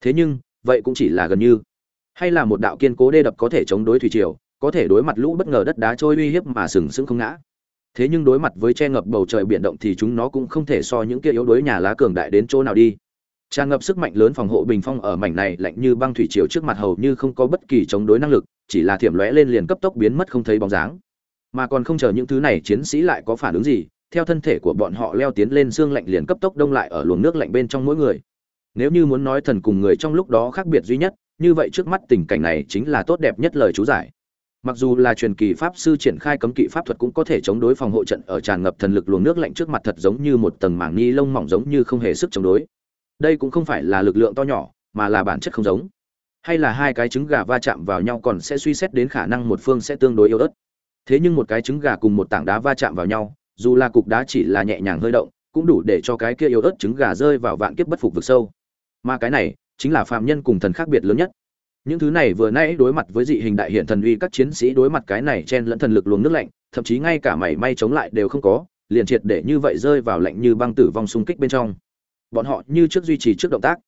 thế nhưng, vậy cũng chỉ là gần như. Hay là một đạo kiên cố đê đập có thể chống đối thủy triều, có thể đối mặt lũ bất ngờ đất đá trôi uy hiếp mà sừng sững không ngã. Thế nhưng đối mặt với che ngập bầu trời biển động thì chúng nó cũng không thể so những kia yếu đuối nhà lá cường đại đến chỗ nào đi. Tràn ngập sức mạnh lớn phòng hộ bình phong ở mảnh này lạnh như băng thủy triều trước mặt hầu như không có bất kỳ chống đối năng lực, chỉ là thiểm lóe lên liền cấp tốc biến mất không thấy bóng dáng. Mà còn không chờ những thứ này chiến sĩ lại có phản ứng gì, theo thân thể của bọn họ leo tiến lên xương lạnh liền cấp tốc đông lại ở luồng nước lạnh bên trong mỗi người nếu như muốn nói thần cùng người trong lúc đó khác biệt duy nhất, như vậy trước mắt tình cảnh này chính là tốt đẹp nhất lời chú giải. Mặc dù là truyền kỳ pháp sư triển khai cấm kỵ pháp thuật cũng có thể chống đối phòng hộ trận ở tràn ngập thần lực luồng nước lạnh trước mặt thật giống như một tầng mảng ni lông mỏng giống như không hề sức chống đối. Đây cũng không phải là lực lượng to nhỏ, mà là bản chất không giống. Hay là hai cái trứng gà va chạm vào nhau còn sẽ suy xét đến khả năng một phương sẽ tương đối yếu ớt. Thế nhưng một cái trứng gà cùng một tảng đá va chạm vào nhau, dù là cục đá chỉ là nhẹ nhàng hơi động, cũng đủ để cho cái kia yếu ớt trứng gà rơi vào vạn kiếp bất phục vực sâu mà cái này chính là phạm nhân cùng thần khác biệt lớn nhất. Những thứ này vừa nãy đối mặt với dị hình đại hiện thần uy các chiến sĩ đối mặt cái này chen lẫn thần lực luồng nước lạnh, thậm chí ngay cả mảy may chống lại đều không có, liền triệt để như vậy rơi vào lạnh như băng tử vong xung kích bên trong. Bọn họ như trước duy trì trước động tác.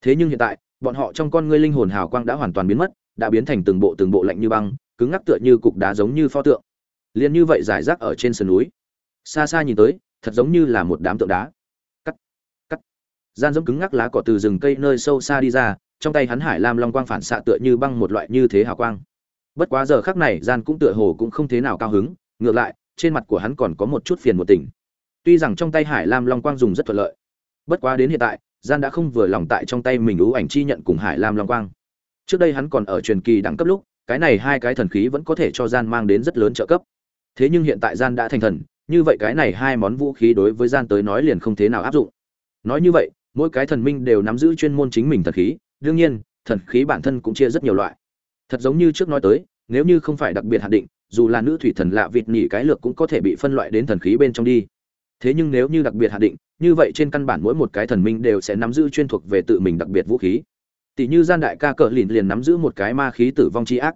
Thế nhưng hiện tại, bọn họ trong con ngươi linh hồn hào quang đã hoàn toàn biến mất, đã biến thành từng bộ từng bộ lạnh như băng, cứng ngắc tựa như cục đá giống như pho tượng. Liền như vậy giải rác ở trên sườn núi. Xa xa nhìn tới, thật giống như là một đám tượng đá gian giống cứng ngắc lá cỏ từ rừng cây nơi sâu xa đi ra, trong tay hắn hải lam long quang phản xạ tựa như băng một loại như thế hào quang. Bất quá giờ khắc này, gian cũng tựa hồ cũng không thế nào cao hứng, ngược lại, trên mặt của hắn còn có một chút phiền một tình. Tuy rằng trong tay hải lam long quang dùng rất thuận lợi, bất quá đến hiện tại, gian đã không vừa lòng tại trong tay mình ú ảnh chi nhận cùng hải lam long quang. Trước đây hắn còn ở truyền kỳ đẳng cấp lúc, cái này hai cái thần khí vẫn có thể cho gian mang đến rất lớn trợ cấp. Thế nhưng hiện tại gian đã thành thần, như vậy cái này hai món vũ khí đối với gian tới nói liền không thế nào áp dụng. Nói như vậy mỗi cái thần minh đều nắm giữ chuyên môn chính mình thần khí, đương nhiên, thần khí bản thân cũng chia rất nhiều loại. Thật giống như trước nói tới, nếu như không phải đặc biệt hạn định, dù là nữ thủy thần lạ vịt nhỉ cái lược cũng có thể bị phân loại đến thần khí bên trong đi. Thế nhưng nếu như đặc biệt hạn định, như vậy trên căn bản mỗi một cái thần minh đều sẽ nắm giữ chuyên thuộc về tự mình đặc biệt vũ khí. Tỷ như gian đại ca cờ lìn liền nắm giữ một cái ma khí tử vong chi ác.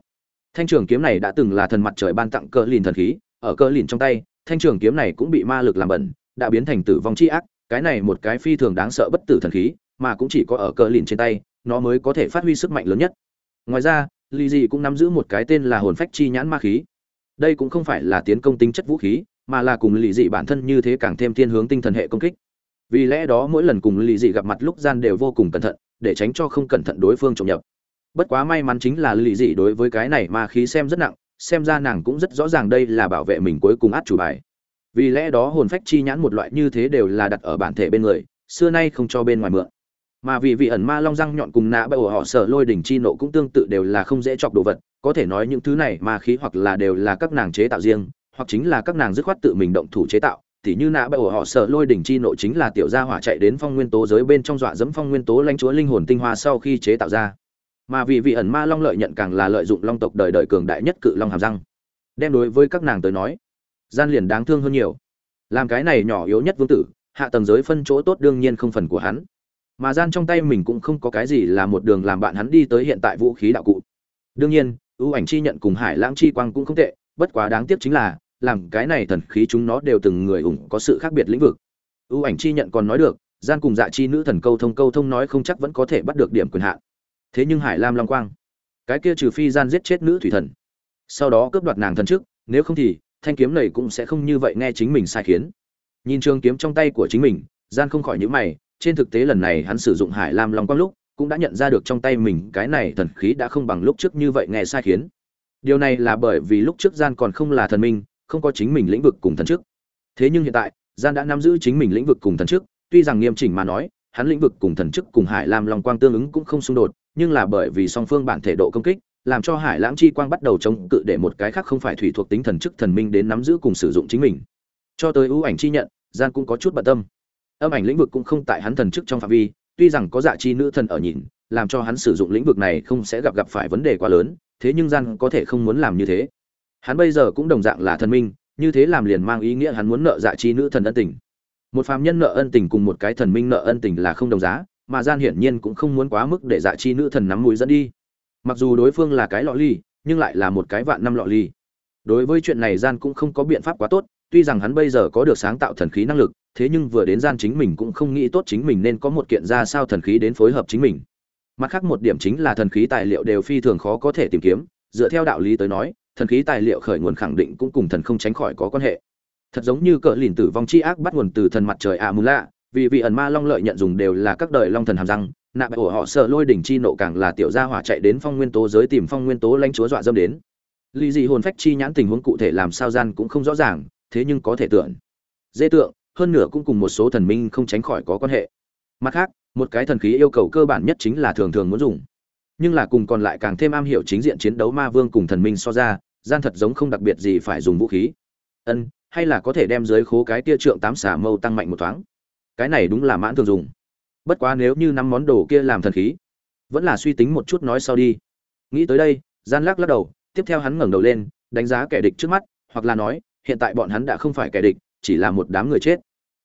Thanh trường kiếm này đã từng là thần mặt trời ban tặng cờ lìn thần khí, ở cờ lìn trong tay, thanh trường kiếm này cũng bị ma lực làm bẩn, đã biến thành tử vong chi ác cái này một cái phi thường đáng sợ bất tử thần khí, mà cũng chỉ có ở cờ lìn trên tay, nó mới có thể phát huy sức mạnh lớn nhất. Ngoài ra, lì dị cũng nắm giữ một cái tên là hồn phách chi nhãn ma khí. Đây cũng không phải là tiến công tính chất vũ khí, mà là cùng lì dị bản thân như thế càng thêm thiên hướng tinh thần hệ công kích. Vì lẽ đó mỗi lần cùng lì dị gặp mặt lúc gian đều vô cùng cẩn thận, để tránh cho không cẩn thận đối phương trộm nhập. Bất quá may mắn chính là lì dị đối với cái này ma khí xem rất nặng, xem ra nàng cũng rất rõ ràng đây là bảo vệ mình cuối cùng át chủ bài vì lẽ đó hồn phách chi nhãn một loại như thế đều là đặt ở bản thể bên người, xưa nay không cho bên ngoài mượn. Mà vì vị ẩn ma long răng nhọn cùng nã bởi họ sợ lôi đỉnh chi nộ cũng tương tự đều là không dễ chọc đồ vật, có thể nói những thứ này ma khí hoặc là đều là các nàng chế tạo riêng, hoặc chính là các nàng dứt khoát tự mình động thủ chế tạo, tỉ như nã bởi họ sợ lôi đỉnh chi nộ chính là tiểu gia hỏa chạy đến phong nguyên tố giới bên trong dọa dẫm phong nguyên tố lãnh chúa linh hồn tinh hoa sau khi chế tạo ra. Mà vì vị ẩn ma long lợi nhận càng là lợi dụng long tộc đời đời cường đại nhất cự long hàm răng, đem đối với các nàng tới nói gian liền đáng thương hơn nhiều. Làm cái này nhỏ yếu nhất vương tử, hạ tầng giới phân chỗ tốt đương nhiên không phần của hắn. Mà gian trong tay mình cũng không có cái gì là một đường làm bạn hắn đi tới hiện tại vũ khí đạo cụ. Đương nhiên, ưu ảnh chi nhận cùng hải lãng chi quang cũng không tệ, bất quá đáng tiếc chính là, làm cái này thần khí chúng nó đều từng người ủng có sự khác biệt lĩnh vực. Ưu ảnh chi nhận còn nói được, gian cùng dạ chi nữ thần câu thông câu thông nói không chắc vẫn có thể bắt được điểm quyền hạn. Thế nhưng hải lam long quang, cái kia trừ phi gian giết chết nữ thủy thần, sau đó cướp đoạt nàng thần trước, nếu không thì thanh kiếm này cũng sẽ không như vậy nghe chính mình sai khiến. Nhìn trường kiếm trong tay của chính mình, gian không khỏi nhíu mày, trên thực tế lần này hắn sử dụng hải lam long quang lúc, cũng đã nhận ra được trong tay mình cái này thần khí đã không bằng lúc trước như vậy nghe sai khiến. Điều này là bởi vì lúc trước gian còn không là thần minh, không có chính mình lĩnh vực cùng thần trước. Thế nhưng hiện tại, gian đã nắm giữ chính mình lĩnh vực cùng thần trước, tuy rằng nghiêm chỉnh mà nói, hắn lĩnh vực cùng thần chức cùng hải lam long quang tương ứng cũng không xung đột, nhưng là bởi vì song phương bản thể độ công kích làm cho hải lãng chi quang bắt đầu chống cự để một cái khác không phải thủy thuộc tính thần chức thần minh đến nắm giữ cùng sử dụng chính mình. Cho tới ưu ảnh chi nhận gian cũng có chút bận tâm. Âm ảnh lĩnh vực cũng không tại hắn thần chức trong phạm vi, tuy rằng có dạ chi nữ thần ở nhìn, làm cho hắn sử dụng lĩnh vực này không sẽ gặp gặp phải vấn đề quá lớn, thế nhưng gian có thể không muốn làm như thế. Hắn bây giờ cũng đồng dạng là thần minh, như thế làm liền mang ý nghĩa hắn muốn nợ dạ chi nữ thần ân tình. Một phàm nhân nợ ân tình cùng một cái thần minh nợ ân tình là không đồng giá, mà gian hiển nhiên cũng không muốn quá mức để dạ chi nữ thần nắm mũi dẫn đi mặc dù đối phương là cái lọ ly, nhưng lại là một cái vạn năm lọ ly. Đối với chuyện này gian cũng không có biện pháp quá tốt, tuy rằng hắn bây giờ có được sáng tạo thần khí năng lực, thế nhưng vừa đến gian chính mình cũng không nghĩ tốt chính mình nên có một kiện ra sao thần khí đến phối hợp chính mình. Mặt khác một điểm chính là thần khí tài liệu đều phi thường khó có thể tìm kiếm, dựa theo đạo lý tới nói, thần khí tài liệu khởi nguồn khẳng định cũng cùng thần không tránh khỏi có quan hệ. Thật giống như cỡ lìn tử vong chi ác bắt nguồn từ thần mặt trời ạ mù lạ vì vị ẩn ma long lợi nhận dùng đều là các đời long thần hàm răng nạ bại ổ họ sợ lôi đỉnh chi nộ càng là tiểu gia hỏa chạy đến phong nguyên tố giới tìm phong nguyên tố lãnh chúa dọa dâm đến. Lý dị hồn phách chi nhãn tình huống cụ thể làm sao gian cũng không rõ ràng, thế nhưng có thể tưởng. Dễ tượng, hơn nữa cũng cùng một số thần minh không tránh khỏi có quan hệ. Mặt khác, một cái thần khí yêu cầu cơ bản nhất chính là thường thường muốn dùng. Nhưng là cùng còn lại càng thêm am hiểu chính diện chiến đấu ma vương cùng thần minh so ra, gian thật giống không đặc biệt gì phải dùng vũ khí. Ân, hay là có thể đem dưới khố cái tia trượng tám xả mâu tăng mạnh một thoáng cái này đúng là mãn thường dùng. Bất quá nếu như năm món đồ kia làm thần khí, vẫn là suy tính một chút nói sau đi. Nghĩ tới đây, gian lắc lắc đầu, tiếp theo hắn ngẩng đầu lên, đánh giá kẻ địch trước mắt, hoặc là nói, hiện tại bọn hắn đã không phải kẻ địch, chỉ là một đám người chết.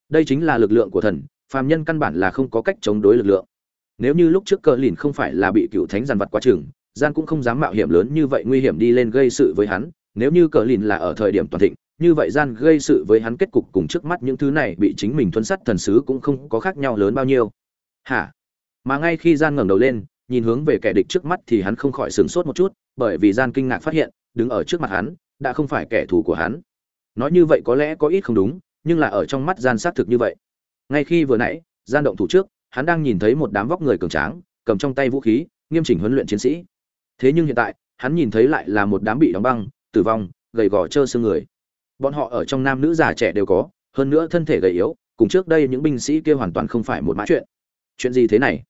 Đây chính là lực lượng của thần, phàm nhân căn bản là không có cách chống đối lực lượng. Nếu như lúc trước cờ lìn không phải là bị cựu thánh giàn vật quá chừng, gian cũng không dám mạo hiểm lớn như vậy nguy hiểm đi lên gây sự với hắn, nếu như cờ lìn là ở thời điểm toàn thịnh như vậy gian gây sự với hắn kết cục cùng trước mắt những thứ này bị chính mình thuấn sắt thần sứ cũng không có khác nhau lớn bao nhiêu. Hả? Mà ngay khi gian ngẩng đầu lên, nhìn hướng về kẻ địch trước mắt thì hắn không khỏi sửng sốt một chút, bởi vì gian kinh ngạc phát hiện, đứng ở trước mặt hắn, đã không phải kẻ thù của hắn. Nói như vậy có lẽ có ít không đúng, nhưng là ở trong mắt gian xác thực như vậy. Ngay khi vừa nãy, gian động thủ trước, hắn đang nhìn thấy một đám vóc người cường tráng, cầm trong tay vũ khí, nghiêm chỉnh huấn luyện chiến sĩ. Thế nhưng hiện tại, hắn nhìn thấy lại là một đám bị đóng băng, tử vong, gầy gò trơ xương người bọn họ ở trong nam nữ già trẻ đều có, hơn nữa thân thể gầy yếu, cùng trước đây những binh sĩ kia hoàn toàn không phải một mã chuyện. Chuyện gì thế này?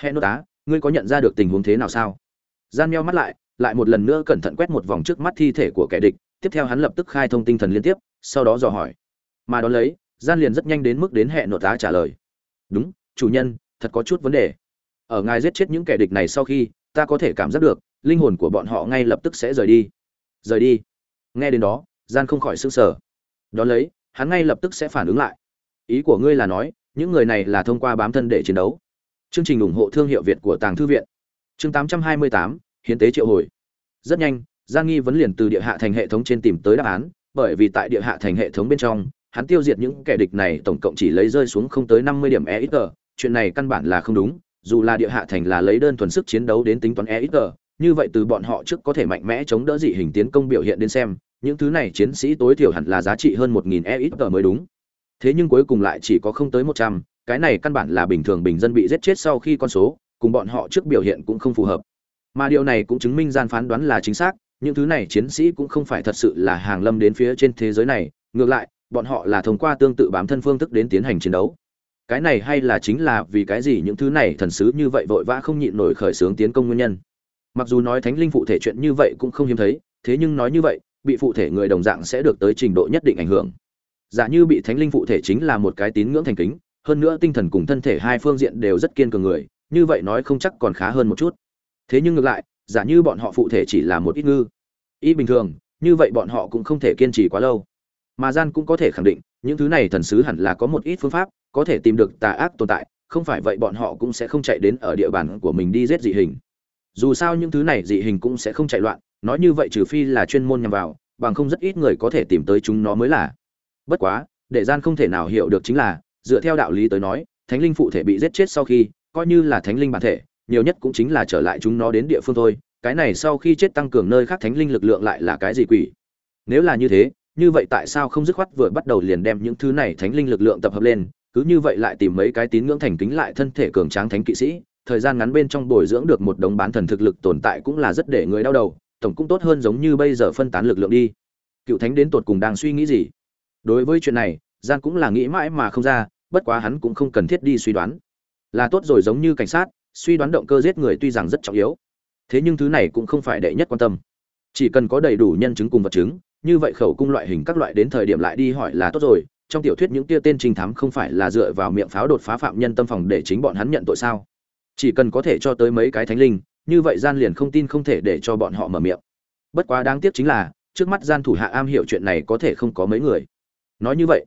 Hẹn nô tá, ngươi có nhận ra được tình huống thế nào sao? Gian meo mắt lại lại một lần nữa cẩn thận quét một vòng trước mắt thi thể của kẻ địch, tiếp theo hắn lập tức khai thông tinh thần liên tiếp, sau đó dò hỏi. Mà đón lấy, gian liền rất nhanh đến mức đến hẹn nội tá trả lời. Đúng, chủ nhân, thật có chút vấn đề. Ở ngài giết chết những kẻ địch này sau khi, ta có thể cảm giác được, linh hồn của bọn họ ngay lập tức sẽ rời đi. Rời đi. Nghe đến đó gian không khỏi sững sờ. Đón lấy hắn ngay lập tức sẽ phản ứng lại. Ý của ngươi là nói những người này là thông qua bám thân để chiến đấu. Chương trình ủng hộ thương hiệu việt của tàng thư viện. Chương 828, hiến tế triệu hồi. Rất nhanh gian nghi vấn liền từ địa hạ thành hệ thống trên tìm tới đáp án bởi vì tại địa hạ thành hệ thống bên trong hắn tiêu diệt những kẻ địch này tổng cộng chỉ lấy rơi xuống không tới năm mươi điểm e chuyện này căn bản là không đúng dù là địa hạ thành là lấy đơn thuần sức chiến đấu đến tính toán e như vậy từ bọn họ trước có thể mạnh mẽ chống đỡ dị hình tiến công biểu hiện đến xem những thứ này chiến sĩ tối thiểu hẳn là giá trị hơn một nghìn e ít tờ mới đúng. Thế nhưng cuối cùng lại chỉ có không tới một trăm, cái này căn bản là bình thường bình dân bị giết chết sau khi con số, cùng bọn họ trước biểu hiện cũng không phù hợp. Mà điều này cũng chứng minh gian phán đoán là chính xác, những thứ này chiến sĩ cũng không phải thật sự là hàng lâm đến phía trên thế giới này, ngược lại, bọn họ là thông qua tương tự bám thân phương thức đến tiến hành chiến đấu. Cái này hay là chính là vì cái gì những thứ này thần sứ như vậy vội vã không nhịn nổi khởi xướng tiến công nguyên nhân. Mặc dù nói thánh linh phụ thể chuyện như vậy cũng không hiếm thấy, thế nhưng nói như vậy bị phụ thể người đồng dạng sẽ được tới trình độ nhất định ảnh hưởng. Giả như bị thánh linh phụ thể chính là một cái tín ngưỡng thành kính, hơn nữa tinh thần cùng thân thể hai phương diện đều rất kiên cường người, như vậy nói không chắc còn khá hơn một chút. Thế nhưng ngược lại, giả như bọn họ phụ thể chỉ là một ít ngư. Ý bình thường, như vậy bọn họ cũng không thể kiên trì quá lâu. Mà gian cũng có thể khẳng định, những thứ này thần sứ hẳn là có một ít phương pháp, có thể tìm được tà ác tồn tại, không phải vậy bọn họ cũng sẽ không chạy đến ở địa bàn của mình đi giết dị hình. Dù sao những thứ này dị hình cũng sẽ không chạy loạn nói như vậy trừ phi là chuyên môn nhằm vào, bằng không rất ít người có thể tìm tới chúng nó mới là. Bất quá, để gian không thể nào hiểu được chính là, dựa theo đạo lý tới nói, thánh linh phụ thể bị giết chết sau khi, coi như là thánh linh bản thể, nhiều nhất cũng chính là trở lại chúng nó đến địa phương thôi, cái này sau khi chết tăng cường nơi khác thánh linh lực lượng lại là cái gì quỷ? Nếu là như thế, như vậy tại sao không dứt khoát vừa bắt đầu liền đem những thứ này thánh linh lực lượng tập hợp lên, cứ như vậy lại tìm mấy cái tín ngưỡng thành kính lại thân thể cường tráng thánh kỵ sĩ, thời gian ngắn bên trong bồi dưỡng được một đống bán thần thực lực tồn tại cũng là rất để người đau đầu tổng cũng tốt hơn giống như bây giờ phân tán lực lượng đi. Cựu thánh đến tột cùng đang suy nghĩ gì? Đối với chuyện này gian cũng là nghĩ mãi mà không ra, bất quá hắn cũng không cần thiết đi suy đoán. Là tốt rồi giống như cảnh sát, suy đoán động cơ giết người tuy rằng rất trọng yếu, thế nhưng thứ này cũng không phải đệ nhất quan tâm. Chỉ cần có đầy đủ nhân chứng cùng vật chứng, như vậy khẩu cung loại hình các loại đến thời điểm lại đi hỏi là tốt rồi, trong tiểu thuyết những tia tên trinh thám không phải là dựa vào miệng pháo đột phá phạm nhân tâm phòng để chính bọn hắn nhận tội sao? Chỉ cần có thể cho tới mấy cái thánh linh như vậy gian liền không tin không thể để cho bọn họ mở miệng. Bất quá đáng tiếc chính là, trước mắt gian thủ hạ am hiểu chuyện này có thể không có mấy người. Nói như vậy,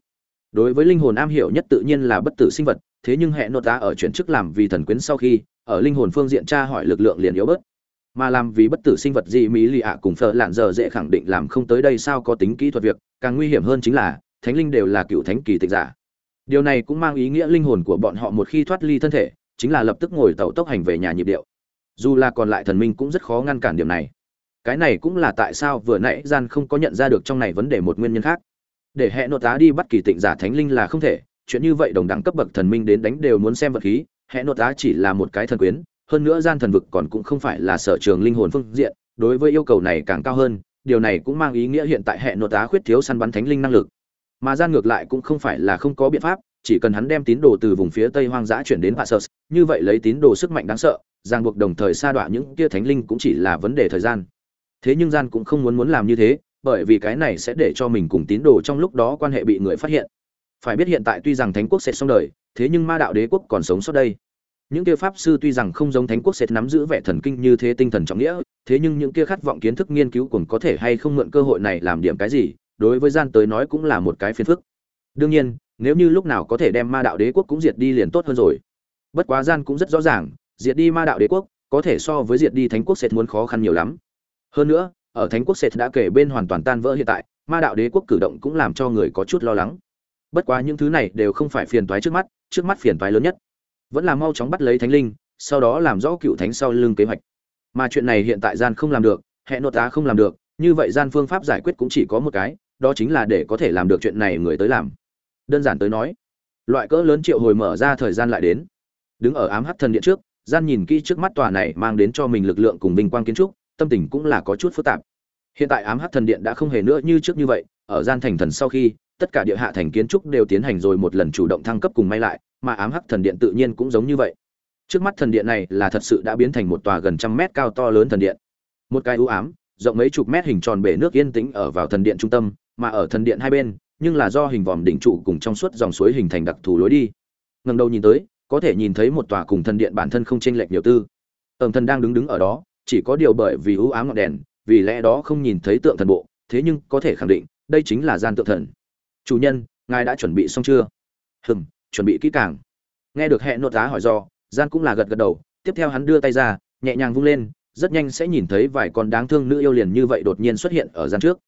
đối với linh hồn am hiểu nhất tự nhiên là bất tử sinh vật, thế nhưng hệ nội ta ở chuyển chức làm vì thần quyến sau khi, ở linh hồn phương diện tra hỏi lực lượng liền yếu bớt. Mà làm vì bất tử sinh vật gì mỹ lì ạ cùng phở lạn giờ dễ khẳng định làm không tới đây sao có tính kỹ thuật việc, càng nguy hiểm hơn chính là, thánh linh đều là cựu thánh kỳ tịch giả. Điều này cũng mang ý nghĩa linh hồn của bọn họ một khi thoát ly thân thể, chính là lập tức ngồi tàu tốc hành về nhà nhịp điệu dù là còn lại thần minh cũng rất khó ngăn cản điểm này. Cái này cũng là tại sao vừa nãy gian không có nhận ra được trong này vấn đề một nguyên nhân khác. Để hệ nội tá đi bắt kỳ tịnh giả thánh linh là không thể chuyện như vậy đồng đẳng cấp bậc thần minh đến đánh đều muốn xem vật khí hệ nội tá chỉ là một cái thần quyến hơn nữa gian thần vực còn cũng không phải là sở trường linh hồn phương diện đối với yêu cầu này càng cao hơn điều này cũng mang ý nghĩa hiện tại hệ nội tá khuyết thiếu săn bắn thánh linh năng lực. Mà gian ngược lại cũng không phải là không có biện pháp chỉ cần hắn đem tín đồ từ vùng phía tây hoang dã chuyển đến Passus, như vậy lấy tín đồ sức mạnh đáng sợ, ràng buộc đồng thời sa đọa những kia thánh linh cũng chỉ là vấn đề thời gian. Thế nhưng gian cũng không muốn muốn làm như thế, bởi vì cái này sẽ để cho mình cùng tín đồ trong lúc đó quan hệ bị người phát hiện. Phải biết hiện tại tuy rằng thánh quốc sẽ xong đời, thế nhưng ma đạo đế quốc còn sống sót đây. Những kia pháp sư tuy rằng không giống thánh quốc sẽ nắm giữ vẻ thần kinh như thế tinh thần trọng nghĩa, thế nhưng những kia khát vọng kiến thức nghiên cứu cũng có thể hay không mượn cơ hội này làm điểm cái gì, đối với gian tới nói cũng là một cái phiền phức. Đương nhiên, nếu như lúc nào có thể đem ma đạo đế quốc cũng diệt đi liền tốt hơn rồi bất quá gian cũng rất rõ ràng diệt đi ma đạo đế quốc, có thể so với diệt đi thánh quốc sệt muốn khó khăn nhiều lắm. Hơn nữa, ở thánh quốc sệt đã kể bên hoàn toàn tan vỡ hiện tại, ma đạo đế quốc cử động cũng làm cho người có chút lo lắng. Bất quá những thứ này đều không phải phiền toái trước mắt trước mắt phiền toái lớn nhất. Vẫn là mau chóng bắt lấy thánh linh, sau đó làm rõ cựu thánh sau lưng kế hoạch. Mà chuyện này hiện tại gian không làm được hệ nội tá không làm được, như vậy gian phương pháp giải quyết cũng chỉ có một cái, đó chính là để có thể làm được chuyện này người tới làm. Đơn giản tới nói, loại cỡ lớn triệu hồi mở ra thời gian lại đến. Đứng ở ám hắc thần điện trước gian nhìn kỹ trước mắt tòa này mang đến cho mình lực lượng cùng vinh quang kiến trúc, tâm tình cũng là có chút phức tạp. Hiện tại ám hắc thần điện đã không hề nữa như trước như vậy, ở gian thành thần sau khi, tất cả địa hạ thành kiến trúc đều tiến hành rồi một lần chủ động thăng cấp cùng may lại, mà ám hắc thần điện tự nhiên cũng giống như vậy. Trước mắt thần điện này là thật sự đã biến thành một tòa gần trăm mét cao to lớn thần điện. Một cái ưu ám, rộng mấy chục mét hình tròn bể nước yên tĩnh ở vào thần điện trung tâm, mà ở thần điện hai bên, nhưng là do hình vòm đỉnh trụ cùng trong suốt dòng suối hình thành đặc thù lối đi. Ngầm đầu nhìn tới có thể nhìn thấy một tòa cùng thần điện bản thân không chênh lệch nhiều tư. Ẩm thần đang đứng đứng ở đó, chỉ có điều bởi vì u ám ngọn đèn, vì lẽ đó không nhìn thấy tượng thần bộ, thế nhưng có thể khẳng định, đây chính là gian tượng thần. Chủ nhân, ngài đã chuẩn bị xong chưa? Hừm, chuẩn bị kỹ càng. Nghe được hẹn nội giá hỏi do, gian cũng là gật gật đầu, tiếp theo hắn đưa tay ra, nhẹ nhàng vung lên, rất nhanh sẽ nhìn thấy vài con đáng thương nữ yêu liền như vậy đột nhiên xuất hiện ở gian trước.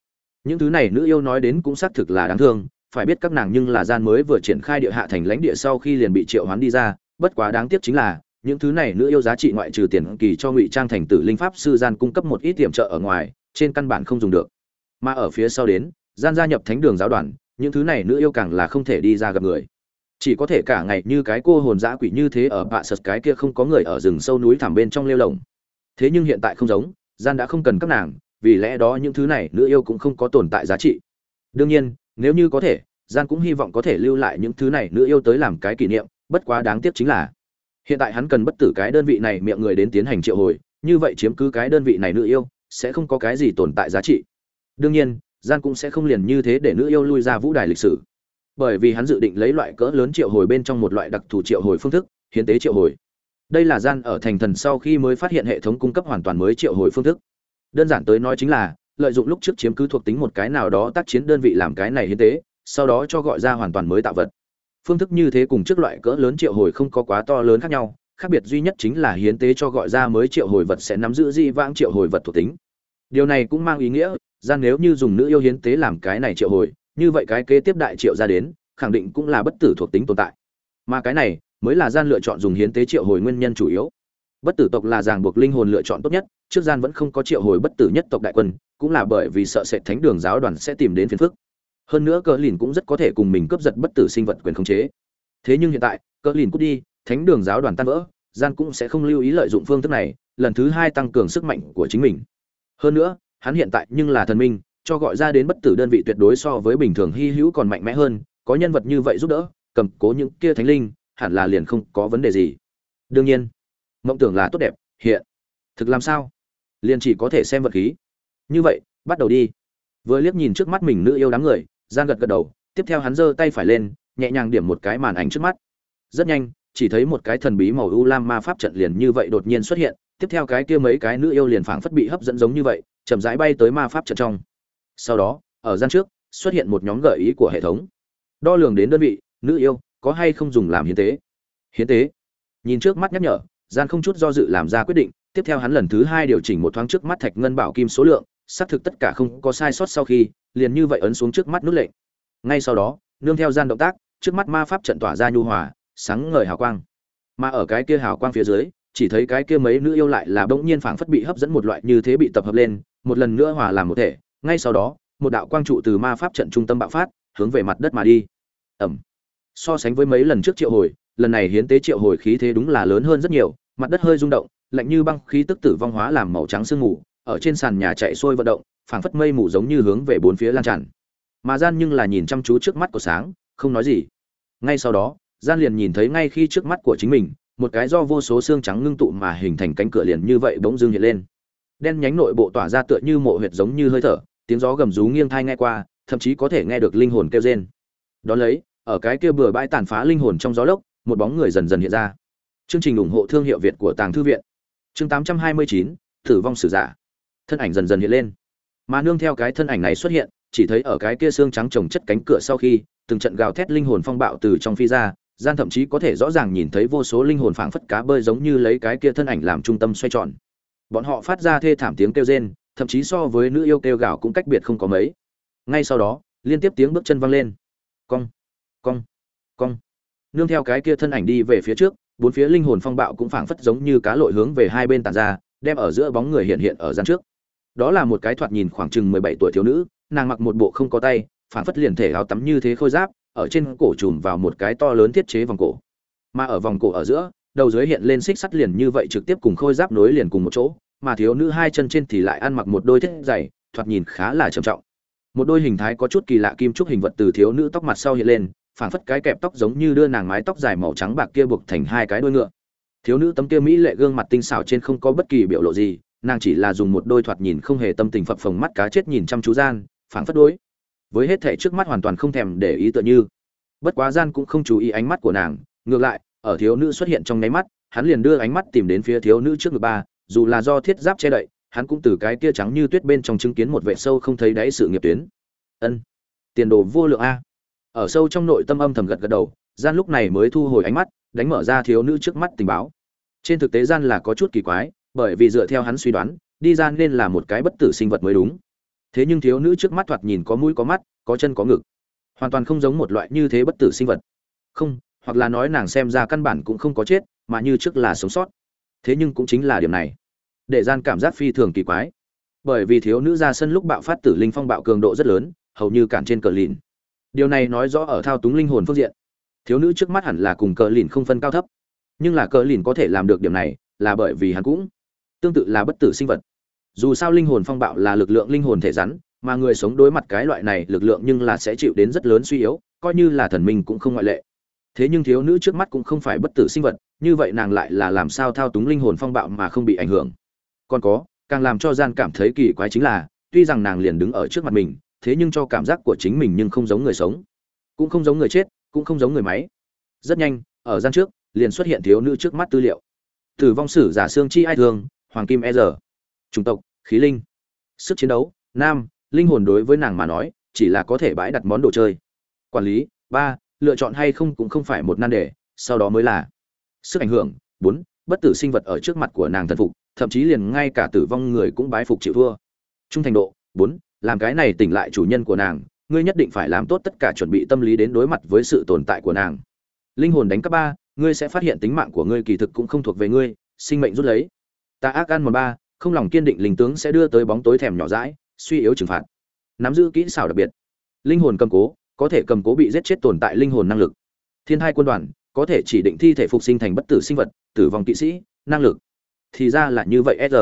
Những thứ này nữ yêu nói đến cũng xác thực là đáng thương phải biết các nàng nhưng là gian mới vừa triển khai địa hạ thành lãnh địa sau khi liền bị triệu hoán đi ra, bất quá đáng tiếc chính là, những thứ này nữ yêu giá trị ngoại trừ tiền kỳ cho ngụy trang thành tử linh pháp sư gian cung cấp một ít tiệm trợ ở ngoài, trên căn bản không dùng được. Mà ở phía sau đến, gian gia nhập thánh đường giáo đoàn, những thứ này nữ yêu càng là không thể đi ra gặp người. Chỉ có thể cả ngày như cái cô hồn dã quỷ như thế ở bạ sật cái kia không có người ở rừng sâu núi thẳm bên trong lêu lồng. Thế nhưng hiện tại không giống, gian đã không cần các nàng, vì lẽ đó những thứ này nữ yêu cũng không có tồn tại giá trị. Đương nhiên nếu như có thể gian cũng hy vọng có thể lưu lại những thứ này nữ yêu tới làm cái kỷ niệm, bất quá đáng tiếc chính là, hiện tại hắn cần bất tử cái đơn vị này miệng người đến tiến hành triệu hồi, như vậy chiếm cứ cái đơn vị này nữ yêu, sẽ không có cái gì tồn tại giá trị. Đương nhiên gian cũng sẽ không liền như thế để nữ yêu lui ra vũ đài lịch sử. Bởi vì hắn dự định lấy loại cỡ lớn triệu hồi bên trong một loại đặc thù triệu hồi phương thức, hiến tế triệu hồi. Đây là gian ở thành thần sau khi mới phát hiện hệ thống cung cấp hoàn toàn mới triệu hồi phương thức. Đơn giản tới nói chính là lợi dụng lúc trước chiếm cứ thuộc tính một cái nào đó tác chiến đơn vị làm cái này hiến tế, sau đó cho gọi ra hoàn toàn mới tạo vật. Phương thức như thế cùng trước loại cỡ lớn triệu hồi không có quá to lớn khác nhau, khác biệt duy nhất chính là hiến tế cho gọi ra mới triệu hồi vật sẽ nắm giữ di vãng triệu hồi vật thuộc tính. Điều này cũng mang ý nghĩa gian nếu như dùng nữ yêu hiến tế làm cái này triệu hồi, như vậy cái kế tiếp đại triệu ra đến, khẳng định cũng là bất tử thuộc tính tồn tại. Mà cái này, mới là gian lựa chọn dùng hiến tế triệu hồi nguyên nhân chủ yếu. Bất tử tộc là ràng buộc linh hồn lựa chọn tốt nhất, trước gian vẫn không có triệu hồi bất tử nhất tộc đại quân cũng là bởi vì sợ sệt thánh đường giáo đoàn sẽ tìm đến phiền phức. Hơn nữa cờ lìn cũng rất có thể cùng mình cướp giật bất tử sinh vật quyền khống chế. Thế nhưng hiện tại cờ lìn cút đi, thánh đường giáo đoàn tan vỡ, gian cũng sẽ không lưu ý lợi dụng phương thức này, lần thứ hai tăng cường sức mạnh của chính mình. Hơn nữa, hắn hiện tại nhưng là thần minh, cho gọi ra đến bất tử đơn vị tuyệt đối so với bình thường hy hữu còn mạnh mẽ hơn, có nhân vật như vậy giúp đỡ, cầm cố những kia thánh linh, hẳn là liền không có vấn đề gì. Đương nhiên, mộng tưởng là tốt đẹp, hiện thực làm sao? Liền chỉ có thể xem vật khí như vậy, bắt đầu đi. Vừa liếc nhìn trước mắt mình nữ yêu đám người gian gật gật đầu, tiếp theo hắn giơ tay phải lên, nhẹ nhàng điểm một cái màn ảnh trước mắt. Rất nhanh, chỉ thấy một cái thần bí màu u lam ma pháp trận liền như vậy đột nhiên xuất hiện, tiếp theo cái kia mấy cái nữ yêu liền phảng phất bị hấp dẫn giống như vậy, chậm rãi bay tới ma pháp trận trong. Sau đó, ở gian trước, xuất hiện một nhóm gợi ý của hệ thống. Đo lường đến đơn vị, nữ yêu, có hay không dùng làm hiến tế? Hiến tế? Nhìn trước mắt nhắc nhở gian không chút do dự làm ra quyết định, tiếp theo hắn lần thứ hai điều chỉnh một thoáng trước mắt thạch ngân bảo kim số lượng xác thực tất cả không có sai sót sau khi, liền như vậy ấn xuống trước mắt nút lệnh. Ngay sau đó, nương theo gian động tác, trước mắt ma pháp trận tỏa ra nhu hòa, sáng ngời hào quang. Mà ở cái kia hào quang phía dưới, chỉ thấy cái kia mấy nữ yêu lại là bỗng nhiên phảng phất bị hấp dẫn một loại như thế bị tập hợp lên, một lần nữa hòa làm một thể. Ngay sau đó, một đạo quang trụ từ ma pháp trận trung tâm bạo phát, hướng về mặt đất mà đi. Ẩm. So sánh với mấy lần trước triệu hồi, lần này hiến tế triệu hồi khí thế đúng là lớn hơn rất nhiều, mặt đất hơi rung động, lạnh như băng khí tức tử vong hóa làm màu trắng sương mù ở trên sàn nhà chạy xuôi vận động phảng phất mây mù giống như hướng về bốn phía lan tràn. Mà gian nhưng là nhìn chăm chú trước mắt của sáng không nói gì. Ngay sau đó gian liền nhìn thấy ngay khi trước mắt của chính mình một cái do vô số xương trắng ngưng tụ mà hình thành cánh cửa liền như vậy bỗng dưng hiện lên. Đen nhánh nội bộ tỏa ra tựa như mộ huyệt giống như hơi thở tiếng gió gầm rú nghiêng thai nghe qua thậm chí có thể nghe được linh hồn kêu rên. Đón lấy ở cái kia bừa bãi tàn phá linh hồn trong gió lốc một bóng người dần dần hiện ra. Chương trình ủng hộ thương hiệu việt của tàng thư viện. Chương 829, tử vong sử giả thân ảnh dần dần hiện lên. Mà nương theo cái thân ảnh này xuất hiện, chỉ thấy ở cái kia xương trắng trồng chất cánh cửa sau khi, từng trận gào thét linh hồn phong bạo từ trong phi ra, gian thậm chí có thể rõ ràng nhìn thấy vô số linh hồn phảng phất cá bơi giống như lấy cái kia thân ảnh làm trung tâm xoay tròn. Bọn họ phát ra thê thảm tiếng kêu rên, thậm chí so với nữ yêu kêu gào cũng cách biệt không có mấy. Ngay sau đó, liên tiếp tiếng bước chân vang lên. Cong cong cong. Nương theo cái kia thân ảnh đi về phía trước, bốn phía linh hồn phong bạo cũng phảng phất giống như cá lội hướng về hai bên tàn ra, đem ở giữa bóng người hiện hiện ở gian trước đó là một cái thoạt nhìn khoảng chừng mười bảy tuổi thiếu nữ, nàng mặc một bộ không có tay phản phất liền thể áo tắm như thế khôi giáp, ở trên cổ trùm vào một cái to lớn thiết chế vòng cổ. Mà ở vòng cổ ở giữa, đầu dưới hiện lên xích sắt liền như vậy trực tiếp cùng khôi giáp nối liền cùng một chỗ, mà thiếu nữ hai chân trên thì lại ăn mặc một đôi thiết giày, thoạt nhìn khá là trầm trọng. Một đôi hình thái có chút kỳ lạ kim trúc hình vật từ thiếu nữ tóc mặt sau hiện lên, phảng phất cái kẹp tóc giống như đưa nàng mái tóc dài màu trắng bạc kia buộc thành hai cái đuôi ngựa. Thiếu nữ tấm kia mỹ lệ gương mặt tinh xảo trên không có bất kỳ biểu lộ gì nàng chỉ là dùng một đôi thoạt nhìn không hề tâm tình phập phồng mắt cá chết nhìn chăm chú gian, phảng phất đối. Với hết thể trước mắt hoàn toàn không thèm để ý tựa như. Bất quá gian cũng không chú ý ánh mắt của nàng, ngược lại, ở thiếu nữ xuất hiện trong nháy mắt, hắn liền đưa ánh mắt tìm đến phía thiếu nữ trước ngực ba, dù là do thiết giáp che đậy, hắn cũng từ cái kia trắng như tuyết bên trong chứng kiến một vệ sâu không thấy đáy sự nghiệp tuyến. Ân, tiền đồ vô lượng a. Ở sâu trong nội tâm âm thầm gật gật đầu, gian lúc này mới thu hồi ánh mắt, đánh mở ra thiếu nữ trước mắt tình báo. Trên thực tế gian là có chút kỳ quái bởi vì dựa theo hắn suy đoán, đi ra nên là một cái bất tử sinh vật mới đúng. Thế nhưng thiếu nữ trước mắt thoạt nhìn có mũi có mắt, có chân có ngực. Hoàn toàn không giống một loại như thế bất tử sinh vật. Không, hoặc là nói nàng xem ra căn bản cũng không có chết, mà như trước là sống sót. Thế nhưng cũng chính là điểm này. Để gian cảm giác phi thường kỳ quái. Bởi vì thiếu nữ ra sân lúc bạo phát tử linh phong bạo cường độ rất lớn, hầu như cản trên cờ lìn. Điều này nói rõ ở thao túng linh hồn phương diện. Thiếu nữ trước mắt hẳn là cùng cờ lìn không phân cao thấp. Nhưng là cờ lìn có thể làm được điểm này, là bởi vì hắn cũng tương tự là bất tử sinh vật. Dù sao linh hồn phong bạo là lực lượng linh hồn thể rắn, mà người sống đối mặt cái loại này lực lượng nhưng là sẽ chịu đến rất lớn suy yếu, coi như là thần minh cũng không ngoại lệ. Thế nhưng thiếu nữ trước mắt cũng không phải bất tử sinh vật, như vậy nàng lại là làm sao thao túng linh hồn phong bạo mà không bị ảnh hưởng. Còn có, càng làm cho gian cảm thấy kỳ quái chính là, tuy rằng nàng liền đứng ở trước mặt mình, thế nhưng cho cảm giác của chính mình nhưng không giống người sống. Cũng không giống người chết, cũng không giống người máy. Rất nhanh, ở gian trước, liền xuất hiện thiếu nữ trước mắt tư liệu. Tử vong sử giả xương chi ai thường hoàng kim e R, chủng tộc khí linh. Sức chiến đấu nam linh hồn đối với nàng mà nói chỉ là có thể bãi đặt món đồ chơi. Quản lý ba lựa chọn hay không cũng không phải một nan đề sau đó mới là. Sức ảnh hưởng bốn bất tử sinh vật ở trước mặt của nàng thần phục thậm chí liền ngay cả tử vong người cũng bái phục chịu thua. Trung thành độ bốn làm cái này tỉnh lại chủ nhân của nàng ngươi nhất định phải làm tốt tất cả chuẩn bị tâm lý đến đối mặt với sự tồn tại của nàng. Linh hồn đánh cấp ba ngươi sẽ phát hiện tính mạng của ngươi kỳ thực cũng không thuộc về ngươi sinh mệnh rút lấy ta ác ăn một ba, không lòng kiên định linh tướng sẽ đưa tới bóng tối thèm nhỏ dãi, suy yếu trừng phạt. Nắm giữ kỹ xảo đặc biệt. Linh hồn cầm cố, có thể cầm cố bị giết chết tồn tại linh hồn năng lực. Thiên hai quân đoàn, có thể chỉ định thi thể phục sinh thành bất tử sinh vật, tử vong kỵ sĩ, năng lực. Thì ra là như vậy s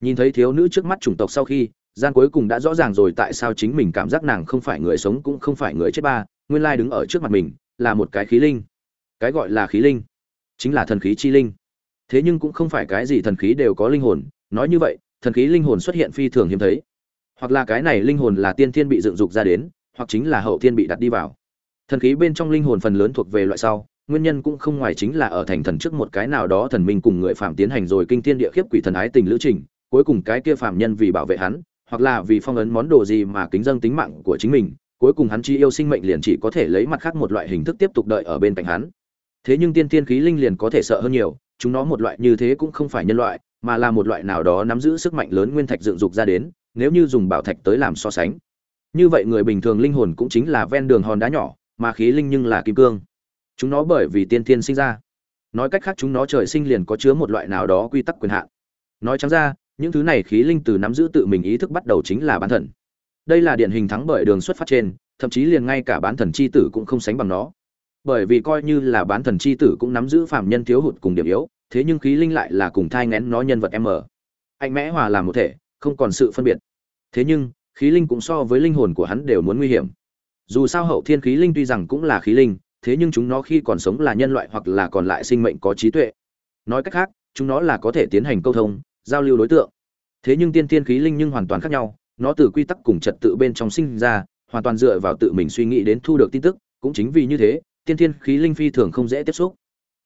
nhìn thấy thiếu nữ trước mắt chủng tộc sau khi, gian cuối cùng đã rõ ràng rồi tại sao chính mình cảm giác nàng không phải người sống cũng không phải người chết ba, nguyên lai đứng ở trước mặt mình là một cái khí linh. Cái gọi là khí linh chính là thần khí chi linh thế nhưng cũng không phải cái gì thần khí đều có linh hồn, nói như vậy, thần khí linh hồn xuất hiện phi thường hiếm thấy. Hoặc là cái này linh hồn là tiên thiên bị dựng dục ra đến, hoặc chính là hậu thiên bị đặt đi vào. Thần khí bên trong linh hồn phần lớn thuộc về loại sau, nguyên nhân cũng không ngoài chính là ở thành thần trước một cái nào đó thần minh cùng người phạm tiến hành rồi kinh thiên địa khiếp quỷ thần ái tình lữ trình, cuối cùng cái kia phạm nhân vì bảo vệ hắn, hoặc là vì phong ấn món đồ gì mà kính dâng tính mạng của chính mình, cuối cùng hắn chi yêu sinh mệnh liền chỉ có thể lấy mặt khác một loại hình thức tiếp tục đợi ở bên cạnh hắn. Thế nhưng tiên tiên khí linh liền có thể sợ hơn nhiều chúng nó một loại như thế cũng không phải nhân loại, mà là một loại nào đó nắm giữ sức mạnh lớn nguyên thạch dựng dục ra đến, nếu như dùng bảo thạch tới làm so sánh. Như vậy người bình thường linh hồn cũng chính là ven đường hòn đá nhỏ, mà khí linh nhưng là kim cương. Chúng nó bởi vì tiên thiên sinh ra. Nói cách khác chúng nó trời sinh liền có chứa một loại nào đó quy tắc quyền hạn. Nói trắng ra, những thứ này khí linh từ nắm giữ tự mình ý thức bắt đầu chính là bán thần. Đây là điển hình thắng bởi đường xuất phát trên, thậm chí liền ngay cả bán thần c h i tử cũng không sánh bằng nó bởi vì coi như là bán thần chi tử cũng nắm giữ phạm nhân thiếu hụt cùng điểm yếu, thế nhưng khí linh lại là cùng thai ngén nó nhân vật m. Anh mẽ hòa làm một thể, không còn sự phân biệt. Thế nhưng, khí linh cũng so với linh hồn của hắn đều muốn nguy hiểm. Dù sao hậu thiên khí linh tuy rằng cũng là khí linh, thế nhưng chúng nó khi còn sống là nhân loại hoặc là còn lại sinh mệnh có trí tuệ. Nói cách khác, chúng nó là có thể tiến hành câu thông, giao lưu đối tượng. Thế nhưng tiên thiên khí linh nhưng hoàn toàn khác nhau, nó từ quy tắc cùng trật tự bên trong sinh ra, hoàn toàn dựa vào tự mình suy nghĩ đến thu được tin tức, cũng chính vì như thế tiên Thiên, khí linh phi thường không dễ tiếp xúc.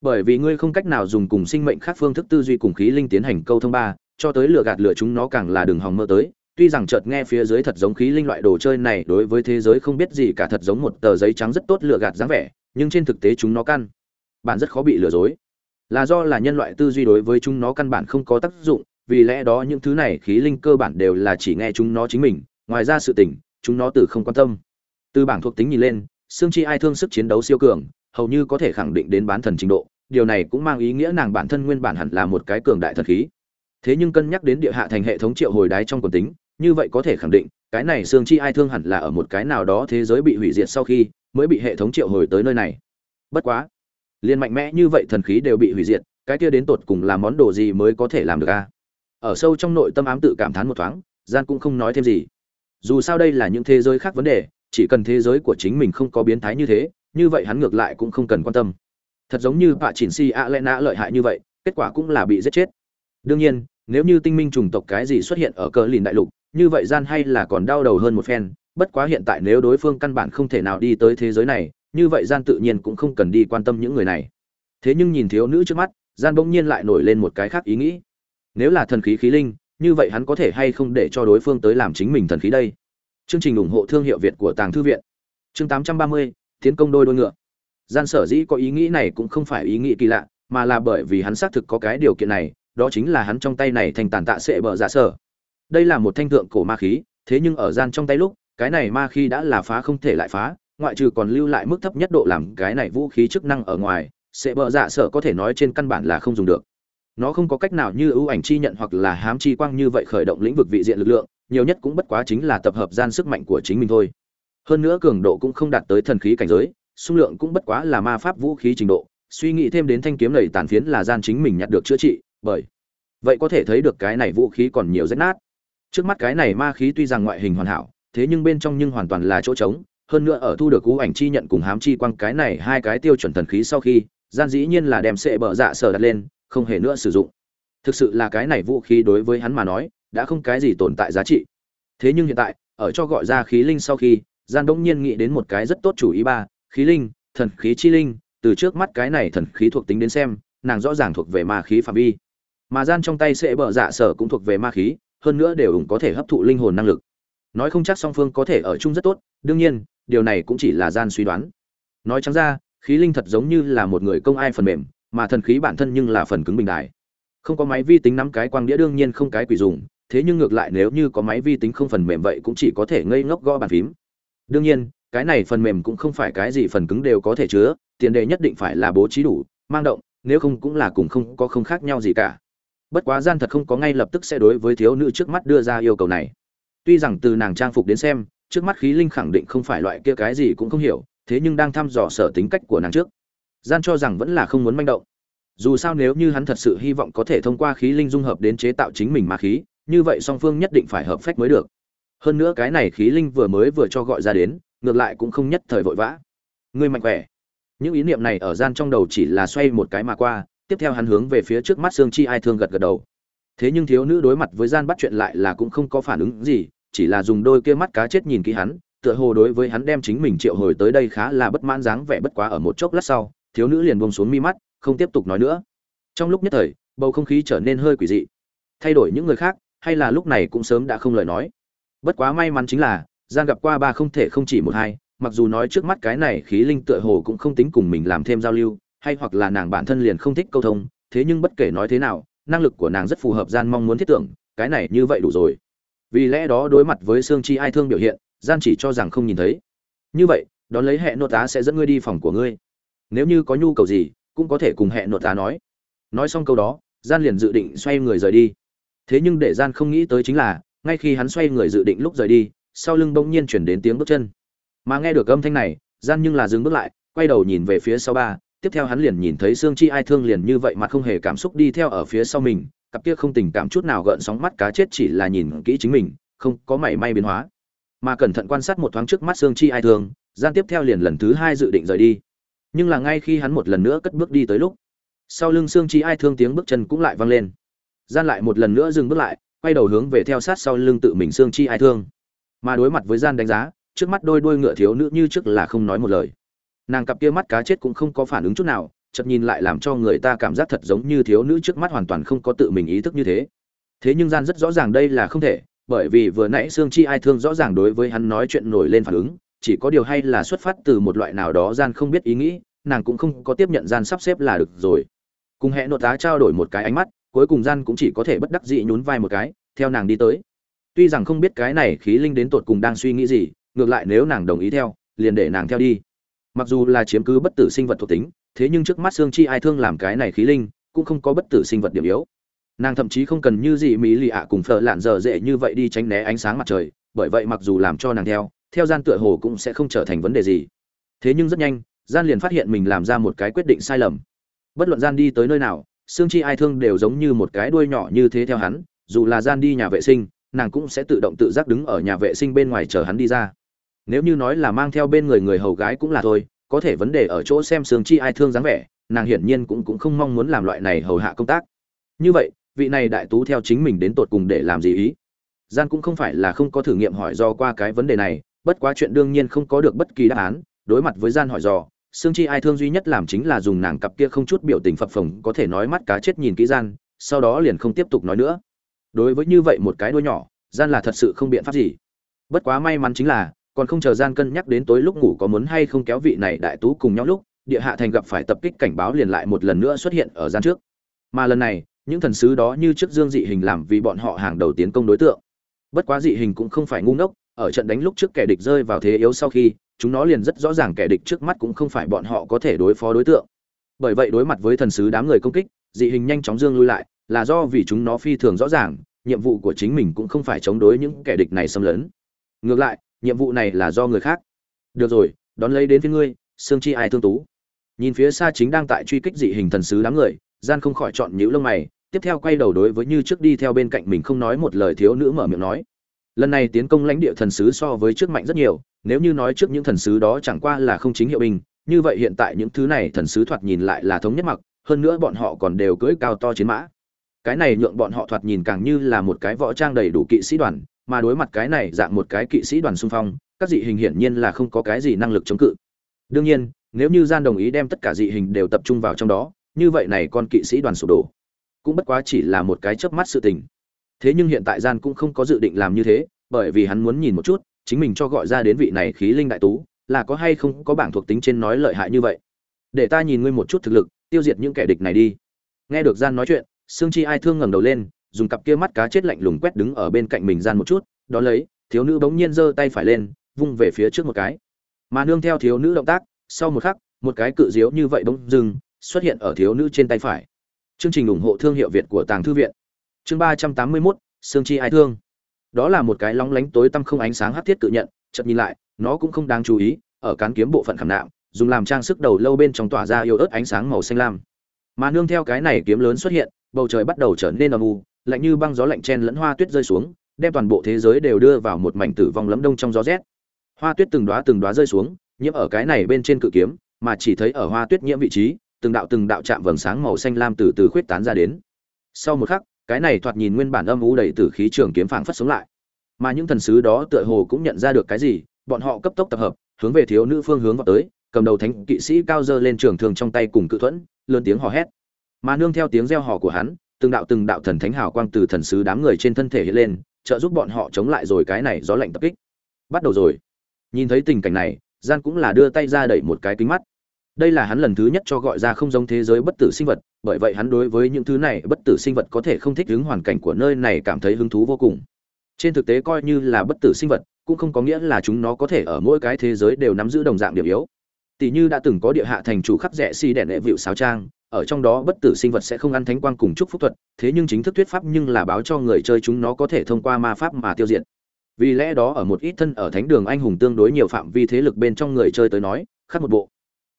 Bởi vì ngươi không cách nào dùng cùng sinh mệnh khác phương thức tư duy cùng khí linh tiến hành câu thông ba cho tới lừa gạt lừa chúng nó càng là đường hòng mơ tới. Tuy rằng chợt nghe phía dưới thật giống khí linh loại đồ chơi này đối với thế giới không biết gì cả thật giống một tờ giấy trắng rất tốt lừa gạt dáng vẻ nhưng trên thực tế chúng nó căn bản rất khó bị lừa dối. Là do là nhân loại tư duy đối với chúng nó căn bản không có tác dụng vì lẽ đó những thứ này khí linh cơ bản đều là chỉ nghe chúng nó chính mình ngoài ra sự tỉnh chúng nó từ không quan tâm. Từ bảng thuộc tính nhìn lên xương chi ai thương sức chiến đấu siêu cường, hầu như có thể khẳng định đến bán thần trình độ, điều này cũng mang ý nghĩa nàng bản thân nguyên bản hẳn là một cái cường đại thần khí. Thế nhưng cân nhắc đến địa hạ thành hệ thống triệu hồi đái trong quần tính, như vậy có thể khẳng định, cái này xương chi ai thương hẳn là ở một cái nào đó thế giới bị hủy diệt sau khi, mới bị hệ thống triệu hồi tới nơi này. Bất quá, liền mạnh mẽ như vậy thần khí đều bị hủy diệt, cái kia đến tột cùng là món đồ gì mới có thể làm được a? Ở sâu trong nội tâm ám tự cảm thán một thoáng, gian cũng không nói thêm gì. Dù sao đây là những thế giới khác vấn đề chỉ cần thế giới của chính mình không có biến thái như thế, như vậy hắn ngược lại cũng không cần quan tâm. Thật giống như bà chỉnh si a lena lợi hại như vậy, kết quả cũng là bị giết chết. Đương nhiên, nếu như tinh minh trùng tộc cái gì xuất hiện ở cờ lìn đại lục, như vậy gian hay là còn đau đầu hơn một phen, bất quá hiện tại nếu đối phương căn bản không thể nào đi tới thế giới này, như vậy gian tự nhiên cũng không cần đi quan tâm những người này. Thế nhưng nhìn thiếu nữ trước mắt, gian bỗng nhiên lại nổi lên một cái khác ý nghĩ. Nếu là thần khí khí linh, như vậy hắn có thể hay không để cho đối phương tới làm chính mình thần khí đây? Chương trình ủng hộ thương hiệu việt của tàng thư viện. Chương 830, tiến công đôi đôi ngựa. Gian sở dĩ có ý nghĩ này cũng không phải ý nghĩ kỳ lạ mà là bởi vì hắn xác thực có cái điều kiện này đó chính là hắn trong tay này thành tàn tạ sệ bờ giả sở. Đây là một thanh thượng cổ ma khí thế nhưng ở gian trong tay lúc cái này ma khí đã là phá không thể lại phá ngoại trừ còn lưu lại mức thấp nhất độ làm cái này vũ khí chức năng ở ngoài sẽ bờ giả dạ sở có thể nói trên căn bản là không dùng được. Nó không có cách nào như ưu ảnh chi nhận hoặc là hám chi quang như vậy khởi động lĩnh vực vị diện lực lượng nhiều nhất cũng bất quá chính là tập hợp gian sức mạnh của chính mình thôi. Hơn nữa cường độ cũng không đạt tới thần khí cảnh giới, xung lượng cũng bất quá là ma pháp vũ khí trình độ, suy nghĩ thêm đến thanh kiếm này tàn phiến là gian chính mình nhặt được chữa trị, bởi vậy có thể thấy được cái này vũ khí còn nhiều rách nát. Trước mắt cái này ma khí tuy rằng ngoại hình hoàn hảo, thế nhưng bên trong nhưng hoàn toàn là chỗ trống, hơn nữa ở thu được cú ảnh chi nhận cùng hám chi quang cái này hai cái tiêu chuẩn thần khí sau khi, gian dĩ nhiên là đem sệ bờ dạ sở đặt lên, không hề nữa sử dụng. Thực sự là cái này vũ khí đối với hắn mà nói đã không cái gì tồn tại giá trị. Thế nhưng hiện tại, ở cho gọi ra khí linh sau khi gian đỗng nhiên nghĩ đến một cái rất tốt chủ ý ba, khí linh, thần khí chi linh, từ trước mắt cái này thần khí thuộc tính đến xem, nàng rõ ràng thuộc về ma khí phạm vi. Mà gian trong tay sẽ bở dạ sở cũng thuộc về ma khí, hơn nữa đều ủng có thể hấp thụ linh hồn năng lực. Nói không chắc song phương có thể ở chung rất tốt, đương nhiên, điều này cũng chỉ là gian suy đoán. Nói trắng ra, khí linh thật giống như là một người công ai phần mềm, mà thần khí bản thân nhưng là phần cứng bình đài. Không có máy vi tính nắm cái quang đĩa đương nhiên không cái quỷ dùng thế nhưng ngược lại nếu như có máy vi tính không phần mềm vậy cũng chỉ có thể ngây ngốc gõ bàn phím. Đương nhiên, cái này phần mềm cũng không phải cái gì phần cứng đều có thể chứa, tiền đề nhất định phải là bố trí đủ, mang động, nếu không cũng là cùng không có không khác nhau gì cả. Bất quá gian thật không có ngay lập tức sẽ đối với thiếu nữ trước mắt đưa ra yêu cầu này. Tuy rằng từ nàng trang phục đến xem, trước mắt khí linh khẳng định không phải loại kia cái gì cũng không hiểu, thế nhưng đang thăm dò sở tính cách của nàng trước. Gian cho rằng vẫn là không muốn manh động. Dù sao nếu như hắn thật sự hy vọng có thể thông qua khí linh dung hợp đến chế tạo chính mình ma khí như vậy song phương nhất định phải hợp phách mới được. Hơn nữa cái này khí linh vừa mới vừa cho gọi ra đến, ngược lại cũng không nhất thời vội vã. Ngươi mạnh khỏe. Những ý niệm này ở gian trong đầu chỉ là xoay một cái mà qua, tiếp theo hắn hướng về phía trước mắt xương chi ai thương gật gật đầu. Thế nhưng thiếu nữ đối mặt với gian bắt chuyện lại là cũng không có phản ứng gì, chỉ là dùng đôi kia mắt cá chết nhìn kỹ hắn, tựa hồ đối với hắn đem chính mình triệu hồi tới đây khá là bất mãn dáng vẻ bất quá ở một chốc lát sau, thiếu nữ liền buông xuống mi mắt, không tiếp tục nói nữa. Trong lúc nhất thời, bầu không khí trở nên hơi quỷ dị. Thay đổi những người khác hay là lúc này cũng sớm đã không lời nói. Bất quá may mắn chính là gian gặp qua ba không thể không chỉ một hai, mặc dù nói trước mắt cái này khí linh tựa hồ cũng không tính cùng mình làm thêm giao lưu, hay hoặc là nàng bản thân liền không thích câu thông, thế nhưng bất kể nói thế nào, năng lực của nàng rất phù hợp gian mong muốn thiết tưởng, cái này như vậy đủ rồi. Vì lẽ đó đối mặt với sương chi ai thương biểu hiện, gian chỉ cho rằng không nhìn thấy. Như vậy, đón lấy hệ nô tá sẽ dẫn ngươi đi phòng của ngươi. Nếu như có nhu cầu gì, cũng có thể cùng hệ nội tá nói. Nói xong câu đó, gian liền dự định xoay người rời đi thế nhưng để gian không nghĩ tới chính là, ngay khi hắn xoay người dự định lúc rời đi, sau lưng bỗng nhiên chuyển đến tiếng bước chân. Mà nghe được âm thanh này, gian nhưng là dừng bước lại, quay đầu nhìn về phía sau ba, tiếp theo hắn liền nhìn thấy xương chi ai thương liền như vậy mà không hề cảm xúc đi theo ở phía sau mình, cặp kia không tình cảm chút nào gợn sóng mắt cá chết chỉ là nhìn kỹ chính mình, không có mảy may biến hóa. Mà cẩn thận quan sát một thoáng trước mắt xương chi ai thương, gian tiếp theo liền lần thứ hai dự định rời đi. Nhưng là ngay khi hắn một lần nữa cất bước đi tới lúc, sau lưng xương chi ai thương tiếng bước chân cũng lại vang lên gian lại một lần nữa dừng bước lại, quay đầu hướng về theo sát sau lưng tự mình xương chi ai thương. Mà đối mặt với gian đánh giá, trước mắt đôi đôi ngựa thiếu nữ như trước là không nói một lời. Nàng cặp kia mắt cá chết cũng không có phản ứng chút nào, chợt nhìn lại làm cho người ta cảm giác thật giống như thiếu nữ trước mắt hoàn toàn không có tự mình ý thức như thế. Thế nhưng gian rất rõ ràng đây là không thể, bởi vì vừa nãy xương chi ai thương rõ ràng đối với hắn nói chuyện nổi lên phản ứng, chỉ có điều hay là xuất phát từ một loại nào đó gian không biết ý nghĩ, nàng cũng không có tiếp nhận gian sắp xếp là được rồi. Cùng hẹn nội tá trao đổi một cái ánh mắt cuối cùng gian cũng chỉ có thể bất đắc dĩ nhún vai một cái, theo nàng đi tới. Tuy rằng không biết cái này khí linh đến tột cùng đang suy nghĩ gì, ngược lại nếu nàng đồng ý theo, liền để nàng theo đi. Mặc dù là chiếm cứ bất tử sinh vật thuộc tính, thế nhưng trước mắt xương chi ai thương làm cái này khí linh, cũng không có bất tử sinh vật điểm yếu. Nàng thậm chí không cần như gì mỹ lì ạ cùng phở lạn dở dễ như vậy đi tránh né ánh sáng mặt trời, bởi vậy mặc dù làm cho nàng theo theo gian tựa hồ cũng sẽ không trở thành vấn đề gì. Thế nhưng rất nhanh, gian liền phát hiện mình làm ra một cái quyết định sai lầm. Bất luận gian đi tới nơi nào xương chi ai thương đều giống như một cái đuôi nhỏ như thế theo hắn, dù là gian đi nhà vệ sinh, nàng cũng sẽ tự động tự giác đứng ở nhà vệ sinh bên ngoài chờ hắn đi ra. Nếu như nói là mang theo bên người người hầu gái cũng là thôi, có thể vấn đề ở chỗ xem xương chi ai thương dáng vẻ, nàng hiển nhiên cũng cũng không mong muốn làm loại này hầu hạ công tác. Như vậy, vị này đại tú theo chính mình đến tột cùng để làm gì ý? Gian cũng không phải là không có thử nghiệm hỏi do qua cái vấn đề này, bất quá chuyện đương nhiên không có được bất kỳ đáp án, đối mặt với gian hỏi dò sương chi ai thương duy nhất làm chính là dùng nàng cặp kia không chút biểu tình phập phồng, có thể nói mắt cá chết nhìn kỹ gian, sau đó liền không tiếp tục nói nữa. Đối với như vậy một cái đuôi nhỏ, gian là thật sự không biện pháp gì. Bất quá may mắn chính là, còn không chờ gian cân nhắc đến tối lúc ngủ có muốn hay không kéo vị này đại tú cùng nhau lúc, địa hạ thành gặp phải tập kích cảnh báo liền lại một lần nữa xuất hiện ở gian trước. Mà lần này, những thần sứ đó như trước dương dị hình làm vì bọn họ hàng đầu tiến công đối tượng. Bất quá dị hình cũng không phải ngu ngốc, ở trận đánh lúc trước kẻ địch rơi vào thế yếu sau khi chúng nó liền rất rõ ràng kẻ địch trước mắt cũng không phải bọn họ có thể đối phó đối tượng. Bởi vậy đối mặt với thần sứ đám người công kích, dị hình nhanh chóng dương lui lại, là do vì chúng nó phi thường rõ ràng, nhiệm vụ của chính mình cũng không phải chống đối những kẻ địch này xâm lấn. Ngược lại, nhiệm vụ này là do người khác. Được rồi, đón lấy đến phía ngươi, sương chi ai thương tú. Nhìn phía xa chính đang tại truy kích dị hình thần sứ đám người, gian không khỏi chọn nhữ lông mày, tiếp theo quay đầu đối với như trước đi theo bên cạnh mình không nói một lời thiếu nữ mở miệng nói lần này tiến công lãnh địa thần sứ so với trước mạnh rất nhiều, nếu như nói trước những thần sứ đó chẳng qua là không chính hiệu binh, như vậy hiện tại những thứ này thần sứ thoạt nhìn lại là thống nhất mặc, hơn nữa bọn họ còn đều cưỡi cao to chiến mã. Cái này nhượng bọn họ thoạt nhìn càng như là một cái võ trang đầy đủ kỵ sĩ đoàn, mà đối mặt cái này dạng một cái kỵ sĩ đoàn xung phong, các dị hình hiển nhiên là không có cái gì năng lực chống cự. Đương nhiên, nếu như gian đồng ý đem tất cả dị hình đều tập trung vào trong đó, như vậy này con kỵ sĩ đoàn sụp đổ. Cũng bất quá chỉ là một cái chớp mắt sự tình thế nhưng hiện tại gian cũng không có dự định làm như thế, bởi vì hắn muốn nhìn một chút, chính mình cho gọi ra đến vị này khí linh đại tú, là có hay không có bảng thuộc tính trên nói lợi hại như vậy. Để ta nhìn ngươi một chút thực lực, tiêu diệt những kẻ địch này đi. Nghe được gian nói chuyện, sương chi ai thương ngẩng đầu lên, dùng cặp kia mắt cá chết lạnh lùng quét đứng ở bên cạnh mình gian một chút, đó lấy, thiếu nữ bỗng nhiên giơ tay phải lên, vung về phía trước một cái. Mà nương theo thiếu nữ động tác, sau một khắc, một cái cự diếu như vậy bỗng dừng, xuất hiện ở thiếu nữ trên tay phải. Chương trình ủng hộ thương hiệu việt của tàng thư viện chương ba trăm tám mươi mốt, sương chi ai thương. Đó là một cái lóng lánh tối tăm không ánh sáng hắc thiết tự nhận, chợt nhìn lại, nó cũng không đáng chú ý, ở cán kiếm bộ phận khảm nạm, dùng làm trang sức đầu lâu bên trong tỏa ra yêu ớt ánh sáng màu xanh lam. Mà nương theo cái này kiếm lớn xuất hiện, bầu trời bắt đầu trở nên âm u, lạnh như băng gió lạnh chen lẫn hoa tuyết rơi xuống, đem toàn bộ thế giới đều đưa vào một mảnh tử vong lấm đông trong gió rét. Hoa tuyết từng đóa từng đóa rơi xuống, nhiễm ở cái này bên trên cự kiếm, mà chỉ thấy ở hoa tuyết nhiễm vị trí, từng đạo từng đạo chạm vầng sáng màu xanh lam từ từ khuyết tán ra đến. Sau một khắc cái này thoạt nhìn nguyên bản âm u đầy tử khí trường kiếm phảng phất sống lại. Mà những thần sứ đó tựa hồ cũng nhận ra được cái gì, bọn họ cấp tốc tập hợp, hướng về thiếu nữ phương hướng vào tới, cầm đầu thánh kỵ sĩ cao dơ lên trường thường trong tay cùng cự thuẫn, lớn tiếng hò hét. Mà nương theo tiếng reo hò của hắn, từng đạo từng đạo thần thánh hào quang từ thần sứ đám người trên thân thể hiện lên, trợ giúp bọn họ chống lại rồi cái này gió lạnh tập kích. Bắt đầu rồi. Nhìn thấy tình cảnh này, gian cũng là đưa tay ra đẩy một cái kính mắt đây là hắn lần thứ nhất cho gọi ra không giống thế giới bất tử sinh vật, bởi vậy hắn đối với những thứ này bất tử sinh vật có thể không thích ứng hoàn cảnh của nơi này cảm thấy hứng thú vô cùng. Trên thực tế coi như là bất tử sinh vật, cũng không có nghĩa là chúng nó có thể ở mỗi cái thế giới đều nắm giữ đồng dạng điểm yếu. Tỷ như đã từng có địa hạ thành chủ khắc rẻ si đèn đệ vịu sáo trang, ở trong đó bất tử sinh vật sẽ không ăn thánh quang cùng chúc phúc thuật, thế nhưng chính thức thuyết pháp nhưng là báo cho người chơi chúng nó có thể thông qua ma pháp mà tiêu diệt. Vì lẽ đó ở một ít thân ở thánh đường anh hùng tương đối nhiều phạm vi thế lực bên trong người chơi tới nói, khắc một bộ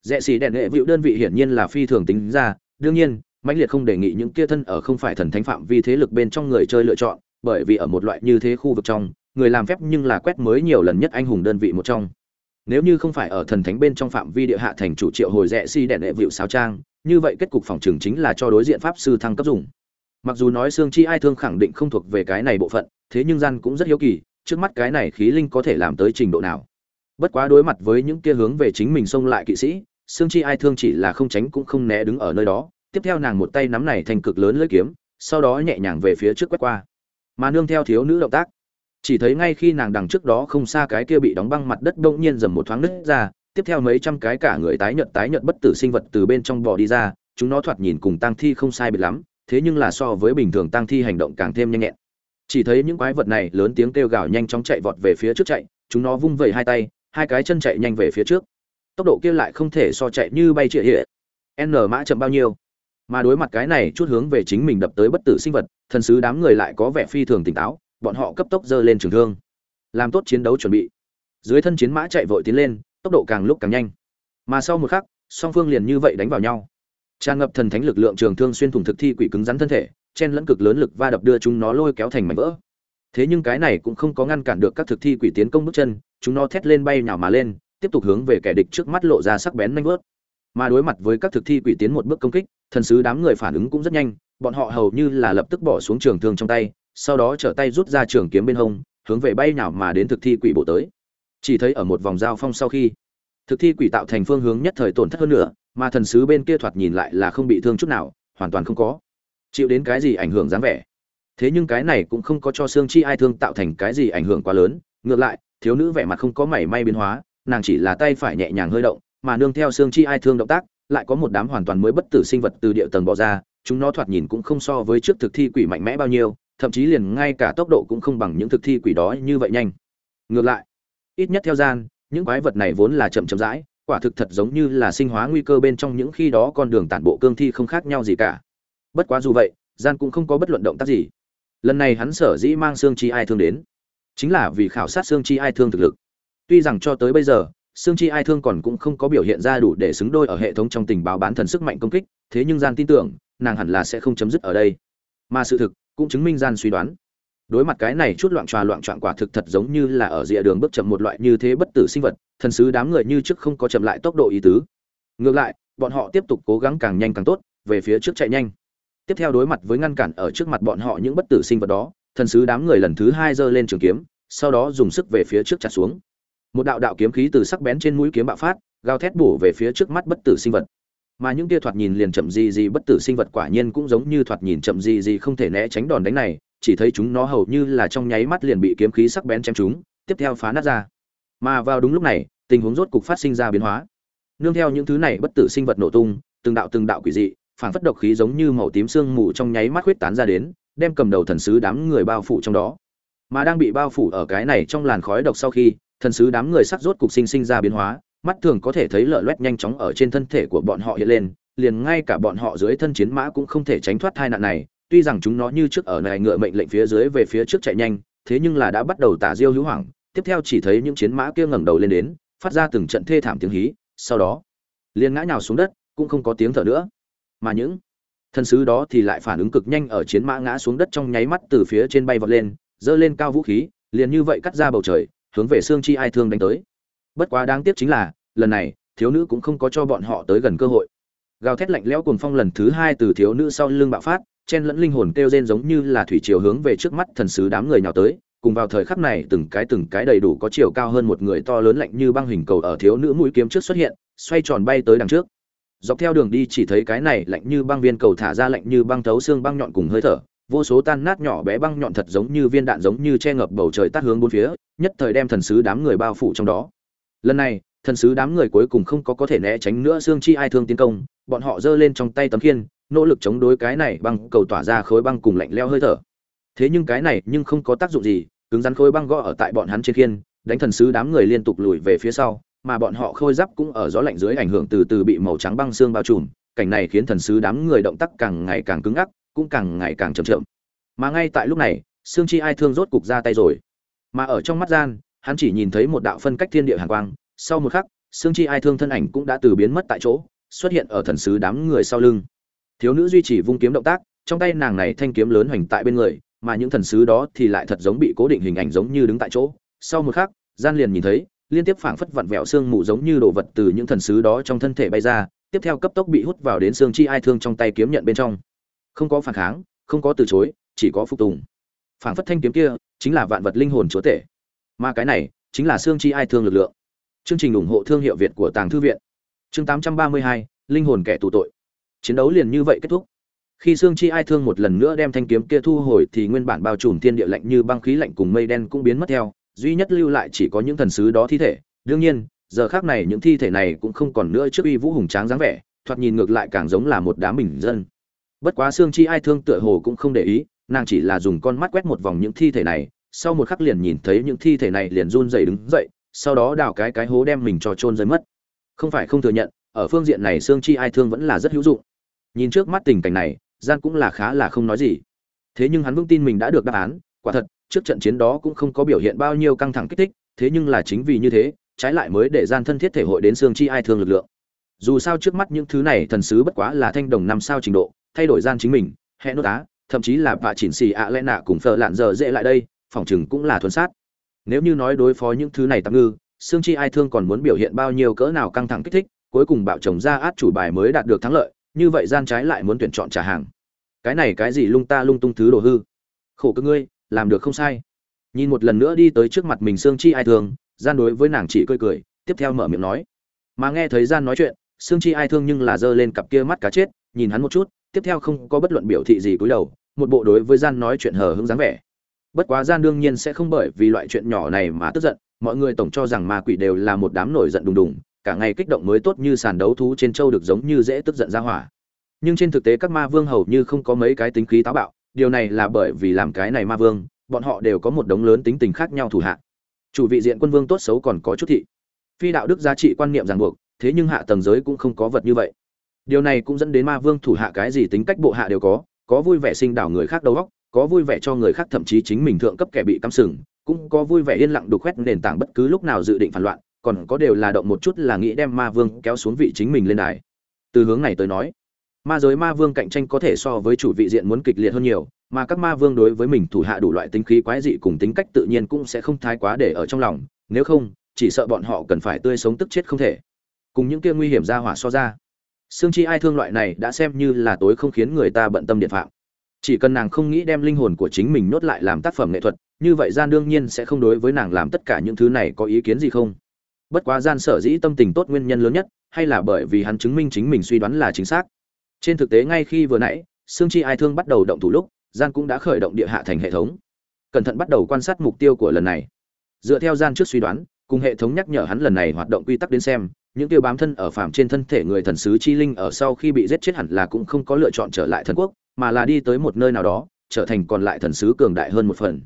rẽ xì đèn hệ vịu đơn vị hiển nhiên là phi thường tính ra. Đương nhiên, mãnh liệt không đề nghị những kia thân ở không phải thần thánh phạm vi thế lực bên trong người chơi lựa chọn, bởi vì ở một loại như thế khu vực trong, người làm phép nhưng là quét mới nhiều lần nhất anh hùng đơn vị một trong. Nếu như không phải ở thần thánh bên trong phạm vi địa hạ thành chủ triệu hồi rẽ xì đèn nghệ vịu sáo trang, như vậy kết cục phòng trường chính là cho đối diện pháp sư thăng cấp dùng. Mặc dù nói xương chi ai thương khẳng định không thuộc về cái này bộ phận, thế nhưng gian cũng rất hiếu kỳ, trước mắt cái này khí linh có thể làm tới trình độ nào. Bất quá đối mặt với những kia hướng về chính mình xông lại kỵ sĩ xương chi ai thương chỉ là không tránh cũng không né đứng ở nơi đó. Tiếp theo nàng một tay nắm này thành cực lớn lưỡi kiếm, sau đó nhẹ nhàng về phía trước quét qua. Mà nương theo thiếu nữ động tác, chỉ thấy ngay khi nàng đằng trước đó không xa cái kia bị đóng băng mặt đất bỗng nhiên dầm một thoáng nứt ra, tiếp theo mấy trăm cái cả người tái nhợt tái nhợt bất tử sinh vật từ bên trong bò đi ra, chúng nó thoạt nhìn cùng tang thi không sai biệt lắm, thế nhưng là so với bình thường tang thi hành động càng thêm nhanh nhẹn. Chỉ thấy những quái vật này lớn tiếng kêu gào nhanh chóng chạy vọt về phía trước chạy, chúng nó vung vẩy hai tay, hai cái chân chạy nhanh về phía trước tốc độ kia lại không thể so chạy như bay trịa hệ n mã chậm bao nhiêu? Mà đối mặt cái này chút hướng về chính mình đập tới bất tử sinh vật, thần sứ đám người lại có vẻ phi thường tỉnh táo, bọn họ cấp tốc dơ lên trường thương. Làm tốt chiến đấu chuẩn bị. Dưới thân chiến mã chạy vội tiến lên, tốc độ càng lúc càng nhanh. Mà sau một khắc, song phương liền như vậy đánh vào nhau. Tràn ngập thần thánh lực lượng trường thương xuyên thủng thực thi quỷ cứng rắn thân thể, chen lẫn cực lớn lực va đập đưa chúng nó lôi kéo thành mảnh vỡ. Thế nhưng cái này cũng không có ngăn cản được các thực thi quỷ tiến công bước chân, chúng nó thét lên bay nhào mà lên tiếp tục hướng về kẻ địch trước mắt lộ ra sắc bén nhanh vớt. Mà đối mặt với các thực thi quỷ tiến một bước công kích, thần sứ đám người phản ứng cũng rất nhanh, bọn họ hầu như là lập tức bỏ xuống trường thương trong tay, sau đó trở tay rút ra trường kiếm bên hông, hướng về bay nhào mà đến thực thi quỷ bộ tới. Chỉ thấy ở một vòng giao phong sau khi, thực thi quỷ tạo thành phương hướng nhất thời tổn thất hơn nữa, mà thần sứ bên kia thoạt nhìn lại là không bị thương chút nào, hoàn toàn không có chịu đến cái gì ảnh hưởng dáng vẻ. Thế nhưng cái này cũng không có cho xương chi ai thương tạo thành cái gì ảnh hưởng quá lớn, ngược lại, thiếu nữ vẻ mặt không có mảy may biến hóa nàng chỉ là tay phải nhẹ nhàng hơi động, mà nương theo xương chi ai thương động tác, lại có một đám hoàn toàn mới bất tử sinh vật từ địa tầng bò ra, chúng nó thoạt nhìn cũng không so với trước thực thi quỷ mạnh mẽ bao nhiêu, thậm chí liền ngay cả tốc độ cũng không bằng những thực thi quỷ đó như vậy nhanh. Ngược lại, ít nhất theo gian, những quái vật này vốn là chậm chậm rãi, quả thực thật giống như là sinh hóa nguy cơ bên trong những khi đó con đường tản bộ cương thi không khác nhau gì cả. Bất quá dù vậy, gian cũng không có bất luận động tác gì. Lần này hắn sở dĩ mang xương chi ai thương đến, chính là vì khảo sát xương chi ai thương thực lực tuy rằng cho tới bây giờ xương chi ai thương còn cũng không có biểu hiện ra đủ để xứng đôi ở hệ thống trong tình báo bán thần sức mạnh công kích, thế nhưng gian tin tưởng, nàng hẳn là sẽ không chấm dứt ở đây. Mà sự thực cũng chứng minh gian suy đoán. Đối mặt cái này chút loạn tròa loạn trọn quả thực thật giống như là ở rìa đường bước chậm một loại như thế bất tử sinh vật, thần sứ đám người như trước không có chậm lại tốc độ ý tứ. Ngược lại, bọn họ tiếp tục cố gắng càng nhanh càng tốt, về phía trước chạy nhanh. Tiếp theo đối mặt với ngăn cản ở trước mặt bọn họ những bất tử sinh vật đó, thần sứ đám người lần thứ hai giơ lên trường kiếm, sau đó dùng sức về phía trước chặt xuống một đạo đạo kiếm khí từ sắc bén trên mũi kiếm bạo phát, gào thét bổ về phía trước mắt bất tử sinh vật. Mà những tia thoạt nhìn liền chậm gì gì bất tử sinh vật quả nhiên cũng giống như thoạt nhìn chậm gì gì không thể né tránh đòn đánh này, chỉ thấy chúng nó hầu như là trong nháy mắt liền bị kiếm khí sắc bén chém chúng tiếp theo phá nát ra. Mà vào đúng lúc này, tình huống rốt cục phát sinh ra biến hóa. Nương theo những thứ này bất tử sinh vật nổ tung, từng đạo từng đạo quỷ dị, phản phất độc khí giống như màu tím sương mù trong nháy mắt huyết tán ra đến, đem cầm đầu thần sứ đám người bao phủ trong đó. Mà đang bị bao phủ ở cái này trong làn khói độc sau khi thần sứ đám người sắc rốt cục sinh sinh ra biến hóa, mắt thường có thể thấy lở loét nhanh chóng ở trên thân thể của bọn họ hiện lên, liền ngay cả bọn họ dưới thân chiến mã cũng không thể tránh thoát tai nạn này, tuy rằng chúng nó như trước ở này ngựa mệnh lệnh phía dưới về phía trước chạy nhanh, thế nhưng là đã bắt đầu tả diêu hữu hoảng, tiếp theo chỉ thấy những chiến mã kia ngẩng đầu lên đến, phát ra từng trận thê thảm tiếng hí, sau đó, liền ngã nhào xuống đất, cũng không có tiếng thở nữa. Mà những thần sứ đó thì lại phản ứng cực nhanh ở chiến mã ngã xuống đất trong nháy mắt từ phía trên bay vọt lên, giơ lên cao vũ khí, liền như vậy cắt ra bầu trời hướng về xương chi ai thương đánh tới. Bất quá đáng tiếc chính là, lần này, thiếu nữ cũng không có cho bọn họ tới gần cơ hội. Gào thét lạnh lẽo cuồng phong lần thứ hai từ thiếu nữ sau lưng bạo phát, chen lẫn linh hồn kêu rên giống như là thủy chiều hướng về trước mắt thần sứ đám người nhào tới, cùng vào thời khắc này từng cái từng cái đầy đủ có chiều cao hơn một người to lớn lạnh như băng hình cầu ở thiếu nữ mũi kiếm trước xuất hiện, xoay tròn bay tới đằng trước. Dọc theo đường đi chỉ thấy cái này lạnh như băng viên cầu thả ra lạnh như băng thấu xương băng nhọn cùng hơi thở vô số tan nát nhỏ bé băng nhọn thật giống như viên đạn giống như che ngập bầu trời tát hướng bốn phía, nhất thời đem thần sứ đám người bao phủ trong đó. Lần này, thần sứ đám người cuối cùng không có có thể né tránh nữa xương chi ai thương tiến công, bọn họ giơ lên trong tay tấm khiên, nỗ lực chống đối cái này băng cầu tỏa ra khối băng cùng lạnh leo hơi thở. Thế nhưng cái này nhưng không có tác dụng gì, cứng rắn khối băng gõ ở tại bọn hắn trên khiên, đánh thần sứ đám người liên tục lùi về phía sau, mà bọn họ khôi giáp cũng ở gió lạnh dưới ảnh hưởng từ từ bị màu trắng băng xương bao trùm, cảnh này khiến thần sứ đám người động tác càng ngày càng cứng ngắc cũng càng ngày càng chậm chậm. Mà ngay tại lúc này xương chi ai thương rốt cục ra tay rồi. Mà ở trong mắt gian, hắn chỉ nhìn thấy một đạo phân cách thiên địa hàn quang. Sau một khắc xương chi ai thương thân ảnh cũng đã từ biến mất tại chỗ, xuất hiện ở thần sứ đám người sau lưng. Thiếu nữ duy trì vung kiếm động tác, trong tay nàng này thanh kiếm lớn hoành tại bên người, mà những thần sứ đó thì lại thật giống bị cố định hình ảnh giống như đứng tại chỗ. Sau một khắc, gian liền nhìn thấy, liên tiếp phảng phất vặn vẹo xương mù giống như đồ vật từ những thần sứ đó trong thân thể bay ra, tiếp theo cấp tốc bị hút vào đến xương chi ai thương trong tay kiếm nhận bên trong không có phản kháng không có từ chối chỉ có phục tùng. Phảng phất thanh kiếm kia chính là vạn vật linh hồn chúa tể. Mà cái này chính là xương chi ai thương lực lượng. Chương trình ủng hộ thương hiệu việt của tàng thư viện. Chương 832, linh hồn kẻ tù tội. Chiến đấu liền như vậy kết thúc. Khi xương chi ai thương một lần nữa đem thanh kiếm kia thu hồi thì nguyên bản bao trùm thiên địa lạnh như băng khí lạnh cùng mây đen cũng biến mất theo duy nhất lưu lại chỉ có những thần sứ đó thi thể. Đương nhiên giờ khác này những thi thể này cũng không còn nữa trước uy vũ hùng tráng dáng vẻ thoạt nhìn ngược lại càng giống là một đám bình dân bất quá xương chi ai thương tựa hồ cũng không để ý, nàng chỉ là dùng con mắt quét một vòng những thi thể này, sau một khắc liền nhìn thấy những thi thể này liền run rẩy đứng dậy, sau đó đào cái cái hố đem mình cho trôn rơi mất. Không phải không thừa nhận, ở phương diện này xương chi ai thương vẫn là rất hữu dụng. Nhìn trước mắt tình cảnh này, gian cũng là khá là không nói gì. Thế nhưng hắn vững tin mình đã được đáp án, quả thật, trước trận chiến đó cũng không có biểu hiện bao nhiêu căng thẳng kích thích, thế nhưng là chính vì như thế, trái lại mới để gian thân thiết thể hội đến xương chi ai thương lực lượng. Dù sao trước mắt những thứ này thần sứ bất quá là thanh đồng năm sao trình độ thay đổi gian chính mình hẹn nốt á, thậm chí là vạ chỉnh xì ạ lẽ nạ cùng phở lạn giờ dễ lại đây, phòng chừng cũng là thuần sát. Nếu như nói đối phó những thứ này tạm ngư, xương chi ai thương còn muốn biểu hiện bao nhiêu cỡ nào căng thẳng kích thích, cuối cùng bạo chồng ra át chủ bài mới đạt được thắng lợi, như vậy gian trái lại muốn tuyển chọn trả hàng. Cái này cái gì lung ta lung tung thứ đồ hư? Khổ cơ ngươi, làm được không sai. Nhìn một lần nữa đi tới trước mặt mình xương chi ai thương, gian đối với nàng chỉ cười cười, tiếp theo mở miệng nói. Mà nghe thấy gian nói chuyện, xương chi ai thương nhưng là giơ lên cặp kia mắt cá chết, nhìn hắn một chút tiếp theo không có bất luận biểu thị gì cúi đầu, một bộ đối với gian nói chuyện hờ hững dáng vẻ. Bất quá gian đương nhiên sẽ không bởi vì loại chuyện nhỏ này mà tức giận, mọi người tổng cho rằng ma quỷ đều là một đám nổi giận đùng đùng, cả ngày kích động mới tốt như sàn đấu thú trên châu được giống như dễ tức giận ra hỏa. Nhưng trên thực tế các ma vương hầu như không có mấy cái tính khí táo bạo, điều này là bởi vì làm cái này ma vương, bọn họ đều có một đống lớn tính tình khác nhau thủ hạ. Chủ vị diện quân vương tốt xấu còn có chút thị. Phi đạo đức giá trị quan niệm ràng buộc, thế nhưng hạ tầng giới cũng không có vật như vậy điều này cũng dẫn đến ma vương thủ hạ cái gì tính cách bộ hạ đều có có vui vẻ sinh đảo người khác đầu óc, có vui vẻ cho người khác thậm chí chính mình thượng cấp kẻ bị cắm sừng, cũng có vui vẻ yên lặng đục khoét nền tảng bất cứ lúc nào dự định phản loạn, còn có đều là động một chút là nghĩ đem ma vương kéo xuống vị chính mình lên đài. Từ hướng này tới nói, ma giới ma vương cạnh tranh có thể so với chủ vị diện muốn kịch liệt hơn nhiều, mà các ma vương đối với mình thủ hạ đủ loại tính khí quái dị cùng tính cách tự nhiên cũng sẽ không thái quá để ở trong lòng, nếu không, chỉ sợ bọn họ cần phải tươi sống tức chết không thể. Cùng những kia nguy hiểm ra hỏa so ra Sương chi ai thương loại này đã xem như là tối không khiến người ta bận tâm điện phạm. Chỉ cần nàng không nghĩ đem linh hồn của chính mình nốt lại làm tác phẩm nghệ thuật, như vậy gian đương nhiên sẽ không đối với nàng làm tất cả những thứ này có ý kiến gì không? Bất quá gian sở dĩ tâm tình tốt nguyên nhân lớn nhất, hay là bởi vì hắn chứng minh chính mình suy đoán là chính xác. Trên thực tế ngay khi vừa nãy, Sương chi ai thương bắt đầu động thủ lúc, gian cũng đã khởi động địa hạ thành hệ thống. Cẩn thận bắt đầu quan sát mục tiêu của lần này. Dựa theo gian trước suy đoán, cùng hệ thống nhắc nhở hắn lần này hoạt động quy tắc đến xem những tiêu bám thân ở phạm trên thân thể người thần sứ chi linh ở sau khi bị giết chết hẳn là cũng không có lựa chọn trở lại thần quốc, mà là đi tới một nơi nào đó, trở thành còn lại thần sứ cường đại hơn một phần.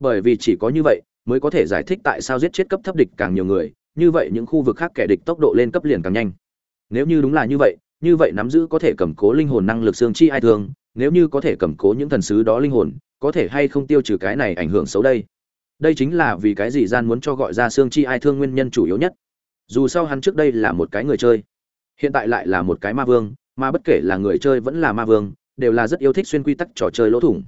Bởi vì chỉ có như vậy, mới có thể giải thích tại sao giết chết cấp thấp địch càng nhiều người, như vậy những khu vực khác kẻ địch tốc độ lên cấp liền càng nhanh. Nếu như đúng là như vậy như vậy nắm giữ có thể cầm cố linh hồn năng lực xương chi ai thương nếu như có thể cầm cố những thần sứ đó linh hồn, có thể hay không tiêu trừ cái này ảnh hưởng xấu đây? Đây chính là vì cái gì gian muốn cho gọi ra xương chi ai thương nguyên nhân chủ yếu nhất dù sao hắn trước đây là một cái người chơi. Hiện tại lại là một cái ma vương, mà bất kể là người chơi vẫn là ma vương, đều là rất yêu thích xuyên quy tắc trò chơi lỗ thủng.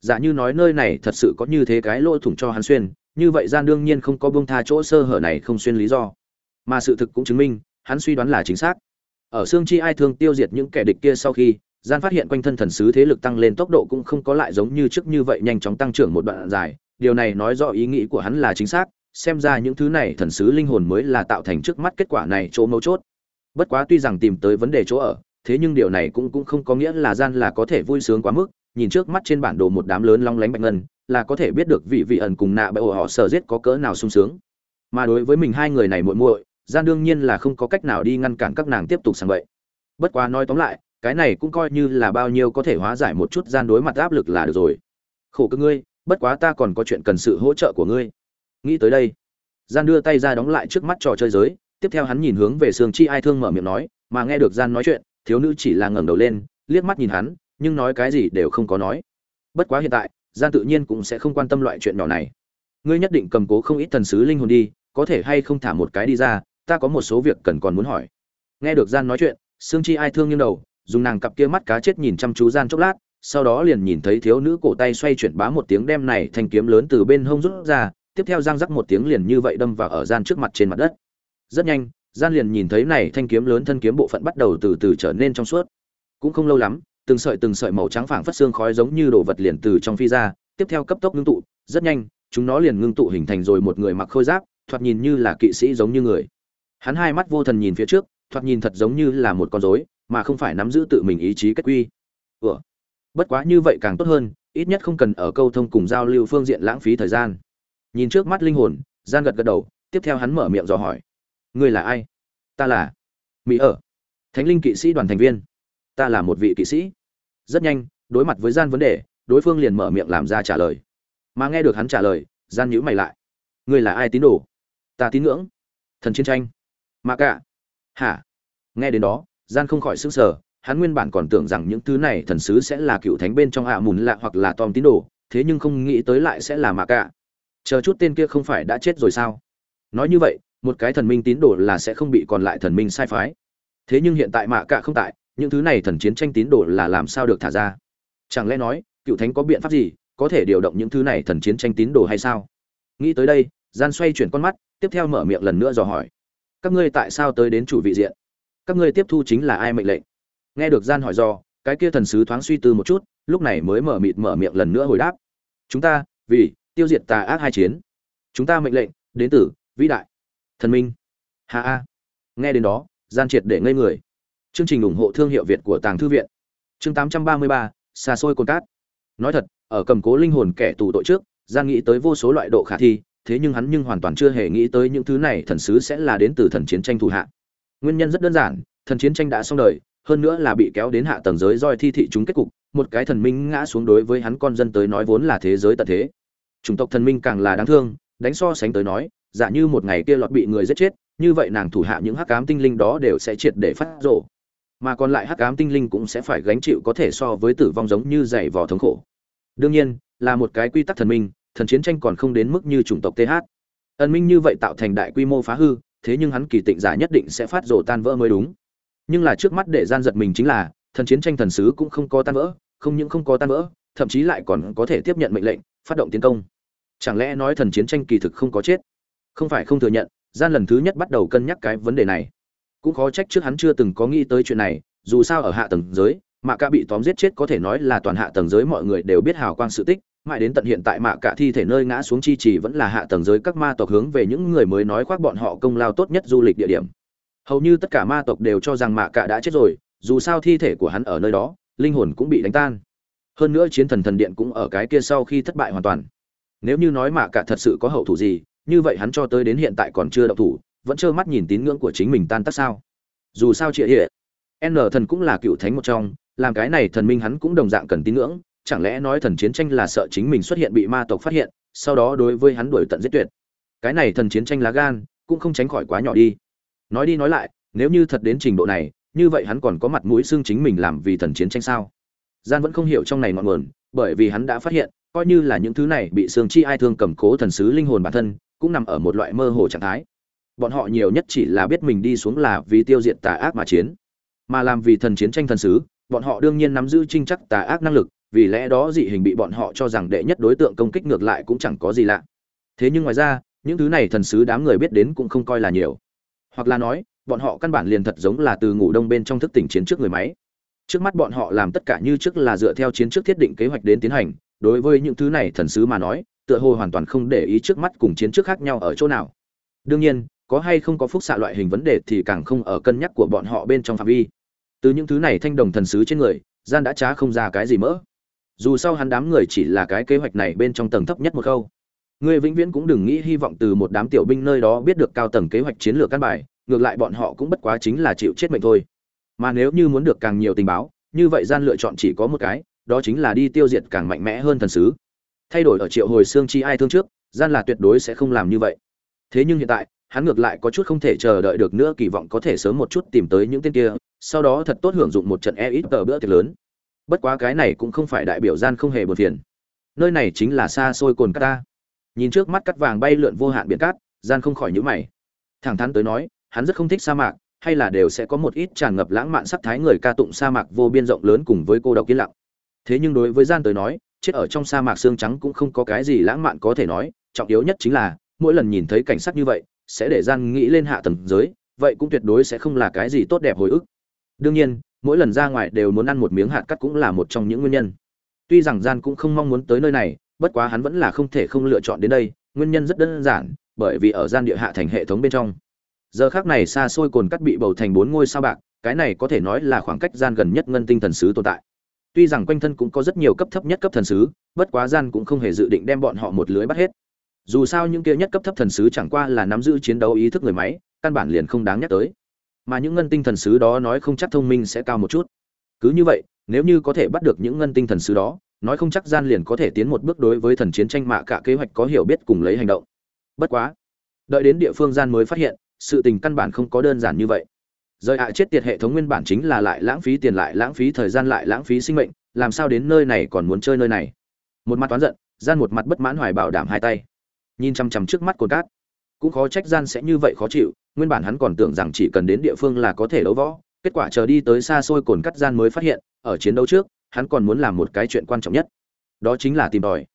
Giả như nói nơi này thật sự có như thế cái lỗ thủng cho hắn xuyên, như vậy gian đương nhiên không có bông tha chỗ sơ hở này không xuyên lý do. Mà sự thực cũng chứng minh, hắn suy đoán là chính xác. Ở xương chi ai thương tiêu diệt những kẻ địch kia sau khi, gian phát hiện quanh thân thần sứ thế lực tăng lên tốc độ cũng không có lại giống như trước như vậy nhanh chóng tăng trưởng một đoạn dài. Điều này nói rõ ý nghĩ của hắn là chính xác xem ra những thứ này thần sứ linh hồn mới là tạo thành trước mắt kết quả này chỗ mấu chốt. Bất quá tuy rằng tìm tới vấn đề chỗ ở, thế nhưng điều này cũng cũng không có nghĩa là gian là có thể vui sướng quá mức, nhìn trước mắt trên bản đồ một đám lớn long lánh bạch ngân, là có thể biết được vị vị ẩn cùng nạ bởi họ sở giết có cỡ nào sung sướng. Mà đối với mình hai người này muội muội, gian đương nhiên là không có cách nào đi ngăn cản các nàng tiếp tục sang vậy. Bất quá nói tóm lại, cái này cũng coi như là bao nhiêu có thể hóa giải một chút gian đối mặt áp lực là được rồi. Khổ cơ ngươi, bất quá ta còn có chuyện cần sự hỗ trợ của ngươi nghĩ tới đây, gian đưa tay ra đóng lại trước mắt trò chơi giới. Tiếp theo hắn nhìn hướng về sương chi ai thương mở miệng nói, mà nghe được gian nói chuyện, thiếu nữ chỉ là ngẩng đầu lên, liếc mắt nhìn hắn, nhưng nói cái gì đều không có nói. Bất quá hiện tại, gian tự nhiên cũng sẽ không quan tâm loại chuyện nhỏ này. Ngươi nhất định cầm cố không ít thần sứ linh hồn đi, có thể hay không thả một cái đi ra, ta có một số việc cần còn muốn hỏi. Nghe được gian nói chuyện sương chi ai thương nghiêng đầu, dùng nàng cặp kia mắt cá chết nhìn chăm chú gian chốc lát, sau đó liền nhìn thấy thiếu nữ cổ tay xoay chuyển bá một tiếng đem này thanh kiếm lớn từ bên hông rút ra tiếp theo giang rắc một tiếng liền như vậy đâm vào ở gian trước mặt trên mặt đất. Rất nhanh, gian liền nhìn thấy này thanh kiếm lớn thân kiếm bộ phận bắt đầu từ từ trở nên trong suốt. Cũng không lâu lắm, từng sợi từng sợi màu trắng phảng phất xương khói giống như đồ vật liền từ trong phi ra, tiếp theo cấp tốc ngưng tụ, rất nhanh, chúng nó liền ngưng tụ hình thành rồi một người mặc khôi giáp, thoạt nhìn như là kỵ sĩ giống như người. Hắn hai mắt vô thần nhìn phía trước, thoạt nhìn thật giống như là một con rối, mà không phải nắm giữ tự mình ý chí kết quy. Ủa? bất quá như vậy càng tốt hơn, ít nhất không cần ở câu thông cùng giao lưu phương diện lãng phí thời gian nhìn trước mắt linh hồn, gian gật gật đầu, tiếp theo hắn mở miệng dò hỏi. Ngươi là ai? Ta là mỹ ở, thánh linh kỵ sĩ đoàn thành viên. Ta là một vị kỵ sĩ. Rất nhanh, đối mặt với gian vấn đề, đối phương liền mở miệng làm ra trả lời. Mà nghe được hắn trả lời, gian nhữ mày lại. Ngươi là ai tín đồ? Ta tín ngưỡng. Thần chiến tranh. Mà cả hả? Nghe đến đó, gian không khỏi sức sở hắn nguyên bản còn tưởng rằng những thứ này thần sứ sẽ là cựu thánh bên trong ạ mùn lạ hoặc là tom tín đồ, thế nhưng không nghĩ tới lại sẽ là mạ cả chờ chút tên kia không phải đã chết rồi sao? Nói như vậy, một cái thần minh tín đồ là sẽ không bị còn lại thần minh sai phái. Thế nhưng hiện tại mạ cạ không tại, những thứ này thần chiến tranh tín đồ là làm sao được thả ra? Chẳng lẽ nói, cựu thánh có biện pháp gì, có thể điều động những thứ này thần chiến tranh tín đồ hay sao? Nghĩ tới đây, gian xoay chuyển con mắt, tiếp theo mở miệng lần nữa dò hỏi. Các ngươi tại sao tới đến chủ vị diện? Các ngươi tiếp thu chính là ai mệnh lệnh? Nghe được gian hỏi do, cái kia thần sứ thoáng suy tư một chút, lúc này mới mở mịt mở miệng lần nữa hồi đáp. Chúng ta, vì tiêu diệt tà ác hai chiến. Chúng ta mệnh lệnh đến từ vĩ đại. Thần minh. Ha a nghe đến đó gian triệt để ngây người. Chương trình ủng hộ thương hiệu việt của tàng thư viện. Chương 833, xa xôi cồn cát. Nói thật ở cầm cố linh hồn kẻ tù tội trước gian nghĩ tới vô số loại độ khả thi thế nhưng hắn nhưng hoàn toàn chưa hề nghĩ tới những thứ này thần sứ sẽ là đến từ thần chiến tranh thủ hạ. Nguyên nhân rất đơn giản thần chiến tranh đã xong đời hơn nữa là bị kéo đến hạ tầng giới roi thi thị chúng kết cục một cái thần minh ngã xuống đối với hắn con dân tới nói vốn là thế giới tận thế chủng tộc thần minh càng là đáng thương, đánh so sánh tới nói, giả như một ngày kia lọt bị người giết chết, như vậy nàng thủ hạ những hắc ám tinh linh đó đều sẽ triệt để phát rộ mà còn lại hắc ám tinh linh cũng sẽ phải gánh chịu có thể so với tử vong giống như dày vò thống khổ. Đương nhiên, là một cái quy tắc thần minh, thần chiến tranh còn không đến mức như chủng tộc th ẩn minh như vậy tạo thành đại quy mô phá hư, thế nhưng hắn kỳ tịnh giả nhất định sẽ phát rồ tan vỡ mới đúng. Nhưng là trước mắt để gian giật mình chính là, thần chiến tranh thần sứ cũng không có tan vỡ, không những không có tan vỡ, thậm chí lại còn có thể tiếp nhận mệnh lệnh phát động tiến công. Chẳng lẽ nói thần chiến tranh kỳ thực không có chết? Không phải không thừa nhận, gian lần thứ nhất bắt đầu cân nhắc cái vấn đề này. Cũng khó trách trước hắn chưa từng có nghĩ tới chuyện này, dù sao ở hạ tầng giới, mạ cả bị tóm giết chết có thể nói là toàn hạ tầng giới mọi người đều biết hào quang sự tích, mãi đến tận hiện tại mạ cả thi thể nơi ngã xuống chi trì vẫn là hạ tầng giới các ma tộc hướng về những người mới nói khoác bọn họ công lao tốt nhất du lịch địa điểm. Hầu như tất cả ma tộc đều cho rằng mạ cả đã chết rồi, dù sao thi thể của hắn ở nơi đó, linh hồn cũng bị đánh tan hơn nữa chiến thần thần điện cũng ở cái kia sau khi thất bại hoàn toàn. Nếu như nói mạ cả thật sự có hậu thủ gì, như vậy hắn cho tới đến hiện tại còn chưa động thủ, vẫn trơ mắt nhìn tín ngưỡng của chính mình tan tác sao. Dù sao chị hệ n thần cũng là cựu thánh một trong, làm cái này thần minh hắn cũng đồng dạng cần tín ngưỡng, chẳng lẽ nói thần chiến tranh là sợ chính mình xuất hiện bị ma tộc phát hiện, sau đó đối với hắn đuổi tận giết tuyệt. Cái này thần chiến tranh lá gan, cũng không tránh khỏi quá nhỏ đi. Nói đi nói lại, nếu như thật đến trình độ này, như vậy hắn còn có mặt mũi xương chính mình làm vì thần chiến tranh sao? Gian vẫn không hiểu trong này ngọn nguồn, bởi vì hắn đã phát hiện, coi như là những thứ này bị xương chi ai thương cầm cố thần sứ linh hồn bản thân, cũng nằm ở một loại mơ hồ trạng thái. Bọn họ nhiều nhất chỉ là biết mình đi xuống là vì tiêu diệt tà ác mà chiến. Mà làm vì thần chiến tranh thần sứ, bọn họ đương nhiên nắm giữ trinh chắc tà ác năng lực, vì lẽ đó dị hình bị bọn họ cho rằng đệ nhất đối tượng công kích ngược lại cũng chẳng có gì lạ. Thế nhưng ngoài ra, những thứ này thần sứ đám người biết đến cũng không coi là nhiều. Hoặc là nói, bọn họ căn bản liền thật giống là từ ngủ đông bên trong thức tỉnh chiến trước người máy trước mắt bọn họ làm tất cả như trước là dựa theo chiến trước thiết định kế hoạch đến tiến hành, đối với những thứ này thần sứ mà nói, tựa hồ hoàn toàn không để ý trước mắt cùng chiến trước khác nhau ở chỗ nào. Đương nhiên, có hay không có phúc xạ loại hình vấn đề thì càng không ở cân nhắc của bọn họ bên trong phạm vi. Từ những thứ này thanh đồng thần sứ trên người, gian đã trá không ra cái gì mỡ. Dù sao hắn đám người chỉ là cái kế hoạch này bên trong tầng thấp nhất một khâu. Người vĩnh viễn cũng đừng nghĩ hy vọng từ một đám tiểu binh nơi đó biết được cao tầng kế hoạch chiến lược căn bài, ngược lại bọn họ cũng bất quá chính là chịu chết mệnh thôi mà nếu như muốn được càng nhiều tình báo, như vậy gian lựa chọn chỉ có một cái, đó chính là đi tiêu diệt càng mạnh mẽ hơn thần sứ. Thay đổi ở triệu hồi xương chi ai thương trước, gian là tuyệt đối sẽ không làm như vậy. Thế nhưng hiện tại, hắn ngược lại có chút không thể chờ đợi được nữa, kỳ vọng có thể sớm một chút tìm tới những tên kia, sau đó thật tốt hưởng dụng một trận e ít tờ bữa tiệc lớn. Bất quá cái này cũng không phải đại biểu gian không hề buồn phiền. Nơi này chính là xa xôi cồn cát ta. Nhìn trước mắt cắt vàng bay lượn vô hạn biển cát, gian không khỏi nhíu mày. Thẳng thắn tới nói, hắn rất không thích sa mạc hay là đều sẽ có một ít tràn ngập lãng mạn sắc thái người ca tụng sa mạc vô biên rộng lớn cùng với cô độc yên lặng. Thế nhưng đối với gian tới nói, chết ở trong sa mạc xương trắng cũng không có cái gì lãng mạn có thể nói, trọng yếu nhất chính là, mỗi lần nhìn thấy cảnh sắc như vậy, sẽ để gian nghĩ lên hạ tầng giới, vậy cũng tuyệt đối sẽ không là cái gì tốt đẹp hồi ức. Đương nhiên, mỗi lần ra ngoài đều muốn ăn một miếng hạt cắt cũng là một trong những nguyên nhân. Tuy rằng gian cũng không mong muốn tới nơi này, bất quá hắn vẫn là không thể không lựa chọn đến đây, nguyên nhân rất đơn giản, bởi vì ở gian địa hạ thành hệ thống bên trong giờ khác này xa xôi cồn cắt bị bầu thành bốn ngôi sao bạc, cái này có thể nói là khoảng cách gian gần nhất ngân tinh thần sứ tồn tại. Tuy rằng quanh thân cũng có rất nhiều cấp thấp nhất cấp thần sứ, bất quá gian cũng không hề dự định đem bọn họ một lưới bắt hết. Dù sao những kia nhất cấp thấp thần sứ chẳng qua là nắm giữ chiến đấu ý thức người máy, căn bản liền không đáng nhắc tới. Mà những ngân tinh thần sứ đó nói không chắc thông minh sẽ cao một chút. Cứ như vậy, nếu như có thể bắt được những ngân tinh thần sứ đó, nói không chắc gian liền có thể tiến một bước đối với thần chiến tranh mạ cả kế hoạch có hiểu biết cùng lấy hành động. Bất quá, đợi đến địa phương gian mới phát hiện sự tình căn bản không có đơn giản như vậy. Rời ạ chết tiệt hệ thống nguyên bản chính là lại lãng phí tiền, lại lãng phí thời gian, lại lãng phí sinh mệnh, làm sao đến nơi này còn muốn chơi nơi này? Một mặt toán giận, gian một mặt bất mãn hoài bảo đảm hai tay. Nhìn chăm chăm trước mắt cồn cát, cũng khó trách gian sẽ như vậy khó chịu, nguyên bản hắn còn tưởng rằng chỉ cần đến địa phương là có thể đấu võ, kết quả chờ đi tới xa xôi cồn cắt gian mới phát hiện, ở chiến đấu trước, hắn còn muốn làm một cái chuyện quan trọng nhất. Đó chính là tìm tòi.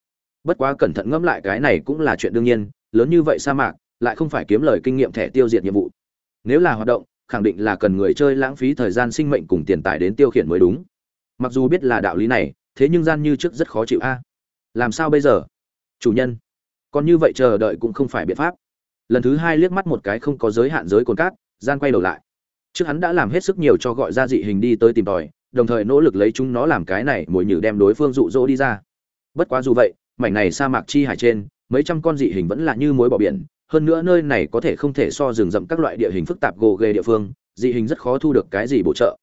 Bất quá cẩn thận ngẫm lại cái này cũng là chuyện đương nhiên, lớn như vậy sa mạc lại không phải kiếm lời kinh nghiệm thẻ tiêu diệt nhiệm vụ. Nếu là hoạt động, khẳng định là cần người chơi lãng phí thời gian sinh mệnh cùng tiền tài đến tiêu khiển mới đúng. Mặc dù biết là đạo lý này, thế nhưng gian như trước rất khó chịu a. Làm sao bây giờ? Chủ nhân, còn như vậy chờ đợi cũng không phải biện pháp. Lần thứ hai liếc mắt một cái không có giới hạn giới cồn cát, gian quay đầu lại. Trước hắn đã làm hết sức nhiều cho gọi ra dị hình đi tới tìm tòi, đồng thời nỗ lực lấy chúng nó làm cái này mồi nhử đem đối phương dụ dỗ đi ra. Bất quá dù vậy, mảnh này sa mạc chi hải trên, mấy trăm con dị hình vẫn là như mối bỏ biển hơn nữa nơi này có thể không thể so rừng rậm các loại địa hình phức tạp gồ ghề địa phương, dị hình rất khó thu được cái gì bổ trợ.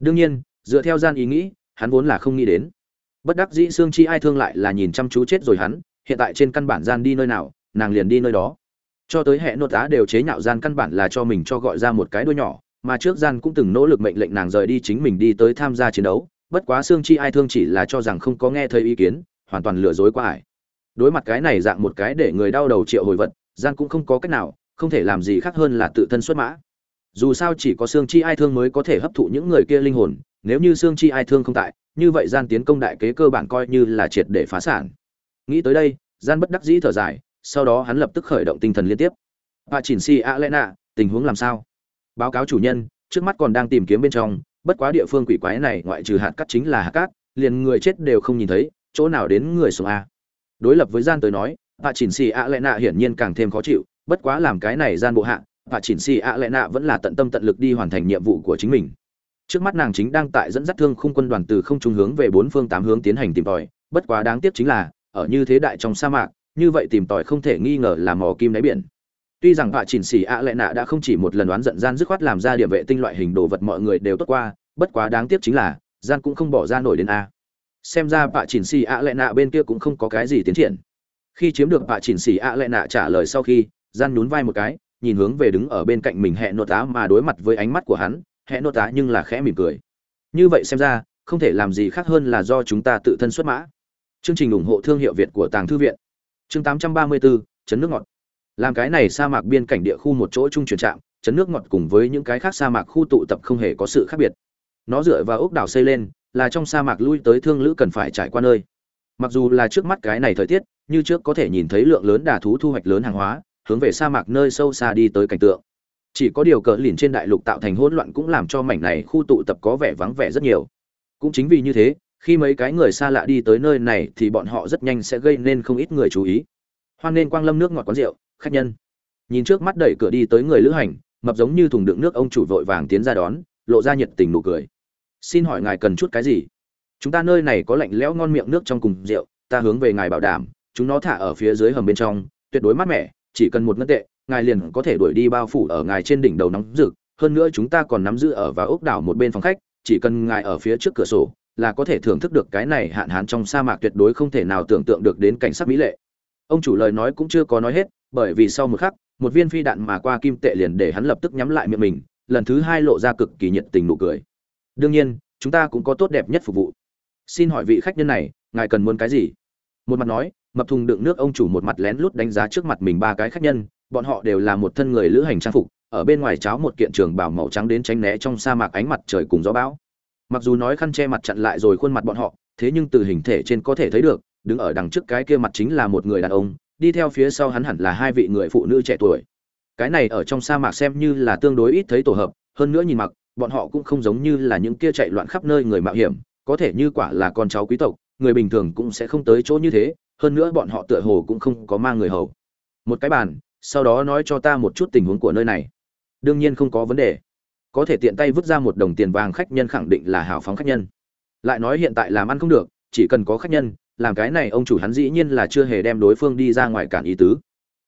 Đương nhiên, dựa theo gian ý nghĩ, hắn vốn là không nghĩ đến. Bất đắc dĩ xương chi ai thương lại là nhìn chăm chú chết rồi hắn, hiện tại trên căn bản gian đi nơi nào, nàng liền đi nơi đó. Cho tới hệ nốt tá đều chế nhạo gian căn bản là cho mình cho gọi ra một cái đuôi nhỏ, mà trước gian cũng từng nỗ lực mệnh lệnh nàng rời đi chính mình đi tới tham gia chiến đấu, bất quá xương chi ai thương chỉ là cho rằng không có nghe thấy ý kiến, hoàn toàn lừa dối quá ải. Đối mặt cái này dạng một cái để người đau đầu triệu hồi vật gian cũng không có cách nào, không thể làm gì khác hơn là tự thân xuất mã. Dù sao chỉ có xương chi ai thương mới có thể hấp thụ những người kia linh hồn, nếu như xương chi ai thương không tại, như vậy gian tiến công đại kế cơ bản coi như là triệt để phá sản. Nghĩ tới đây, gian bất đắc dĩ thở dài, sau đó hắn lập tức khởi động tinh thần liên tiếp. Bà chỉnh si a lẽ nạ tình huống làm sao? Báo cáo chủ nhân, trước mắt còn đang tìm kiếm bên trong, bất quá địa phương quỷ quái này ngoại trừ hạt cát chính là hạt cát, liền người chết đều không nhìn thấy, chỗ nào đến người sống a? Đối lập với gian tới nói bà chỉnh Sĩ a Lệ nạ hiển nhiên càng thêm khó chịu, bất quá làm cái này gian bộ hạ bà chỉnh Sĩ a Lệ nạ vẫn là tận tâm tận lực đi hoàn thành nhiệm vụ của chính mình. Trước mắt nàng chính đang tại dẫn dắt thương khung quân đoàn từ không trung hướng về bốn phương tám hướng tiến hành tìm tòi, bất quá đáng tiếc chính là, ở như thế đại trong sa mạc, như vậy tìm tòi không thể nghi ngờ là mò kim đáy biển. Tuy rằng họa chỉnh xỉ ạ lệ nạ đã không chỉ một lần đoán giận gian dứt khoát làm ra địa vệ tinh loại hình đồ vật mọi người đều tốt qua, bất quá đáng tiếc chính là, gian cũng không bỏ ra nổi đến a. Xem ra họa chỉnh xỉ ạ lệ nạ bên kia cũng không có cái gì tiến triển khi chiếm được bà chỉnh xỉ ạ lại nạ trả lời sau khi gian nhún vai một cái nhìn hướng về đứng ở bên cạnh mình hẹn nội tá mà đối mặt với ánh mắt của hắn hẹn nội tá nhưng là khẽ mỉm cười. Như vậy xem ra không thể làm gì khác hơn là do chúng ta tự thân xuất mã. Chương trình ủng hộ thương hiệu việt của tàng thư viện. Chương 834, chấn nước ngọt. Làm cái này sa mạc biên cảnh địa khu một chỗ trung chuyển trạm chấn nước ngọt cùng với những cái khác sa mạc khu tụ tập không hề có sự khác biệt. Nó dựa vào ốc đảo xây lên là trong sa mạc lui tới thương lữ cần phải trải qua nơi mặc dù là trước mắt cái này thời tiết, như trước có thể nhìn thấy lượng lớn đà thú thu hoạch lớn hàng hóa, hướng về sa mạc nơi sâu xa đi tới cảnh tượng. Chỉ có điều cỡ lìn trên đại lục tạo thành hỗn loạn cũng làm cho mảnh này khu tụ tập có vẻ vắng vẻ rất nhiều. Cũng chính vì như thế, khi mấy cái người xa lạ đi tới nơi này thì bọn họ rất nhanh sẽ gây nên không ít người chú ý. Hoan nên quang lâm nước ngọt quán rượu, khách nhân. Nhìn trước mắt đẩy cửa đi tới người lữ hành, mập giống như thùng đựng nước ông chủ vội vàng tiến ra đón, lộ ra nhiệt tình nụ cười. Xin hỏi ngài cần chút cái gì? Chúng ta nơi này có lạnh lẽo ngon miệng nước trong cùng rượu, ta hướng về ngài bảo đảm, chúng nó thả ở phía dưới hầm bên trong, tuyệt đối mát mẻ, chỉ cần một ngân tệ, ngài liền có thể đuổi đi bao phủ ở ngài trên đỉnh đầu nóng rực. Hơn nữa chúng ta còn nắm giữ ở và ốc đảo một bên phòng khách, chỉ cần ngài ở phía trước cửa sổ, là có thể thưởng thức được cái này hạn hán trong sa mạc tuyệt đối không thể nào tưởng tượng được đến cảnh sắc mỹ lệ. Ông chủ lời nói cũng chưa có nói hết, bởi vì sau một khắc, một viên phi đạn mà qua kim tệ liền để hắn lập tức nhắm lại miệng mình, lần thứ hai lộ ra cực kỳ nhiệt tình nụ cười. Đương nhiên, chúng ta cũng có tốt đẹp nhất phục vụ xin hỏi vị khách nhân này, ngài cần muốn cái gì? Một mặt nói, mập thùng đựng nước ông chủ một mặt lén lút đánh giá trước mặt mình ba cái khách nhân, bọn họ đều là một thân người lữ hành trang phục, ở bên ngoài cháo một kiện trường bảo màu trắng đến tránh né trong sa mạc ánh mặt trời cùng gió bão. Mặc dù nói khăn che mặt chặn lại rồi khuôn mặt bọn họ, thế nhưng từ hình thể trên có thể thấy được, đứng ở đằng trước cái kia mặt chính là một người đàn ông, đi theo phía sau hắn hẳn là hai vị người phụ nữ trẻ tuổi. Cái này ở trong sa mạc xem như là tương đối ít thấy tổ hợp, hơn nữa nhìn mặc, bọn họ cũng không giống như là những kia chạy loạn khắp nơi người mạo hiểm có thể như quả là con cháu quý tộc, người bình thường cũng sẽ không tới chỗ như thế, hơn nữa bọn họ tựa hồ cũng không có mang người hầu. Một cái bàn, sau đó nói cho ta một chút tình huống của nơi này. Đương nhiên không có vấn đề. Có thể tiện tay vứt ra một đồng tiền vàng khách nhân khẳng định là hào phóng khách nhân. Lại nói hiện tại làm ăn không được, chỉ cần có khách nhân, làm cái này ông chủ hắn dĩ nhiên là chưa hề đem đối phương đi ra ngoài cản ý tứ.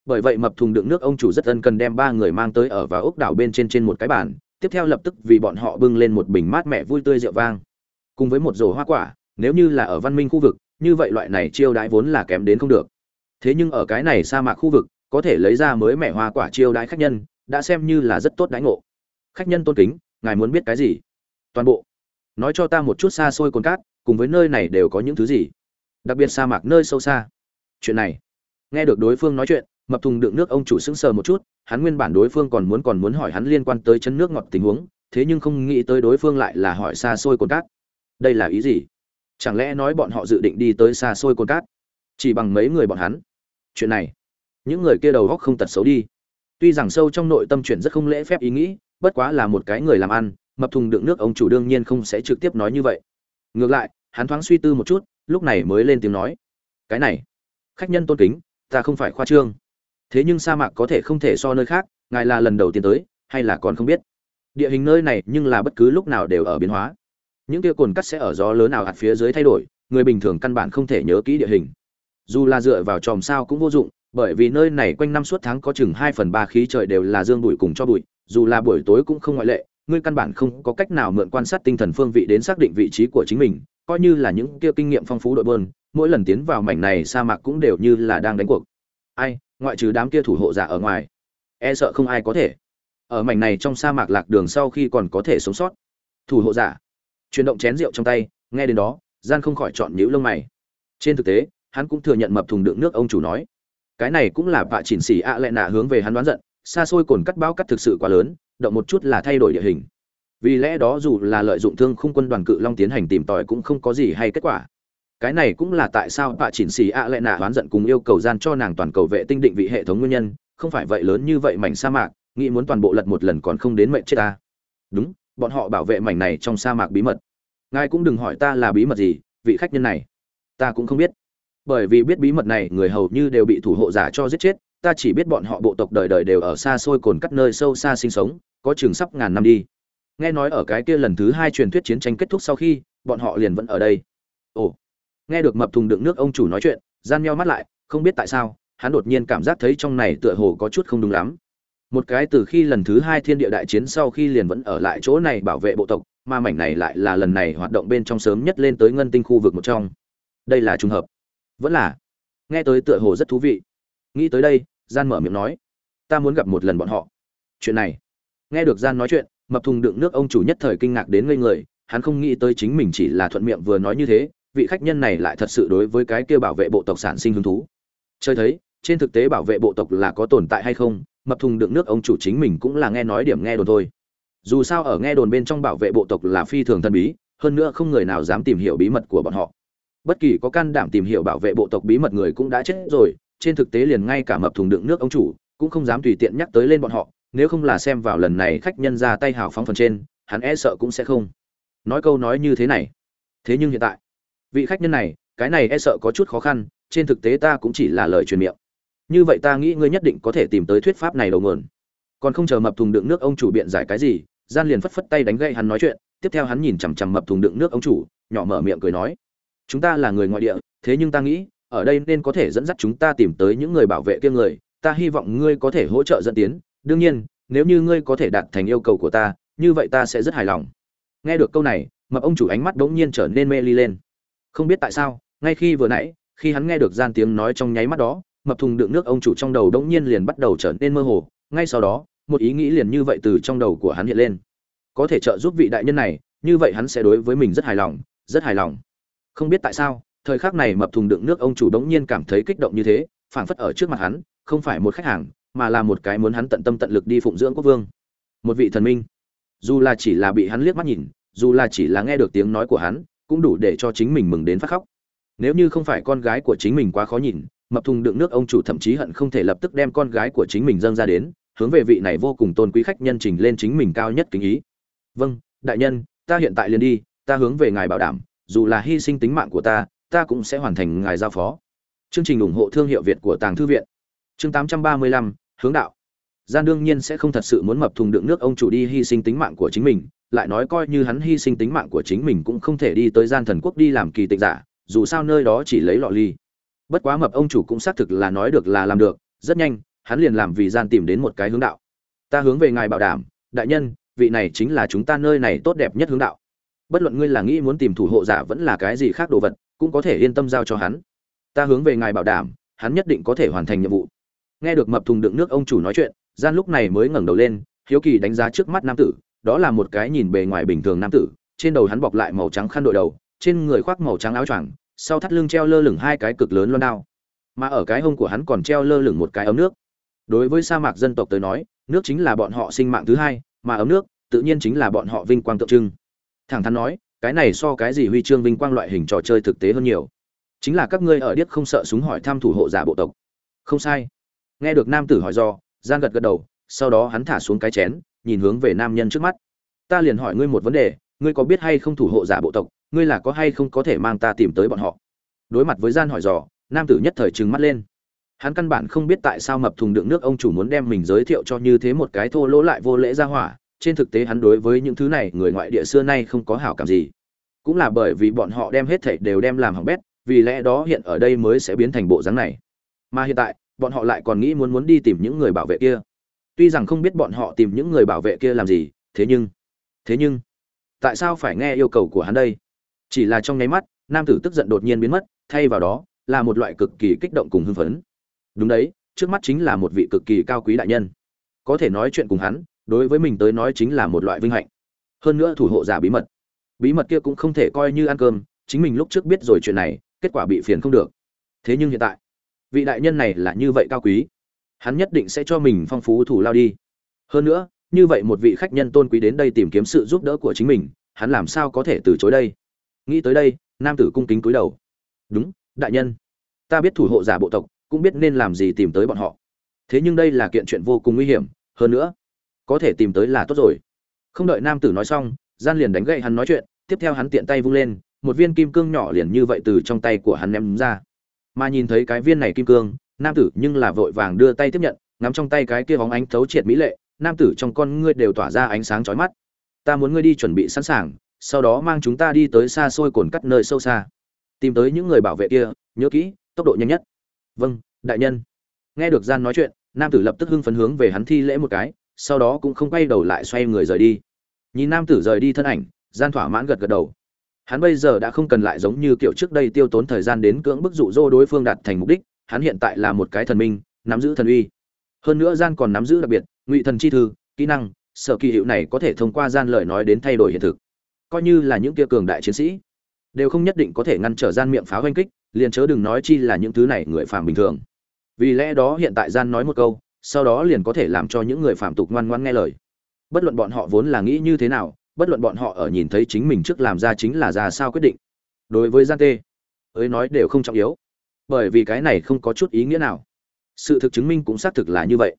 Bởi vậy mập thùng đựng nước ông chủ rất ân cần đem ba người mang tới ở và ốc đảo bên trên trên một cái bàn, tiếp theo lập tức vì bọn họ bưng lên một bình mát mẹ vui tươi rượu vang cùng với một rổ hoa quả, nếu như là ở văn minh khu vực, như vậy loại này chiêu đãi vốn là kém đến không được. Thế nhưng ở cái này sa mạc khu vực, có thể lấy ra mới mẻ hoa quả chiêu đãi khách nhân, đã xem như là rất tốt đãi ngộ. Khách nhân tôn kính, ngài muốn biết cái gì? Toàn bộ. Nói cho ta một chút xa xôi cồn cát, cùng với nơi này đều có những thứ gì? Đặc biệt sa mạc nơi sâu xa. Chuyện này. Nghe được đối phương nói chuyện, mập thùng đựng nước ông chủ sững sờ một chút, hắn nguyên bản đối phương còn muốn còn muốn hỏi hắn liên quan tới chân nước ngọt tình huống, thế nhưng không nghĩ tới đối phương lại là hỏi xa xôi cồn cát đây là ý gì? Chẳng lẽ nói bọn họ dự định đi tới xa xôi côn cát? Chỉ bằng mấy người bọn hắn? Chuyện này, những người kia đầu góc không tật xấu đi. Tuy rằng sâu trong nội tâm chuyện rất không lễ phép ý nghĩ, bất quá là một cái người làm ăn, mập thùng đựng nước ông chủ đương nhiên không sẽ trực tiếp nói như vậy. Ngược lại, hắn thoáng suy tư một chút, lúc này mới lên tiếng nói. Cái này, khách nhân tôn kính, ta không phải khoa trương. Thế nhưng sa mạc có thể không thể so nơi khác, ngài là lần đầu tiên tới, hay là còn không biết? Địa hình nơi này nhưng là bất cứ lúc nào đều ở biến hóa những kia cồn cắt sẽ ở gió lớn nào hạt phía dưới thay đổi, người bình thường căn bản không thể nhớ kỹ địa hình. Dù là dựa vào chòm sao cũng vô dụng, bởi vì nơi này quanh năm suốt tháng có chừng hai phần ba khí trời đều là dương bụi cùng cho bụi, dù là buổi tối cũng không ngoại lệ, ngươi căn bản không có cách nào mượn quan sát tinh thần phương vị đến xác định vị trí của chính mình, coi như là những kia kinh nghiệm phong phú đội bơn, mỗi lần tiến vào mảnh này sa mạc cũng đều như là đang đánh cuộc. Ai, ngoại trừ đám kia thủ hộ giả ở ngoài e sợ không ai có thể. Ở mảnh này trong sa mạc lạc đường sau khi còn có thể sống sót. Thủ hộ giả chuyển động chén rượu trong tay, nghe đến đó, gian không khỏi chọn nhíu lông mày. Trên thực tế, hắn cũng thừa nhận mập thùng đựng nước ông chủ nói, cái này cũng là vạ chỉnh xỉ ạ à lệ nạ hướng về hắn đoán giận, xa xôi cồn cắt bao cắt thực sự quá lớn, động một chút là thay đổi địa hình. Vì lẽ đó dù là lợi dụng thương khung quân đoàn cự long tiến hành tìm tòi cũng không có gì hay kết quả. Cái này cũng là tại sao vạ chỉnh xỉ ạ à lệ nạ đoán giận cùng yêu cầu gian cho nàng toàn cầu vệ tinh định vị hệ thống nguyên nhân, không phải vậy lớn như vậy mảnh sa mạc, nghĩ muốn toàn bộ lật một lần còn không đến mệnh chết ta. Đúng bọn họ bảo vệ mảnh này trong sa mạc bí mật. Ngài cũng đừng hỏi ta là bí mật gì, vị khách nhân này. Ta cũng không biết. Bởi vì biết bí mật này, người hầu như đều bị thủ hộ giả cho giết chết, ta chỉ biết bọn họ bộ tộc đời đời đều ở xa xôi cồn cắt nơi sâu xa sinh sống, có chừng sắp ngàn năm đi. Nghe nói ở cái kia lần thứ hai truyền thuyết chiến tranh kết thúc sau khi, bọn họ liền vẫn ở đây. Ồ, nghe được mập thùng đựng nước ông chủ nói chuyện, gian meo mắt lại, không biết tại sao, hắn đột nhiên cảm giác thấy trong này tựa hồ có chút không đúng lắm một cái từ khi lần thứ hai thiên địa đại chiến sau khi liền vẫn ở lại chỗ này bảo vệ bộ tộc, mà mảnh này lại là lần này hoạt động bên trong sớm nhất lên tới ngân tinh khu vực một trong. Đây là trùng hợp. Vẫn là. Nghe tới tựa hồ rất thú vị. Nghĩ tới đây, gian mở miệng nói. Ta muốn gặp một lần bọn họ. Chuyện này. Nghe được gian nói chuyện, mập thùng đựng nước ông chủ nhất thời kinh ngạc đến ngây người, hắn không nghĩ tới chính mình chỉ là thuận miệng vừa nói như thế, vị khách nhân này lại thật sự đối với cái kia bảo vệ bộ tộc sản sinh hứng thú. Chơi thấy, trên thực tế bảo vệ bộ tộc là có tồn tại hay không mập thùng đựng nước ông chủ chính mình cũng là nghe nói điểm nghe đồn thôi. Dù sao ở nghe đồn bên trong bảo vệ bộ tộc là phi thường thần bí, hơn nữa không người nào dám tìm hiểu bí mật của bọn họ. Bất kỳ có can đảm tìm hiểu bảo vệ bộ tộc bí mật người cũng đã chết rồi, trên thực tế liền ngay cả mập thùng đựng nước ông chủ cũng không dám tùy tiện nhắc tới lên bọn họ, nếu không là xem vào lần này khách nhân ra tay hào phóng phần trên, hắn e sợ cũng sẽ không. Nói câu nói như thế này. Thế nhưng hiện tại, vị khách nhân này, cái này e sợ có chút khó khăn, trên thực tế ta cũng chỉ là lời truyền miệng như vậy ta nghĩ ngươi nhất định có thể tìm tới thuyết pháp này đầu nguồn. Còn không chờ mập thùng đựng nước ông chủ biện giải cái gì, gian liền phất phất tay đánh gậy hắn nói chuyện, tiếp theo hắn nhìn chằm chằm mập thùng đựng nước ông chủ, nhỏ mở miệng cười nói, chúng ta là người ngoại địa, thế nhưng ta nghĩ, ở đây nên có thể dẫn dắt chúng ta tìm tới những người bảo vệ kia người, ta hy vọng ngươi có thể hỗ trợ dẫn tiến. Đương nhiên, nếu như ngươi có thể đạt thành yêu cầu của ta, như vậy ta sẽ rất hài lòng. Nghe được câu này, mập ông chủ ánh mắt bỗng nhiên trở nên mê ly lên. Không biết tại sao, ngay khi vừa nãy, khi hắn nghe được gian tiếng nói trong nháy mắt đó mập thùng đựng nước ông chủ trong đầu đống nhiên liền bắt đầu trở nên mơ hồ, ngay sau đó, một ý nghĩ liền như vậy từ trong đầu của hắn hiện lên. Có thể trợ giúp vị đại nhân này, như vậy hắn sẽ đối với mình rất hài lòng, rất hài lòng. Không biết tại sao, thời khắc này mập thùng đựng nước ông chủ đống nhiên cảm thấy kích động như thế, phảng phất ở trước mặt hắn, không phải một khách hàng, mà là một cái muốn hắn tận tâm tận lực đi phụng dưỡng quốc vương. Một vị thần minh. Dù là chỉ là bị hắn liếc mắt nhìn, dù là chỉ là nghe được tiếng nói của hắn, cũng đủ để cho chính mình mừng đến phát khóc. Nếu như không phải con gái của chính mình quá khó nhìn mập thùng đựng nước ông chủ thậm chí hận không thể lập tức đem con gái của chính mình dâng ra đến hướng về vị này vô cùng tôn quý khách nhân trình lên chính mình cao nhất kính ý. Vâng đại nhân ta hiện tại liền đi ta hướng về ngài bảo đảm dù là hy sinh tính mạng của ta ta cũng sẽ hoàn thành ngài giao phó. Chương trình ủng hộ thương hiệu việt của tàng thư viện. Chương 835, hướng đạo. Gian đương nhiên sẽ không thật sự muốn mập thùng đựng nước ông chủ đi hy sinh tính mạng của chính mình lại nói coi như hắn hy sinh tính mạng của chính mình cũng không thể đi tới gian thần quốc đi làm kỳ tịch giả dù sao nơi đó chỉ lấy lọ ly bất quá mập ông chủ cũng xác thực là nói được là làm được, rất nhanh, hắn liền làm vì gian tìm đến một cái hướng đạo. Ta hướng về ngài bảo đảm, đại nhân, vị này chính là chúng ta nơi này tốt đẹp nhất hướng đạo. Bất luận ngươi là nghĩ muốn tìm thủ hộ giả vẫn là cái gì khác đồ vật, cũng có thể yên tâm giao cho hắn. Ta hướng về ngài bảo đảm, hắn nhất định có thể hoàn thành nhiệm vụ. Nghe được mập thùng đựng nước ông chủ nói chuyện, gian lúc này mới ngẩng đầu lên, hiếu kỳ đánh giá trước mắt nam tử, đó là một cái nhìn bề ngoài bình thường nam tử, trên đầu hắn bọc lại màu trắng khăn đội đầu, trên người khoác màu trắng áo choàng sau thắt lưng treo lơ lửng hai cái cực lớn loan đao. Mà ở cái hông của hắn còn treo lơ lửng một cái ấm nước. Đối với sa mạc dân tộc tới nói, nước chính là bọn họ sinh mạng thứ hai, mà ấm nước tự nhiên chính là bọn họ vinh quang tượng trưng. Thẳng thắn nói, cái này so cái gì huy chương vinh quang loại hình trò chơi thực tế hơn nhiều. Chính là các ngươi ở điếc không sợ súng hỏi thăm thủ hộ giả bộ tộc. Không sai. Nghe được nam tử hỏi do gian gật gật đầu, sau đó hắn thả xuống cái chén, nhìn hướng về nam nhân trước mắt. Ta liền hỏi ngươi một vấn đề, ngươi có biết hay không thủ hộ giả bộ tộc? Ngươi là có hay không có thể mang ta tìm tới bọn họ? Đối mặt với gian hỏi dò, nam tử nhất thời trừng mắt lên. Hắn căn bản không biết tại sao mập thùng đựng nước ông chủ muốn đem mình giới thiệu cho như thế một cái thô lỗ lại vô lễ ra hỏa. Trên thực tế hắn đối với những thứ này, người ngoại địa xưa nay không có hảo cảm gì. Cũng là bởi vì bọn họ đem hết thảy đều đem làm hỏng bét, vì lẽ đó hiện ở đây mới sẽ biến thành bộ dáng này. Mà hiện tại, bọn họ lại còn nghĩ muốn muốn đi tìm những người bảo vệ kia. Tuy rằng không biết bọn họ tìm những người bảo vệ kia làm gì, thế nhưng thế nhưng, tại sao phải nghe yêu cầu của hắn đây? Chỉ là trong nháy mắt, nam tử tức giận đột nhiên biến mất, thay vào đó, là một loại cực kỳ kích động cùng hưng phấn. Đúng đấy, trước mắt chính là một vị cực kỳ cao quý đại nhân. Có thể nói chuyện cùng hắn, đối với mình tới nói chính là một loại vinh hạnh. Hơn nữa thủ hộ giả bí mật. Bí mật kia cũng không thể coi như ăn cơm, chính mình lúc trước biết rồi chuyện này, kết quả bị phiền không được. Thế nhưng hiện tại, vị đại nhân này là như vậy cao quý. Hắn nhất định sẽ cho mình phong phú thủ lao đi. Hơn nữa, như vậy một vị khách nhân tôn quý đến đây tìm kiếm sự giúp đỡ của chính mình, hắn làm sao có thể từ chối đây? Nghĩ tới đây, nam tử cung kính cúi đầu. Đúng, đại nhân. Ta biết thủ hộ giả bộ tộc, cũng biết nên làm gì tìm tới bọn họ. Thế nhưng đây là kiện chuyện vô cùng nguy hiểm, hơn nữa, có thể tìm tới là tốt rồi. Không đợi nam tử nói xong, gian liền đánh gậy hắn nói chuyện, tiếp theo hắn tiện tay vung lên, một viên kim cương nhỏ liền như vậy từ trong tay của hắn ném ra. Mà nhìn thấy cái viên này kim cương, nam tử nhưng là vội vàng đưa tay tiếp nhận, ngắm trong tay cái kia bóng ánh thấu triệt mỹ lệ, nam tử trong con ngươi đều tỏa ra ánh sáng chói mắt. Ta muốn ngươi đi chuẩn bị sẵn sàng sau đó mang chúng ta đi tới xa xôi cồn cắt nơi sâu xa. Tìm tới những người bảo vệ kia, nhớ kỹ, tốc độ nhanh nhất. Vâng đại nhân. Nghe được gian nói chuyện, nam tử lập tức hưng phấn hướng về hắn thi lễ một cái, sau đó cũng không quay đầu lại xoay người rời đi. Nhìn nam tử rời đi thân ảnh, gian thỏa mãn gật gật đầu. Hắn bây giờ đã không cần lại giống như kiểu trước đây tiêu tốn thời gian đến cưỡng bức dụ dỗ đối phương đạt thành mục đích, hắn hiện tại là một cái thần minh, nắm giữ thần uy. Hơn nữa gian còn nắm giữ đặc biệt, ngụy thần chi thư, kỹ năng, sở kỳ hiệu này có thể thông qua gian lời nói đến thay đổi hiện thực coi như là những kia cường đại chiến sĩ, đều không nhất định có thể ngăn trở gian miệng pháo oanh kích, liền chớ đừng nói chi là những thứ này người phàm bình thường. Vì lẽ đó hiện tại gian nói một câu, sau đó liền có thể làm cho những người phạm tục ngoan ngoan nghe lời. Bất luận bọn họ vốn là nghĩ như thế nào, bất luận bọn họ ở nhìn thấy chính mình trước làm ra chính là ra sao quyết định. Đối với gian tê ấy nói đều không trọng yếu. Bởi vì cái này không có chút ý nghĩa nào. Sự thực chứng minh cũng xác thực là như vậy.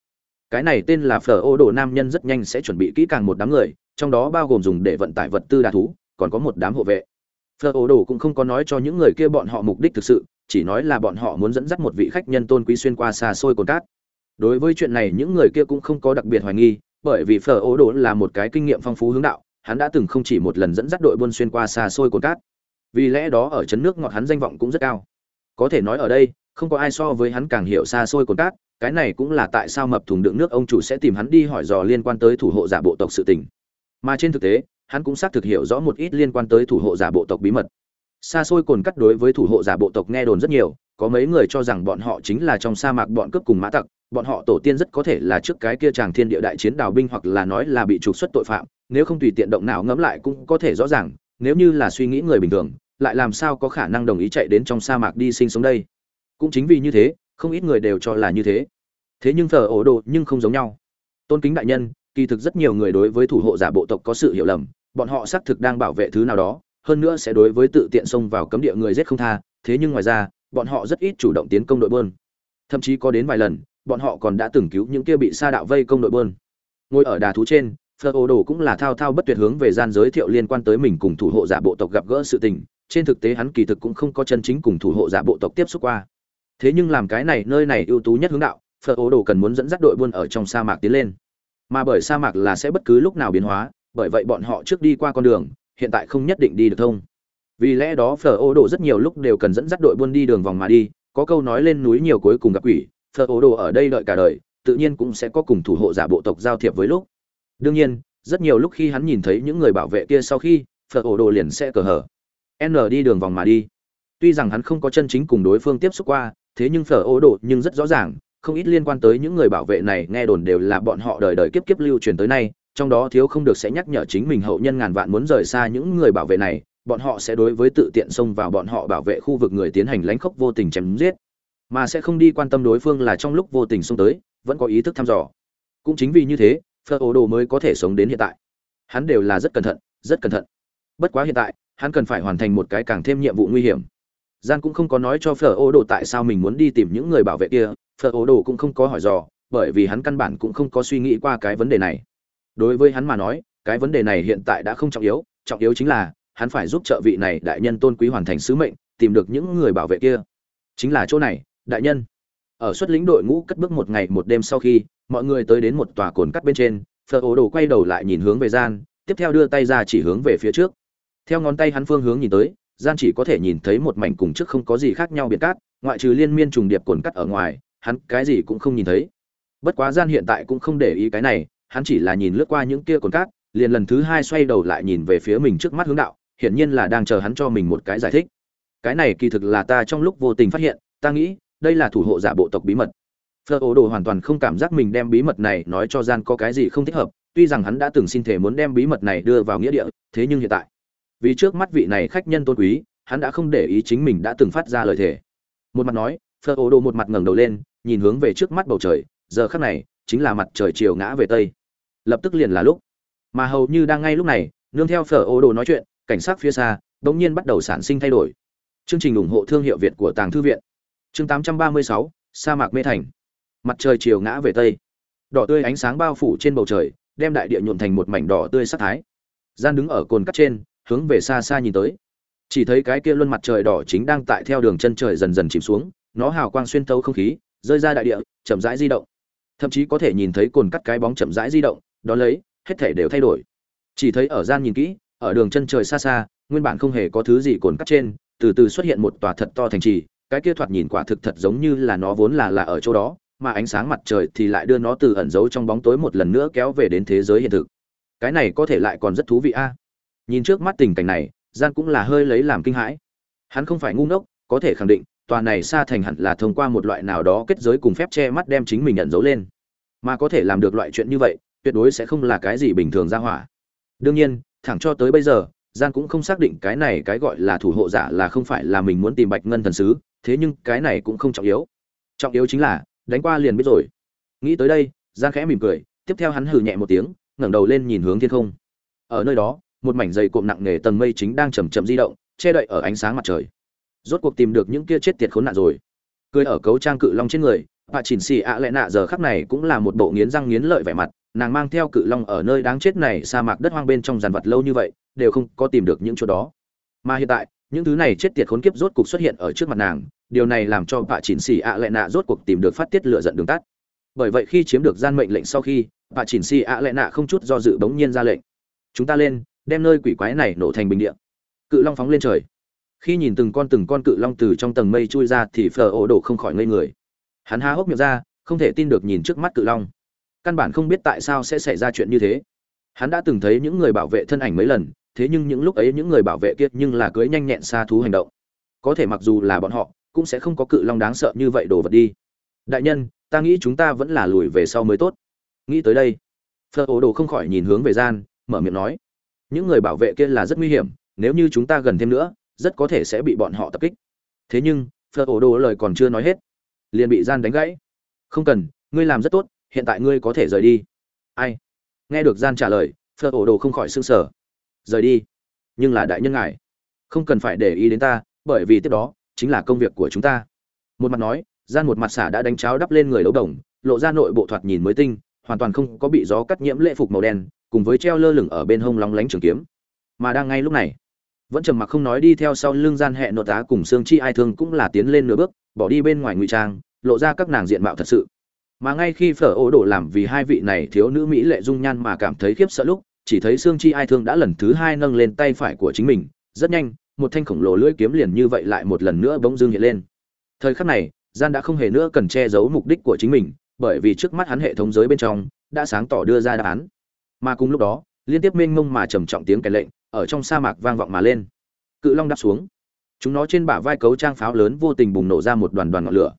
Cái này tên là phở ô đồ nam nhân rất nhanh sẽ chuẩn bị kỹ càng một đám người trong đó bao gồm dùng để vận tải vật tư đà thú, còn có một đám hộ vệ. Phở ổ đồ cũng không có nói cho những người kia bọn họ mục đích thực sự, chỉ nói là bọn họ muốn dẫn dắt một vị khách nhân tôn quý xuyên qua xa xôi cồn cát. Đối với chuyện này những người kia cũng không có đặc biệt hoài nghi, bởi vì phở ố đồ là một cái kinh nghiệm phong phú hướng đạo, hắn đã từng không chỉ một lần dẫn dắt đội buôn xuyên qua xa xôi cồn cát. Vì lẽ đó ở chấn nước ngọt hắn danh vọng cũng rất cao. Có thể nói ở đây, không có ai so với hắn càng hiểu xa xôi cồn cát, cái này cũng là tại sao mập thùng đựng nước ông chủ sẽ tìm hắn đi hỏi dò liên quan tới thủ hộ giả bộ tộc sự tình mà trên thực tế, hắn cũng xác thực hiểu rõ một ít liên quan tới thủ hộ giả bộ tộc bí mật. Xa xôi cồn cắt đối với thủ hộ giả bộ tộc nghe đồn rất nhiều, có mấy người cho rằng bọn họ chính là trong sa mạc bọn cướp cùng mã tặc, bọn họ tổ tiên rất có thể là trước cái kia chàng thiên địa đại chiến đào binh hoặc là nói là bị trục xuất tội phạm, nếu không tùy tiện động nào ngẫm lại cũng có thể rõ ràng, nếu như là suy nghĩ người bình thường, lại làm sao có khả năng đồng ý chạy đến trong sa mạc đi sinh sống đây? Cũng chính vì như thế, không ít người đều cho là như thế. Thế nhưng thờ ổ đồ nhưng không giống nhau. Tôn kính đại nhân kỳ thực rất nhiều người đối với thủ hộ giả bộ tộc có sự hiểu lầm, bọn họ xác thực đang bảo vệ thứ nào đó, hơn nữa sẽ đối với tự tiện xông vào cấm địa người giết không tha, thế nhưng ngoài ra, bọn họ rất ít chủ động tiến công đội bơn thậm chí có đến vài lần, bọn họ còn đã từng cứu những kia bị sa đạo vây công đội bơn ngồi ở đà thú trên phật Ô đồ cũng là thao thao bất tuyệt hướng về gian giới thiệu liên quan tới mình cùng thủ hộ giả bộ tộc gặp gỡ sự tình, trên thực tế hắn kỳ thực cũng không có chân chính cùng thủ hộ giả bộ tộc tiếp xúc qua. Thế nhưng làm cái này nơi này ưu tú nhất hướng đạo phật Ô đồ cần muốn dẫn dắt đội buôn ở trong sa mạc tiến lên mà bởi sa mạc là sẽ bất cứ lúc nào biến hóa, bởi vậy bọn họ trước đi qua con đường, hiện tại không nhất định đi được thông. Vì lẽ đó phở ô đồ rất nhiều lúc đều cần dẫn dắt đội buôn đi đường vòng mà đi, có câu nói lên núi nhiều cuối cùng gặp quỷ, phở ô đồ ở đây đợi cả đời, tự nhiên cũng sẽ có cùng thủ hộ giả bộ tộc giao thiệp với lúc. Đương nhiên, rất nhiều lúc khi hắn nhìn thấy những người bảo vệ kia sau khi, phở ô đồ liền sẽ cờ hở n đi đường vòng mà đi. Tuy rằng hắn không có chân chính cùng đối phương tiếp xúc qua, thế nhưng phở ô đồ nhưng rất rõ ràng không ít liên quan tới những người bảo vệ này nghe đồn đều là bọn họ đời đời kiếp kiếp lưu truyền tới nay, trong đó thiếu không được sẽ nhắc nhở chính mình hậu nhân ngàn vạn muốn rời xa những người bảo vệ này, bọn họ sẽ đối với tự tiện xông vào bọn họ bảo vệ khu vực người tiến hành lánh khốc vô tình chém giết. Mà sẽ không đi quan tâm đối phương là trong lúc vô tình xông tới, vẫn có ý thức thăm dò. Cũng chính vì như thế phở ổ đồ mới có thể sống đến hiện tại. Hắn đều là rất cẩn thận, rất cẩn thận. Bất quá hiện tại, hắn cần phải hoàn thành một cái càng thêm nhiệm vụ nguy hiểm. Gian cũng không có nói cho phở ô đồ tại sao mình muốn đi tìm những người bảo vệ kia phở ố đồ cũng không có hỏi dò, bởi vì hắn căn bản cũng không có suy nghĩ qua cái vấn đề này. Đối với hắn mà nói, cái vấn đề này hiện tại đã không trọng yếu trọng yếu chính là, hắn phải giúp trợ vị này đại nhân tôn quý hoàn thành sứ mệnh, tìm được những người bảo vệ kia. Chính là chỗ này, đại nhân. Ở xuất lĩnh đội ngũ cất bước một ngày một đêm sau khi, mọi người tới đến một tòa cồn cắt bên trên, phở ố đồ quay đầu lại nhìn hướng về gian, tiếp theo đưa tay ra chỉ hướng về phía trước. Theo ngón tay hắn phương hướng nhìn tới, gian chỉ có thể nhìn thấy một mảnh cùng trước không có gì khác nhau biệt cát, ngoại trừ liên miên trùng điệp cồn cắt ở ngoài hắn cái gì cũng không nhìn thấy. Bất quá gian hiện tại cũng không để ý cái này, hắn chỉ là nhìn lướt qua những kia cồn cát, liền lần thứ hai xoay đầu lại nhìn về phía mình trước mắt hướng đạo, hiển nhiên là đang chờ hắn cho mình một cái giải thích. Cái này kỳ thực là ta trong lúc vô tình phát hiện, ta nghĩ, đây là thủ hộ giả bộ tộc bí mật. Fleur ổ đồ hoàn toàn không cảm giác mình đem bí mật này nói cho gian có cái gì không thích hợp, tuy rằng hắn đã từng xin thể muốn đem bí mật này đưa vào nghĩa địa, thế nhưng hiện tại, vì trước mắt vị này khách nhân tôn quý, hắn đã không để ý chính mình đã từng phát ra lời thề. Một mặt nói Fleur ổ đồ một mặt ngẩng đầu lên nhìn hướng về trước mắt bầu trời giờ khắc này chính là mặt trời chiều ngã về tây. Lập tức liền là lúc. Mà hầu như đang ngay lúc này nương theo phở ô đồ nói chuyện cảnh sát phía xa bỗng nhiên bắt đầu sản sinh thay đổi. Chương trình ủng hộ thương hiệu việt của tàng thư viện. Chương 836, sa mạc mê thành. Mặt trời chiều ngã về tây. Đỏ tươi ánh sáng bao phủ trên bầu trời đem đại địa nhuộn thành một mảnh đỏ tươi sắc thái. Gian đứng ở cồn cắt trên hướng về xa xa nhìn tới. Chỉ thấy cái kia luân mặt trời đỏ chính đang tại theo đường chân trời dần dần chìm xuống nó hào quang xuyên tấu không khí rơi ra đại địa, chậm rãi di động. Thậm chí có thể nhìn thấy cồn cắt cái bóng chậm rãi di động đó lấy, hết thể đều thay đổi. Chỉ thấy ở gian nhìn kỹ, ở đường chân trời xa xa, nguyên bản không hề có thứ gì cồn cắt trên, từ từ xuất hiện một tòa thật to thành trì, cái kia thoạt nhìn quả thực thật giống như là nó vốn là là ở chỗ đó, mà ánh sáng mặt trời thì lại đưa nó từ ẩn giấu trong bóng tối một lần nữa kéo về đến thế giới hiện thực. Cái này có thể lại còn rất thú vị a. Nhìn trước mắt tình cảnh này, gian cũng là hơi lấy làm kinh hãi. Hắn không phải ngu ngốc, có thể khẳng định tòa này xa thành hẳn là thông qua một loại nào đó kết giới cùng phép che mắt đem chính mình nhận dấu lên. Mà có thể làm được loại chuyện như vậy, tuyệt đối sẽ không là cái gì bình thường ra hỏa. Đương nhiên, thẳng cho tới bây giờ gian cũng không xác định cái này cái gọi là thủ hộ giả là không phải là mình muốn tìm bạch ngân thần sứ, thế nhưng cái này cũng không trọng yếu. Trọng yếu chính là, đánh qua liền biết rồi. Nghĩ tới đây gian khẽ mỉm cười, tiếp theo hắn hừ nhẹ một tiếng, ngẩng đầu lên nhìn hướng thiên không. Ở nơi đó, một mảnh dày cộm nặng nề tầng mây chính đang chầm chậm di động, che đậy ở ánh sáng mặt trời rốt cuộc tìm được những kia chết tiệt khốn nạn rồi. Cười ở cấu trang cự long trên người bà chỉnh xì ạ lệ nạ giờ khắc này cũng là một bộ nghiến răng nghiến lợi vẻ mặt, nàng mang theo cự long ở nơi đáng chết này sa mạc đất hoang bên trong giàn vật lâu như vậy, đều không có tìm được những chỗ đó. Mà hiện tại, những thứ này chết tiệt khốn kiếp rốt cuộc xuất hiện ở trước mặt nàng, điều này làm cho bà chỉnh xì ạ lệ nạ rốt cuộc tìm được phát tiết lựa giận đường tắt. Bởi vậy khi chiếm được gian mệnh lệnh sau khi bà chỉnh xì ạ lệ nạ không chút do dự bỗng nhiên ra lệnh. Chúng ta lên, đem nơi quỷ quái này nổ thành bình địa. Cự long phóng lên trời khi nhìn từng con từng con cự long từ trong tầng mây chui ra thì phở ổ đổ không khỏi ngây người. Hắn há hốc miệng ra, không thể tin được nhìn trước mắt cự long. Căn bản không biết tại sao sẽ xảy ra chuyện như thế. Hắn đã từng thấy những người bảo vệ thân ảnh mấy lần, thế nhưng những lúc ấy những người bảo vệ kia nhưng là cưới nhanh nhẹn xa thú hành động. Có thể mặc dù là bọn họ, cũng sẽ không có cự long đáng sợ như vậy đổ vật đi. Đại nhân, ta nghĩ chúng ta vẫn là lùi về sau mới tốt. Nghĩ tới đây phở ổ đồ không khỏi nhìn hướng về gian, mở miệng nói. Những người bảo vệ kia là rất nguy hiểm, nếu như chúng ta gần thêm nữa rất có thể sẽ bị bọn họ tập kích. Thế nhưng phở ổ đồ lời còn chưa nói hết, liền bị gian đánh gãy. Không cần, ngươi làm rất tốt, hiện tại ngươi có thể rời đi. Ai? Nghe được gian trả lời phở ổ đồ không khỏi sưng sở rời đi? Nhưng là đại nhân ngài. Không cần phải để ý đến ta, bởi vì tiếp đó, chính là công việc của chúng ta. Một mặt nói, gian một mặt xả đã đánh cháo đắp lên người đấu đồng, lộ ra nội bộ thoạt nhìn mới tinh, hoàn toàn không có bị gió cắt nhiễm lễ phục màu đen, cùng với treo lơ lửng ở bên hông lóng lánh trường kiếm. Mà đang ngay lúc này vẫn trầm mặc không nói đi theo sau lưng gian hẹn nội tá cùng xương chi ai thương cũng là tiến lên nửa bước, bỏ đi bên ngoài ngụy trang, lộ ra các nàng diện mạo thật sự. Mà ngay khi phở ô đổ làm vì hai vị này thiếu nữ mỹ lệ dung nhan mà cảm thấy khiếp sợ lúc, chỉ thấy xương chi ai thương đã lần thứ hai nâng lên tay phải của chính mình, rất nhanh, một thanh khổng lồ lưỡi kiếm liền như vậy lại một lần nữa bỗng dưng hiện lên. Thời khắc này, gian đã không hề nữa cần che giấu mục đích của chính mình, bởi vì trước mắt hắn hệ thống giới bên trong, đã sáng tỏ đưa ra đáp án. Mà cùng lúc đó liên tiếp mênh mông mà trầm trọng tiếng kèn lệnh, ở trong sa mạc vang vọng mà lên. Cự long đáp xuống. Chúng nó trên bả vai cấu trang pháo lớn vô tình bùng nổ ra một đoàn đoàn ngọn lửa.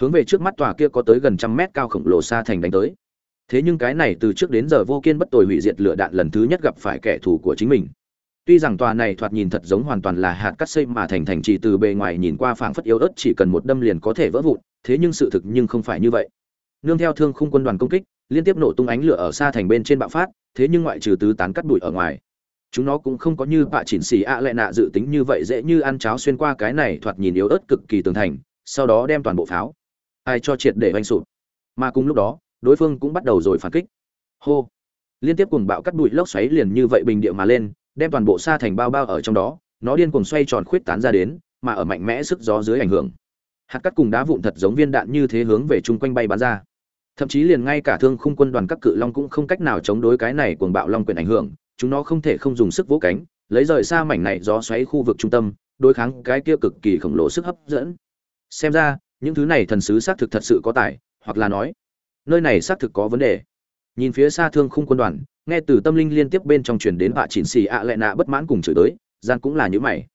Hướng về trước mắt tòa kia có tới gần trăm mét cao khổng lồ xa thành đánh tới. Thế nhưng cái này từ trước đến giờ vô kiên bất tồi hủy diệt lửa đạn lần thứ nhất gặp phải kẻ thù của chính mình. Tuy rằng tòa này thoạt nhìn thật giống hoàn toàn là hạt cắt xây mà thành thành trì từ bề ngoài nhìn qua phảng phất yếu ớt chỉ cần một đâm liền có thể vỡ vụn, thế nhưng sự thực nhưng không phải như vậy. Nương theo thương khung quân đoàn công kích liên tiếp nổ tung ánh lửa ở xa thành bên trên bạo phát, thế nhưng ngoại trừ tứ tán cắt bụi ở ngoài, chúng nó cũng không có như bạ chỉnh xì ạ à lệ nạ dự tính như vậy dễ như ăn cháo xuyên qua cái này thoạt nhìn yếu ớt cực kỳ tường thành, sau đó đem toàn bộ pháo, ai cho triệt để oanh sụp. Mà cùng lúc đó, đối phương cũng bắt đầu rồi phản kích. Hô! Liên tiếp cùng bạo cắt bụi lốc xoáy liền như vậy bình địa mà lên, đem toàn bộ xa thành bao bao ở trong đó, nó điên cuồng xoay tròn khuyết tán ra đến, mà ở mạnh mẽ sức gió dưới ảnh hưởng. Hạt cắt cùng đá vụn thật giống viên đạn như thế hướng về chung quanh bay bắn ra thậm chí liền ngay cả thương khung quân đoàn các cự long cũng không cách nào chống đối cái này cuồng bạo long quyền ảnh hưởng, chúng nó không thể không dùng sức vỗ cánh, lấy rời xa mảnh này gió xoáy khu vực trung tâm, đối kháng cái kia cực kỳ khổng lồ sức hấp dẫn. Xem ra, những thứ này thần sứ xác thực thật sự có tài, hoặc là nói, nơi này xác thực có vấn đề. Nhìn phía xa thương khung quân đoàn, nghe từ tâm linh liên tiếp bên trong truyền đến họa chỉnh xì ạ lệ nạ bất mãn cùng chửi tới gian cũng là như mày.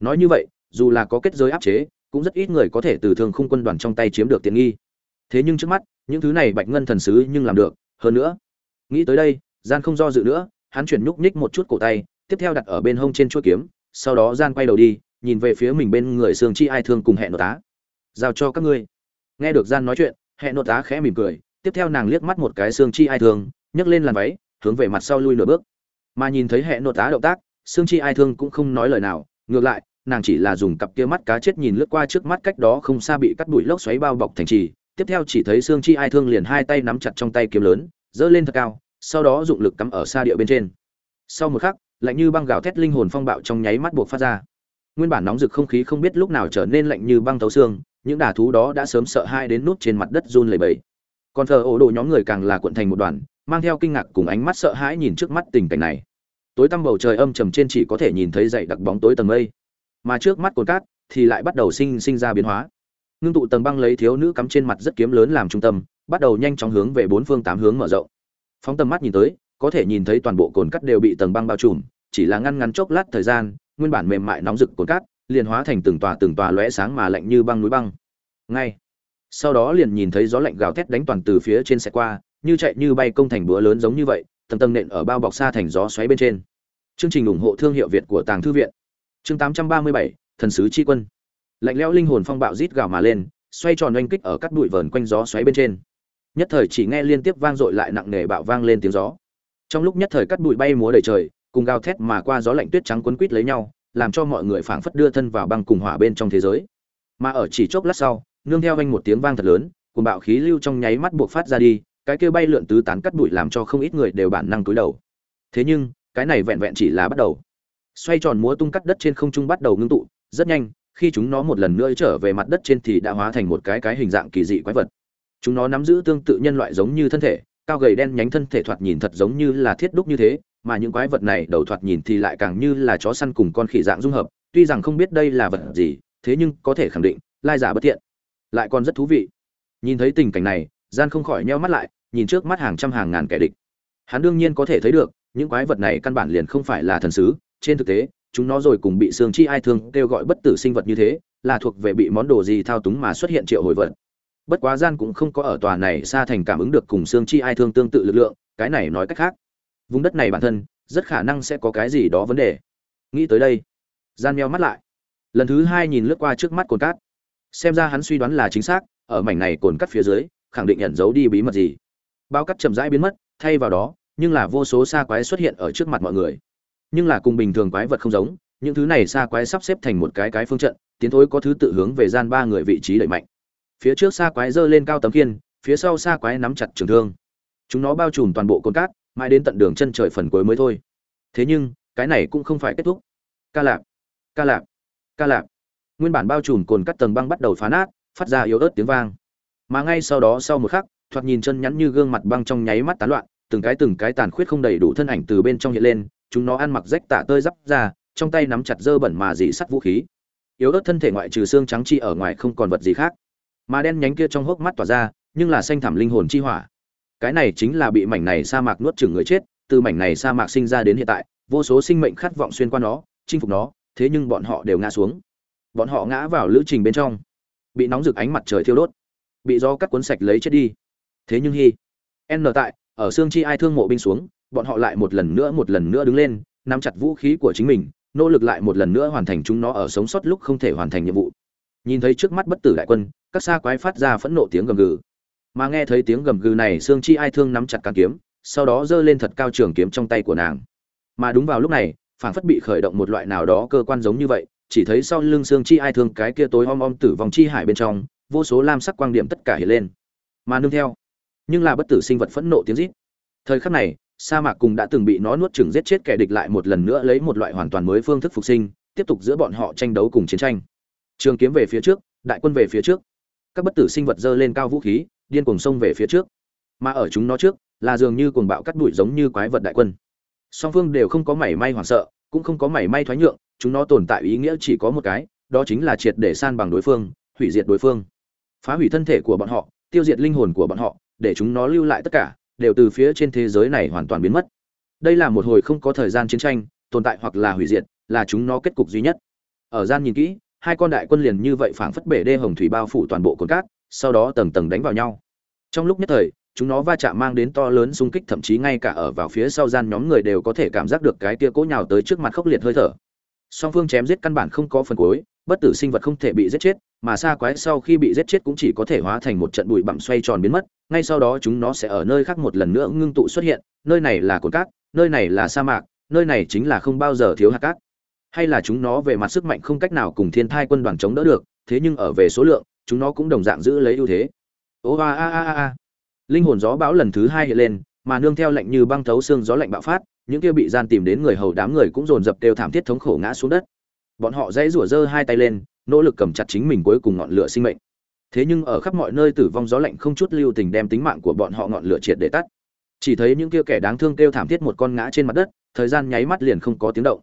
Nói như vậy, dù là có kết giới áp chế, cũng rất ít người có thể từ thương khung quân đoàn trong tay chiếm được tiện nghi thế nhưng trước mắt, những thứ này bạch ngân thần sứ nhưng làm được, hơn nữa. Nghĩ tới đây, gian không do dự nữa, hắn chuyển nhúc nhích một chút cổ tay, tiếp theo đặt ở bên hông trên chuôi kiếm, sau đó gian quay đầu đi, nhìn về phía mình bên người sương chi ai thương cùng hẹn nội tá giao cho các ngươi. Nghe được gian nói chuyện hẹn nội tá khẽ mỉm cười, tiếp theo nàng liếc mắt một cái sương chi ai thương, nhấc lên làn váy, hướng về mặt sau lui nửa bước. Mà nhìn thấy hẹn nội tá động tác, sương chi ai thương cũng không nói lời nào, ngược lại, nàng chỉ là dùng cặp kia mắt cá chết nhìn lướt qua trước mắt cách đó không xa bị cắt đuổi lốc xoáy bao bọc thành trì tiếp theo chỉ thấy xương Chi Ai Thương liền hai tay nắm chặt trong tay kiếm lớn, giơ lên thật cao, sau đó dụng lực cắm ở xa địa bên trên. Sau một khắc, lạnh như băng gào thét linh hồn phong bạo trong nháy mắt buộc phát ra. Nguyên bản nóng rực không khí không biết lúc nào trở nên lạnh như băng thấu xương, những đả thú đó đã sớm sợ hai đến nút trên mặt đất run lẩy bẩy. Còn thờ ổ đồ nhóm người càng là cuộn thành một đoàn, mang theo kinh ngạc cùng ánh mắt sợ hãi nhìn trước mắt tình cảnh này. Tối tăm bầu trời âm trầm trên chỉ có thể nhìn thấy dậy đặc bóng tối tầng mây, mà trước mắt cồn cát thì lại bắt đầu sinh sinh ra biến hóa ngưng tụ tầng băng lấy thiếu nữ cắm trên mặt rất kiếm lớn làm trung tâm bắt đầu nhanh chóng hướng về bốn phương tám hướng mở rộng. Phóng tầm mắt nhìn tới có thể nhìn thấy toàn bộ cồn cắt đều bị tầng băng bao trùm chỉ là ngăn ngắn chốc lát thời gian nguyên bản mềm mại nóng rực cồn cát liền hóa thành từng tòa từng tòa lóe sáng mà lạnh như băng núi băng. Ngay sau đó liền nhìn thấy gió lạnh gào thét đánh toàn từ phía trên xe qua như chạy như bay công thành búa lớn giống như vậy tầng tầng nện ở bao bọc xa thành gió xoáy bên trên. Chương trình ủng hộ thương hiệu việt của tàng thư viện. Chương 837, thần sứ chi quân lạnh lẽo linh hồn phong bạo rít gào mà lên, xoay tròn oanh kích ở các bụi vờn quanh gió xoáy bên trên. Nhất thời chỉ nghe liên tiếp vang dội lại nặng nề bạo vang lên tiếng gió. Trong lúc nhất thời cắt bụi bay múa đầy trời, cùng gào thét mà qua gió lạnh tuyết trắng quấn quít lấy nhau, làm cho mọi người phảng phất đưa thân vào băng cùng hỏa bên trong thế giới. Mà ở chỉ chốc lát sau, nương theo anh một tiếng vang thật lớn, cùng bạo khí lưu trong nháy mắt buộc phát ra đi, cái kia bay lượn tứ tán cắt bụi làm cho không ít người đều bản năng cúi đầu. Thế nhưng, cái này vẹn vẹn chỉ là bắt đầu. Xoay tròn múa tung cắt đất trên không trung bắt đầu ngưng tụ, rất nhanh khi chúng nó một lần nữa trở về mặt đất trên thì đã hóa thành một cái cái hình dạng kỳ dị quái vật. Chúng nó nắm giữ tương tự nhân loại giống như thân thể, cao gầy đen nhánh thân thể thoạt nhìn thật giống như là thiết đúc như thế, mà những quái vật này đầu thoạt nhìn thì lại càng như là chó săn cùng con khỉ dạng dung hợp, tuy rằng không biết đây là vật gì, thế nhưng có thể khẳng định, lai giả bất thiện. Lại còn rất thú vị. Nhìn thấy tình cảnh này, gian không khỏi nheo mắt lại, nhìn trước mắt hàng trăm hàng ngàn kẻ địch. Hắn đương nhiên có thể thấy được, những quái vật này căn bản liền không phải là thần sứ, trên thực tế chúng nó rồi cùng bị xương chi ai thương kêu gọi bất tử sinh vật như thế, là thuộc về bị món đồ gì thao túng mà xuất hiện triệu hồi vật. Bất quá gian cũng không có ở tòa này xa thành cảm ứng được cùng xương chi ai thương tương tự lực lượng, cái này nói cách khác. Vùng đất này bản thân, rất khả năng sẽ có cái gì đó vấn đề. Nghĩ tới đây, gian meo mắt lại. Lần thứ hai nhìn lướt qua trước mắt cồn cát. Xem ra hắn suy đoán là chính xác, ở mảnh này cồn cắt phía dưới, khẳng định ẩn giấu đi bí mật gì. Bao cắt chậm rãi biến mất, thay vào đó, nhưng là vô số xa quái xuất hiện ở trước mặt mọi người nhưng là cùng bình thường quái vật không giống, những thứ này xa quái sắp xếp thành một cái cái phương trận, tiến thối có thứ tự hướng về gian ba người vị trí đẩy mạnh. Phía trước xa quái giơ lên cao tấm kiên phía sau xa quái nắm chặt trường thương. Chúng nó bao trùm toàn bộ cồn cát, mãi đến tận đường chân trời phần cuối mới thôi. Thế nhưng, cái này cũng không phải kết thúc. Ca lạp ca lạp ca lạp. Nguyên bản bao trùm cồn cắt tầng băng bắt đầu phá nát, phát ra yếu ớt tiếng vang. Mà ngay sau đó sau một khắc, thoạt nhìn chân nhắn như gương mặt băng trong nháy mắt tán loạn, từng cái từng cái tàn khuyết không đầy đủ thân ảnh từ bên trong hiện lên chúng nó ăn mặc rách tả tơi giáp ra trong tay nắm chặt dơ bẩn mà dị sắt vũ khí. Yếu ớt thân thể ngoại trừ xương trắng chi ở ngoài không còn vật gì khác. Mà đen nhánh kia trong hốc mắt tỏa ra, nhưng là xanh thảm linh hồn chi hỏa. Cái này chính là bị mảnh này sa mạc nuốt chửng người chết, từ mảnh này sa mạc sinh ra đến hiện tại, vô số sinh mệnh khát vọng xuyên qua nó, chinh phục nó, thế nhưng bọn họ đều ngã xuống. Bọn họ ngã vào lữ trình bên trong. Bị nóng rực ánh mặt trời thiêu đốt. Bị gió cắt cuốn sạch lấy chết đi. Thế nhưng hy n tại, ở xương chi ai thương mộ binh xuống bọn họ lại một lần nữa một lần nữa đứng lên, nắm chặt vũ khí của chính mình, nỗ lực lại một lần nữa hoàn thành chúng nó ở sống sót lúc không thể hoàn thành nhiệm vụ. Nhìn thấy trước mắt bất tử đại quân, các xa quái phát ra phẫn nộ tiếng gầm gừ. Mà nghe thấy tiếng gầm gừ này xương chi ai thương nắm chặt càng kiếm, sau đó giơ lên thật cao trường kiếm trong tay của nàng. Mà đúng vào lúc này, phảng phất bị khởi động một loại nào đó cơ quan giống như vậy, chỉ thấy sau lưng xương chi ai thương cái kia tối om om tử vong chi hải bên trong, vô số lam sắc quang điểm tất cả hiện lên. Mà nương theo, nhưng là bất tử sinh vật phẫn nộ tiếng rít. Thời khắc này sa mạc cùng đã từng bị nó nuốt chửng giết chết kẻ địch lại một lần nữa lấy một loại hoàn toàn mới phương thức phục sinh, tiếp tục giữa bọn họ tranh đấu cùng chiến tranh. Trường kiếm về phía trước, đại quân về phía trước. Các bất tử sinh vật dơ lên cao vũ khí, điên cuồng xông về phía trước. Mà ở chúng nó trước, là dường như cuồng bạo cắt đuổi giống như quái vật đại quân. Song phương đều không có mảy may hoảng sợ, cũng không có mảy may thoái nhượng, chúng nó tồn tại ý nghĩa chỉ có một cái, đó chính là triệt để san bằng đối phương, hủy diệt đối phương. Phá hủy thân thể của bọn họ, tiêu diệt linh hồn của bọn họ, để chúng nó lưu lại tất cả đều từ phía trên thế giới này hoàn toàn biến mất. Đây là một hồi không có thời gian chiến tranh, tồn tại hoặc là hủy diệt, là chúng nó kết cục duy nhất. Ở gian nhìn kỹ, hai con đại quân liền như vậy phảng phất bể đê hồng thủy bao phủ toàn bộ cồn cát, sau đó tầng tầng đánh vào nhau. Trong lúc nhất thời, chúng nó va chạm mang đến to lớn xung kích, thậm chí ngay cả ở vào phía sau gian nhóm người đều có thể cảm giác được cái tia cố nhào tới trước mặt khốc liệt hơi thở. Song phương chém giết căn bản không có phần cuối bất tử sinh vật không thể bị giết chết, mà xa quái sau khi bị giết chết cũng chỉ có thể hóa thành một trận bụi bặm xoay tròn biến mất, ngay sau đó chúng nó sẽ ở nơi khác một lần nữa ngưng tụ xuất hiện, nơi này là cồn cát, nơi này là sa mạc, nơi này chính là không bao giờ thiếu hạt cát. Hay là chúng nó về mặt sức mạnh không cách nào cùng thiên thai quân đoàn chống đỡ được, thế nhưng ở về số lượng, chúng nó cũng đồng dạng giữ lấy ưu thế. Ô a a a a linh hồn gió bão lần thứ hai hiện lên, mà nương theo lạnh như băng thấu xương gió lạnh bạo phát, những kia bị gian tìm đến người hầu đám người cũng dồn dập đều thảm thiết thống khổ ngã xuống đất bọn họ dãy rủa giơ hai tay lên, nỗ lực cầm chặt chính mình cuối cùng ngọn lửa sinh mệnh. Thế nhưng ở khắp mọi nơi tử vong gió lạnh không chút lưu tình đem tính mạng của bọn họ ngọn lửa triệt để tắt. Chỉ thấy những kia kẻ đáng thương kêu thảm thiết một con ngã trên mặt đất, thời gian nháy mắt liền không có tiếng động.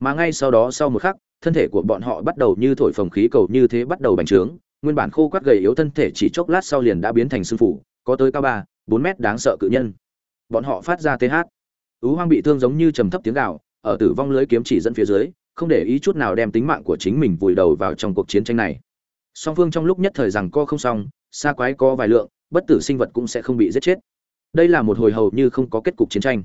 Mà ngay sau đó sau một khắc, thân thể của bọn họ bắt đầu như thổi phồng khí cầu như thế bắt đầu bành trướng, nguyên bản khô quắt gầy yếu thân thể chỉ chốc lát sau liền đã biến thành sưng phủ, có tới cao ba, bốn mét đáng sợ cự nhân. Bọn họ phát ra th ú hoang bị thương giống như trầm thấp tiếng gạo ở tử vong lưới kiếm chỉ dẫn phía dưới không để ý chút nào đem tính mạng của chính mình vùi đầu vào trong cuộc chiến tranh này. Song phương trong lúc nhất thời rằng co không xong, xa quái có vài lượng, bất tử sinh vật cũng sẽ không bị giết chết. Đây là một hồi hầu như không có kết cục chiến tranh.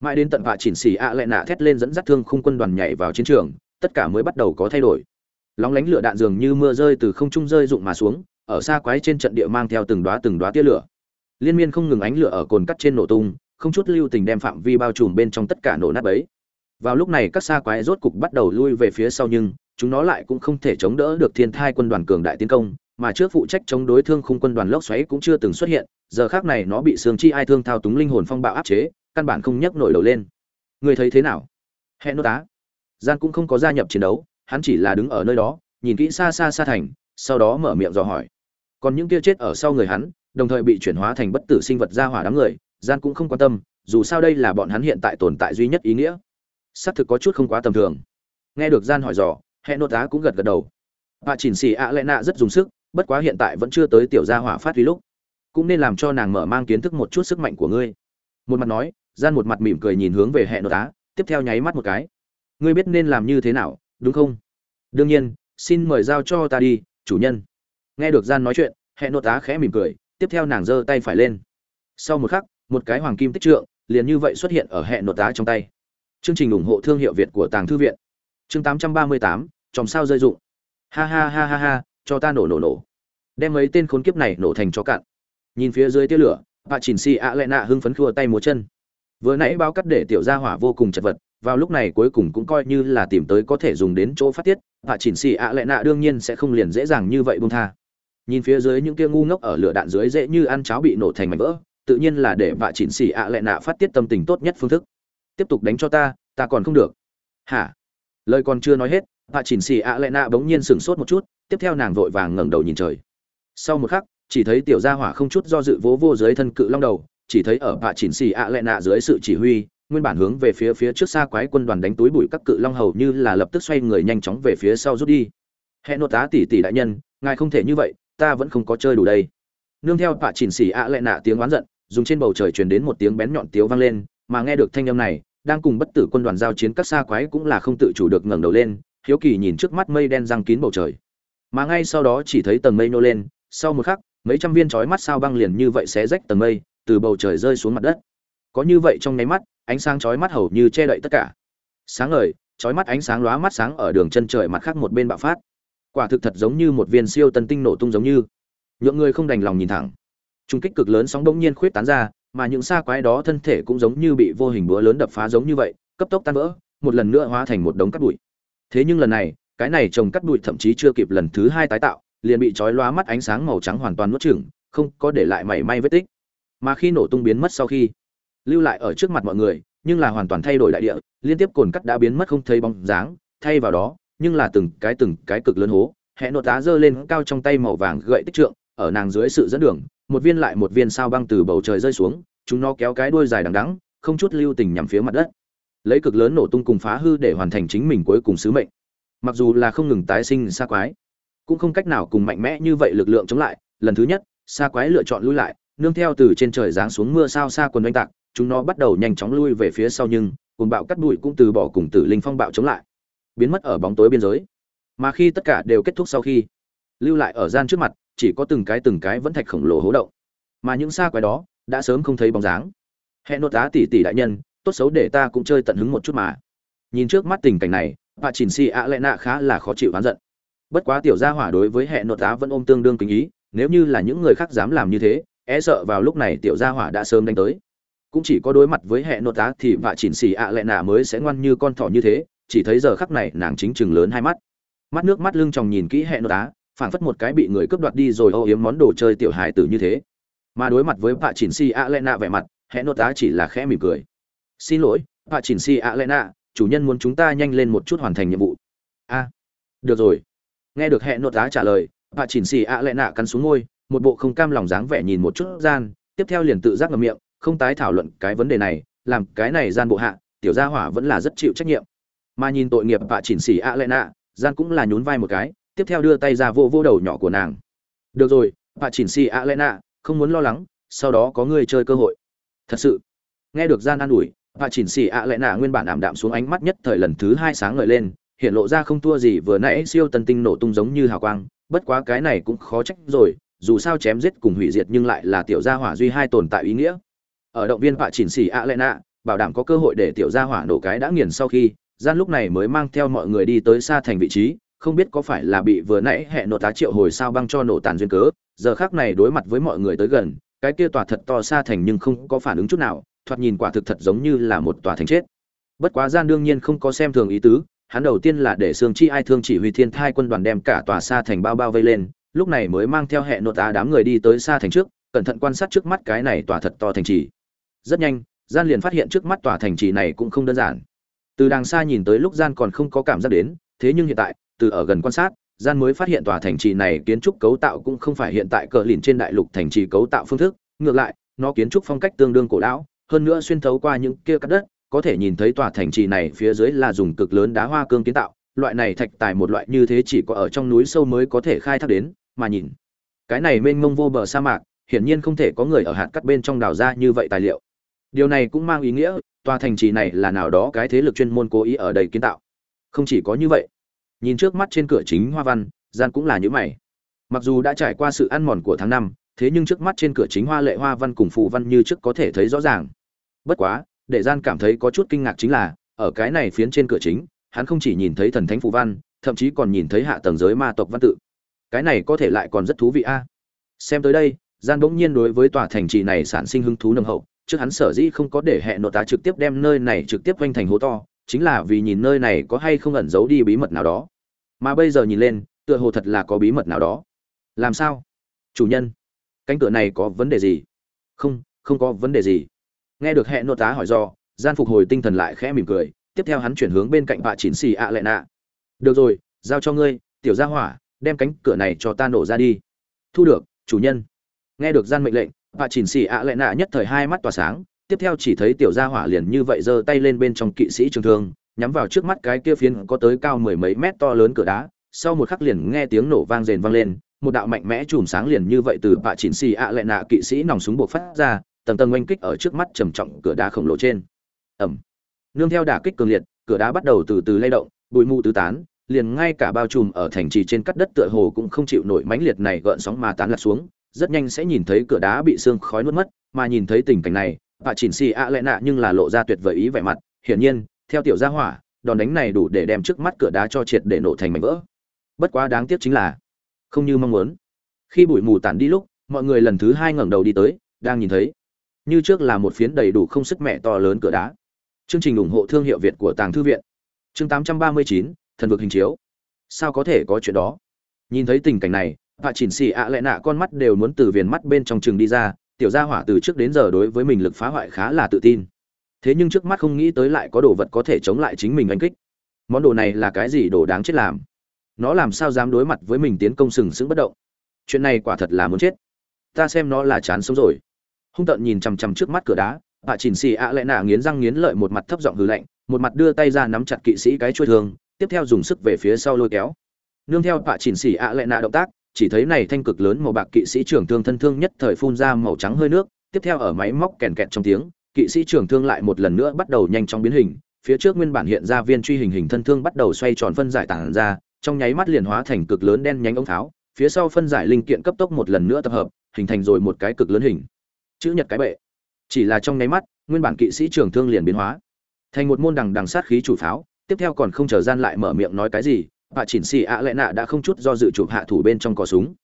Mãi đến tận vạ chỉnh xỉ ạ lại nạ thét lên dẫn dắt thương khung quân đoàn nhảy vào chiến trường, tất cả mới bắt đầu có thay đổi. Lóng lánh lửa đạn dường như mưa rơi từ không trung rơi rụng mà xuống, ở xa quái trên trận địa mang theo từng đóa từng đóa tia lửa. Liên miên không ngừng ánh lửa ở cồn cắt trên nổ tung, không chút lưu tình đem phạm vi bao trùm bên trong tất cả nổ nát bấy vào lúc này các xa quái rốt cục bắt đầu lui về phía sau nhưng, chúng nó lại cũng không thể chống đỡ được thiên thai quân đoàn cường đại tiến công, mà trước phụ trách chống đối thương khung quân đoàn lốc xoáy cũng chưa từng xuất hiện, giờ khác này nó bị sương chi ai thương thao túng linh hồn phong bạo áp chế, căn bản không nhấc nổi đầu lên. Người thấy thế nào? Hẹn nốt tá. Gian cũng không có gia nhập chiến đấu, hắn chỉ là đứng ở nơi đó, nhìn kỹ xa xa xa thành, sau đó mở miệng dò hỏi. Còn những kia chết ở sau người hắn, đồng thời bị chuyển hóa thành bất tử sinh vật ra hỏa đám người gian cũng không quan tâm, dù sao đây là bọn hắn hiện tại tồn tại duy nhất ý nghĩa xác thực có chút không quá tầm thường. Nghe được gian hỏi dò hẹn nội tá cũng gật gật đầu. Bà chỉnh xì ạ lẽ nạ rất dùng sức, bất quá hiện tại vẫn chưa tới tiểu gia hỏa phát huy lúc. Cũng nên làm cho nàng mở mang kiến thức một chút sức mạnh của ngươi. Một mặt nói, gian một mặt mỉm cười nhìn hướng về hẹn nội tá tiếp theo nháy mắt một cái. Ngươi biết nên làm như thế nào, đúng không? Đương nhiên, xin mời giao cho ta đi, chủ nhân. Nghe được gian nói chuyện hẹn nội tá khẽ mỉm cười, tiếp theo nàng giơ tay phải lên. Sau một khắc, một cái hoàng kim tích trượng liền như vậy xuất hiện ở hệ nội tá trong tay chương trình ủng hộ thương hiệu việt của tàng thư viện. Chương 838, chòm sao rơi dụng ha ha ha ha ha cho ta nổ nổ nổ. Đem mấy tên khốn kiếp này nổ thành cho cạn. Nhìn phía dưới tia lửa bà chỉnh si ạ lệ nạ hưng phấn khua tay múa chân. Vừa nãy bao cắt để tiểu gia hỏa vô cùng chật vật vào lúc này cuối cùng cũng coi như là tìm tới có thể dùng đến chỗ phát tiết bà chỉnh si ạ lệ nạ đương nhiên sẽ không liền dễ dàng như vậy buông tha. Nhìn phía dưới những kia ngu ngốc ở lửa đạn dưới dễ như ăn cháo bị nổ thành mảnh vỡ tự nhiên là để bà chỉnh si ạ lệ nạ phát tiết tâm tình tốt nhất phương thức tiếp tục đánh cho ta ta còn không được. Hả? Lời còn chưa nói hết, hạ chỉnh xì ạ lệ nạ bỗng nhiên sửng sốt một chút, tiếp theo nàng vội vàng ngẩng đầu nhìn trời. Sau một khắc, chỉ thấy tiểu gia hỏa không chút do dự vỗ vô dưới thân cự long đầu, chỉ thấy ở bạ chỉnh xì ạ lệ nạ dưới sự chỉ huy, nguyên bản hướng về phía phía trước xa quái quân đoàn đánh túi bụi các cự long hầu như là lập tức xoay người nhanh chóng về phía sau rút đi. Hẹn nốt tá tỷ tỷ đại nhân, ngài không thể như vậy, ta vẫn không có chơi đủ đây. Nương theo bạ chỉnh xì ạ lệ nạ tiếng oán giận, dùng trên bầu trời truyền đến một tiếng bén nhọn tiếu vang lên mà nghe được thanh âm này, đang cùng bất tử quân đoàn giao chiến các xa quái cũng là không tự chủ được ngẩng đầu lên, hiếu kỳ nhìn trước mắt mây đen răng kín bầu trời. Mà ngay sau đó chỉ thấy tầng mây nô lên, sau một khắc, mấy trăm viên chói mắt sao băng liền như vậy xé rách tầng mây, từ bầu trời rơi xuống mặt đất. Có như vậy trong nháy mắt, ánh sáng chói mắt hầu như che đậy tất cả. Sáng ngời, chói mắt ánh sáng lóa mắt sáng ở đường chân trời mặt khác một bên bạo phát. Quả thực thật giống như một viên siêu tân tinh nổ tung giống như. Nhượng người không đành lòng nhìn thẳng. Trung kích cực lớn sóng bỗng nhiên khuyết tán ra mà những xa quái đó thân thể cũng giống như bị vô hình búa lớn đập phá giống như vậy cấp tốc tan vỡ một lần nữa hóa thành một đống cát bụi thế nhưng lần này cái này trồng cát bụi thậm chí chưa kịp lần thứ hai tái tạo liền bị chói lóa mắt ánh sáng màu trắng hoàn toàn nuốt chửng, không có để lại mảy may vết tích. Mà khi nổ tung biến mất sau khi, lưu lại ở trước mặt mọi người, nhưng là hoàn toàn thay đổi đại địa, liên tiếp cồn cắt đã biến mất không thấy bóng dáng, thay vào đó, nhưng là từng cái từng cái cực lớn hố, hệ nốt tá giơ lên cao trong tay màu vàng gậy tích trượng, ở nàng dưới sự dẫn đường, một viên lại một viên sao băng từ bầu trời rơi xuống, chúng nó kéo cái đuôi dài đằng đẵng, không chút lưu tình nhằm phía mặt đất. Lấy cực lớn nổ tung cùng phá hư để hoàn thành chính mình cuối cùng sứ mệnh. Mặc dù là không ngừng tái sinh xa quái, cũng không cách nào cùng mạnh mẽ như vậy lực lượng chống lại lần thứ nhất xa quái lựa chọn lui lại nương theo từ trên trời giáng xuống mưa sao xa quần oanh tạc chúng nó bắt đầu nhanh chóng lui về phía sau nhưng cùng bạo cắt bụi cũng từ bỏ cùng tử linh phong bạo chống lại biến mất ở bóng tối biên giới mà khi tất cả đều kết thúc sau khi lưu lại ở gian trước mặt chỉ có từng cái từng cái vẫn thạch khổng lồ hố động. Mà những xa quái đó đã sớm không thấy bóng dáng. Hẹn nốt á tỷ tỷ đại nhân, tốt xấu để ta cũng chơi tận hứng một chút mà. Nhìn trước mắt tình cảnh này bà chỉnh si ạ lẽ nạ khá là khó chịu oán giận. Bất quá tiểu gia hỏa đối với hệ nốt tá vẫn ôm tương đương kính ý, nếu như là những người khác dám làm như thế e sợ vào lúc này tiểu gia hỏa đã sớm đánh tới. Cũng chỉ có đối mặt với hệ nốt tá thì bà chỉnh xì ạ à nạ mới sẽ ngoan như con thỏ như thế, chỉ thấy giờ khắc này nàng chính chừng lớn hai mắt. Mắt nước mắt lưng tròng nhìn kỹ hệ nốt tá phảng phất một cái bị người cướp đoạt đi rồi âu yếm món đồ chơi tiểu hài tử như thế. Mà đối mặt với bà chỉnh xì alena vẻ mặt hẹn nốt tá chỉ là khẽ mỉm cười. Xin lỗi bà chỉnh xì alena, chủ nhân muốn chúng ta nhanh lên một chút hoàn thành nhiệm vụ. A được rồi. Nghe được hẹn nốt tá trả lời bà chỉnh xì alena nạ cắn xuống ngôi một bộ không cam lòng dáng vẻ nhìn một chút gian tiếp theo liền tự giác ngậm miệng không tái thảo luận cái vấn đề này làm cái này gian bộ hạ tiểu gia hỏa vẫn là rất chịu trách nhiệm. Mà nhìn tội nghiệp bà chỉnh xì a lệ nạ gian cũng là nhún vai một cái tiếp theo đưa tay ra vô vô đầu nhỏ của nàng được rồi bà chỉnh xì ạ lệ nạ không muốn lo lắng sau đó có người chơi cơ hội thật sự nghe được gian an ủi bà chỉnh xì ạ lệ nạ nguyên bản ảm đạm xuống ánh mắt nhất thời lần thứ hai sáng ngời lên hiện lộ ra không thua gì vừa nãy siêu tân tinh nổ tung giống như hào quang, bất quá cái này cũng khó trách rồi, dù sao chém giết cùng hủy diệt nhưng lại là tiểu gia hỏa duy hai tồn tại ý nghĩa. Ở động viên bạ Chỉnh Sĩ Alena, bảo đảm có cơ hội để tiểu gia hỏa nổ cái đã nghiền sau khi, gian lúc này mới mang theo mọi người đi tới xa thành vị trí, không biết có phải là bị vừa nãy hẹn nổ tá triệu hồi sao băng cho nổ tàn duyên cớ, giờ khắc này đối mặt với mọi người tới gần, cái kia tòa thật to xa thành nhưng không có phản ứng chút nào, thoạt nhìn quả thực thật giống như là một tòa thành chết. Bất quá gian đương nhiên không có xem thường ý tứ, hắn đầu tiên là để Sương Chi Ai Thương chỉ huy Thiên Thai quân đoàn đem cả tòa xa thành bao bao vây lên, lúc này mới mang theo hệ nội tá đám người đi tới xa thành trước, cẩn thận quan sát trước mắt cái này tòa thật to thành trì. Rất nhanh, gian liền phát hiện trước mắt tòa thành trì này cũng không đơn giản. Từ đằng xa nhìn tới lúc gian còn không có cảm giác đến, thế nhưng hiện tại, từ ở gần quan sát, gian mới phát hiện tòa thành trì này kiến trúc cấu tạo cũng không phải hiện tại cờ lìn trên đại lục thành trì cấu tạo phương thức, ngược lại, nó kiến trúc phong cách tương đương cổ lão, hơn nữa xuyên thấu qua những kia cắt đất, có thể nhìn thấy tòa thành trì này phía dưới là dùng cực lớn đá hoa cương kiến tạo loại này thạch tài một loại như thế chỉ có ở trong núi sâu mới có thể khai thác đến mà nhìn cái này mênh mông vô bờ sa mạc hiển nhiên không thể có người ở hạt cắt bên trong đào ra như vậy tài liệu. Điều này cũng mang ý nghĩa tòa thành trì này là nào đó cái thế lực chuyên môn cố ý ở đây kiến tạo. Không chỉ có như vậy nhìn trước mắt trên cửa chính hoa văn, gian cũng là những mày. Mặc dù đã trải qua sự ăn mòn của tháng năm, thế nhưng trước mắt trên cửa chính hoa lệ hoa văn cùng phù văn như trước có thể thấy rõ ràng. Bất quá, để gian cảm thấy có chút kinh ngạc chính là, ở cái này phiến trên cửa chính, hắn không chỉ nhìn thấy thần thánh phù văn, thậm chí còn nhìn thấy hạ tầng giới ma tộc văn tự. Cái này có thể lại còn rất thú vị a. Xem tới đây, gian bỗng nhiên đối với tòa thành trì này sản sinh hứng thú nồng hậu, trước hắn sở dĩ không có để hẹn nội tá trực tiếp đem nơi này trực tiếp quanh thành hố to, chính là vì nhìn nơi này có hay không ẩn giấu đi bí mật nào đó mà bây giờ nhìn lên, tựa hồ thật là có bí mật nào đó. Làm sao? Chủ nhân, cánh cửa này có vấn đề gì? Không không có vấn đề gì. Nghe được hẹn nội tá hỏi do, gian phục hồi tinh thần lại khẽ mỉm cười, tiếp theo hắn chuyển hướng bên cạnh bà chín xì ạ lệ nạ. Được rồi, giao cho ngươi, tiểu gia hỏa, đem cánh cửa này cho ta nổ ra đi. Thu được, chủ nhân. Nghe được gian mệnh lệnh bà chín xì ạ lệ nạ nhất thời hai mắt tỏa sáng tiếp theo chỉ thấy tiểu gia hỏa liền như vậy giơ tay lên bên trong kỵ sĩ trường thương, nhắm vào trước mắt cái kia phiến có tới cao mười mấy mét to lớn cửa đá, sau một khắc liền nghe tiếng nổ vang rền vang lên, một đạo mạnh mẽ chùm sáng liền như vậy từ bạ chỉnh xì ạ lệ nạ kỵ sĩ nòng súng buộc phát ra, tầng tầng oanh kích ở trước mắt trầm trọng cửa đá khổng lồ trên. Ẩm nương theo đả kích cường liệt, cửa đá bắt đầu từ từ lay động, bụi mù tứ tán, liền ngay cả bao trùm ở thành trì trên cắt đất tựa hồ cũng không chịu nổi mãnh liệt này gợn sóng mà tán lạc xuống, rất nhanh sẽ nhìn thấy cửa đá bị xương khói nuốt mất, mà nhìn thấy tình cảnh này và chỉnh xì ạ lệ nạ nhưng là lộ ra tuyệt vời ý vẻ mặt. Hiển nhiên theo tiểu gia hỏa đòn đánh này đủ để đem trước mắt cửa đá cho triệt để nổ thành mảnh vỡ. Bất quá đáng tiếc chính là không như mong muốn. Khi bụi mù tản đi lúc mọi người lần thứ hai ngẩng đầu đi tới đang nhìn thấy như trước là một phiến đầy đủ không sức mẹ to lớn cửa đá. Chương trình ủng hộ thương hiệu việt của tàng thư viện. Chương 839, thần vực hình chiếu. Sao có thể có chuyện đó? Nhìn thấy tình cảnh này bà chỉnh xì ạ lệ nạ con mắt đều muốn từ viền mắt bên trong trường đi ra tiểu gia hỏa từ trước đến giờ đối với mình lực phá hoại khá là tự tin. Thế nhưng trước mắt không nghĩ tới lại có đồ vật có thể chống lại chính mình đánh kích. Món đồ này là cái gì đồ đáng chết làm? Nó làm sao dám đối mặt với mình tiến công sừng sững bất động? Chuyện này quả thật là muốn chết. Ta xem nó là chán sống rồi. Hung tợn nhìn chằm chằm trước mắt cửa đá bà chỉnh xì ạ lệ nạ nghiến răng nghiến lợi một mặt thấp giọng hừ lạnh, một mặt đưa tay ra nắm chặt kỵ sĩ cái chuôi thương, tiếp theo dùng sức về phía sau lôi kéo. Nương theo bà chỉnh xì ạ lệ nạ động tác chỉ thấy này thanh cực lớn màu bạc kỵ sĩ trưởng thương thân thương nhất thời phun ra màu trắng hơi nước, tiếp theo ở máy móc kèn kẹt trong tiếng, kỵ sĩ trưởng thương lại một lần nữa bắt đầu nhanh chóng biến hình, phía trước nguyên bản hiện ra viên truy hình hình thân thương bắt đầu xoay tròn phân giải tản ra, trong nháy mắt liền hóa thành cực lớn đen nhánh ống tháo, phía sau phân giải linh kiện cấp tốc một lần nữa tập hợp, hình thành rồi một cái cực lớn hình. Chữ nhật cái bệ. Chỉ là trong nháy mắt, nguyên bản kỵ sĩ trưởng thương liền biến hóa, thành một môn đằng đằng sát khí chủ pháo, tiếp theo còn không chờ gian lại mở miệng nói cái gì bà chỉnh xì ạ lệ nạ đã không chút do dự chụp hạ thủ bên trong cò súng.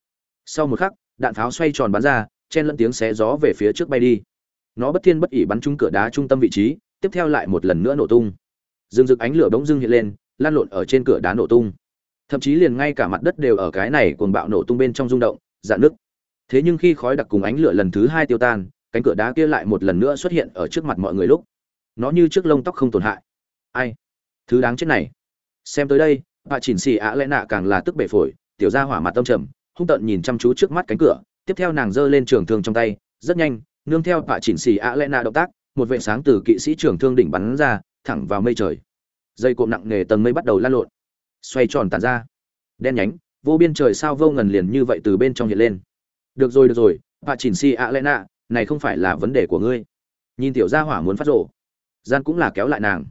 Sau một khắc, đạn pháo xoay tròn bắn ra, chen lẫn tiếng xé gió về phía trước bay đi. Nó bất thiên bất ỉ bắn trúng cửa đá trung tâm vị trí, tiếp theo lại một lần nữa nổ tung. Rừng rực ánh lửa bỗng dưng hiện lên, lan lộn ở trên cửa đá nổ tung. Thậm chí liền ngay cả mặt đất đều ở cái này cuồng bạo nổ tung bên trong rung động, dạn nứt thế nhưng khi khói đặc cùng ánh lửa lần thứ hai tiêu tan, cánh cửa đá kia lại một lần nữa xuất hiện ở trước mặt mọi người lúc. Nó như chiếc lông tóc không tổn hại. Ai? Thứ đáng chết này. Xem tới đây bà chỉnh xì ạ lẽ nạ càng là tức bể phổi, tiểu ra hỏa mặt tâm trầm, hung tợn nhìn chăm chú trước mắt cánh cửa, tiếp theo nàng giơ lên trường thương trong tay, rất nhanh, nương theo bà chỉnh xì ạ lẽ nạ động tác, một vệ sáng từ kỵ sĩ trường thương đỉnh bắn ra, thẳng vào mây trời. Dây cộm nặng nề tầng mây bắt đầu lan lộn, xoay tròn tàn ra. Đen nhánh, vô biên trời sao vô ngần liền như vậy từ bên trong hiện lên. Được rồi được rồi bà chỉnh xì ạ lẽ nạ, này không phải là vấn đề của ngươi. Nhìn tiểu gia hỏa muốn phát rộ gian cũng là kéo lại nàng.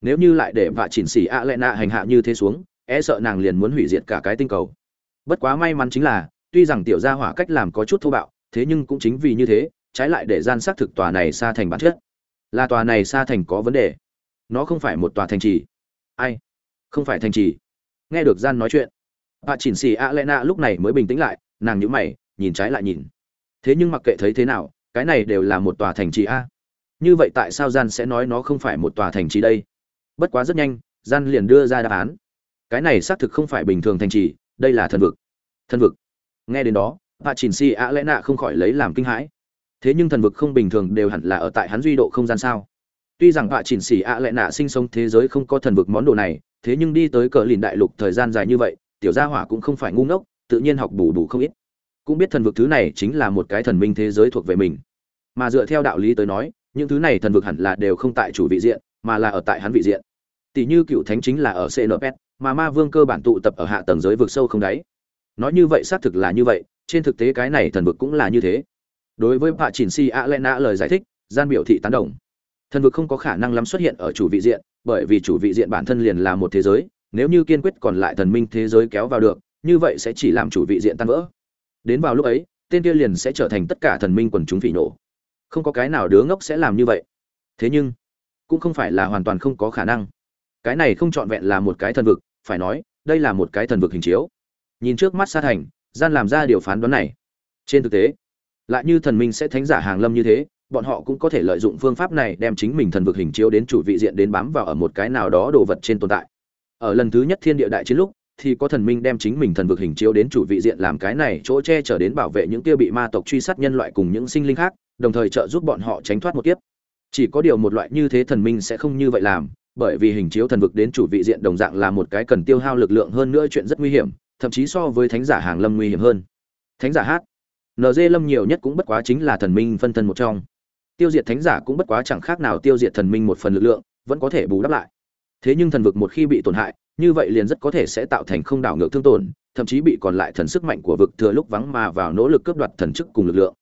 Nếu như lại để vạ chỉnh xỉ ạ lệ nạ hành hạ như thế xuống e sợ nàng liền muốn hủy diệt cả cái tinh cầu. Bất quá may mắn chính là, tuy rằng tiểu gia hỏa cách làm có chút thô bạo, thế nhưng cũng chính vì như thế, trái lại để gian xác thực tòa này xa thành bản chất. Là tòa này xa thành có vấn đề. Nó không phải một tòa thành trì. Ai? Không phải thành trì. Nghe được gian nói chuyện. Bà chỉnh xì a lẽ nạ lúc này mới bình tĩnh lại, nàng nhíu mày, nhìn trái lại nhìn. Thế nhưng mặc kệ thấy thế nào, cái này đều là một tòa thành trì a. Như vậy tại sao gian sẽ nói nó không phải một tòa thành trì đây? Bất quá rất nhanh, gian liền đưa ra đáp án cái này xác thực không phải bình thường thành trì, đây là thần vực. Thần vực. Nghe đến đó bà chỉnh si ạ lẽ nạ không khỏi lấy làm kinh hãi. Thế nhưng thần vực không bình thường đều hẳn là ở tại hắn duy độ không gian sao? Tuy rằng bà chỉnh Si ạ lẽ nạ sinh sống thế giới không có thần vực món đồ này, thế nhưng đi tới cờ lìn đại lục thời gian dài như vậy, tiểu gia hỏa cũng không phải ngu ngốc, tự nhiên học bù đủ không ít. Cũng biết thần vực thứ này chính là một cái thần minh thế giới thuộc về mình. Mà dựa theo đạo lý tới nói, những thứ này thần vực hẳn là đều không tại chủ vị diện, mà là ở tại hắn vị diện. Tỷ như cựu thánh chính là ở cnpet mà ma vương cơ bản tụ tập ở hạ tầng giới vực sâu không đáy. Nói như vậy xác thực là như vậy, trên thực tế cái này thần vực cũng là như thế. Đối với bà chỉnh si a lena lời giải thích, gian biểu thị tán đồng. Thần vực không có khả năng lắm xuất hiện ở chủ vị diện, bởi vì chủ vị diện bản thân liền là một thế giới, nếu như kiên quyết còn lại thần minh thế giới kéo vào được, như vậy sẽ chỉ làm chủ vị diện tan vỡ. Đến vào lúc ấy, tên kia liền sẽ trở thành tất cả thần minh quần chúng phỉ nổ không có cái nào đứa ngốc sẽ làm như vậy. Thế nhưng, cũng không phải là hoàn toàn không có khả năng. Cái này không trọn vẹn là một cái thần vực phải nói, đây là một cái thần vực hình chiếu. Nhìn trước mắt xa thành, gian làm ra điều phán đoán này. Trên thực tế, lại như thần minh sẽ thánh giả hàng lâm như thế, bọn họ cũng có thể lợi dụng phương pháp này đem chính mình thần vực hình chiếu đến chủ vị diện đến bám vào ở một cái nào đó đồ vật trên tồn tại. Ở lần thứ nhất thiên địa đại chiến lúc, thì có thần minh đem chính mình thần vực hình chiếu đến chủ vị diện làm cái này chỗ che chở đến bảo vệ những kia bị ma tộc truy sát nhân loại cùng những sinh linh khác, đồng thời trợ giúp bọn họ tránh thoát một kiếp. Chỉ có điều một loại như thế thần minh sẽ không như vậy làm bởi vì hình chiếu thần vực đến chủ vị diện đồng dạng là một cái cần tiêu hao lực lượng hơn nữa chuyện rất nguy hiểm, thậm chí so với thánh giả hàng lâm nguy hiểm hơn. Thánh giả hát. Nd lâm nhiều nhất cũng bất quá chính là thần minh phân thân một trong. Tiêu diệt thánh giả cũng bất quá chẳng khác nào tiêu diệt thần minh một phần lực lượng, vẫn có thể bù đắp lại. Thế nhưng thần vực một khi bị tổn hại, như vậy liền rất có thể sẽ tạo thành không đảo ngược thương tổn, thậm chí bị còn lại thần sức mạnh của vực thừa lúc vắng mà vào nỗ lực cướp đoạt thần chức cùng lực lượng.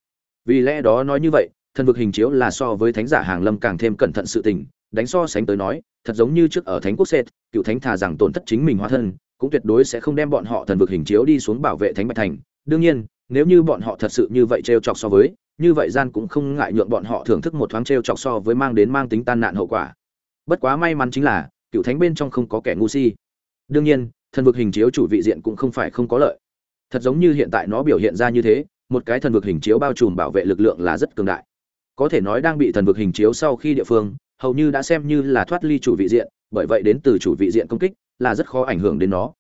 Vì lẽ đó nói như vậy, thần vực hình chiếu là so với thánh giả hàng lâm càng thêm cẩn thận sự tình đánh so sánh tới nói, thật giống như trước ở thánh quốc sệt cựu thánh thà rằng tổn thất chính mình hóa thân, cũng tuyệt đối sẽ không đem bọn họ thần vực hình chiếu đi xuống bảo vệ thánh bạch thành. Đương nhiên, nếu như bọn họ thật sự như vậy trêu chọc so với, như vậy gian cũng không ngại nhượng bọn họ thưởng thức một thoáng trêu chọc so với mang đến mang tính tan nạn hậu quả. Bất quá may mắn chính là, cựu thánh bên trong không có kẻ ngu si. Đương nhiên, thần vực hình chiếu chủ vị diện cũng không phải không có lợi. Thật giống như hiện tại nó biểu hiện ra như thế, một cái thần vực hình chiếu bao trùm bảo vệ lực lượng là rất cường đại. Có thể nói đang bị thần vực hình chiếu sau khi địa phương hầu như đã xem như là thoát ly chủ vị diện, bởi vậy đến từ chủ vị diện công kích là rất khó ảnh hưởng đến nó.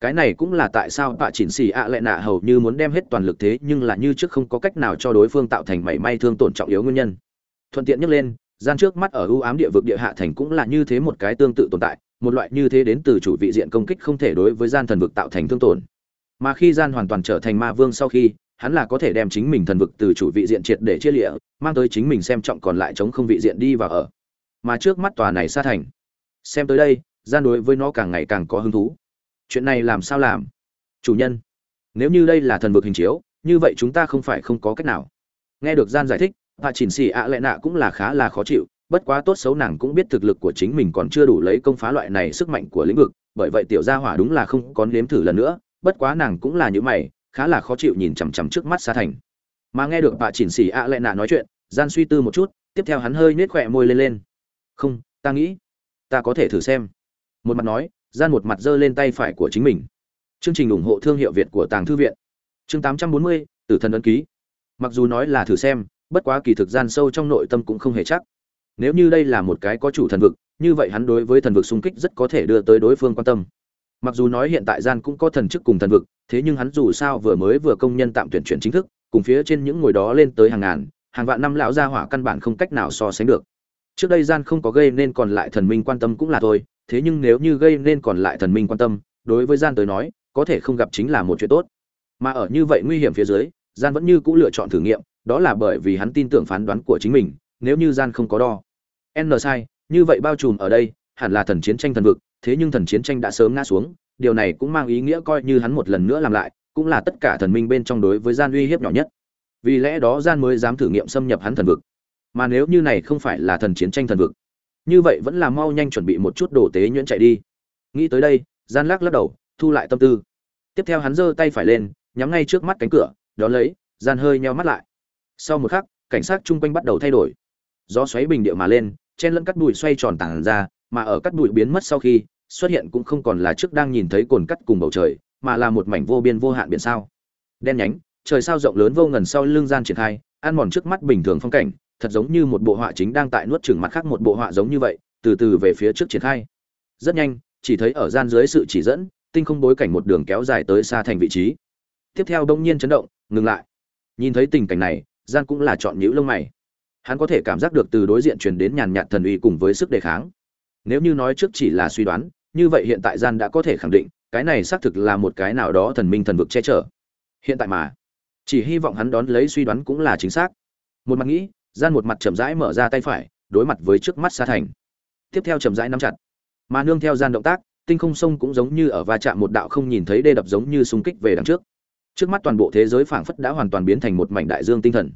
Cái này cũng là tại sao tạ chỉnh xì ạ lại nạ hầu như muốn đem hết toàn lực thế nhưng là như trước không có cách nào cho đối phương tạo thành mảy may thương tổn trọng yếu nguyên nhân. Thuận tiện nhắc lên, gian trước mắt ở ưu ám địa vực địa hạ thành cũng là như thế một cái tương tự tồn tại, một loại như thế đến từ chủ vị diện công kích không thể đối với gian thần vực tạo thành thương tổn. Mà khi gian hoàn toàn trở thành ma vương sau khi, hắn là có thể đem chính mình thần vực từ chủ vị diện triệt để chia lịa, mang tới chính mình xem trọng còn lại chống không vị diện đi và ở mà trước mắt tòa này xa thành. Xem tới đây, gian đối với nó càng ngày càng có hứng thú. Chuyện này làm sao làm? Chủ nhân, nếu như đây là thần vực hình chiếu, như vậy chúng ta không phải không có cách nào. Nghe được gian giải thích, hạ chỉnh xì ạ lệ nạ cũng là khá là khó chịu, bất quá tốt xấu nàng cũng biết thực lực của chính mình còn chưa đủ lấy công phá loại này sức mạnh của lĩnh vực, bởi vậy tiểu gia hỏa đúng là không có nếm thử lần nữa, bất quá nàng cũng là những mày, khá là khó chịu nhìn chằm chằm trước mắt xa thành. Mà nghe được bà chỉnh xì ạ lệ nạ nói chuyện, gian suy tư một chút, tiếp theo hắn hơi nết khỏe môi lên lên không ta nghĩ ta có thể thử xem. Một mặt nói gian một mặt giơ lên tay phải của chính mình. Chương trình ủng hộ thương hiệu việt của tàng thư viện. Chương 840, tử thần ấn ký. Mặc dù nói là thử xem bất quá kỳ thực gian sâu trong nội tâm cũng không hề chắc. Nếu như đây là một cái có chủ thần vực như vậy hắn đối với thần vực xung kích rất có thể đưa tới đối phương quan tâm. Mặc dù nói hiện tại gian cũng có thần chức cùng thần vực thế nhưng hắn dù sao vừa mới vừa công nhân tạm tuyển chuyển chính thức cùng phía trên những ngồi đó lên tới hàng ngàn hàng vạn năm lão gia hỏa căn bản không cách nào so sánh được trước đây gian không có gây nên còn lại thần minh quan tâm cũng là thôi, thế nhưng nếu như gây nên còn lại thần minh quan tâm, đối với gian tới nói, có thể không gặp chính là một chuyện tốt. Mà ở như vậy nguy hiểm phía dưới, gian vẫn như cũ lựa chọn thử nghiệm, đó là bởi vì hắn tin tưởng phán đoán của chính mình, nếu như gian không có đo. N sai, như vậy bao trùm ở đây, hẳn là thần chiến tranh thần vực, thế nhưng thần chiến tranh đã sớm ngã xuống, điều này cũng mang ý nghĩa coi như hắn một lần nữa làm lại, cũng là tất cả thần minh bên trong đối với gian uy hiếp nhỏ nhất. Vì lẽ đó gian mới dám thử nghiệm xâm nhập hắn thần vực mà nếu như này không phải là thần chiến tranh thần vực, như vậy vẫn là mau nhanh chuẩn bị một chút đồ tế nhuyễn chạy đi. Nghĩ tới đây, gian lắc lắc đầu, thu lại tâm tư. Tiếp theo hắn giơ tay phải lên, nhắm ngay trước mắt cánh cửa, đón lấy, gian hơi nheo mắt lại. Sau một khắc, cảnh sát chung quanh bắt đầu thay đổi. Gió xoáy bình địa mà lên, chen lẫn cắt bụi xoay tròn tảng ra, mà ở cắt bụi biến mất sau khi, xuất hiện cũng không còn là trước đang nhìn thấy cồn cắt cùng bầu trời, mà là một mảnh vô biên vô hạn biển sao. Đen nhánh, trời sao rộng lớn vô ngần sau lưng gian triển khai, ăn mòn trước mắt bình thường phong cảnh thật giống như một bộ họa chính đang tại nuốt chửng mặt khác một bộ họa giống như vậy, từ từ về phía trước triển khai. Rất nhanh, chỉ thấy ở gian dưới sự chỉ dẫn, tinh không bối cảnh một đường kéo dài tới xa thành vị trí. Tiếp theo đông nhiên chấn động, ngừng lại. Nhìn thấy tình cảnh này, gian cũng là chọn nhíu lông mày. Hắn có thể cảm giác được từ đối diện truyền đến nhàn nhạt thần uy cùng với sức đề kháng. Nếu như nói trước chỉ là suy đoán, như vậy hiện tại gian đã có thể khẳng định, cái này xác thực là một cái nào đó thần minh thần vực che chở. Hiện tại mà, chỉ hy vọng hắn đón lấy suy đoán cũng là chính xác. Một mặt nghĩ gian một mặt chậm rãi mở ra tay phải, đối mặt với trước mắt xa thành. Tiếp theo chậm rãi nắm chặt. Mà nương theo gian động tác, tinh không sông cũng giống như ở va chạm một đạo không nhìn thấy đê đập giống như xung kích về đằng trước. Trước mắt toàn bộ thế giới phảng phất đã hoàn toàn biến thành một mảnh đại dương tinh thần.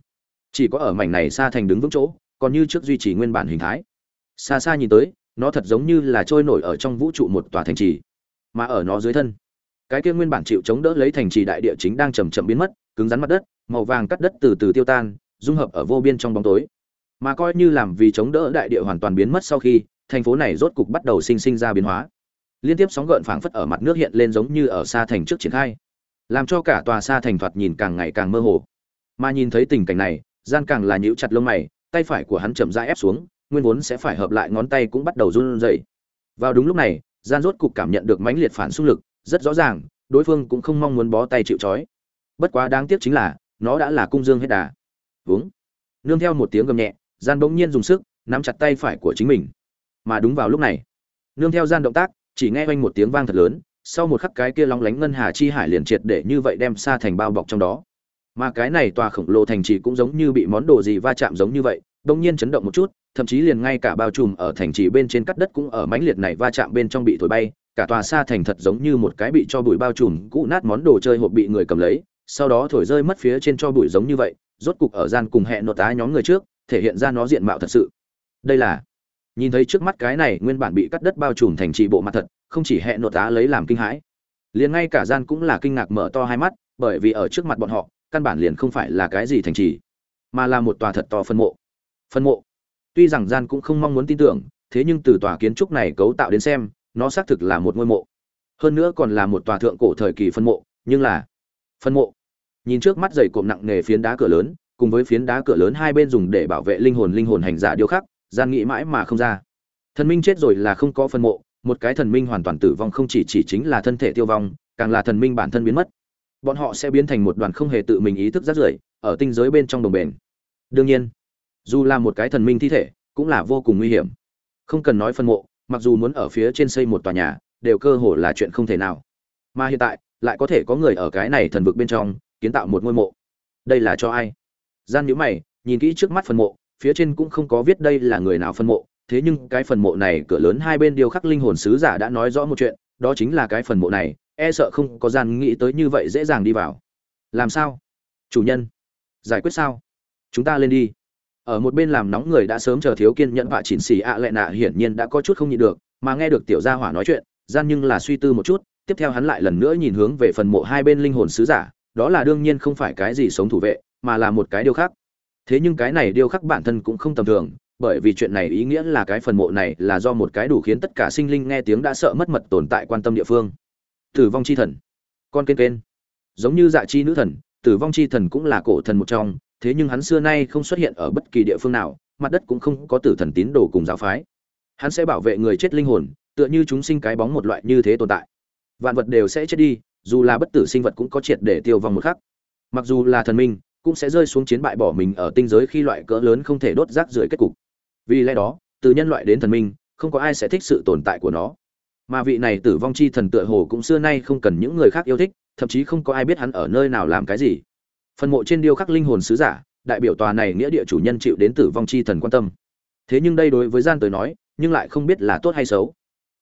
Chỉ có ở mảnh này xa thành đứng vững chỗ, còn như trước duy trì nguyên bản hình thái. Xa xa nhìn tới, nó thật giống như là trôi nổi ở trong vũ trụ một tòa thành trì, mà ở nó dưới thân, cái kia nguyên bản chịu chống đỡ lấy thành trì đại địa chính đang chầm chậm biến mất, cứng rắn mặt đất, màu vàng cắt đất từ từ tiêu tan dung hợp ở vô biên trong bóng tối. Mà coi như làm vì chống đỡ đại địa hoàn toàn biến mất sau khi, thành phố này rốt cục bắt đầu sinh sinh ra biến hóa. Liên tiếp sóng gợn phảng phất ở mặt nước hiện lên giống như ở xa thành trước triển khai, làm cho cả tòa xa thành thoạt nhìn càng ngày càng mơ hồ. Mà nhìn thấy tình cảnh này, gian càng là nhíu chặt lông mày, tay phải của hắn chậm rãi ép xuống, nguyên vốn sẽ phải hợp lại ngón tay cũng bắt đầu run rẩy. Vào đúng lúc này, gian rốt cục cảm nhận được mãnh liệt phản xung lực, rất rõ ràng, đối phương cũng không mong muốn bó tay chịu trói. Bất quá đáng tiếc chính là, nó đã là cung dương hết đà. Vúng. nương theo một tiếng gầm nhẹ, gian bỗng nhiên dùng sức, nắm chặt tay phải của chính mình mà đúng vào lúc này, nương theo gian động tác, chỉ nghe oanh một tiếng vang thật lớn, sau một khắc cái kia lóng lánh ngân hà chi hải liền triệt để như vậy đem xa thành bao bọc trong đó mà cái này tòa khổng lồ thành trì cũng giống như bị món đồ gì va chạm giống như vậy, bỗng nhiên chấn động một chút, thậm chí liền ngay cả bao trùm ở thành trì bên trên cắt đất cũng ở mãnh liệt này va chạm bên trong bị thổi bay, cả tòa xa thành thật giống như một cái bị cho bụi bao trùm, cũ nát món đồ chơi hộp bị người cầm lấy, sau đó thổi rơi mất phía trên cho bụi giống như vậy rốt cục ở gian cùng hẹn nội tá nhóm người trước, thể hiện ra nó diện mạo thật sự. Đây là, nhìn thấy trước mắt cái này nguyên bản bị cắt đất bao trùm thành trì bộ mặt thật, không chỉ hẹn nội tá lấy làm kinh hãi, liền ngay cả gian cũng là kinh ngạc mở to hai mắt, bởi vì ở trước mặt bọn họ, căn bản liền không phải là cái gì thành trì, mà là một tòa thật to phân mộ. Phân mộ. Tuy rằng gian cũng không mong muốn tin tưởng, thế nhưng từ tòa kiến trúc này cấu tạo đến xem, nó xác thực là một ngôi mộ. Hơn nữa còn là một tòa thượng cổ thời kỳ phân mộ, nhưng là, phân mộ nhìn trước mắt dày cộm nặng nề phiến đá cửa lớn, cùng với phiến đá cửa lớn hai bên dùng để bảo vệ linh hồn linh hồn hành giả điêu khắc, gian nghĩ mãi mà không ra. Thần minh chết rồi là không có phân mộ, một cái thần minh hoàn toàn tử vong không chỉ chỉ chính là thân thể tiêu vong, càng là thần minh bản thân biến mất. Bọn họ sẽ biến thành một đoàn không hề tự mình ý thức rác rưởi, ở tinh giới bên trong đồng bền. Đương nhiên, dù là một cái thần minh thi thể, cũng là vô cùng nguy hiểm. Không cần nói phân mộ, mặc dù muốn ở phía trên xây một tòa nhà, đều cơ hồ là chuyện không thể nào. Mà hiện tại, lại có thể có người ở cái này thần vực bên trong kiến tạo một ngôi mộ. Đây là cho ai? Gian nhíu mày, nhìn kỹ trước mắt phần mộ, phía trên cũng không có viết đây là người nào phân mộ, thế nhưng cái phần mộ này cửa lớn hai bên điêu khắc linh hồn sứ giả đã nói rõ một chuyện, đó chính là cái phần mộ này e sợ không có gian nghĩ tới như vậy dễ dàng đi vào. Làm sao? Chủ nhân, giải quyết sao? Chúng ta lên đi. Ở một bên làm nóng người đã sớm chờ thiếu kiên nhẫn vạ chỉnh xì ạ lệ nạ hiển nhiên đã có chút không nhịn được, mà nghe được tiểu gia hỏa nói chuyện, gian nhưng là suy tư một chút, tiếp theo hắn lại lần nữa nhìn hướng về phần mộ hai bên linh hồn sứ giả đó là đương nhiên không phải cái gì sống thủ vệ, mà là một cái điêu khắc. Thế nhưng cái này điêu khắc bản thân cũng không tầm thường, bởi vì chuyện này ý nghĩa là cái phần mộ này là do một cái đủ khiến tất cả sinh linh nghe tiếng đã sợ mất mật tồn tại quan tâm địa phương. Tử vong chi thần. Con kênh kênh. Giống như dạ chi nữ thần, tử vong chi thần cũng là cổ thần một trong, thế nhưng hắn xưa nay không xuất hiện ở bất kỳ địa phương nào, mặt đất cũng không có tử thần tín đồ cùng giáo phái. Hắn sẽ bảo vệ người chết linh hồn, tựa như chúng sinh cái bóng một loại như thế tồn tại. Vạn vật đều sẽ chết đi dù là bất tử sinh vật cũng có triệt để tiêu vong một khắc. Mặc dù là thần minh, cũng sẽ rơi xuống chiến bại bỏ mình ở tinh giới khi loại cỡ lớn không thể đốt rác rưởi kết cục. Vì lẽ đó, từ nhân loại đến thần minh, không có ai sẽ thích sự tồn tại của nó. Mà vị này tử vong chi thần tựa hồ cũng xưa nay không cần những người khác yêu thích, thậm chí không có ai biết hắn ở nơi nào làm cái gì. Phần mộ trên điêu khắc linh hồn sứ giả, đại biểu tòa này nghĩa địa chủ nhân chịu đến tử vong chi thần quan tâm. Thế nhưng đây đối với gian tới nói, nhưng lại không biết là tốt hay xấu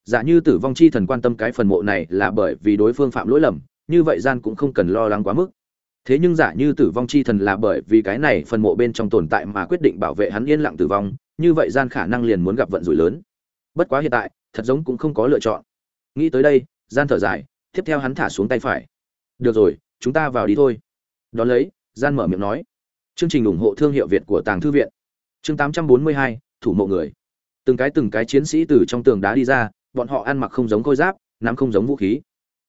giả như tử vong chi thần quan tâm cái phần mộ này là bởi vì đối phương phạm lỗi lầm như vậy gian cũng không cần lo lắng quá mức. Thế nhưng giả như tử vong chi thần là bởi vì cái này phần mộ bên trong tồn tại mà quyết định bảo vệ hắn yên lặng tử vong như vậy gian khả năng liền muốn gặp vận rủi lớn. Bất quá hiện tại thật giống cũng không có lựa chọn. Nghĩ tới đây gian thở dài tiếp theo hắn thả xuống tay phải. Được rồi chúng ta vào đi thôi. Đón lấy gian mở miệng nói. Chương trình ủng hộ thương hiệu việt của tàng thư viện. Chương 842, thủ mộ người. Từng cái từng cái chiến sĩ từ trong tường đá đi ra bọn họ ăn mặc không giống khôi giáp, nắm không giống vũ khí.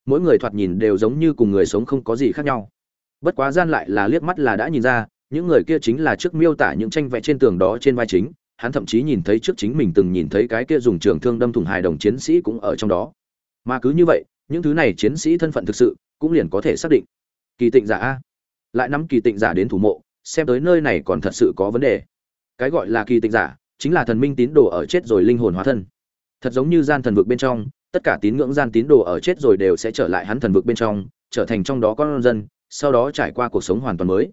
Mỗi người thoạt nhìn đều giống như cùng người sống không có gì khác nhau. Bất quá gian lại là liếc mắt là đã nhìn ra, những người kia chính là trước miêu tả những tranh vẽ trên tường đó trên vai chính, hắn thậm chí nhìn thấy trước chính mình từng nhìn thấy cái kia dùng trường thương đâm thủng hài đồng chiến sĩ cũng ở trong đó. Mà cứ như vậy, những thứ này chiến sĩ thân phận thực sự cũng liền có thể xác định. Kỳ tịnh giả a. Lại nắm kỳ tịnh giả đến thủ mộ, xem tới nơi này còn thật sự có vấn đề. Cái gọi là kỳ tịnh giả chính là thần minh tín đồ ở chết rồi linh hồn hóa thân thật giống như gian thần vực bên trong, tất cả tín ngưỡng gian tín đồ ở chết rồi đều sẽ trở lại hắn thần vực bên trong, trở thành trong đó con dân, sau đó trải qua cuộc sống hoàn toàn mới.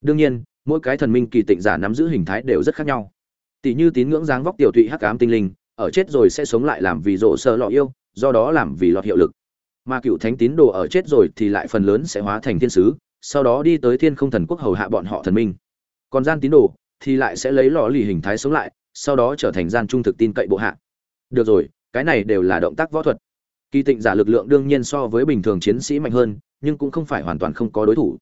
Đương nhiên, mỗi cái thần minh kỳ tịnh giả nắm giữ hình thái đều rất khác nhau. Tỷ như tín ngưỡng dáng vóc tiểu thụy hắc ám tinh linh, ở chết rồi sẽ sống lại làm vì rộ sợ lọ yêu, do đó làm vì lọt hiệu lực. Mà cựu thánh tín đồ ở chết rồi thì lại phần lớn sẽ hóa thành thiên sứ, sau đó đi tới thiên không thần quốc hầu hạ bọn họ thần minh. Còn gian tín đồ thì lại sẽ lấy lò lì hình thái sống lại, sau đó trở thành gian trung thực tin cậy bộ hạ được rồi, cái này đều là động tác võ thuật. Kỳ tịnh giả lực lượng đương nhiên so với bình thường chiến sĩ mạnh hơn, nhưng cũng không phải hoàn toàn không có đối thủ.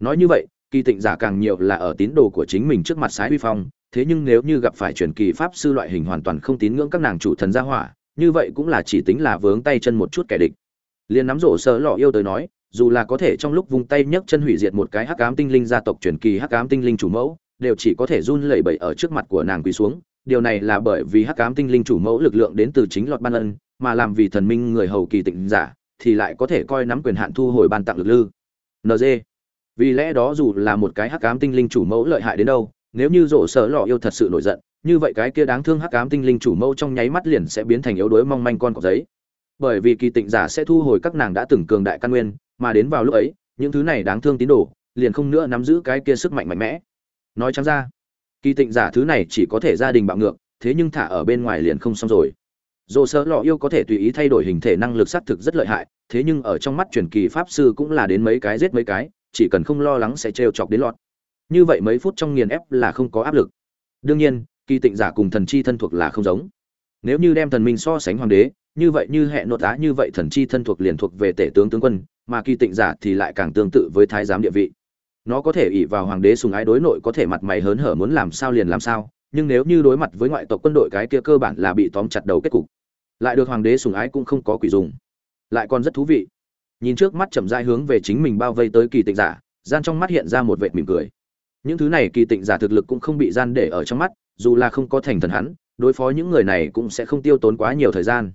Nói như vậy, kỳ tịnh giả càng nhiều là ở tín đồ của chính mình trước mặt sái uy phong, thế nhưng nếu như gặp phải truyền kỳ pháp sư loại hình hoàn toàn không tín ngưỡng các nàng chủ thần gia hỏa, như vậy cũng là chỉ tính là vướng tay chân một chút kẻ địch. Liền nắm rổ sơ lọ yêu tới nói, dù là có thể trong lúc vung tay nhấc chân hủy diệt một cái hắc ám tinh linh gia tộc truyền kỳ hắc ám tinh linh chủ mẫu, đều chỉ có thể run lẩy bẩy ở trước mặt của nàng quỳ xuống điều này là bởi vì hắc ám tinh linh chủ mẫu lực lượng đến từ chính lọt ban ân, mà làm vì thần minh người hầu kỳ tịnh giả, thì lại có thể coi nắm quyền hạn thu hồi ban tặng lực lư. Nd vì lẽ đó dù là một cái hắc ám tinh linh chủ mẫu lợi hại đến đâu, nếu như rổ sở lọ yêu thật sự nổi giận, như vậy cái kia đáng thương hắc ám tinh linh chủ mẫu trong nháy mắt liền sẽ biến thành yếu đuối mong manh con cọp giấy. Bởi vì kỳ tịnh giả sẽ thu hồi các nàng đã từng cường đại căn nguyên, mà đến vào lúc ấy, những thứ này đáng thương tín đồ, liền không nữa nắm giữ cái kia sức mạnh mạnh mẽ. Nói trắng ra kỳ tịnh giả thứ này chỉ có thể gia đình bạo ngược, thế nhưng thả ở bên ngoài liền không xong rồi. Dồ sơ lọ yêu có thể tùy ý thay đổi hình thể năng lực xác thực rất lợi hại, thế nhưng ở trong mắt truyền kỳ pháp sư cũng là đến mấy cái giết mấy cái, chỉ cần không lo lắng sẽ trêu chọc đến lọt. Như vậy mấy phút trong nghiền ép là không có áp lực. Đương nhiên, kỳ tịnh giả cùng thần chi thân thuộc là không giống. Nếu như đem thần minh so sánh hoàng đế, như vậy như hệ nội tá như vậy thần chi thân thuộc liền thuộc về tể tướng tướng quân, mà kỳ tịnh giả thì lại càng tương tự với thái giám địa vị nó có thể ỷ vào hoàng đế sùng ái đối nội có thể mặt mày hớn hở muốn làm sao liền làm sao, nhưng nếu như đối mặt với ngoại tộc quân đội cái kia cơ bản là bị tóm chặt đầu kết cục, lại được hoàng đế sùng ái cũng không có quỷ dùng. Lại còn rất thú vị. Nhìn trước mắt chậm rãi hướng về chính mình bao vây tới kỳ tịnh giả, gian trong mắt hiện ra một vệt mỉm cười. Những thứ này kỳ tịnh giả thực lực cũng không bị gian để ở trong mắt, dù là không có thành thần hắn, đối phó những người này cũng sẽ không tiêu tốn quá nhiều thời gian.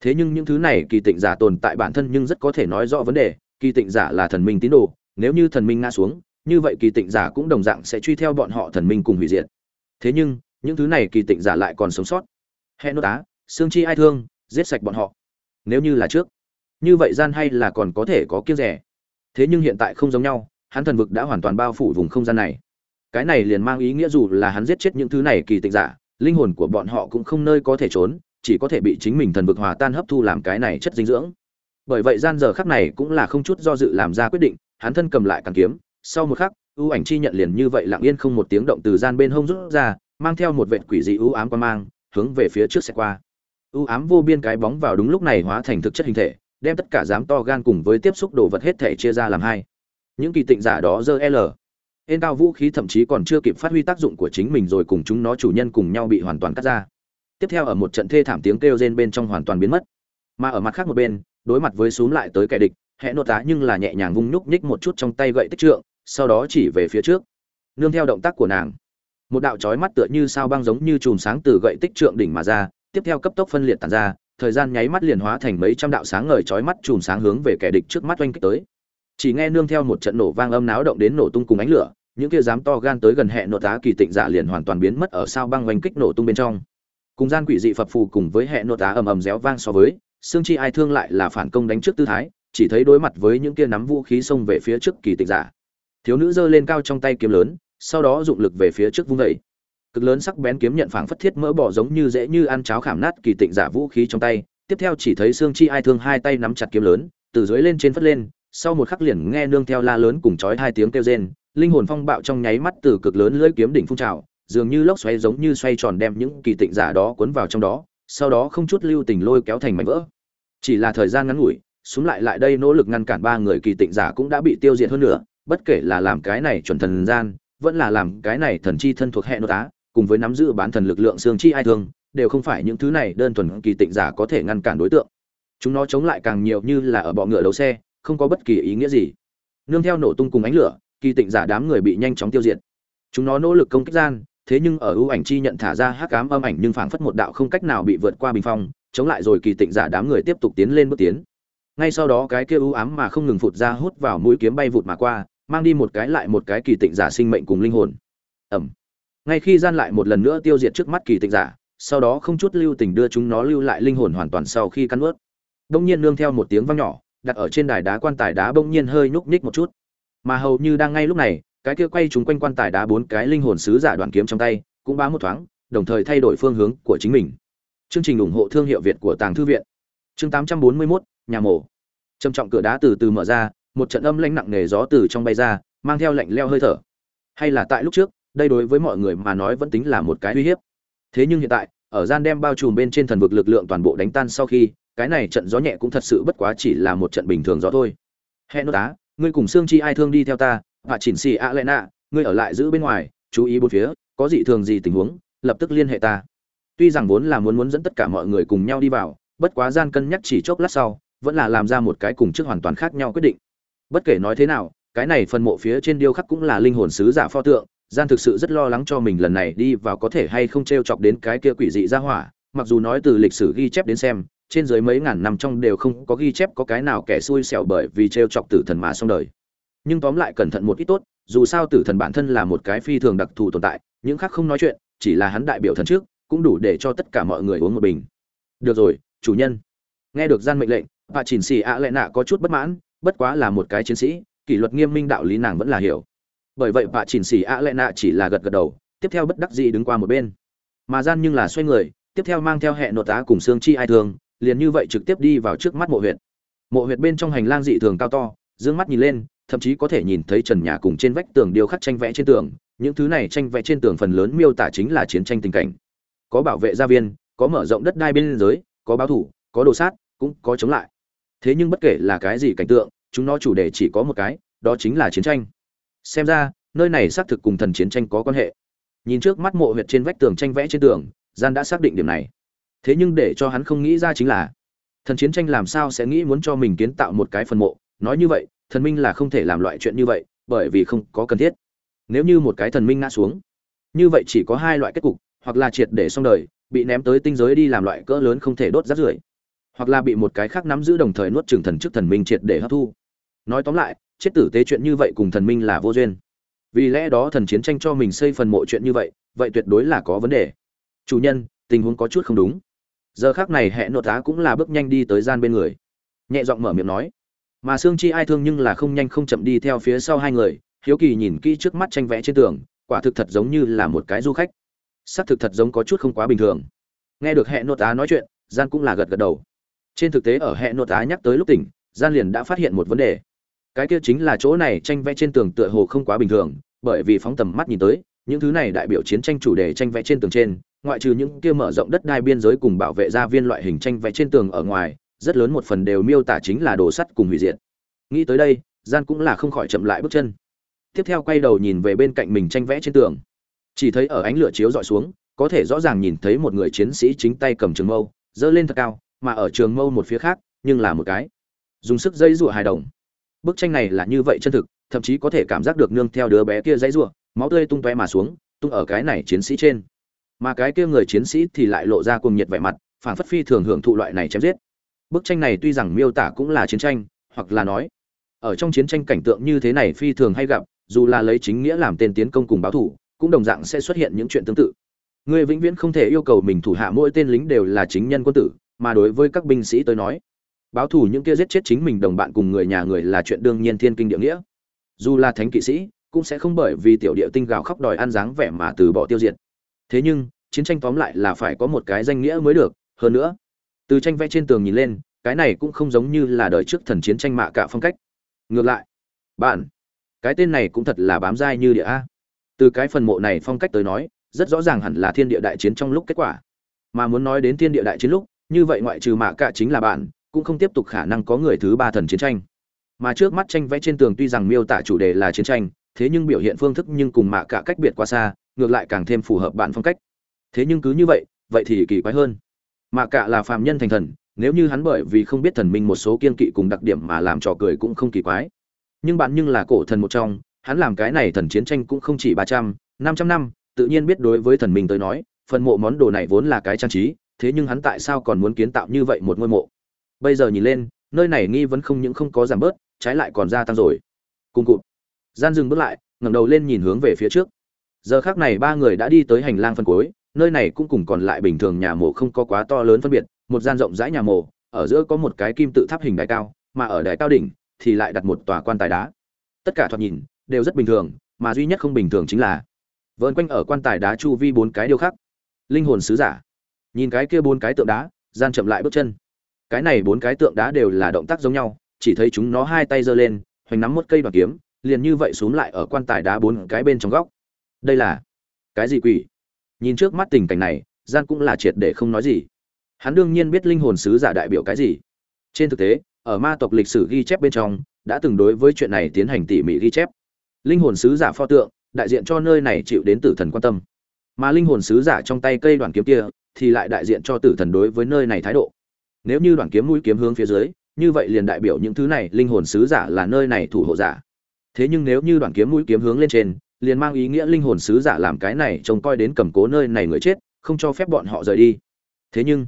Thế nhưng những thứ này kỳ tịnh giả tồn tại bản thân nhưng rất có thể nói rõ vấn đề, kỳ tịnh giả là thần minh tín đồ, nếu như thần minh ngã xuống như vậy kỳ tịnh giả cũng đồng dạng sẽ truy theo bọn họ thần minh cùng hủy diệt. Thế nhưng, những thứ này kỳ tịnh giả lại còn sống sót. Hẹn nô tá, xương chi ai thương, giết sạch bọn họ. Nếu như là trước, như vậy gian hay là còn có thể có kiêng rẻ. Thế nhưng hiện tại không giống nhau, hắn thần vực đã hoàn toàn bao phủ vùng không gian này. Cái này liền mang ý nghĩa dù là hắn giết chết những thứ này kỳ tịnh giả, linh hồn của bọn họ cũng không nơi có thể trốn, chỉ có thể bị chính mình thần vực hòa tan hấp thu làm cái này chất dinh dưỡng. Bởi vậy gian giờ khắc này cũng là không chút do dự làm ra quyết định, hắn thân cầm lại càng kiếm sau một khắc, ưu ảnh chi nhận liền như vậy lặng yên không một tiếng động từ gian bên hông rút ra, mang theo một vệt quỷ dị ưu ám quan mang, hướng về phía trước xe qua. Ưu ám vô biên cái bóng vào đúng lúc này hóa thành thực chất hình thể, đem tất cả dám to gan cùng với tiếp xúc đồ vật hết thể chia ra làm hai. Những kỳ tịnh giả đó dơ l. Ên cao vũ khí thậm chí còn chưa kịp phát huy tác dụng của chính mình rồi cùng chúng nó chủ nhân cùng nhau bị hoàn toàn cắt ra. Tiếp theo ở một trận thê thảm tiếng kêu rên bên trong hoàn toàn biến mất. Mà ở mặt khác một bên, đối mặt với xúm lại tới kẻ địch hẹn nốt tá nhưng là nhẹ nhàng vung nhúc nhích một chút trong tay gậy tích trượng sau đó chỉ về phía trước, nương theo động tác của nàng. Một đạo chói mắt tựa như sao băng giống như chùm sáng từ gậy tích trượng đỉnh mà ra, tiếp theo cấp tốc phân liệt tàn ra, thời gian nháy mắt liền hóa thành mấy trăm đạo sáng ngời chói mắt chùm sáng hướng về kẻ địch trước mắt oanh kích tới. Chỉ nghe nương theo một trận nổ vang âm náo động đến nổ tung cùng ánh lửa, những kia dám to gan tới gần hệ nội tá kỳ tịnh dạ liền hoàn toàn biến mất ở sao băng oanh kích nổ tung bên trong. Cùng gian quỷ dị phập phù cùng với hệ nội tá ầm ầm réo vang so với, xương chi ai thương lại là phản công đánh trước tư thái, chỉ thấy đối mặt với những kia nắm vũ khí xông về phía trước kỳ tịnh giả thiếu nữ giơ lên cao trong tay kiếm lớn, sau đó dụng lực về phía trước vung vẩy cực lớn sắc bén kiếm nhận phảng phất thiết mỡ bỏ giống như dễ như ăn cháo khảm nát kỳ tịnh giả vũ khí trong tay. Tiếp theo chỉ thấy xương chi ai thương hai tay nắm chặt kiếm lớn, từ dưới lên trên phất lên, sau một khắc liền nghe nương theo la lớn cùng chói hai tiếng kêu rên, linh hồn phong bạo trong nháy mắt từ cực lớn lưỡi kiếm đỉnh phun trào, dường như lốc xoáy giống như xoay tròn đem những kỳ tịnh giả đó cuốn vào trong đó, sau đó không chút lưu tình lôi kéo thành mảnh vỡ. Chỉ là thời gian ngắn ngủi xuống lại lại đây nỗ lực ngăn cản ba người kỳ tịnh giả cũng đã bị tiêu diệt hơn nữa bất kể là làm cái này chuẩn thần gian, vẫn là làm cái này thần chi thân thuộc hệ nội tá, cùng với nắm giữ bán thần lực lượng xương chi ai thương, đều không phải những thứ này đơn thuần kỳ tịnh giả có thể ngăn cản đối tượng. Chúng nó chống lại càng nhiều như là ở bọ ngựa đấu xe, không có bất kỳ ý nghĩa gì. Nương theo nổ tung cùng ánh lửa, kỳ tịnh giả đám người bị nhanh chóng tiêu diệt. Chúng nó nỗ lực công kích gian, thế nhưng ở ưu ảnh chi nhận thả ra hắc ám âm ảnh nhưng phảng phất một đạo không cách nào bị vượt qua bình phong, chống lại rồi kỳ tịnh giả đám người tiếp tục tiến lên bước tiến. Ngay sau đó cái kia ưu ám mà không ngừng phụt ra hút vào mũi kiếm bay vụt mà qua mang đi một cái lại một cái kỳ tịnh giả sinh mệnh cùng linh hồn. Ẩm. Ngay khi gian lại một lần nữa tiêu diệt trước mắt kỳ tịnh giả sau đó không chút lưu tình đưa chúng nó lưu lại linh hồn hoàn toàn sau khi cắn ướt đông nhiên nương theo một tiếng vang nhỏ đặt ở trên đài đá quan tài đá bỗng nhiên hơi nhúc nhích một chút. Mà hầu như đang ngay lúc này cái kia quay chúng quanh quan tài đá bốn cái linh hồn sứ giả đoàn kiếm trong tay cũng bá một thoáng đồng thời thay đổi phương hướng của chính mình. Chương trình ủng hộ thương hiệu việt của tàng thư viện. Chương 841, nhà mổ. Trầm trọng cửa đá từ từ mở ra một trận âm lãnh nặng nề gió từ trong bay ra, mang theo lạnh leo hơi thở. Hay là tại lúc trước, đây đối với mọi người mà nói vẫn tính là một cái uy hiếp. Thế nhưng hiện tại, ở gian đem bao trùm bên trên thần vực lực lượng toàn bộ đánh tan sau khi, cái này trận gió nhẹ cũng thật sự bất quá chỉ là một trận bình thường gió thôi. Hẹn nốt tá, ngươi cùng xương chi ai thương đi theo ta, và chỉnh xì a nạ, ngươi ở lại giữ bên ngoài, chú ý bốn phía, có dị thường gì tình huống, lập tức liên hệ ta. Tuy rằng vốn là muốn muốn dẫn tất cả mọi người cùng nhau đi vào, bất quá gian cân nhắc chỉ chốc lát sau, vẫn là làm ra một cái cùng trước hoàn toàn khác nhau quyết định bất kể nói thế nào, cái này phần mộ phía trên điêu khắc cũng là linh hồn sứ giả pho tượng, gian thực sự rất lo lắng cho mình lần này đi vào có thể hay không t r e o chọc đến cái kia quỷ dị ra hỏa, mặc dù nói từ lịch sử ghi chép đến xem, trên dưới mấy ngàn năm trong đều không có ghi chép có cái nào kẻ xui xẻo bởi vì t r e o chọc tử thần mà xong đời. Nhưng tóm lại cẩn thận một ít tốt, dù sao tử thần bản thân là một cái phi thường đặc thù tồn tại, những khác không nói chuyện, chỉ là hắn đại biểu thần trước, cũng đủ để cho tất cả mọi người uống một bình. Được rồi, chủ nhân. Nghe được gian mệnh lệnh bà chỉnh xì ạ lệ nạ có chút bất mãn bất quá là một cái chiến sĩ, kỷ luật nghiêm minh đạo lý nàng vẫn là hiểu. Bởi vậy bà chỉnh xỉ ạ lệ nạ chỉ là gật gật đầu, tiếp theo bất đắc dĩ đứng qua một bên. Mà gian nhưng là xoay người, tiếp theo mang theo hệ nội tá cùng xương chi ai thường, liền như vậy trực tiếp đi vào trước mắt mộ huyệt. Mộ huyệt bên trong hành lang dị thường cao to, dương mắt nhìn lên, thậm chí có thể nhìn thấy trần nhà cùng trên vách tường điêu khắc tranh vẽ trên tường, những thứ này tranh vẽ trên tường phần lớn miêu tả chính là chiến tranh tình cảnh. Có bảo vệ gia viên, có mở rộng đất đai bên giới có báo thủ, có đồ sát, cũng có chống lại thế nhưng bất kể là cái gì cảnh tượng, chúng nó chủ đề chỉ có một cái, đó chính là chiến tranh. Xem ra, nơi này xác thực cùng thần chiến tranh có quan hệ. Nhìn trước mắt mộ huyệt trên vách tường tranh vẽ trên tường, gian đã xác định điểm này. Thế nhưng để cho hắn không nghĩ ra chính là, thần chiến tranh làm sao sẽ nghĩ muốn cho mình kiến tạo một cái phần mộ? Nói như vậy, thần minh là không thể làm loại chuyện như vậy, bởi vì không có cần thiết. Nếu như một cái thần minh ngã xuống, như vậy chỉ có hai loại kết cục, hoặc là triệt để xong đời, bị ném tới tinh giới đi làm loại cỡ lớn không thể đốt rác rưởi hoặc là bị một cái khác nắm giữ đồng thời nuốt trừng thần trước thần minh triệt để hấp thu. Nói tóm lại, chết tử tế chuyện như vậy cùng thần minh là vô duyên. Vì lẽ đó thần chiến tranh cho mình xây phần mộ chuyện như vậy vậy tuyệt đối là có vấn đề. Chủ nhân, tình huống có chút không đúng. Giờ khác này hệ nội tá cũng là bước nhanh đi tới gian bên người. Nhẹ giọng mở miệng nói. Mà xương chi ai thương nhưng là không nhanh không chậm đi theo phía sau hai người, hiếu kỳ nhìn kỹ trước mắt tranh vẽ trên tường, quả thực thật giống như là một cái du khách. Xác thực thật giống có chút không quá bình thường. Nghe được hệ nội tá nói chuyện, gian cũng là gật gật đầu trên thực tế ở hẹn nội tá nhắc tới lúc tỉnh, gian liền đã phát hiện một vấn đề. Cái kia chính là chỗ này tranh vẽ trên tường tựa hồ không quá bình thường, bởi vì phóng tầm mắt nhìn tới, những thứ này đại biểu chiến tranh chủ đề tranh vẽ trên tường trên, ngoại trừ những kia mở rộng đất đai biên giới cùng bảo vệ gia viên loại hình tranh vẽ trên tường ở ngoài, rất lớn một phần đều miêu tả chính là đồ sắt cùng hủy diệt. Nghĩ tới đây, gian cũng là không khỏi chậm lại bước chân. Tiếp theo quay đầu nhìn về bên cạnh mình tranh vẽ trên tường. Chỉ thấy ở ánh lửa chiếu dọi xuống, có thể rõ ràng nhìn thấy một người chiến sĩ chính tay cầm trường mâu dơ lên thật cao mà ở trường mâu một phía khác nhưng là một cái dùng sức dây rụa hài đồng bức tranh này là như vậy chân thực thậm chí có thể cảm giác được nương theo đứa bé kia dãy rủa, máu tươi tung tóe mà xuống, tung ở cái này chiến sĩ trên. Mà cái kia người chiến sĩ thì lại lộ ra cuồng nhiệt vẻ mặt, phảng phất phi thường hưởng thụ loại này chém giết. Bức tranh này tuy rằng miêu tả cũng là chiến tranh, hoặc là nói, ở trong chiến tranh cảnh tượng như thế này phi thường hay gặp, dù là lấy chính nghĩa làm tên tiến công cùng báo thủ, cũng đồng dạng sẽ xuất hiện những chuyện tương tự. Người vĩnh viễn không thể yêu cầu mình thủ hạ mỗi tên lính đều là chính nhân quân tử, mà đối với các binh sĩ tới nói, báo thù những kia giết chết chính mình đồng bạn cùng người nhà người là chuyện đương nhiên thiên kinh địa nghĩa. Dù là thánh kỵ sĩ cũng sẽ không bởi vì tiểu địa tinh gào khóc đòi ăn dáng vẻ mà từ bỏ tiêu diệt. Thế nhưng chiến tranh tóm lại là phải có một cái danh nghĩa mới được hơn nữa từ tranh vẽ trên tường nhìn lên cái này cũng không giống như là đời trước thần chiến tranh mạ cả phong cách. Ngược lại bạn cái tên này cũng thật là bám dai như địa a. Từ cái phần mộ này phong cách tới nói rất rõ ràng hẳn là thiên địa đại chiến trong lúc kết quả. Mà muốn nói đến thiên địa đại chiến lúc như vậy ngoại trừ mạ cả chính là bạn, cũng không tiếp tục khả năng có người thứ ba thần chiến tranh. Mà trước mắt tranh vẽ trên tường tuy rằng miêu tả chủ đề là chiến tranh, thế nhưng biểu hiện phương thức nhưng cùng mạ cả cách biệt quá xa, ngược lại càng thêm phù hợp bạn phong cách. Thế nhưng cứ như vậy vậy thì kỳ quái hơn. Mạ cả là phàm nhân thành thần, nếu như hắn bởi vì không biết thần minh một số kiên kỵ cùng đặc điểm mà làm trò cười cũng không kỳ quái. Nhưng bạn nhưng là cổ thần một trong, hắn làm cái này thần chiến tranh cũng không chỉ ba trăm, năm trăm năm, tự nhiên biết đối với thần minh tới nói, phần mộ món đồ này vốn là cái trang trí thế nhưng hắn tại sao còn muốn kiến tạo như vậy một ngôi mộ? Bây giờ nhìn lên, nơi này nghi vấn không những không có giảm bớt, trái lại còn gia tăng rồi. Cùng cụt. Gian dừng bước lại, ngẩng đầu lên nhìn hướng về phía trước. Giờ khác này ba người đã đi tới hành lang phân cuối, nơi này cũng cùng còn lại bình thường nhà mộ không có quá to lớn phân biệt, một gian rộng rãi nhà mộ, ở giữa có một cái kim tự tháp hình đài cao, mà ở đài cao đỉnh thì lại đặt một tòa quan tài đá. Tất cả thoạt nhìn đều rất bình thường, mà duy nhất không bình thường chính là vơn quanh ở quan tài đá chu vi bốn cái điêu khắc. Linh hồn sứ giả nhìn cái kia bốn cái tượng đá, gian chậm lại bước chân. Cái này bốn cái tượng đá đều là động tác giống nhau, chỉ thấy chúng nó hai tay giơ lên, hoành nắm một cây đoàn kiếm, liền như vậy xuống lại ở quan tài đá bốn cái bên trong góc. Đây là cái gì quỷ? Nhìn trước mắt tình cảnh này, gian cũng là triệt để không nói gì. Hắn đương nhiên biết linh hồn sứ giả đại biểu cái gì. Trên thực tế, ở ma tộc lịch sử ghi chép bên trong, đã từng đối với chuyện này tiến hành tỉ mỉ ghi chép. Linh hồn sứ giả pho tượng, đại diện cho nơi này chịu đến tử thần quan tâm. Mà linh hồn sứ giả trong tay cây đoàn kiếm kia thì lại đại diện cho tử thần đối với nơi này thái độ. Nếu như đoạn kiếm mũi kiếm hướng phía dưới, như vậy liền đại biểu những thứ này linh hồn sứ giả là nơi này thủ hộ giả. Thế nhưng nếu như đoạn kiếm mũi kiếm hướng lên trên, liền mang ý nghĩa linh hồn sứ giả làm cái này trông coi đến cầm cố nơi này người chết, không cho phép bọn họ rời đi. Thế nhưng,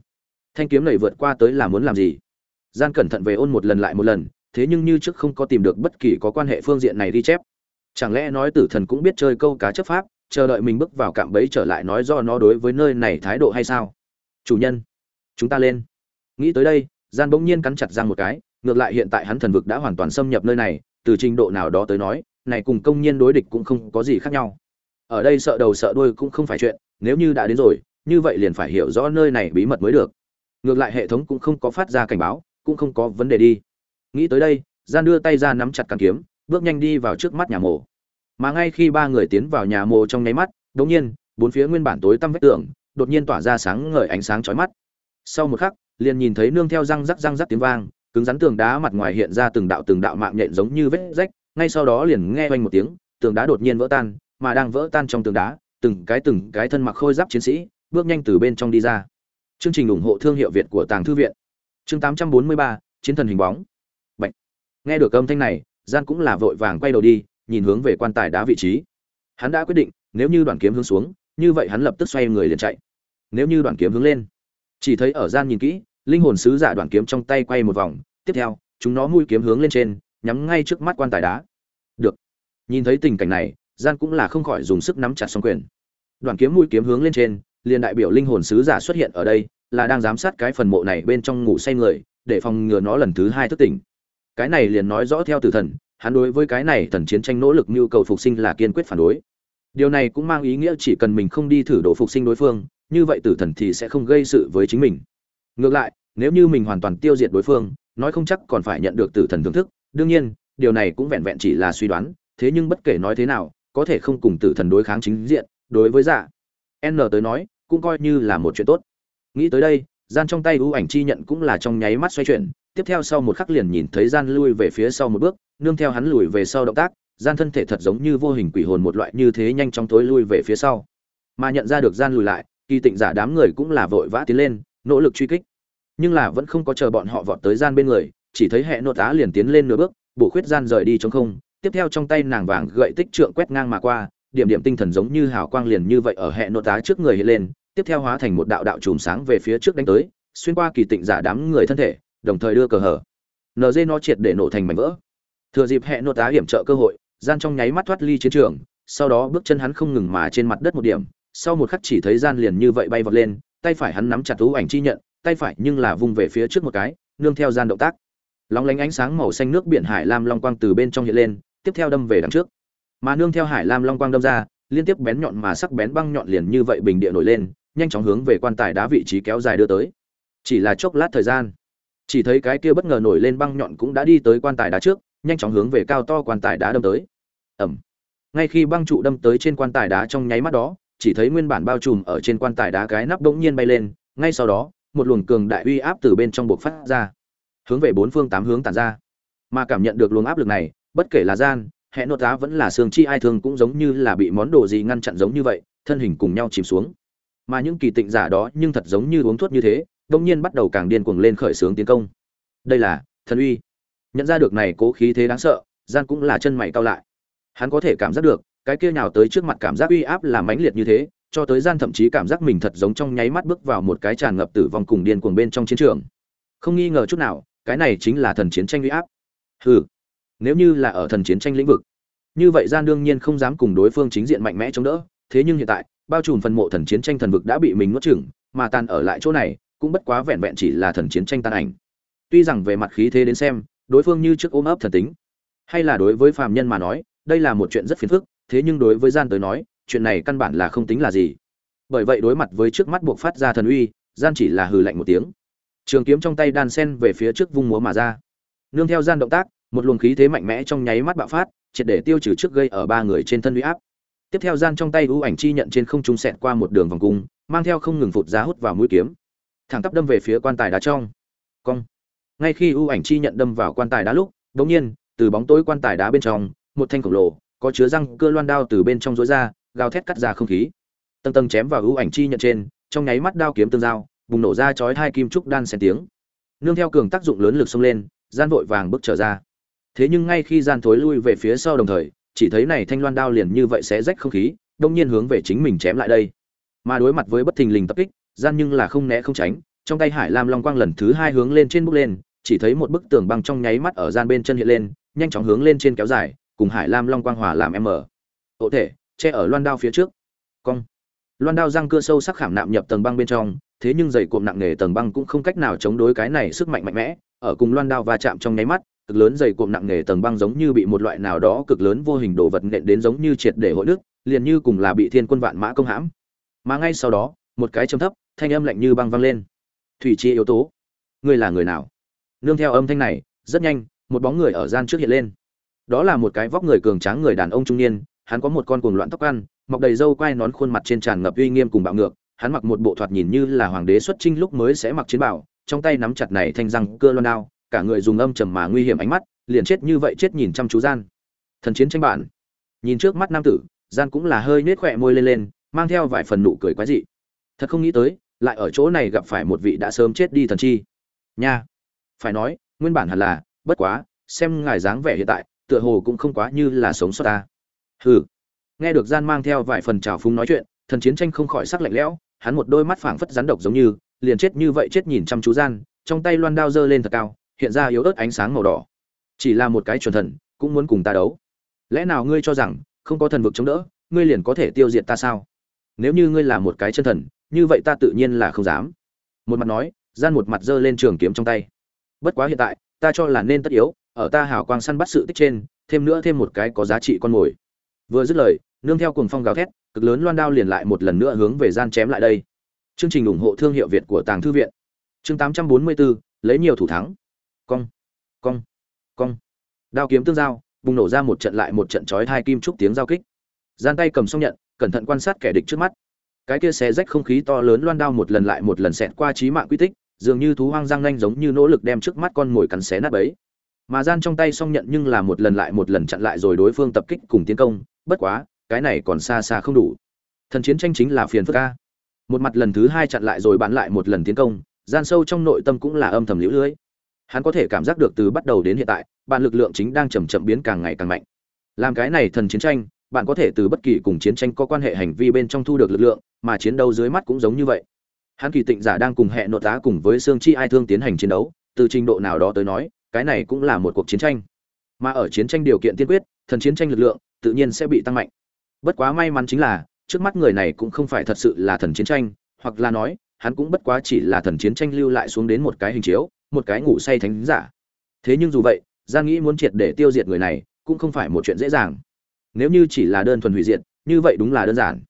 thanh kiếm này vượt qua tới là muốn làm gì? Gian cẩn thận về ôn một lần lại một lần, thế nhưng như trước không có tìm được bất kỳ có quan hệ phương diện này ghi chép. Chẳng lẽ nói tử thần cũng biết chơi câu cá chấp pháp chờ đợi mình bước vào cạm bẫy trở lại nói do nó đối với nơi này thái độ hay sao? Chủ nhân, chúng ta lên. Nghĩ tới đây, gian bỗng nhiên cắn chặt răng một cái, ngược lại hiện tại hắn thần vực đã hoàn toàn xâm nhập nơi này, từ trình độ nào đó tới nói, này cùng công nhiên đối địch cũng không có gì khác nhau. Ở đây sợ đầu sợ đuôi cũng không phải chuyện, nếu như đã đến rồi, như vậy liền phải hiểu rõ nơi này bí mật mới được. Ngược lại hệ thống cũng không có phát ra cảnh báo, cũng không có vấn đề đi. Nghĩ tới đây, gian đưa tay ra nắm chặt càng kiếm, bước nhanh đi vào trước mắt nhà mổ mà ngay khi ba người tiến vào nhà mộ trong nháy mắt đột nhiên bốn phía nguyên bản tối tăm vách tường đột nhiên tỏa ra sáng ngời ánh sáng chói mắt. Sau một khắc liền nhìn thấy nương theo răng rắc răng rắc tiếng vang cứng rắn tường đá mặt ngoài hiện ra từng đạo từng đạo mạng nhện giống như vết rách ngay sau đó liền nghe oanh một tiếng tường đá đột nhiên vỡ tan mà đang vỡ tan trong tường đá từng cái từng cái thân mặc khôi giáp chiến sĩ bước nhanh từ bên trong đi ra. Chương trình ủng hộ thương hiệu việt của tàng thư viện. Chương 843, chiến thần hình bóng. Bạch. nghe được âm thanh này gian cũng là vội vàng quay đầu đi nhìn hướng về quan tài đá vị trí. Hắn đã quyết định, nếu như đoàn kiếm hướng xuống, như vậy hắn lập tức xoay người liền chạy. Nếu như đoàn kiếm hướng lên, chỉ thấy ở gian nhìn kỹ, linh hồn sứ giả đoàn kiếm trong tay quay một vòng, tiếp theo, chúng nó mũi kiếm hướng lên trên, nhắm ngay trước mắt quan tài đá. Được. Nhìn thấy tình cảnh này, gian cũng là không khỏi dùng sức nắm chặt song quyền. Đoàn kiếm mũi kiếm hướng lên trên, liền đại biểu linh hồn sứ giả xuất hiện ở đây, là đang giám sát cái phần mộ này bên trong ngủ say người, để phòng ngừa nó lần thứ hai thức tỉnh. Cái này liền nói rõ theo tử thần hắn đối với cái này thần chiến tranh nỗ lực nhu cầu phục sinh là kiên quyết phản đối. Điều này cũng mang ý nghĩa chỉ cần mình không đi thử độ phục sinh đối phương, như vậy tử thần thì sẽ không gây sự với chính mình. Ngược lại, nếu như mình hoàn toàn tiêu diệt đối phương, nói không chắc còn phải nhận được tử thần thưởng thức. Đương nhiên, điều này cũng vẹn vẹn chỉ là suy đoán, thế nhưng bất kể nói thế nào, có thể không cùng tử thần đối kháng chính diện, đối với giả n tới nói, cũng coi như là một chuyện tốt. Nghĩ tới đây, gian trong tay ưu ảnh chi nhận cũng là trong nháy mắt xoay chuyển, tiếp theo sau một khắc liền nhìn thấy gian lui về phía sau một bước nương theo hắn lùi về sau động tác, gian thân thể thật giống như vô hình quỷ hồn một loại như thế nhanh chóng tối lui về phía sau. Mà nhận ra được gian lùi lại, kỳ tịnh giả đám người cũng là vội vã tiến lên, nỗ lực truy kích. Nhưng là vẫn không có chờ bọn họ vọt tới gian bên người, chỉ thấy hệ nô tá liền tiến lên nửa bước, bổ khuyết gian rời đi chống không. Tiếp theo trong tay nàng vàng gậy tích trượng quét ngang mà qua, điểm điểm tinh thần giống như hào quang liền như vậy ở hệ nô tá trước người hiện lên, tiếp theo hóa thành một đạo đạo chùm sáng về phía trước đánh tới, xuyên qua kỳ tịnh giả đám người thân thể, đồng thời đưa cờ hở. Nd nó triệt để nổ thành mảnh vỡ thừa dịp hẹn nô tá hiểm trợ cơ hội, gian trong nháy mắt thoát ly chiến trường, sau đó bước chân hắn không ngừng mà trên mặt đất một điểm, sau một khắc chỉ thấy gian liền như vậy bay vọt lên, tay phải hắn nắm chặt thú ảnh chi nhận, tay phải nhưng là vung về phía trước một cái, nương theo gian động tác. Lóng lánh ánh sáng màu xanh nước biển hải lam long quang từ bên trong hiện lên, tiếp theo đâm về đằng trước. Mà nương theo hải lam long quang đâm ra, liên tiếp bén nhọn mà sắc bén băng nhọn liền như vậy bình địa nổi lên, nhanh chóng hướng về quan tài đá vị trí kéo dài đưa tới. Chỉ là chốc lát thời gian, chỉ thấy cái kia bất ngờ nổi lên băng nhọn cũng đã đi tới quan tài đá trước nhanh chóng hướng về cao to quan tài đá đâm tới. Ẩm ngay khi băng trụ đâm tới trên quan tài đá trong nháy mắt đó, chỉ thấy nguyên bản bao trùm ở trên quan tài đá cái nắp bỗng nhiên bay lên, ngay sau đó, một luồng cường đại uy áp từ bên trong buộc phát ra, hướng về bốn phương tám hướng tản ra. Mà cảm nhận được luồng áp lực này, bất kể là gian hệ nốt giá vẫn là xương chi ai thường cũng giống như là bị món đồ gì ngăn chặn giống như vậy, thân hình cùng nhau chìm xuống. Mà những kỳ tịnh giả đó nhưng thật giống như uống thuốc như thế đông nhiên bắt đầu càng điên cuồng lên khởi xướng tiến công. Đây là thần uy nhận ra được này cố khí thế đáng sợ gian cũng là chân mày cao lại. Hắn có thể cảm giác được, cái kia nào tới trước mặt cảm giác uy áp là mãnh liệt như thế, cho tới gian thậm chí cảm giác mình thật giống trong nháy mắt bước vào một cái tràn ngập tử vong cùng điên cuồng bên trong chiến trường. Không nghi ngờ chút nào, cái này chính là thần chiến tranh uy áp. Hừ, nếu như là ở thần chiến tranh lĩnh vực, như vậy gian đương nhiên không dám cùng đối phương chính diện mạnh mẽ chống đỡ, thế nhưng hiện tại, bao trùm phần mộ thần chiến tranh thần vực đã bị mình nuốt chửng, mà tàn ở lại chỗ này, cũng bất quá vẹn vẹn chỉ là thần chiến tranh tan ảnh. Tuy rằng về mặt khí thế đến xem đối phương như trước ôm ấp thần tính. Hay là đối với phàm nhân mà nói, đây là một chuyện rất phiền phức, thế nhưng đối với gian tới nói, chuyện này căn bản là không tính là gì. Bởi vậy đối mặt với trước mắt buộc phát ra thần uy, gian chỉ là hừ lạnh một tiếng. Trường kiếm trong tay đan sen về phía trước vung múa mà ra. Nương theo gian động tác, một luồng khí thế mạnh mẽ trong nháy mắt bạo phát, triệt để tiêu trừ trước gây ở ba người trên thân uy áp. Tiếp theo gian trong tay ưu ảnh chi nhận trên không trung sẹt qua một đường vòng cung, mang theo không ngừng phụt ra hút vào mũi kiếm. Thẳng tắp đâm về phía quan tài đá trong. Cong ngay khi ưu ảnh chi nhận đâm vào quan tài đá lúc đ ỗ n g nhiên, từ bóng tối quan tài đá bên trong, một thanh khổng lồ, có chứa răng cưa loan đao từ bên trong rối ra, gào thét cắt ra không khí. Tầng tầng chém vào ưu ảnh chi nhận trên, trong nháy mắt đao kiếm tương giao, bùng nổ ra chói hai kim trúc đan xen tiếng. Nương theo cường tác dụng lớn lực xông lên, gian vội vàng bước trở ra. Thế nhưng ngay khi gian thối lui về phía sau đồng thời, chỉ thấy này thanh loan đao liền như vậy sẽ rách không khí đông nhiên hướng về chính mình chém lại đây. Mà đối mặt với bất thình lình tập kích, gian nhưng là không né không tránh, trong tay hải lam long quang lần thứ hai hướng lên trên bước lên chỉ thấy một bức tường băng trong nháy mắt ở gian bên chân hiện lên, nhanh chóng hướng lên trên kéo dài, cùng hải lam long quang hòa làm em mở. hộ thể, che ở loan đao phía trước. Cong. Loan đao răng cưa sâu sắc khảm nạm nhập tầng băng bên trong, thế nhưng dày cuộn nặng nề tầng băng cũng không cách nào chống đối cái này sức mạnh mạnh mẽ, ở cùng loan đao va chạm trong nháy mắt, cực lớn dày cuộn nặng nề tầng băng giống như bị một loại nào đó cực lớn vô hình đồ vật nện đến giống như triệt để hội nước liền như cùng là bị thiên quân vạn mã công hãm. Mà ngay sau đó, một cái trầm thấp, thanh âm lạnh như băng vang lên. Thủy chi yếu tố. Ngươi là người nào? Nương theo âm thanh này, rất nhanh, một bóng người ở gian trước hiện lên. Đó là một cái vóc người cường tráng người đàn ông trung niên, hắn có một con cuồng loạn tóc ăn, mọc đầy râu quai nón khuôn mặt trên tràn ngập uy nghiêm cùng bạo ngược, hắn mặc một bộ thoạt nhìn như là hoàng đế xuất trinh lúc mới sẽ mặc chiến bảo trong tay nắm chặt này thanh răng cưa loan đao, cả người dùng âm trầm mà nguy hiểm ánh mắt, liền chết như vậy chết nhìn chăm chú gian. Thần chiến tranh bản. Nhìn trước mắt nam tử, gian cũng là hơi nết khỏe môi lên lên, mang theo vài phần nụ cười quái dị. Thật không nghĩ tới, lại ở chỗ này gặp phải một vị đã sớm chết đi thần chi. Nha phải nói, nguyên bản hẳn là, bất quá, xem ngài dáng vẻ hiện tại, tựa hồ cũng không quá như là sống sót ta. Hừ. Nghe được gian mang theo vài phần trào phúng nói chuyện, thần chiến tranh không khỏi sắc lạnh lẽo, hắn một đôi mắt phảng phất rắn độc giống như, liền chết như vậy chết nhìn chăm chú gian, trong tay loan đao giơ lên thật cao, hiện ra yếu ớt ánh sáng màu đỏ. Chỉ là một cái chuẩn thần, cũng muốn cùng ta đấu. Lẽ nào ngươi cho rằng, không có thần vực chống đỡ, ngươi liền có thể tiêu diệt ta sao? Nếu như ngươi là một cái chân thần, như vậy ta tự nhiên là không dám. Một mặt nói, gian một mặt giơ lên trường kiếm trong tay bất quá hiện tại ta cho là nên tất yếu ở ta hào quang săn bắt sự tích trên thêm nữa thêm một cái có giá trị con mồi. Vừa dứt lời nương theo cuồng phong gào thét cực lớn loan đao liền lại một lần nữa hướng về gian chém lại đây. Chương trình ủng hộ thương hiệu việt của tàng thư viện. Chương 844, lấy nhiều thủ thắng. Cong cong cong. Đao kiếm tương giao bùng nổ ra một trận lại một trận chói hai kim trúc tiếng giao kích. Gian tay cầm xong nhận cẩn thận quan sát kẻ địch trước mắt. Cái kia xé rách không khí to lớn loan đao một lần lại một lần xẹt qua trí mạng quy tích dường như thú hoang răng nanh giống như nỗ lực đem trước mắt con mồi cắn xé nát bấy. Mà gian trong tay xong nhận nhưng là một lần lại một lần chặn lại rồi đối phương tập kích cùng tiến công, bất quá, cái này còn xa xa không đủ. Thần chiến tranh chính là phiền phức ca một mặt lần thứ hai chặn lại rồi bắn lại một lần tiến công, gian sâu trong nội tâm cũng là âm thầm liễu lưới. Hắn có thể cảm giác được từ bắt đầu đến hiện tại, bạn lực lượng chính đang chậm chậm biến càng ngày càng mạnh. Làm cái này thần chiến tranh, bạn có thể từ bất kỳ cùng chiến tranh có quan hệ hành vi bên trong thu được lực lượng, mà chiến đấu dưới mắt cũng giống như vậy hắn kỳ tịnh giả đang cùng hệ nội tá cùng với xương chi ai thương tiến hành chiến đấu, từ trình độ nào đó tới nói, cái này cũng là một cuộc chiến tranh. Mà ở chiến tranh điều kiện tiên quyết, thần chiến tranh lực lượng tự nhiên sẽ bị tăng mạnh. Bất quá may mắn chính là, trước mắt người này cũng không phải thật sự là thần chiến tranh, hoặc là nói, hắn cũng bất quá chỉ là thần chiến tranh lưu lại xuống đến một cái hình chiếu, một cái ngủ say thánh giả. Thế nhưng dù vậy gian nghĩ muốn triệt để tiêu diệt người này cũng không phải một chuyện dễ dàng. Nếu như chỉ là đơn thuần hủy diệt, như vậy đúng là đơn giản.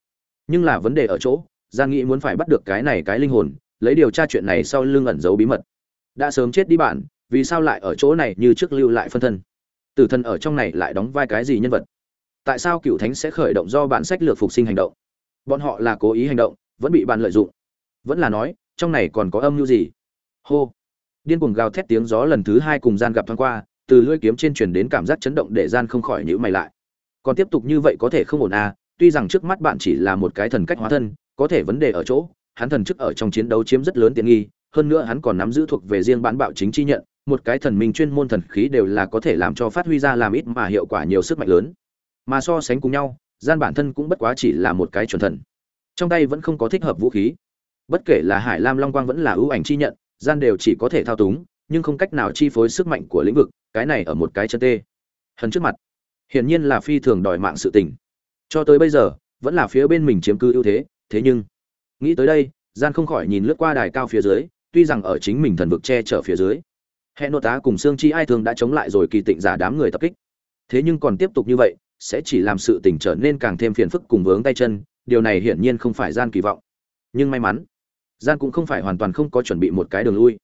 Nhưng là vấn đề ở chỗ gian nghĩ muốn phải bắt được cái này cái linh hồn, lấy điều tra chuyện này sau lưng ẩn giấu bí mật. Đã sớm chết đi bạn, vì sao lại ở chỗ này như trước lưu lại phân thân? Tử thân ở trong này lại đóng vai cái gì nhân vật? Tại sao cựu thánh sẽ khởi động do bạn sách lược phục sinh hành động? Bọn họ là cố ý hành động, vẫn bị bạn lợi dụng. Vẫn là nói, trong này còn có âm mưu gì? Hô! Điên cuồng gào thét tiếng gió lần thứ hai cùng gian gặp thoáng qua, từ lưỡi kiếm trên truyền đến cảm giác chấn động để gian không khỏi nhíu mày lại. Còn tiếp tục như vậy có thể không ổn à tuy rằng trước mắt bạn chỉ là một cái thần cách hóa thân có thể vấn đề ở chỗ, hắn thần chức ở trong chiến đấu chiếm rất lớn tiện nghi, hơn nữa hắn còn nắm giữ thuộc về riêng bán bạo chính chi nhận, một cái thần minh chuyên môn thần khí đều là có thể làm cho phát huy ra làm ít mà hiệu quả nhiều sức mạnh lớn. Mà so sánh cùng nhau, gian bản thân cũng bất quá chỉ là một cái chuẩn thần. Trong tay vẫn không có thích hợp vũ khí. Bất kể là hải lam long quang vẫn là ưu ảnh chi nhận, gian đều chỉ có thể thao túng, nhưng không cách nào chi phối sức mạnh của lĩnh vực, cái này ở một cái chân tê. Hần trước mặt, hiển nhiên là phi thường đòi mạng sự tình. Cho tới bây giờ, vẫn là phía bên mình chiếm cứ ưu thế thế nhưng, nghĩ tới đây, gian không khỏi nhìn lướt qua đài cao phía dưới, tuy rằng ở chính mình thần vực che chở phía dưới. Hệ nội tá cùng xương chi ai thường đã chống lại rồi kỳ tịnh giả đám người tập kích. Thế nhưng còn tiếp tục như vậy, sẽ chỉ làm sự tình trở nên càng thêm phiền phức cùng vướng tay chân, điều này hiển nhiên không phải gian kỳ vọng. Nhưng may mắn, gian cũng không phải hoàn toàn không có chuẩn bị một cái đường lui.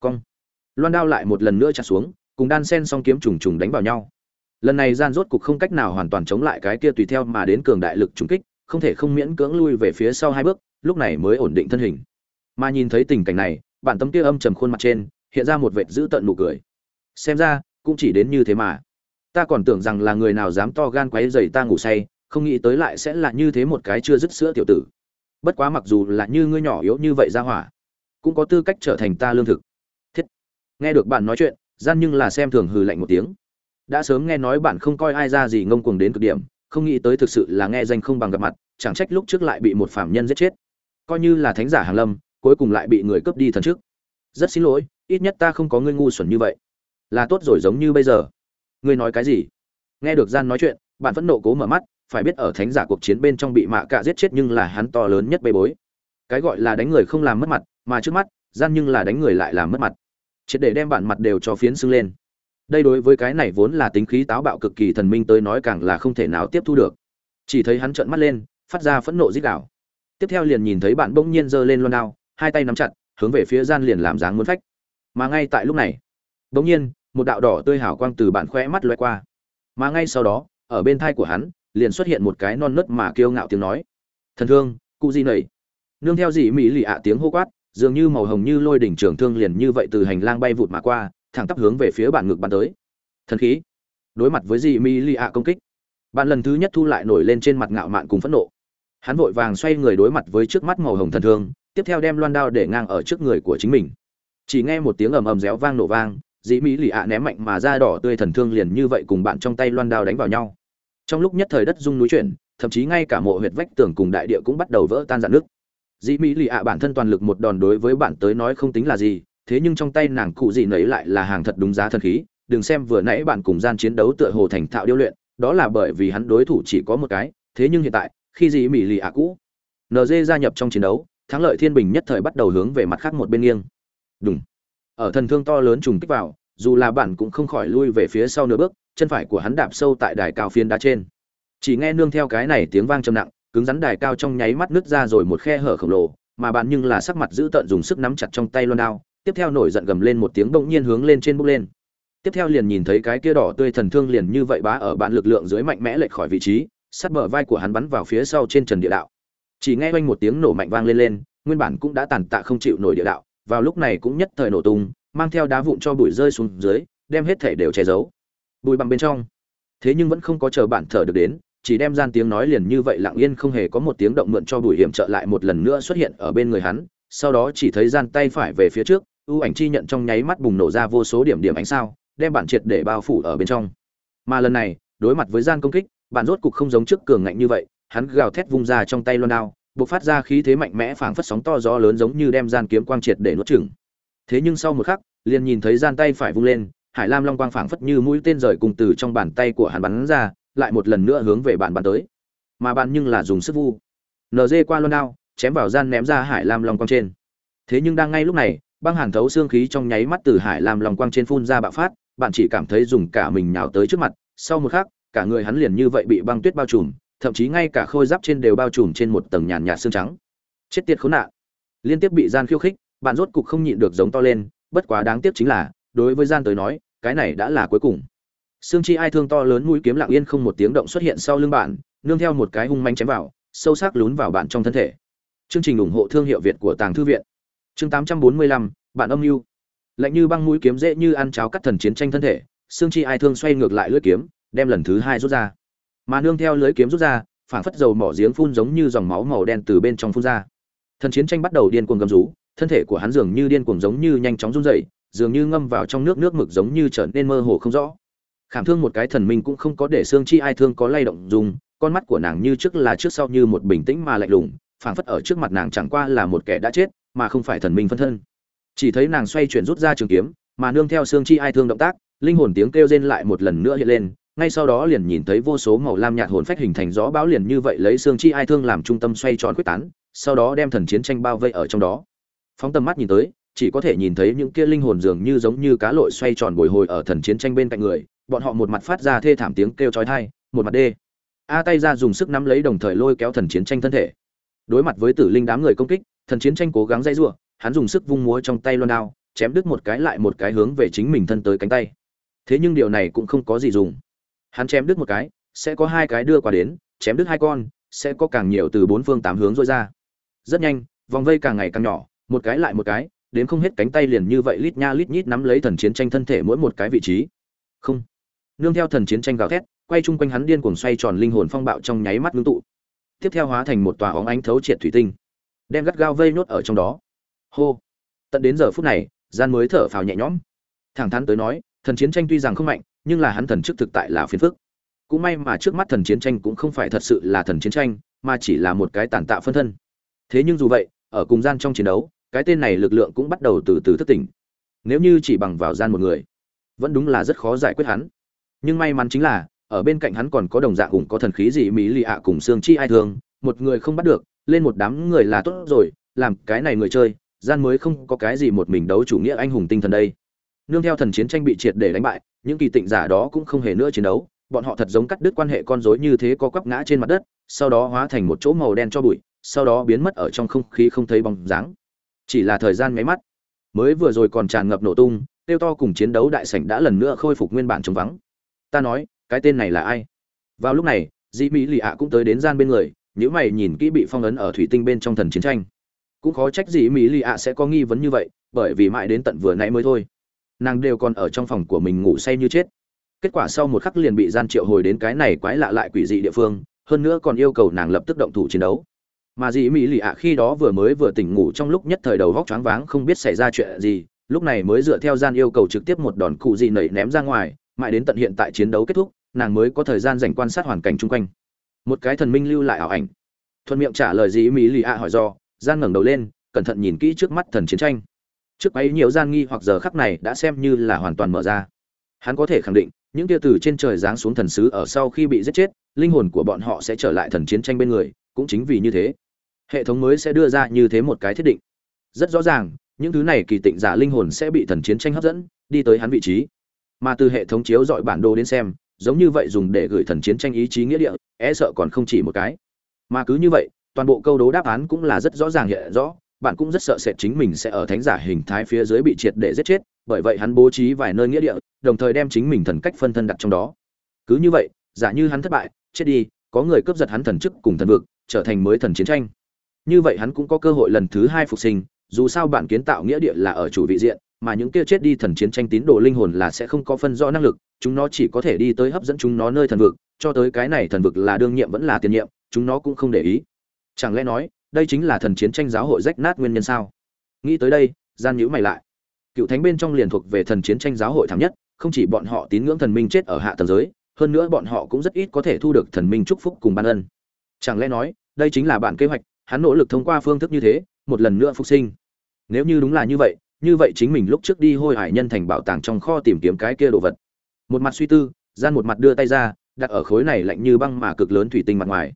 Cong. Loan đao lại một lần nữa chặt xuống, cùng đan sen song kiếm trùng trùng đánh vào nhau. Lần này gian rốt cục không cách nào hoàn toàn chống lại cái kia tùy theo mà đến cường đại lực trùng kích không thể không miễn cưỡng lui về phía sau hai bước, lúc này mới ổn định thân hình. Mà nhìn thấy tình cảnh này bản tấm kia âm trầm khuôn mặt trên, hiện ra một vệt dữ tợn nụ cười. Xem ra, cũng chỉ đến như thế mà. Ta còn tưởng rằng là người nào dám to gan quấy rầy ta ngủ say, không nghĩ tới lại sẽ là như thế một cái chưa dứt sữa tiểu tử. Bất quá mặc dù là như ngươi nhỏ yếu như vậy ra hỏa, cũng có tư cách trở thành ta lương thực. Thiết. Nghe được bạn nói chuyện, gian nhưng là xem thường hừ lạnh một tiếng. Đã sớm nghe nói bạn không coi ai ra gì ngông cuồng đến cực điểm không nghĩ tới thực sự là nghe danh không bằng gặp mặt, chẳng trách lúc trước lại bị một phạm nhân giết chết. Coi như là thánh giả hàng lâm, cuối cùng lại bị người cướp đi thần trước. Rất xin lỗi, ít nhất ta không có ngươi ngu xuẩn như vậy. Là tốt rồi giống như bây giờ. Ngươi nói cái gì? Nghe được gian nói chuyện, bạn vẫn nộ cố mở mắt, phải biết ở thánh giả cuộc chiến bên trong bị mạ cả giết chết nhưng là hắn to lớn nhất bê bối. Cái gọi là đánh người không làm mất mặt, mà trước mắt, gian nhưng là đánh người lại làm mất mặt. Triệt để đem bạn mặt đều cho phiến xưng lên đây đối với cái này vốn là tính khí táo bạo cực kỳ thần minh tới nói càng là không thể nào tiếp thu được. Chỉ thấy hắn trợn mắt lên, phát ra phẫn nộ dích đảo tiếp theo liền nhìn thấy bạn bỗng nhiên giơ lên loan đao, hai tay nắm chặt, hướng về phía gian liền làm dáng muốn phách. Mà ngay tại lúc này, bỗng nhiên, một đạo đỏ tươi hào quang từ bạn khoe mắt loay qua. Mà ngay sau đó, ở bên thai của hắn, liền xuất hiện một cái non nớt mà kiêu ngạo tiếng nói. Thần thương, cụ gì nầy? Nương theo dị mỹ lì ạ tiếng hô quát, dường như màu hồng như lôi đỉnh trường thương liền như vậy từ hành lang bay vụt mà qua thẳng tắp hướng về phía bản ngực bắn tới. Thần khí. Đối mặt với dị mỹ lì ạ công kích, bạn lần thứ nhất thu lại nổi lên trên mặt ngạo mạn cùng phẫn nộ. Hắn vội vàng xoay người đối mặt với trước mắt màu hồng thần thương, tiếp theo đem loan đao để ngang ở trước người của chính mình. Chỉ nghe một tiếng ầm ầm réo vang nổ vang dĩ mỹ lì ạ ném mạnh mà da đỏ tươi thần thương liền như vậy cùng bạn trong tay loan đao đánh vào nhau. Trong lúc nhất thời đất rung núi chuyển, thậm chí ngay cả mộ huyệt vách tường cùng đại địa cũng bắt đầu vỡ tan dạn nước dĩ mỹ lì ạ bản thân toàn lực một đòn đối với bạn tới nói không tính là gì thế nhưng trong tay nàng cụ gì nấy lại là hàng thật đúng giá thần khí, đừng xem vừa nãy bạn cùng gian chiến đấu tựa hồ thành thạo điêu luyện, đó là bởi vì hắn đối thủ chỉ có một cái, thế nhưng hiện tại, khi gì mỹ lì ạ cũ. Nd gia nhập trong chiến đấu, thắng lợi thiên bình nhất thời bắt đầu hướng về mặt khác một bên nghiêng. Đúng ở thần thương to lớn trùng kích vào, dù là bạn cũng không khỏi lui về phía sau nửa bước, chân phải của hắn đạp sâu tại đài cao phiến đá trên. Chỉ nghe nương theo cái này tiếng vang trầm nặng, cứng rắn đài cao trong nháy mắt nứt ra rồi một khe hở khổng lồ, mà bạn nhưng là sắc mặt giữ tợn dùng sức nắm chặt trong tay loan đao tiếp theo nổi giận gầm lên một tiếng bỗng nhiên hướng lên trên bốc lên. Tiếp theo liền nhìn thấy cái kia đỏ tươi thần thương liền như vậy bá ở bạn lực lượng dưới mạnh mẽ lệch khỏi vị trí sát bờ vai của hắn bắn vào phía sau trên trần địa đạo. Chỉ nghe oanh một tiếng nổ mạnh vang lên lên, nguyên bản cũng đã tàn tạ không chịu nổi địa đạo, vào lúc này cũng nhất thời nổ tung, mang theo đá vụn cho bụi rơi xuống dưới, đem hết thể đều che giấu. Bụi bằng bên trong. Thế nhưng vẫn không có chờ bản thở được đến, chỉ đem gian tiếng nói liền như vậy lặng yên không hề có một tiếng động mượn cho bụi hiểm trợ lại một lần nữa xuất hiện ở bên người hắn, sau đó chỉ thấy gian tay phải về phía trước ưu ảnh chi nhận trong nháy mắt bùng nổ ra vô số điểm điểm ánh sao, đem bản triệt để bao phủ ở bên trong. Mà lần này, đối mặt với gian công kích, bạn rốt cục không giống trước cường ngạnh như vậy, hắn gào thét vung ra trong tay loan đao, bộc phát ra khí thế mạnh mẽ phảng phất sóng to gió lớn giống như đem gian kiếm quang triệt để nuốt chửng. Thế nhưng sau một khắc, liền nhìn thấy gian tay phải vung lên, hải lam long quang phảng phất như mũi tên rời cùng từ trong bàn tay của hắn bắn ra, lại một lần nữa hướng về bản bắn tới. Mà bạn nhưng là dùng sức vu. Nd qua loan đao, chém vào gian ném ra hải lam long quang trên. Thế nhưng đang ngay lúc này băng hàn thấu xương khí trong nháy mắt từ hải làm lòng quang trên phun ra bạo phát, bạn chỉ cảm thấy dùng cả mình nhào tới trước mặt, sau một khắc, cả người hắn liền như vậy bị băng tuyết bao trùm, thậm chí ngay cả khôi giáp trên đều bao trùm trên một tầng nhàn nhạt xương trắng. Chết tiệt khốn nạn. Liên tiếp bị gian khiêu khích, bạn rốt cục không nhịn được giống to lên, bất quá đáng tiếc chính là, đối với gian tới nói, cái này đã là cuối cùng. Xương chi ai thương to lớn mũi kiếm lặng yên không một tiếng động xuất hiện sau lưng bạn, nương theo một cái hung manh chém vào, sâu sắc lún vào bạn trong thân thể. Chương trình ủng hộ thương hiệu việt của tàng thư viện chương 845, bạn âm mưu. Lạnh như băng mũi kiếm dễ như ăn cháo cắt thần chiến tranh thân thể xương chi ai thương xoay ngược lại lưỡi kiếm đem lần thứ hai rút ra. Mà nương theo lưỡi kiếm rút ra phảng phất dầu mỏ giếng phun giống như dòng máu màu đen từ bên trong phun ra. Thần chiến tranh bắt đầu điên cuồng gầm rú thân thể của hắn dường như điên cuồng giống như nhanh chóng run rẩy dường như ngâm vào trong nước nước mực giống như trở nên mơ hồ không rõ. Khảm thương một cái thần minh cũng không có để xương chi ai thương có lay động dùng con mắt của nàng như trước là trước sau như một bình tĩnh mà lạnh lùng phảng phất ở trước mặt nàng chẳng qua là một kẻ đã chết mà không phải thần minh phân thân. Chỉ thấy nàng xoay chuyển rút ra trường kiếm, mà nương theo xương chi ai thương động tác, linh hồn tiếng kêu rên lại một lần nữa hiện lên, ngay sau đó liền nhìn thấy vô số màu lam nhạt hồn phách hình thành gió bão liền như vậy lấy xương chi ai thương làm trung tâm xoay tròn quyết tán, sau đó đem thần chiến tranh bao vây ở trong đó. Phóng tầm mắt nhìn tới, chỉ có thể nhìn thấy những kia linh hồn dường như giống như cá lội xoay tròn bồi hồi ở thần chiến tranh bên cạnh người, bọn họ một mặt phát ra thê thảm tiếng kêu chói tai một mặt đê. A tay ra dùng sức nắm lấy đồng thời lôi kéo thần chiến tranh thân thể. Đối mặt với tử linh đám người công kích thần chiến tranh cố gắng dây giụa, hắn dùng sức vung múa trong tay loan đao, chém đứt một cái lại một cái hướng về chính mình thân tới cánh tay. Thế nhưng điều này cũng không có gì dùng. Hắn chém đứt một cái, sẽ có hai cái đưa qua đến, chém đứt hai con, sẽ có càng nhiều từ bốn phương tám hướng rối ra. Rất nhanh, vòng vây càng ngày càng nhỏ, một cái lại một cái, đến không hết cánh tay liền như vậy lít nha lít nhít nắm lấy thần chiến tranh thân thể mỗi một cái vị trí. Không. Nương theo thần chiến tranh gào thét, quay chung quanh hắn điên cuồng xoay tròn linh hồn phong bạo trong nháy mắt ngưng tụ. Tiếp theo hóa thành một tòa óng ánh thấu triệt thủy tinh đem gắt gao vây nhốt ở trong đó. Hô. Tận đến giờ phút này, gian mới thở phào nhẹ nhõm. Thẳng thắn tới nói, thần chiến tranh tuy rằng không mạnh, nhưng là hắn thần chức thực tại là phiền phức. Cũng may mà trước mắt thần chiến tranh cũng không phải thật sự là thần chiến tranh, mà chỉ là một cái tàn tạ phân thân. Thế nhưng dù vậy, ở cùng gian trong chiến đấu, cái tên này lực lượng cũng bắt đầu từ từ thức tỉnh. Nếu như chỉ bằng vào gian một người, vẫn đúng là rất khó giải quyết hắn. Nhưng may mắn chính là, ở bên cạnh hắn còn có đồng dạng hùng có thần khí gì mỹ lì ạ cùng xương chi ai thương, một người không bắt được lên một đám người là tốt rồi, làm cái này người chơi, gian mới không có cái gì một mình đấu chủ nghĩa anh hùng tinh thần đây. Nương theo thần chiến tranh bị triệt để đánh bại, những kỳ tịnh giả đó cũng không hề nữa chiến đấu, bọn họ thật giống cắt đứt quan hệ con rối như thế có quắp ngã trên mặt đất, sau đó hóa thành một chỗ màu đen cho bụi, sau đó biến mất ở trong không khí không thấy bóng dáng. Chỉ là thời gian mấy mắt, mới vừa rồi còn tràn ngập nổ tung, tiêu to cùng chiến đấu đại sảnh đã lần nữa khôi phục nguyên bản trống vắng. Ta nói, cái tên này là ai? Vào lúc này dĩ mỹ lì ạ cũng tới đến gian bên người nếu mày nhìn kỹ bị phong ấn ở thủy tinh bên trong thần chiến tranh. Cũng khó trách gì mỹ lì ạ sẽ có nghi vấn như vậy, bởi vì mãi đến tận vừa nãy mới thôi, nàng đều còn ở trong phòng của mình ngủ say như chết. Kết quả sau một khắc liền bị gian triệu hồi đến cái này quái lạ lại quỷ dị địa phương, hơn nữa còn yêu cầu nàng lập tức động thủ chiến đấu. Mà dị mỹ lì ạ khi đó vừa mới vừa tỉnh ngủ trong lúc nhất thời đầu vóc choáng váng không biết xảy ra chuyện gì, lúc này mới dựa theo gian yêu cầu trực tiếp một đòn cụ dị nảy ném ra ngoài, mãi đến tận hiện tại chiến đấu kết thúc, nàng mới có thời gian dành quan sát hoàn cảnh chung quanh một cái thần minh lưu lại ảo ảnh. Thuận miệng trả lời dĩ mỹ lì ạ hỏi do, gian ngẩng đầu lên, cẩn thận nhìn kỹ trước mắt thần chiến tranh. Trước ấy nhiều gian nghi hoặc giờ khắc này đã xem như là hoàn toàn mở ra. Hắn có thể khẳng định, những tia từ trên trời giáng xuống thần sứ ở sau khi bị giết chết, linh hồn của bọn họ sẽ trở lại thần chiến tranh bên người, cũng chính vì như thế, hệ thống mới sẽ đưa ra như thế một cái thiết định. Rất rõ ràng, những thứ này kỳ tịnh giả linh hồn sẽ bị thần chiến tranh hấp dẫn, đi tới hắn vị trí. Mà từ hệ thống chiếu dọi bản đồ đến xem giống như vậy dùng để gửi thần chiến tranh ý chí nghĩa địa e sợ còn không chỉ một cái. Mà cứ như vậy, toàn bộ câu đố đáp án cũng là rất rõ ràng hiện rõ, bạn cũng rất sợ sệt chính mình sẽ ở thánh giả hình thái phía dưới bị triệt để giết chết, bởi vậy hắn bố trí vài nơi nghĩa địa, đồng thời đem chính mình thần cách phân thân đặt trong đó. Cứ như vậy, giả như hắn thất bại, chết đi, có người cướp giật hắn thần chức cùng thần vực, trở thành mới thần chiến tranh. Như vậy hắn cũng có cơ hội lần thứ hai phục sinh, dù sao bản kiến tạo nghĩa địa là ở chủ vị diện mà những kia chết đi thần chiến tranh tín đồ linh hồn là sẽ không có phân rõ năng lực, chúng nó chỉ có thể đi tới hấp dẫn chúng nó nơi thần vực, cho tới cái này thần vực là đương nhiệm vẫn là tiền nhiệm, chúng nó cũng không để ý. Chẳng lẽ nói, đây chính là thần chiến tranh giáo hội rách nát nguyên nhân sao? Nghĩ tới đây, gian nhíu mày lại. Cựu thánh bên trong liền thuộc về thần chiến tranh giáo hội thảm nhất, không chỉ bọn họ tín ngưỡng thần minh chết ở hạ tầng giới, hơn nữa bọn họ cũng rất ít có thể thu được thần minh chúc phúc cùng ban ân. Chẳng lẽ nói, đây chính là bản kế hoạch, hắn nỗ lực thông qua phương thức như thế, một lần nữa phục sinh. Nếu như đúng là như vậy như vậy chính mình lúc trước đi hôi hải nhân thành bảo tàng trong kho tìm kiếm cái kia đồ vật. Một mặt suy tư, gian một mặt đưa tay ra, đặt ở khối này lạnh như băng mà cực lớn thủy tinh mặt ngoài.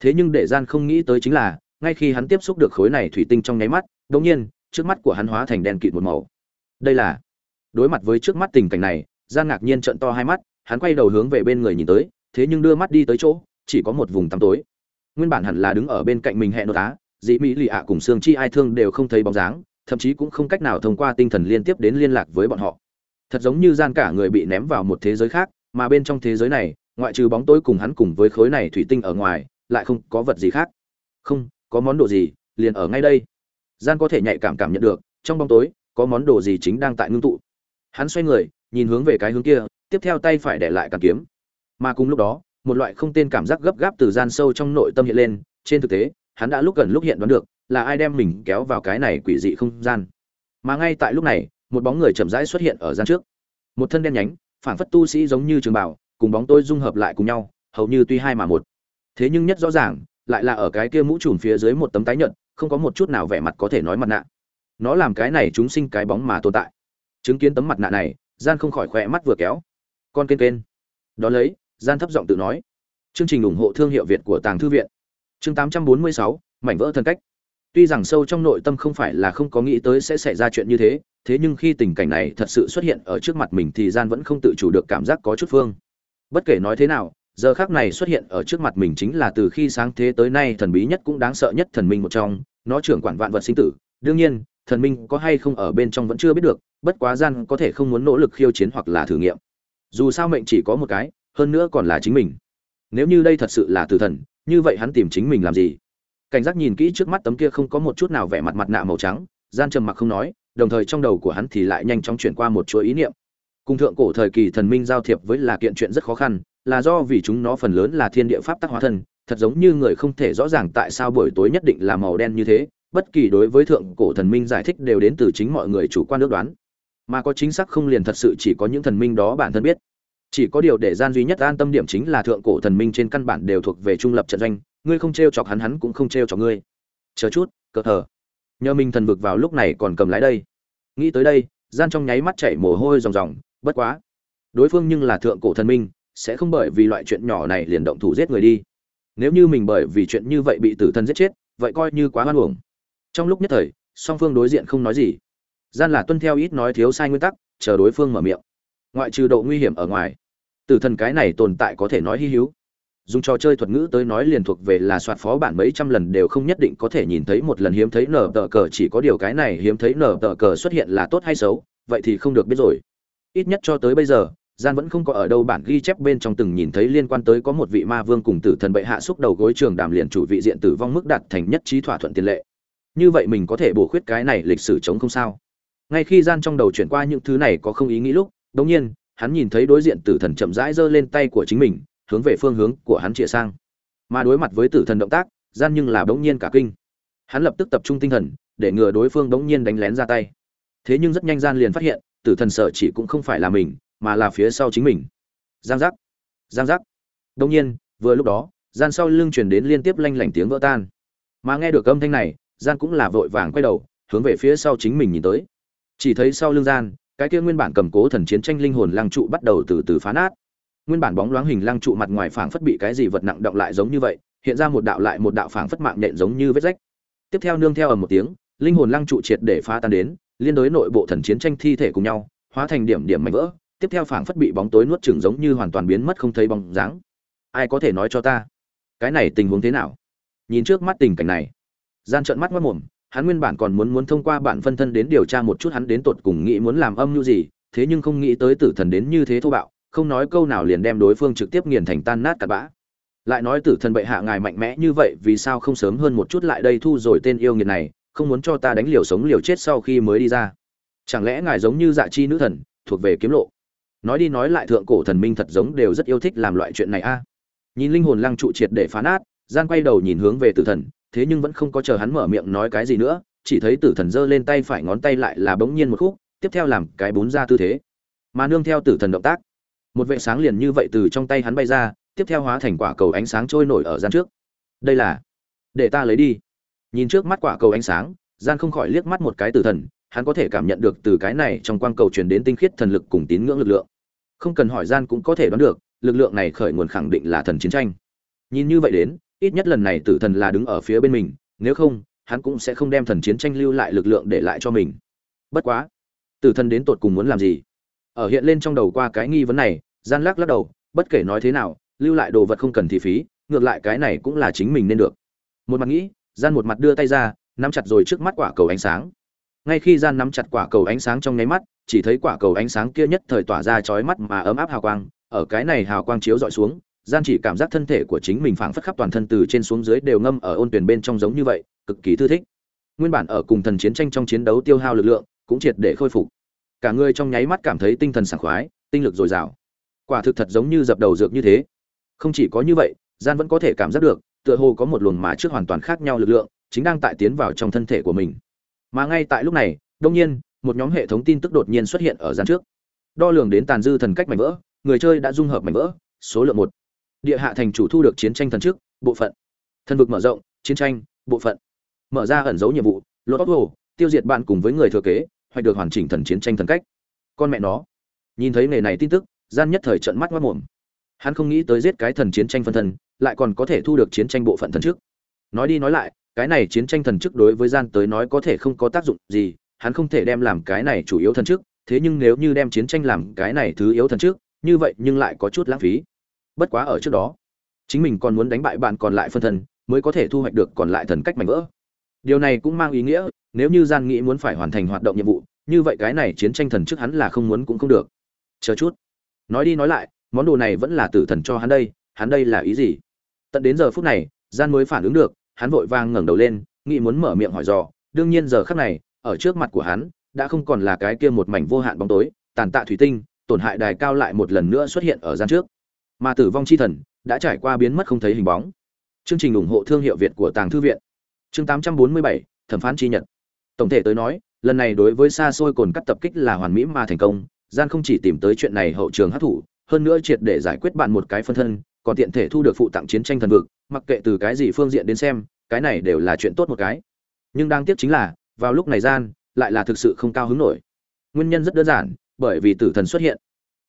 Thế nhưng để gian không nghĩ tới chính là, ngay khi hắn tiếp xúc được khối này thủy tinh trong nháy mắt, đột nhiên, trước mắt của hắn hóa thành đen kịt một màu. Đây là, đối mặt với trước mắt tình cảnh này, gian ngạc nhiên trợn to hai mắt, hắn quay đầu hướng về bên người nhìn tới, thế nhưng đưa mắt đi tới chỗ, chỉ có một vùng tăm tối. Nguyên bản hẳn là đứng ở bên cạnh mình hẹn nội á, dĩ mỹ lì ạ cùng xương chi ai thương đều không thấy bóng dáng thậm chí cũng không cách nào thông qua tinh thần liên tiếp đến liên lạc với bọn họ. Thật giống như gian cả người bị ném vào một thế giới khác, mà bên trong thế giới này, ngoại trừ bóng tối cùng hắn cùng với khối này thủy tinh ở ngoài, lại không có vật gì khác. Không, có món đồ gì, liền ở ngay đây. Gian có thể nhạy cảm cảm nhận được, trong bóng tối, có món đồ gì chính đang tại ngưng tụ. Hắn xoay người, nhìn hướng về cái hướng kia, tiếp theo tay phải để lại càng kiếm. Mà cùng lúc đó, một loại không tên cảm giác gấp gáp từ gian sâu trong nội tâm hiện lên, trên thực tế hắn đã lúc gần lúc hiện đoán được, là ai đem mình kéo vào cái này quỷ dị không gian. Mà ngay tại lúc này, một bóng người chậm rãi xuất hiện ở gian trước. Một thân đen nhánh phản phất tu sĩ giống như trường bảo cùng bóng tôi dung hợp lại cùng nhau, hầu như tuy hai mà một. Thế nhưng nhất rõ ràng, lại là ở cái kia mũ trùm phía dưới một tấm tái nhợt, không có một chút nào vẻ mặt có thể nói mặt nạ. Nó làm cái này chúng sinh cái bóng mà tồn tại. Chứng kiến tấm mặt nạ này, gian không khỏi khỏe mắt vừa kéo. Con kênh kênh. Đó lấy, gian thấp giọng tự nói. Chương trình ủng hộ thương hiệu việt của tàng thư viện chương 846, mảnh vỡ thân cách. Tuy rằng sâu trong nội tâm không phải là không có nghĩ tới sẽ xảy ra chuyện như thế thế nhưng khi tình cảnh này thật sự xuất hiện ở trước mặt mình thì gian vẫn không tự chủ được cảm giác có chút phương. Bất kể nói thế nào giờ khác này xuất hiện ở trước mặt mình chính là từ khi sáng thế tới nay thần bí nhất cũng đáng sợ nhất thần minh một trong nó trưởng quản vạn vật sinh tử. Đương nhiên thần minh có hay không ở bên trong vẫn chưa biết được bất quá gian có thể không muốn nỗ lực khiêu chiến hoặc là thử nghiệm. Dù sao mệnh chỉ có một cái hơn nữa còn là chính mình. Nếu như đây thật sự là tử thần như vậy hắn tìm chính mình làm gì? Cảnh giác nhìn kỹ trước mắt tấm kia không có một chút nào vẻ mặt mặt nạ màu trắng, gian trầm mặc không nói, đồng thời trong đầu của hắn thì lại nhanh chóng chuyển qua một chuỗi ý niệm. Cùng thượng cổ thời kỳ thần minh giao thiệp với là kiện chuyện rất khó khăn, là do vì chúng nó phần lớn là thiên địa pháp tắc hóa thân, thật giống như người không thể rõ ràng tại sao buổi tối nhất định là màu đen như thế, bất kỳ đối với thượng cổ thần minh giải thích đều đến từ chính mọi người chủ quan ước đoán. Mà có chính xác không liền thật sự chỉ có những thần minh đó bản thân biết chỉ có điều để gian duy nhất an tâm điểm chính là thượng cổ thần minh trên căn bản đều thuộc về trung lập trận doanh, ngươi không t chọc hắn hắn cũng không t chọc ngươi. Chờ chút cờ thờ. Nhờ minh thần vực vào lúc này còn cầm lái đây. Nghĩ tới đây, gian trong nháy mắt chảy mồ hôi ròng ròng, bất quá. Đối phương nhưng là thượng cổ thần minh, sẽ không bởi vì loại chuyện nhỏ này liền động thủ giết người đi. Nếu như mình bởi vì chuyện như vậy bị tử thần giết chết, vậy coi như quá hoan uổng. Trong lúc nhất thời, song phương đối diện không nói gì. Gian là tuân theo ít nói thiếu sai nguyên tắc, chờ đối phương mở miệng. Ngoại trừ độ nguy hiểm ở ngoài tử thần cái này tồn tại có thể nói hy hữu. Dùng trò chơi thuật ngữ tới nói liền thuộc về là soạt phó bản mấy trăm lần đều không nhất định có thể nhìn thấy một lần hiếm thấy nở tờ cờ, chỉ có điều cái này hiếm thấy nở tờ cờ xuất hiện là tốt hay xấu, vậy thì không được biết rồi. Ít nhất cho tới bây giờ, gian vẫn không có ở đâu bản ghi chép bên trong từng nhìn thấy liên quan tới có một vị ma vương cùng tử thần bệ hạ xúc đầu gối trường đàm liền chủ vị diện tử vong mức đạt thành nhất trí thỏa thuận tiền lệ. Như vậy mình có thể bổ khuyết cái này lịch sử chống không sao? Ngay khi gian trong đầu chuyển qua những thứ này có không ý nghĩ lúc đống nhiên hắn nhìn thấy đối diện tử thần chậm rãi giơ lên tay của chính mình, hướng về phương hướng của hắn chĩa sang. Mà đối mặt với tử thần động tác, gian nhưng là bỗng nhiên cả kinh. Hắn lập tức tập trung tinh thần, để ngừa đối phương bỗng nhiên đánh lén ra tay. Thế nhưng rất nhanh gian liền phát hiện, tử thần sợ chỉ cũng không phải là mình, mà là phía sau chính mình. Giang giác giang giác. Đông nhiên, vừa lúc đó, gian sau lưng truyền đến liên tiếp lanh lảnh tiếng vỡ tan. Mà nghe được âm thanh này, gian cũng là vội vàng quay đầu, hướng về phía sau chính mình nhìn tới. Chỉ thấy sau lưng gian cái kia nguyên bản cầm cố thần chiến tranh linh hồn lăng trụ bắt đầu từ từ phá nát. Nguyên bản bóng loáng hình lăng trụ mặt ngoài phảng phất bị cái gì vật nặng động lại giống như vậy, hiện ra một đạo lại một đạo phảng phất mạng nhện giống như vết rách. Tiếp theo nương theo ở một tiếng, linh hồn lăng trụ triệt để phá tan đến, liên đối nội bộ thần chiến tranh thi thể cùng nhau, hóa thành điểm điểm mảnh vỡ, tiếp theo phảng phất bị bóng tối nuốt chửng giống như hoàn toàn biến mất không thấy bóng dáng. Ai có thể nói cho ta? Cái này tình huống thế nào? Nhìn trước mắt tình cảnh này, gian trợn mắt mất mồm hắn nguyên bản còn muốn muốn thông qua bản phân thân đến điều tra một chút hắn đến tột cùng nghĩ muốn làm âm mưu gì, thế nhưng không nghĩ tới tử thần đến như thế thô bạo, không nói câu nào liền đem đối phương trực tiếp nghiền thành tan nát cặn bã. Lại nói tử thần bệ hạ ngài mạnh mẽ như vậy, vì sao không sớm hơn một chút lại đây thu rồi tên yêu nghiệt này, không muốn cho ta đánh liều sống liều chết sau khi mới đi ra? Chẳng lẽ ngài giống như dạ chi nữ thần, thuộc về kiếm lộ? Nói đi nói lại thượng cổ thần minh thật giống đều rất yêu thích làm loại chuyện này a. Nhìn linh hồn lăng trụ triệt để phá nát gian quay đầu nhìn hướng về tử thần thế nhưng vẫn không có chờ hắn mở miệng nói cái gì nữa, chỉ thấy tử thần giơ lên tay phải ngón tay lại là bỗng nhiên một khúc, tiếp theo làm cái bún ra tư thế. Mà nương theo tử thần động tác, một vệ sáng liền như vậy từ trong tay hắn bay ra, tiếp theo hóa thành quả cầu ánh sáng trôi nổi ở gian trước. Đây là, để ta lấy đi. Nhìn trước mắt quả cầu ánh sáng, gian không khỏi liếc mắt một cái tử thần, hắn có thể cảm nhận được từ cái này trong quang cầu truyền đến tinh khiết thần lực cùng tín ngưỡng lực lượng. Không cần hỏi gian cũng có thể đoán được, lực lượng này khởi nguồn khẳng định là thần chiến tranh. Nhìn như vậy đến ít nhất lần này tử thần là đứng ở phía bên mình, nếu không, hắn cũng sẽ không đem thần chiến tranh lưu lại lực lượng để lại cho mình. Bất quá, tử thần đến tột cùng muốn làm gì? Ở hiện lên trong đầu qua cái nghi vấn này, gian lắc lắc đầu, bất kể nói thế nào, lưu lại đồ vật không cần thì phí, ngược lại cái này cũng là chính mình nên được. Một mặt nghĩ, gian một mặt đưa tay ra, nắm chặt rồi trước mắt quả cầu ánh sáng. Ngay khi gian nắm chặt quả cầu ánh sáng trong nháy mắt, chỉ thấy quả cầu ánh sáng kia nhất thời tỏa ra chói mắt mà ấm áp hào quang, ở cái này hào quang chiếu dọi xuống gian chỉ cảm giác thân thể của chính mình phảng phất khắp toàn thân từ trên xuống dưới đều ngâm ở ôn tuyển bên trong giống như vậy, cực kỳ thư thích. Nguyên bản ở cùng thần chiến tranh trong chiến đấu tiêu hao lực lượng, cũng triệt để khôi phục. Cả người trong nháy mắt cảm thấy tinh thần sảng khoái, tinh lực dồi dào. Quả thực thật giống như dập đầu dược như thế. Không chỉ có như vậy, gian vẫn có thể cảm giác được, tựa hồ có một luồng mà trước hoàn toàn khác nhau lực lượng, chính đang tại tiến vào trong thân thể của mình. Mà ngay tại lúc này đông nhiên, một nhóm hệ thống tin tức đột nhiên xuất hiện ở gian trước. Đo lường đến tàn dư thần cách mảnh vỡ, người chơi đã dung hợp mảnh vỡ, số lượng một địa hạ thành chủ thu được chiến tranh thần trước bộ phận. Thần vực mở rộng, chiến tranh, bộ phận. Mở ra ẩn dấu nhiệm vụ lột bóc hồ tiêu diệt bạn cùng với người thừa kế hoặc được hoàn chỉnh thần chiến tranh thần cách. Con mẹ nó. Nhìn thấy nghề này tin tức, gian nhất thời trận mắt mất mồm. Hắn không nghĩ tới giết cái thần chiến tranh phân thân, lại còn có thể thu được chiến tranh bộ phận thần trước nói đi nói lại, cái này chiến tranh thần chức đối với gian tới nói có thể không có tác dụng gì, hắn không thể đem làm cái này chủ yếu thần chức, thế nhưng nếu như đem chiến tranh làm cái này thứ yếu thần trước như vậy nhưng lại có chút lãng phí bất quá ở trước đó, chính mình còn muốn đánh bại bạn còn lại phân thân mới có thể thu hoạch được còn lại thần cách mạnh vỡ. Điều này cũng mang ý nghĩa, nếu như gian nghĩ muốn phải hoàn thành hoạt động nhiệm vụ, như vậy cái này chiến tranh thần trước hắn là không muốn cũng không được. Chờ chút. Nói đi nói lại, món đồ này vẫn là tử thần cho hắn đây hắn đây là ý gì? Tận đến giờ phút này, gian mới phản ứng được, hắn vội vang ngẩng đầu lên nghĩ muốn mở miệng hỏi dò, đương nhiên giờ khắc này, ở trước mặt của hắn, đã không còn là cái kia một mảnh vô hạn bóng tối, tàn tạ thủy tinh, tổn hại đài cao lại một lần nữa xuất hiện ở gian trước mà tử vong chi thần đã trải qua biến mất không thấy hình bóng. Chương trình ủng hộ thương hiệu việt của tàng thư viện. Chương 847, thẩm phán chi nhật. Tổng thể tới nói lần này đối với xa xôi cồn cắt tập kích là hoàn mỹ mà thành công gian không chỉ tìm tới chuyện này hậu trường hát thủ hơn nữa triệt để giải quyết bạn một cái phân thân còn tiện thể thu được phụ tặng chiến tranh thần vực mặc kệ từ cái gì phương diện đến xem cái này đều là chuyện tốt một cái. Nhưng đáng tiếc chính là vào lúc này gian lại là thực sự không cao hứng nổi. Nguyên nhân rất đơn giản bởi vì tử thần xuất hiện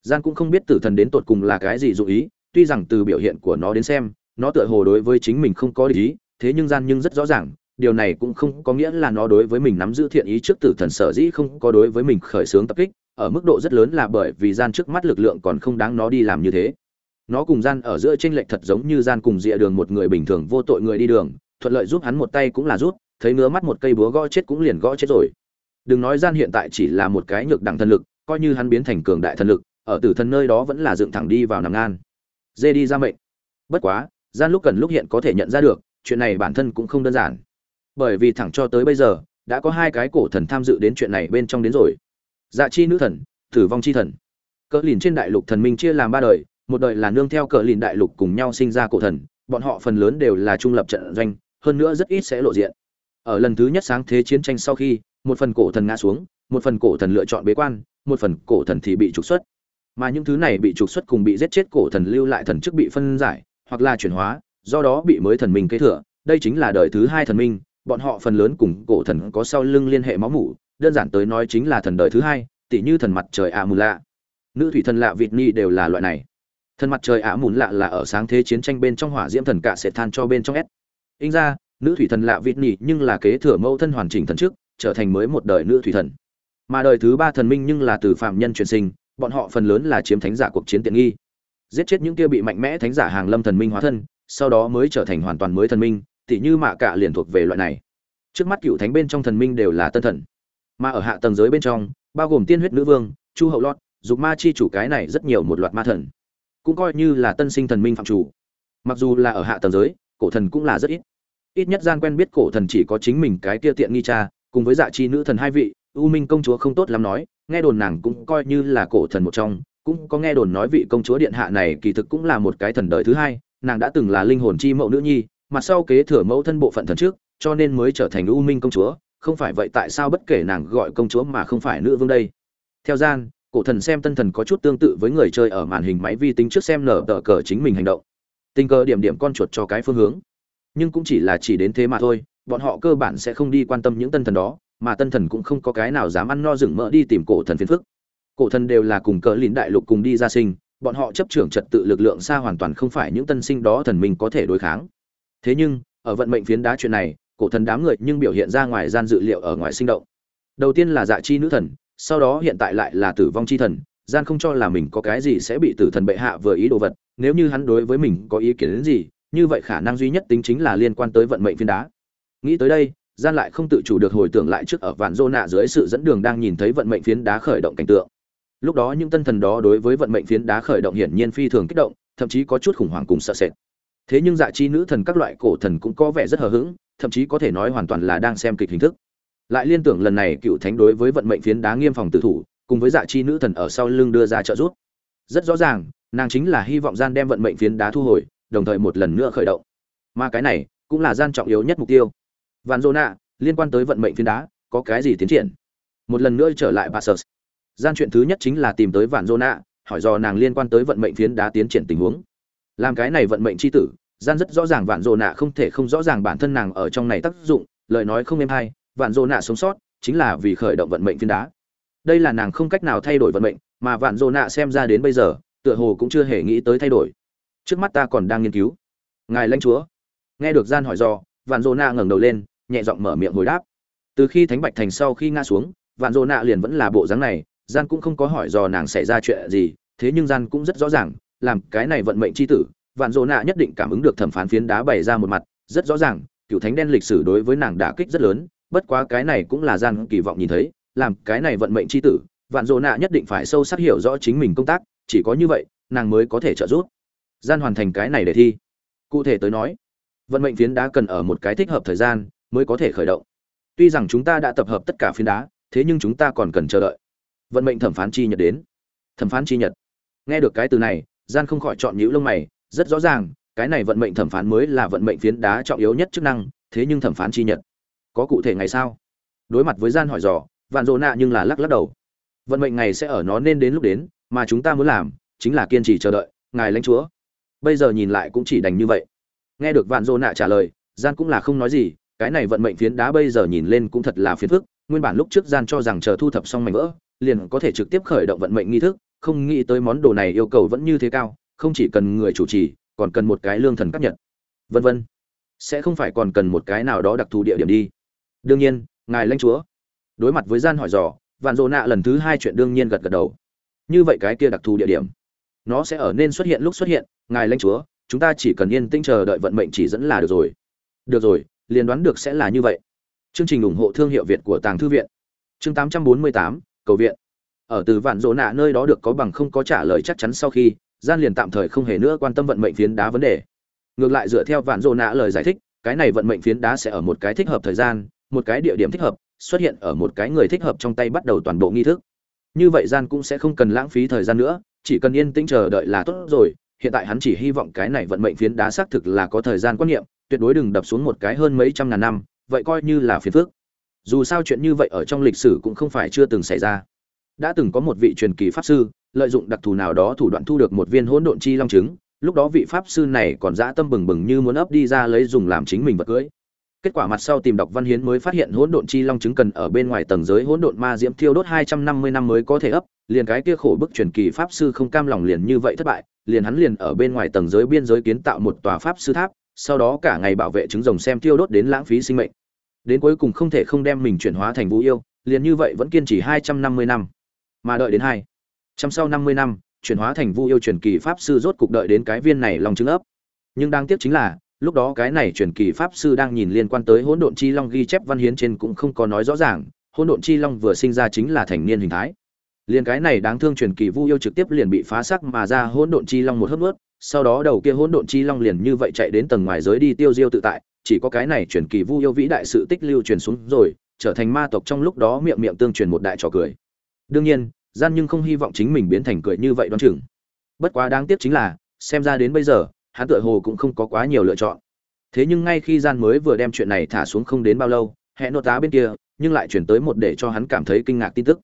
gian cũng không biết tử thần đến tột cùng là cái gì dụ ý, tuy rằng từ biểu hiện của nó đến xem, nó tựa hồ đối với chính mình không có ý, thế nhưng gian nhưng rất rõ ràng, điều này cũng không có nghĩa là nó đối với mình nắm giữ thiện ý trước tử thần sở dĩ không có đối với mình khởi xướng tập kích, ở mức độ rất lớn là bởi vì gian trước mắt lực lượng còn không đáng nó đi làm như thế. Nó cùng gian ở giữa tranh lệch thật giống như gian cùng dịa đường một người bình thường vô tội người đi đường, thuận lợi giúp hắn một tay cũng là rút thấy ngứa mắt một cây búa gõ chết cũng liền gõ chết rồi. Đừng nói gian hiện tại chỉ là một cái nhược đẳng thần lực, coi như hắn biến thành cường đại thần lực ở tử thần nơi đó vẫn là dựng thẳng đi vào nằm ngan. Dê đi ra mệnh. Bất quá, gian lúc cần lúc hiện có thể nhận ra được, chuyện này bản thân cũng không đơn giản. Bởi vì thẳng cho tới bây giờ, đã có hai cái cổ thần tham dự đến chuyện này bên trong đến rồi. Dạ chi nữ thần, tử vong chi thần. Cỡ lìn trên đại lục thần minh chia làm ba đời, một đời là nương theo cỡ lìn đại lục cùng nhau sinh ra cổ thần, bọn họ phần lớn đều là trung lập trận doanh, hơn nữa rất ít sẽ lộ diện. Ở lần thứ nhất sáng thế chiến tranh sau khi, một phần cổ thần ngã xuống, một phần cổ thần lựa chọn bế quan, một phần cổ thần thì bị trục xuất mà những thứ này bị trục xuất cùng bị giết chết cổ thần lưu lại thần chức bị phân giải, hoặc là chuyển hóa, do đó bị mới thần minh kế thừa. Đây chính là đời thứ hai thần minh, bọn họ phần lớn cùng cổ thần có sau lưng liên hệ máu mủ, đơn giản tới nói chính là thần đời thứ hai tỷ như thần mặt trời ạ mù lạ. Nữ thủy thần lạ vịt ni đều là loại này. Thần mặt trời ạ mù lạ là ở sáng thế chiến tranh bên trong hỏa diễm thần cả sẽ than cho bên trong s. In ra, nữ thủy thần lạ vịt ni nhưng là kế thừa mẫu thân hoàn chỉnh thần trước, trở thành mới một đời nữ thủy thần. Mà đời thứ ba thần minh nhưng là từ phạm nhân truyền sinh bọn họ phần lớn là chiếm thánh giả cuộc chiến tiện nghi. Giết chết những kia bị mạnh mẽ thánh giả hàng lâm thần minh hóa thân, sau đó mới trở thành hoàn toàn mới thần minh, tỉ như mạ cả liền thuộc về loại này. Trước mắt cựu thánh bên trong thần minh đều là tân thần. Mà ở hạ tầng giới bên trong, bao gồm tiên huyết nữ vương, chu hậu lót, dục ma chi chủ cái này rất nhiều một loạt ma thần, cũng coi như là tân sinh thần minh phạm chủ. Mặc dù là ở hạ tầng giới, cổ thần cũng là rất ít. Ít nhất gian quen biết cổ thần chỉ có chính mình cái kia tiện nghi cha, cùng với dạ chi nữ thần hai vị, u minh công chúa không tốt lắm nói nghe đồn nàng cũng coi như là cổ thần một trong, cũng có nghe đồn nói vị công chúa điện hạ này kỳ thực cũng là một cái thần đời thứ hai, nàng đã từng là linh hồn chi mẫu nữ nhi mặt sau kế thừa mẫu thân bộ phận thần trước, cho nên mới trở thành u minh công chúa, không phải vậy tại sao bất kể nàng gọi công chúa mà không phải nữ vương đây. Theo gian, cổ thần xem tân thần có chút tương tự với người chơi ở màn hình máy vi tính trước xem nở tờ cờ chính mình hành động. Tình cờ điểm điểm con chuột cho cái phương hướng. Nhưng cũng chỉ là chỉ đến thế mà thôi, bọn họ cơ bản sẽ không đi quan tâm những tân thần đó mà tân thần cũng không có cái nào dám ăn no rừng mỡ đi tìm cổ thần phiền phức. Cổ thần đều là cùng cỡ lín đại lục cùng đi ra sinh, bọn họ chấp trưởng trật tự lực lượng xa hoàn toàn không phải những tân sinh đó thần minh có thể đối kháng. Thế nhưng, ở vận mệnh phiến đá chuyện này, cổ thần đám người nhưng biểu hiện ra ngoài gian dự liệu ở ngoài sinh động. Đầu tiên là dạ chi nữ thần, sau đó hiện tại lại là tử vong chi thần, gian không cho là mình có cái gì sẽ bị tử thần bệ hạ vừa ý đồ vật, nếu như hắn đối với mình có ý kiến gì, như vậy khả năng duy nhất tính chính là liên quan tới vận mệnh phiến đá. Nghĩ tới đây gian lại không tự chủ được hồi tưởng lại trước ở vạn dô nạ dưới sự dẫn đường đang nhìn thấy vận mệnh phiến đá khởi động cảnh tượng. Lúc đó những tân thần đó đối với vận mệnh phiến đá khởi động hiển nhiên phi thường kích động, thậm chí có chút khủng hoảng cùng sợ sệt. Thế nhưng dạ chi nữ thần các loại cổ thần cũng có vẻ rất hờ hững, thậm chí có thể nói hoàn toàn là đang xem kịch hình thức. Lại liên tưởng lần này cựu thánh đối với vận mệnh phiến đá nghiêm phòng tử thủ, cùng với dạ chi nữ thần ở sau lưng đưa ra trợ giúp. Rất rõ ràng, nàng chính là hy vọng gian đem vận mệnh phiến đá thu hồi, đồng thời một lần nữa khởi động. Mà cái này cũng là gian trọng yếu nhất mục tiêu vạn dô nạ liên quan tới vận mệnh phiến đá, có cái gì tiến triển? Một lần nữa trở lại Passus. gian chuyện thứ nhất chính là tìm tới vạn dô nạ hỏi do nàng liên quan tới vận mệnh phiến đá tiến triển tình huống. Làm cái này vận mệnh chi tử, gian rất rõ ràng vạn dô nạ không thể không rõ ràng bản thân nàng ở trong này tác dụng, lời nói không êm hay, vạn dô nạ sống sót, chính là vì khởi động vận mệnh phiến đá. Đây là nàng không cách nào thay đổi vận mệnh, mà vạn dô nạ xem ra đến bây giờ, tựa hồ cũng chưa hề nghĩ tới thay đổi. Trước mắt ta còn đang nghiên cứu. Ngài lãnh chúa. Nghe được gian hỏi do, vạn dô ngẩng đầu lên nhẹ giọng mở miệng hồi đáp. Từ khi thánh bạch thành sau khi ngã xuống, vạn dô nạ liền vẫn là bộ dáng này, gian cũng không có hỏi dò nàng xảy ra chuyện gì, thế nhưng gian cũng rất rõ ràng, làm cái này vận mệnh c h i tử, vạn dô nạ nhất định cảm ứng được thẩm phán phiến đá bày ra một mặt, rất rõ ràng, cựu thánh đen lịch sử đối với nàng đả kích rất lớn, bất quá cái này cũng là gian kỳ vọng nhìn thấy, làm cái này vận mệnh c h i tử, vạn dô nạ nhất định phải sâu sắc hiểu rõ chính mình công tác, chỉ có như vậy, nàng mới có thể trợ giúp. Gian hoàn thành cái này để thi. Cụ thể tới nói, vận mệnh phiến đá cần ở một cái thích hợp thời gian mới có thể khởi động. Tuy rằng chúng ta đã tập hợp tất cả phiến đá, thế nhưng chúng ta còn cần chờ đợi. Vận mệnh thẩm phán chi nhật đến. Thẩm phán chi nhật. Nghe được cái từ này, gian không khỏi chọn nhữ lông mày, rất rõ ràng, cái này vận mệnh thẩm phán mới là vận mệnh phiến đá trọng yếu nhất chức năng, thế nhưng thẩm phán chi nhật. Có cụ thể ngày sao? Đối mặt với gian hỏi dò, vạn dỗ nạ nhưng là lắc lắc đầu. Vận mệnh ngày sẽ ở nó nên đến lúc đến, mà chúng ta muốn làm chính là kiên trì chờ đợi, ngài lãnh chúa. Bây giờ nhìn lại cũng chỉ đành như vậy. Nghe được vạn dỗ nạ trả lời, gian cũng là không nói gì cái này vận mệnh phiến đá bây giờ nhìn lên cũng thật là phiền phức, nguyên bản lúc trước gian cho rằng chờ thu thập xong mảnh vỡ, liền có thể trực tiếp khởi động vận mệnh nghi thức, không nghĩ tới món đồ này yêu cầu vẫn như thế cao, không chỉ cần người chủ trì, còn cần một cái lương thần cấp nhật. Vân vân. Sẽ không phải còn cần một cái nào đó đặc thù địa điểm đi. Đương nhiên, ngài lãnh chúa. Đối mặt với gian hỏi dò, vạn dỗ nạ lần thứ hai chuyện đương nhiên gật gật đầu. Như vậy cái kia đặc thù địa điểm, nó sẽ ở nên xuất hiện lúc xuất hiện, ngài lãnh chúa, chúng ta chỉ cần yên tĩnh chờ đợi vận mệnh chỉ dẫn là được rồi. Được rồi liền đoán được sẽ là như vậy. Chương trình ủng hộ thương hiệu việt của tàng thư viện. Chương 848, cầu viện. Ở từ vạn rỗ nạ nơi đó được có bằng không có trả lời chắc chắn sau khi gian liền tạm thời không hề nữa quan tâm vận mệnh phiến đá vấn đề. Ngược lại dựa theo vạn rỗ nạ lời giải thích cái này vận mệnh phiến đá sẽ ở một cái thích hợp thời gian một cái địa điểm thích hợp xuất hiện ở một cái người thích hợp trong tay bắt đầu toàn bộ nghi thức. Như vậy gian cũng sẽ không cần lãng phí thời gian nữa chỉ cần yên tĩnh chờ đợi là tốt rồi hiện tại hắn chỉ hy vọng cái này vận mệnh phiến đá xác thực là có thời gian quan niệm, tuyệt đối đừng đập xuống một cái hơn mấy trăm ngàn năm, vậy coi như là phiền phước dù sao chuyện như vậy ở trong lịch sử cũng không phải chưa từng xảy ra. Đã từng có một vị truyền kỳ pháp sư, lợi dụng đặc thù nào đó thủ đoạn thu được một viên hỗn độn chi long trứng lúc đó vị pháp sư này còn dã tâm bừng bừng như muốn ấp đi ra lấy dùng làm chính mình vật cưới. Kết quả mặt sau tìm đọc văn hiến mới phát hiện hỗn độn chi long trứng cần ở bên ngoài tầng giới hỗn độn ma diễm thiêu đốt hai trăm năm mươi năm mới có thể ấp, liền cái kia khổ bức truyền kỳ pháp sư không cam lòng liền như vậy thất bại liền hắn liền ở bên ngoài tầng giới biên giới kiến tạo một tòa pháp sư tháp, sau đó cả ngày bảo vệ trứng rồng xem thiêu đốt đến lãng phí sinh mệnh. Đến cuối cùng không thể không đem mình chuyển hóa thành vũ yêu, liền như vậy vẫn kiên trì hai trăm năm mươi năm. Mà đợi đến hai trăm sau năm mươi năm, chuyển hóa thành vũ yêu truyền kỳ pháp sư rốt cục đợi đến cái viên này lòng trứng ấp. Nhưng đáng tiếc chính là, lúc đó cái này truyền kỳ pháp sư đang nhìn liên quan tới hỗn độn chi long ghi chép văn hiến trên cũng không có nói rõ ràng, hỗn độn chi long vừa sinh ra chính là thành niên hình thái liền cái này đáng thương truyền kỳ vu yêu trực tiếp liền bị phá sắc mà ra hỗn độn chi long một hớp nuốt, sau đó đầu kia hỗn độn chi long liền như vậy chạy đến tầng ngoài giới đi tiêu diêu tự tại, chỉ có cái này truyền kỳ vu yêu vĩ đại sự tích lưu truyền xuống rồi, trở thành ma tộc trong lúc đó miệng miệng tương truyền một đại trò cười. Đương nhiên, gian nhưng không hy vọng chính mình biến thành cười như vậy đoán chừng. Bất quá đáng tiếc chính là, xem ra đến bây giờ, hắn tựa hồ cũng không có quá nhiều lựa chọn. Thế nhưng ngay khi gian mới vừa đem chuyện này thả xuống không đến bao lâu, hẹn nô tá bên kia, nhưng lại chuyển tới một để cho hắn cảm thấy kinh ngạc tin tức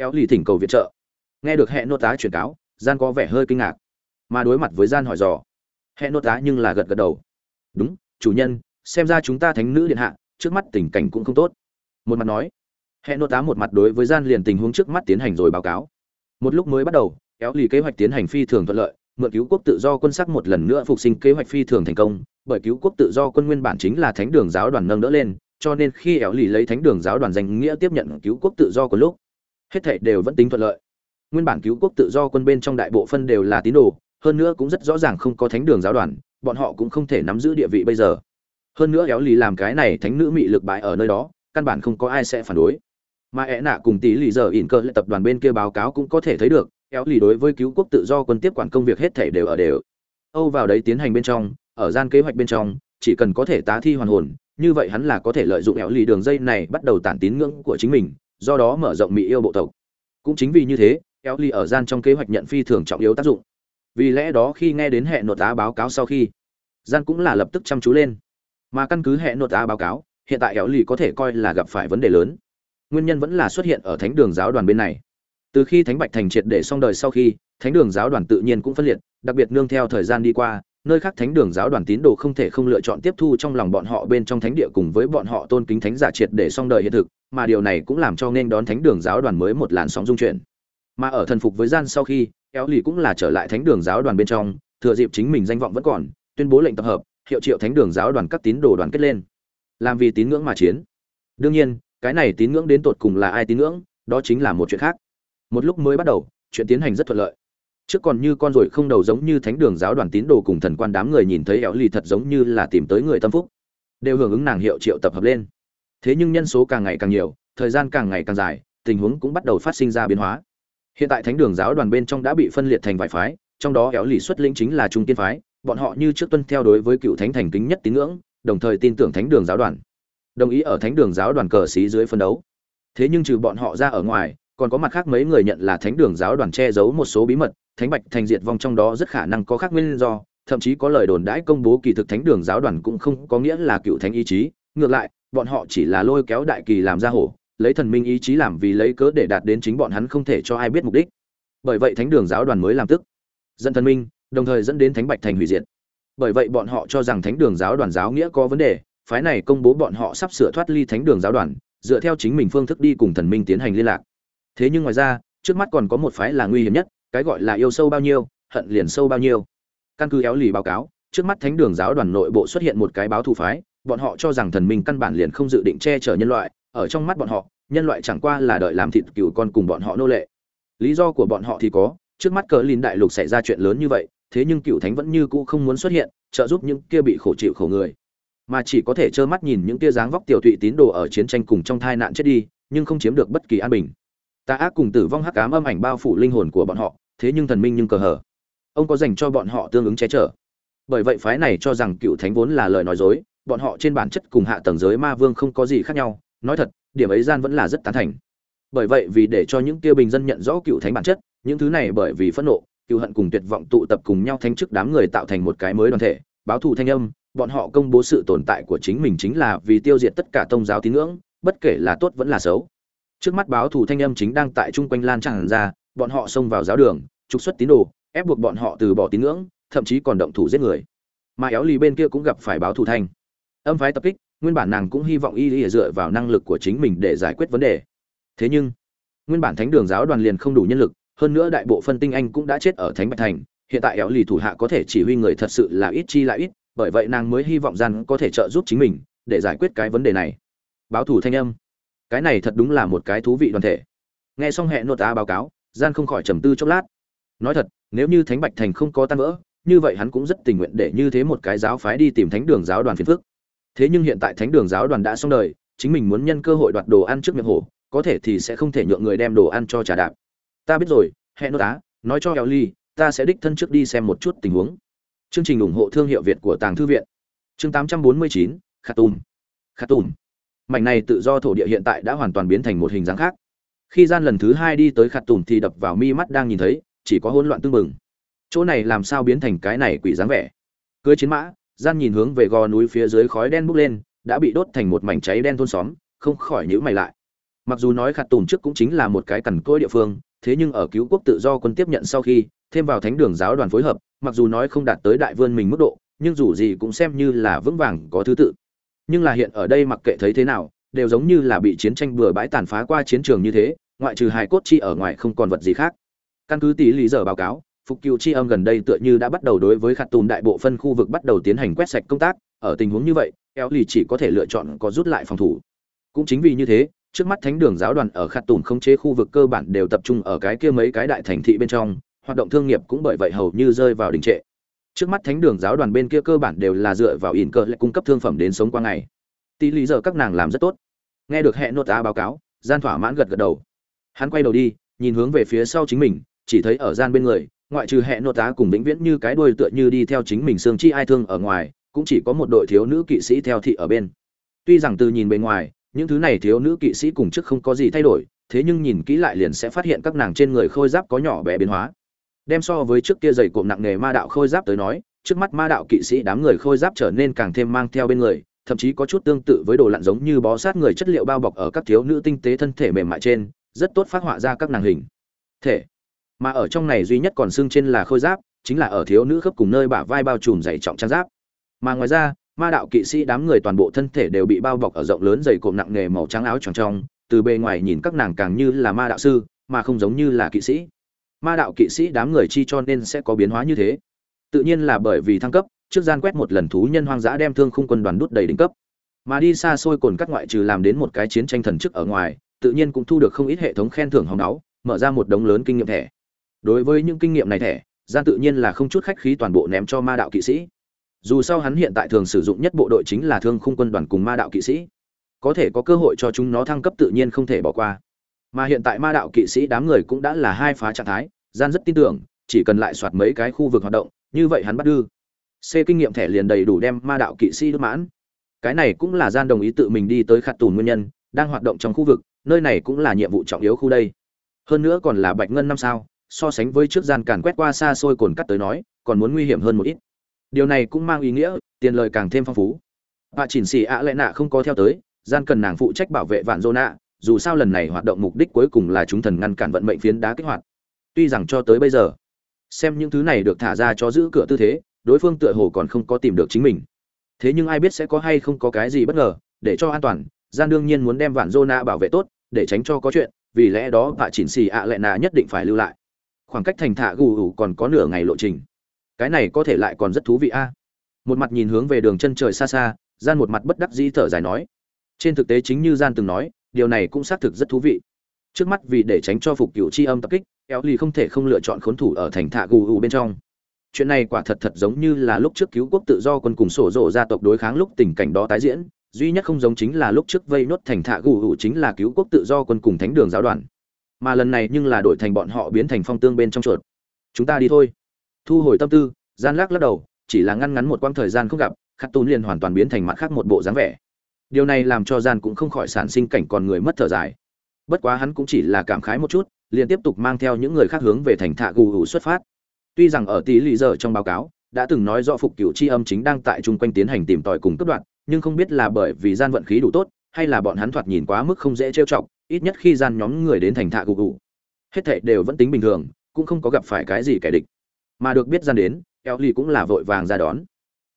éo lì thỉnh cầu viện trợ. Nghe được hẹn nô tá truyền cáo, gian có vẻ hơi kinh ngạc. Mà đối mặt với gian hỏi dò hẹn nô tá nhưng là gật gật đầu. Đúng, chủ nhân, xem ra chúng ta thánh nữ điện hạ, trước mắt tình cảnh cũng không tốt. Một mặt nói. Hẹn nô tá một mặt đối với gian liền tình huống trước mắt tiến hành rồi báo cáo. Một lúc mới bắt đầu éo lì kế hoạch tiến hành phi thường thuận lợi, mượn cứu quốc tự do quân sắc một lần nữa phục sinh kế hoạch phi thường thành công, bởi cứu quốc tự do quân nguyên bản chính là thánh đường giáo đoàn nâng đỡ lên, cho nên khi éo lì lấy thánh đường giáo đoàn danh nghĩa tiếp nhận cứu quốc tự do của lúc hết thảy đều vẫn tính thuận lợi. Nguyên bản cứu quốc tự do quân bên trong đại bộ phân đều là tín đồ, hơn nữa cũng rất rõ ràng không có thánh đường giáo đoàn, bọn họ cũng không thể nắm giữ địa vị bây giờ. Hơn nữa éo lì làm cái này thánh nữ mị lực bại ở nơi đó, căn bản không có ai sẽ phản đối. Mà ẹ nạ cùng tỷ lì giờ ỉn cơ lại tập đoàn bên kia báo cáo cũng có thể thấy được, éo lì đối với cứu quốc tự do quân tiếp quản công việc hết thể đều ở đều. Âu vào đấy tiến hành bên trong, ở gian kế hoạch bên trong, chỉ cần có thể tá thi hoàn hồn, như vậy hắn là có thể lợi dụng éo lì đường dây này bắt đầu tản tín ngưỡng của chính mình do đó mở rộng mỹ yêu bộ tộc. Cũng chính vì như thế eo lì ở gian trong kế hoạch nhận phi thường trọng yếu tác dụng. Vì lẽ đó khi nghe đến hệ nội tá báo cáo sau khi, gian cũng là lập tức chăm chú lên. Mà căn cứ hệ nội tá báo cáo, hiện tại eo lì có thể coi là gặp phải vấn đề lớn. Nguyên nhân vẫn là xuất hiện ở thánh đường giáo đoàn bên này. Từ khi thánh bạch thành triệt để xong đời sau khi, thánh đường giáo đoàn tự nhiên cũng phân liệt, đặc biệt nương theo thời gian đi qua, nơi khác thánh đường giáo đoàn tín đồ không thể không lựa chọn tiếp thu trong lòng bọn họ bên trong thánh địa cùng với bọn họ tôn kính thánh giả triệt để xong đời hiện thực mà điều này cũng làm cho nên đón thánh đường giáo đoàn mới một làn sóng dung chuyển. Mà ở thần phục với gian sau khi éo lì cũng là trở lại thánh đường giáo đoàn bên trong, thừa dịp chính mình danh vọng vẫn còn, tuyên bố lệnh tập hợp, hiệu triệu thánh đường giáo đoàn các tín đồ đoàn kết lên. Làm vì tín ngưỡng mà chiến. Đương nhiên, cái này tín ngưỡng đến tột cùng là ai tín ngưỡng, đó chính là một chuyện khác. Một lúc mới bắt đầu, chuyện tiến hành rất thuận lợi. Trước còn như con ruồi không đầu giống như thánh đường giáo đoàn tín đồ cùng thần quan đám người nhìn thấy éo lì thật giống như là tìm tới người tâm phúc. Đều hưởng ứng nàng hiệu triệu tập hợp lên thế nhưng nhân số càng ngày càng nhiều, thời gian càng ngày càng dài, tình huống cũng bắt đầu phát sinh ra biến hóa. Hiện tại thánh đường giáo đoàn bên trong đã bị phân liệt thành vài phái, trong đó éo lì xuất lĩnh chính là trung tiên phái, bọn họ như trước tuân theo đối với cựu thánh thành kính nhất tín ngưỡng, đồng thời tin tưởng thánh đường giáo đoàn. Đồng ý ở thánh đường giáo đoàn cờ xí dưới phân đấu. Thế nhưng trừ bọn họ ra ở ngoài, còn có mặt khác mấy người nhận là thánh đường giáo đoàn che giấu một số bí mật, thánh bạch thành diệt vong trong đó rất khả năng có khác nguyên do, thậm chí có lời đồn đãi công bố kỳ thực thánh đường giáo đoàn cũng không có nghĩa là cựu thánh ý chí, ngược lại bọn họ chỉ là lôi kéo đại kỳ làm ra hổ, lấy thần minh ý chí làm vì lấy cớ để đạt đến chính bọn hắn không thể cho ai biết mục đích. Bởi vậy thánh đường giáo đoàn mới làm tức, dẫn thần minh, đồng thời dẫn đến thánh bạch thành hủy diệt. Bởi vậy bọn họ cho rằng thánh đường giáo đoàn giáo nghĩa có vấn đề, phái này công bố bọn họ sắp sửa thoát ly thánh đường giáo đoàn, dựa theo chính mình phương thức đi cùng thần minh tiến hành liên lạc. Thế nhưng ngoài ra, trước mắt còn có một phái là nguy hiểm nhất, cái gọi là yêu sâu bao nhiêu, hận liền sâu bao nhiêu. Căn cứ éo lì báo cáo, trước mắt thánh đường giáo đoàn nội bộ xuất hiện một cái báo thù phái bọn họ cho rằng thần minh căn bản liền không dự định che chở nhân loại, ở trong mắt bọn họ, nhân loại chẳng qua là đợi làm thịt cừu con cùng bọn họ nô lệ. Lý do của bọn họ thì có, trước mắt cờ lìn đại lục xảy ra chuyện lớn như vậy, thế nhưng cựu thánh vẫn như cũ không muốn xuất hiện, trợ giúp những kia bị khổ chịu khổ người. Mà chỉ có thể trơ mắt nhìn những kia dáng vóc tiểu thụy tín đồ ở chiến tranh cùng trong tai nạn chết đi, nhưng không chiếm được bất kỳ an bình. Tà ác cùng tử vong hắc ám âm ảnh bao phủ linh hồn của bọn họ, thế nhưng thần minh nhưng cờ hở ông có dành cho bọn họ tương ứng che chở. Bởi vậy phái này cho rằng cựu thánh vốn là lời nói dối bọn họ trên bản chất cùng hạ tầng giới ma vương không có gì khác nhau, nói thật, điểm ấy gian vẫn là rất tán thành. Bởi vậy vì để cho những kia bình dân nhận rõ cựu thánh bản chất, những thứ này bởi vì phẫn nộ, cựu hận cùng tuyệt vọng tụ tập cùng nhau thanh chức đám người tạo thành một cái mới đoàn thể, báo thù thanh âm, bọn họ công bố sự tồn tại của chính mình chính là vì tiêu diệt tất cả tôn giáo tín ngưỡng, bất kể là tốt vẫn là xấu. Trước mắt báo thù thanh âm chính đang tại chung quanh lan tràn ra, bọn họ xông vào giáo đường, trục xuất tín đồ, ép buộc bọn họ từ bỏ tín ngưỡng, thậm chí còn động thủ giết người. Mà éo lì bên kia cũng gặp phải báo thù thanh âm phái tập kích, nguyên bản nàng cũng hy vọng y lìa dựa vào năng lực của chính mình để giải quyết vấn đề. Thế nhưng, nguyên bản thánh đường giáo đoàn liền không đủ nhân lực, hơn nữa đại bộ phân tinh anh cũng đã chết ở thánh bạch thành. Hiện tại éo lì thủ hạ có thể chỉ huy người thật sự là ít chi lại ít, bởi vậy nàng mới hy vọng gian có thể trợ giúp chính mình để giải quyết cái vấn đề này. Báo thủ thanh âm. Cái này thật đúng là một cái thú vị đoàn thể. Nghe xong hẹn nội ta báo cáo, gian không khỏi trầm tư chốc lát. Nói thật, nếu như thánh bạch thành không có tan vỡ, như vậy hắn cũng rất tình nguyện để như thế một cái giáo phái đi tìm thánh đường giáo đoàn phiền phức thế nhưng hiện tại thánh đường giáo đoàn đã xong đời chính mình muốn nhân cơ hội đoạt đồ ăn trước miệng hổ có thể thì sẽ không thể nhượng người đem đồ ăn cho trà đạp. Ta biết rồi hẹn nốt tá nói cho eo ly ta sẽ đích thân trước đi xem một chút tình huống. Chương trình ủng hộ thương hiệu việt của tàng thư viện. Chương 849, khát tùng mảnh này tự do thổ địa hiện tại đã hoàn toàn biến thành một hình dáng khác. Khi gian lần thứ hai đi tới khát tùm thì đập vào mi mắt đang nhìn thấy chỉ có hỗn loạn tương mừng chỗ này làm sao biến thành cái này quỷ dáng vẻ? Cưới chiến mã gian nhìn hướng về gò núi phía dưới khói đen bốc lên, đã bị đốt thành một mảnh cháy đen thôn xóm, không khỏi nhữ mày lại. Mặc dù nói khạt tùm trước cũng chính là một cái cằn cỗi địa phương, thế nhưng ở cứu quốc tự do quân tiếp nhận sau khi, thêm vào thánh đường giáo đoàn phối hợp, mặc dù nói không đạt tới đại vươn mình mức độ, nhưng dù gì cũng xem như là vững vàng có thứ tự. Nhưng là hiện ở đây mặc kệ thấy thế nào, đều giống như là bị chiến tranh bừa bãi tàn phá qua chiến trường như thế, ngoại trừ hài cốt chi ở ngoài không còn vật gì khác. Căn cứ tỷ lý giờ báo cáo phục cựu chi âm gần đây tựa như đã bắt đầu đối với khạt tùm đại bộ phân khu vực bắt đầu tiến hành quét sạch công tác, ở tình huống như vậy eo lì chỉ có thể lựa chọn có rút lại phòng thủ. Cũng chính vì như thế, trước mắt thánh đường giáo đoàn ở khạt tùm không chế khu vực cơ bản đều tập trung ở cái kia mấy cái đại thành thị bên trong, hoạt động thương nghiệp cũng bởi vậy hầu như rơi vào đình trệ. Trước mắt thánh đường giáo đoàn bên kia cơ bản đều là dựa vào ỉn cờ lại cung cấp thương phẩm đến sống qua ngày. Tỷ lý giờ các nàng làm rất tốt. Nghe được hệ nốt ta báo cáo, gian thỏa mãn gật gật đầu. Hắn quay đầu đi, nhìn hướng về phía sau chính mình, chỉ thấy ở gian bên người ngoại trừ hệ nô tá cùng vĩnh viễn như cái đuôi tựa như đi theo chính mình xương chi ai thương ở ngoài, cũng chỉ có một đội thiếu nữ kỵ sĩ theo thị ở bên. Tuy rằng từ nhìn bên ngoài, những thứ này thiếu nữ kỵ sĩ cùng trước không có gì thay đổi, thế nhưng nhìn kỹ lại liền sẽ phát hiện các nàng trên người khôi giáp có nhỏ bé biến hóa. Đem so với trước kia dày cộm nặng nghề ma đạo khôi giáp tới nói, trước mắt ma đạo kỵ sĩ đám người khôi giáp trở nên càng thêm mang theo bên người, thậm chí có chút tương tự với đồ lặn giống như bó sát người chất liệu bao bọc ở các thiếu nữ tinh tế thân thể mềm mại trên, rất tốt phát họa ra các nàng hình. Thể mà ở trong này duy nhất còn xương trên là khôi giáp, chính là ở thiếu nữ khớp cùng nơi bả vai bao trùm dày trọng trang giáp. Mà ngoài ra, ma đạo kỵ sĩ đám người toàn bộ thân thể đều bị bao bọc ở rộng lớn dày cộm nặng nề màu trắng áo tròn trong, từ bề ngoài nhìn các nàng càng như là ma đạo sư, mà không giống như là kỵ sĩ. Ma đạo kỵ sĩ đám người chi cho nên sẽ có biến hóa như thế. Tự nhiên là bởi vì thăng cấp, trước gian quét một lần thú nhân hoang dã đem thương khung quân đoàn đút đầy đỉnh cấp. Mà đi xa xôi cồn các ngoại trừ làm đến một cái chiến tranh thần chức ở ngoài, tự nhiên cũng thu được không ít hệ thống khen thưởng hóng đáo mở ra một đống lớn kinh nghiệm thẻ đối với những kinh nghiệm này thẻ gian tự nhiên là không chút khách khí toàn bộ ném cho ma đạo kỵ sĩ. Dù sao hắn hiện tại thường sử dụng nhất bộ đội chính là thương khung quân đoàn cùng ma đạo kỵ sĩ. Có thể có cơ hội cho chúng nó thăng cấp tự nhiên không thể bỏ qua. Mà hiện tại ma đạo kỵ sĩ đám người cũng đã là hai phá trạng thái gian rất tin tưởng, chỉ cần lại soạt mấy cái khu vực hoạt động, như vậy hắn bắt đưa c kinh nghiệm thẻ liền đầy đủ đem ma đạo kỵ sĩ đốt mãn. Cái này cũng là gian đồng ý tự mình đi tới khát tùn nguyên nhân, đang hoạt động trong khu vực, nơi này cũng là nhiệm vụ trọng yếu khu đây. Hơn nữa còn là bạch ngân năm sao so sánh với trước gian càn quét qua xa xôi cồn cắt tới nói, còn muốn nguy hiểm hơn một ít. Điều này cũng mang ý nghĩa, tiền lời càng thêm phong phú. Bà chỉnh xì ạ lẽ nạ không có theo tới, gian cần nàng phụ trách bảo vệ vạn dô nạ, dù sao lần này hoạt động mục đích cuối cùng là chúng thần ngăn cản vận mệnh phiến đá kích hoạt. Tuy rằng cho tới bây giờ, xem những thứ này được thả ra cho giữ cửa tư thế, đối phương tựa hồ còn không có tìm được chính mình. Thế nhưng ai biết sẽ có hay không có cái gì bất ngờ, để cho an toàn, gian đương nhiên muốn đem vạn dô nạ bảo vệ tốt, để tránh cho có chuyện, vì lẽ đó bà chỉnh xì ạ lẽ nạ nhất định phải lưu lại khoảng cách thành thạ gù ủ còn có nửa ngày lộ trình. Cái này có thể lại còn rất thú vị a. Một mặt nhìn hướng về đường chân trời xa xa, gian một mặt bất đắc dĩ thở dài nói. Trên thực tế chính như gian từng nói, điều này cũng xác thực rất thú vị. Trước mắt vì để tránh cho phục cựu chi âm tập kích, eo lì không thể không lựa chọn khốn thủ ở thành thạ gù ủ bên trong. Chuyện này quả thật thật giống như là lúc trước cứu quốc tự do quân cùng sổ rộ gia tộc đối kháng lúc tình cảnh đó tái diễn, duy nhất không giống chính là lúc trước vây nốt thành thạ gù ủ chính là cứu quốc tự do quân cùng thánh đường giáo đoàn mà lần này nhưng là đổi thành bọn họ biến thành phong tương bên trong chuột. Chúng ta đi thôi. Thu hồi tâm tư, gian lắc lắc đầu, chỉ là ngăn ngắn một quãng thời gian không gặp, khắc tôn liền hoàn toàn biến thành mặt khác một bộ dáng vẻ. Điều này làm cho gian cũng không khỏi sản sinh cảnh còn người mất thở dài. Bất quá hắn cũng chỉ là cảm khái một chút, liền tiếp tục mang theo những người khác hướng về thành thạ gù hủ xuất phát. Tuy rằng ở tí lý giờ trong báo cáo, đã từng nói rõ phục cựu chi âm chính đang tại chung quanh tiến hành tìm tòi cùng cấp đoạn, nhưng không biết là bởi vì gian vận khí đủ tốt, hay là bọn hắn thoạt nhìn quá mức không dễ trêu chọc ít nhất khi gian nhóm người đến thành thạ gù gù, hết thảy đều vẫn tính bình thường, cũng không có gặp phải cái gì kẻ địch. Mà được biết gian đến, eo ly cũng là vội vàng ra đón.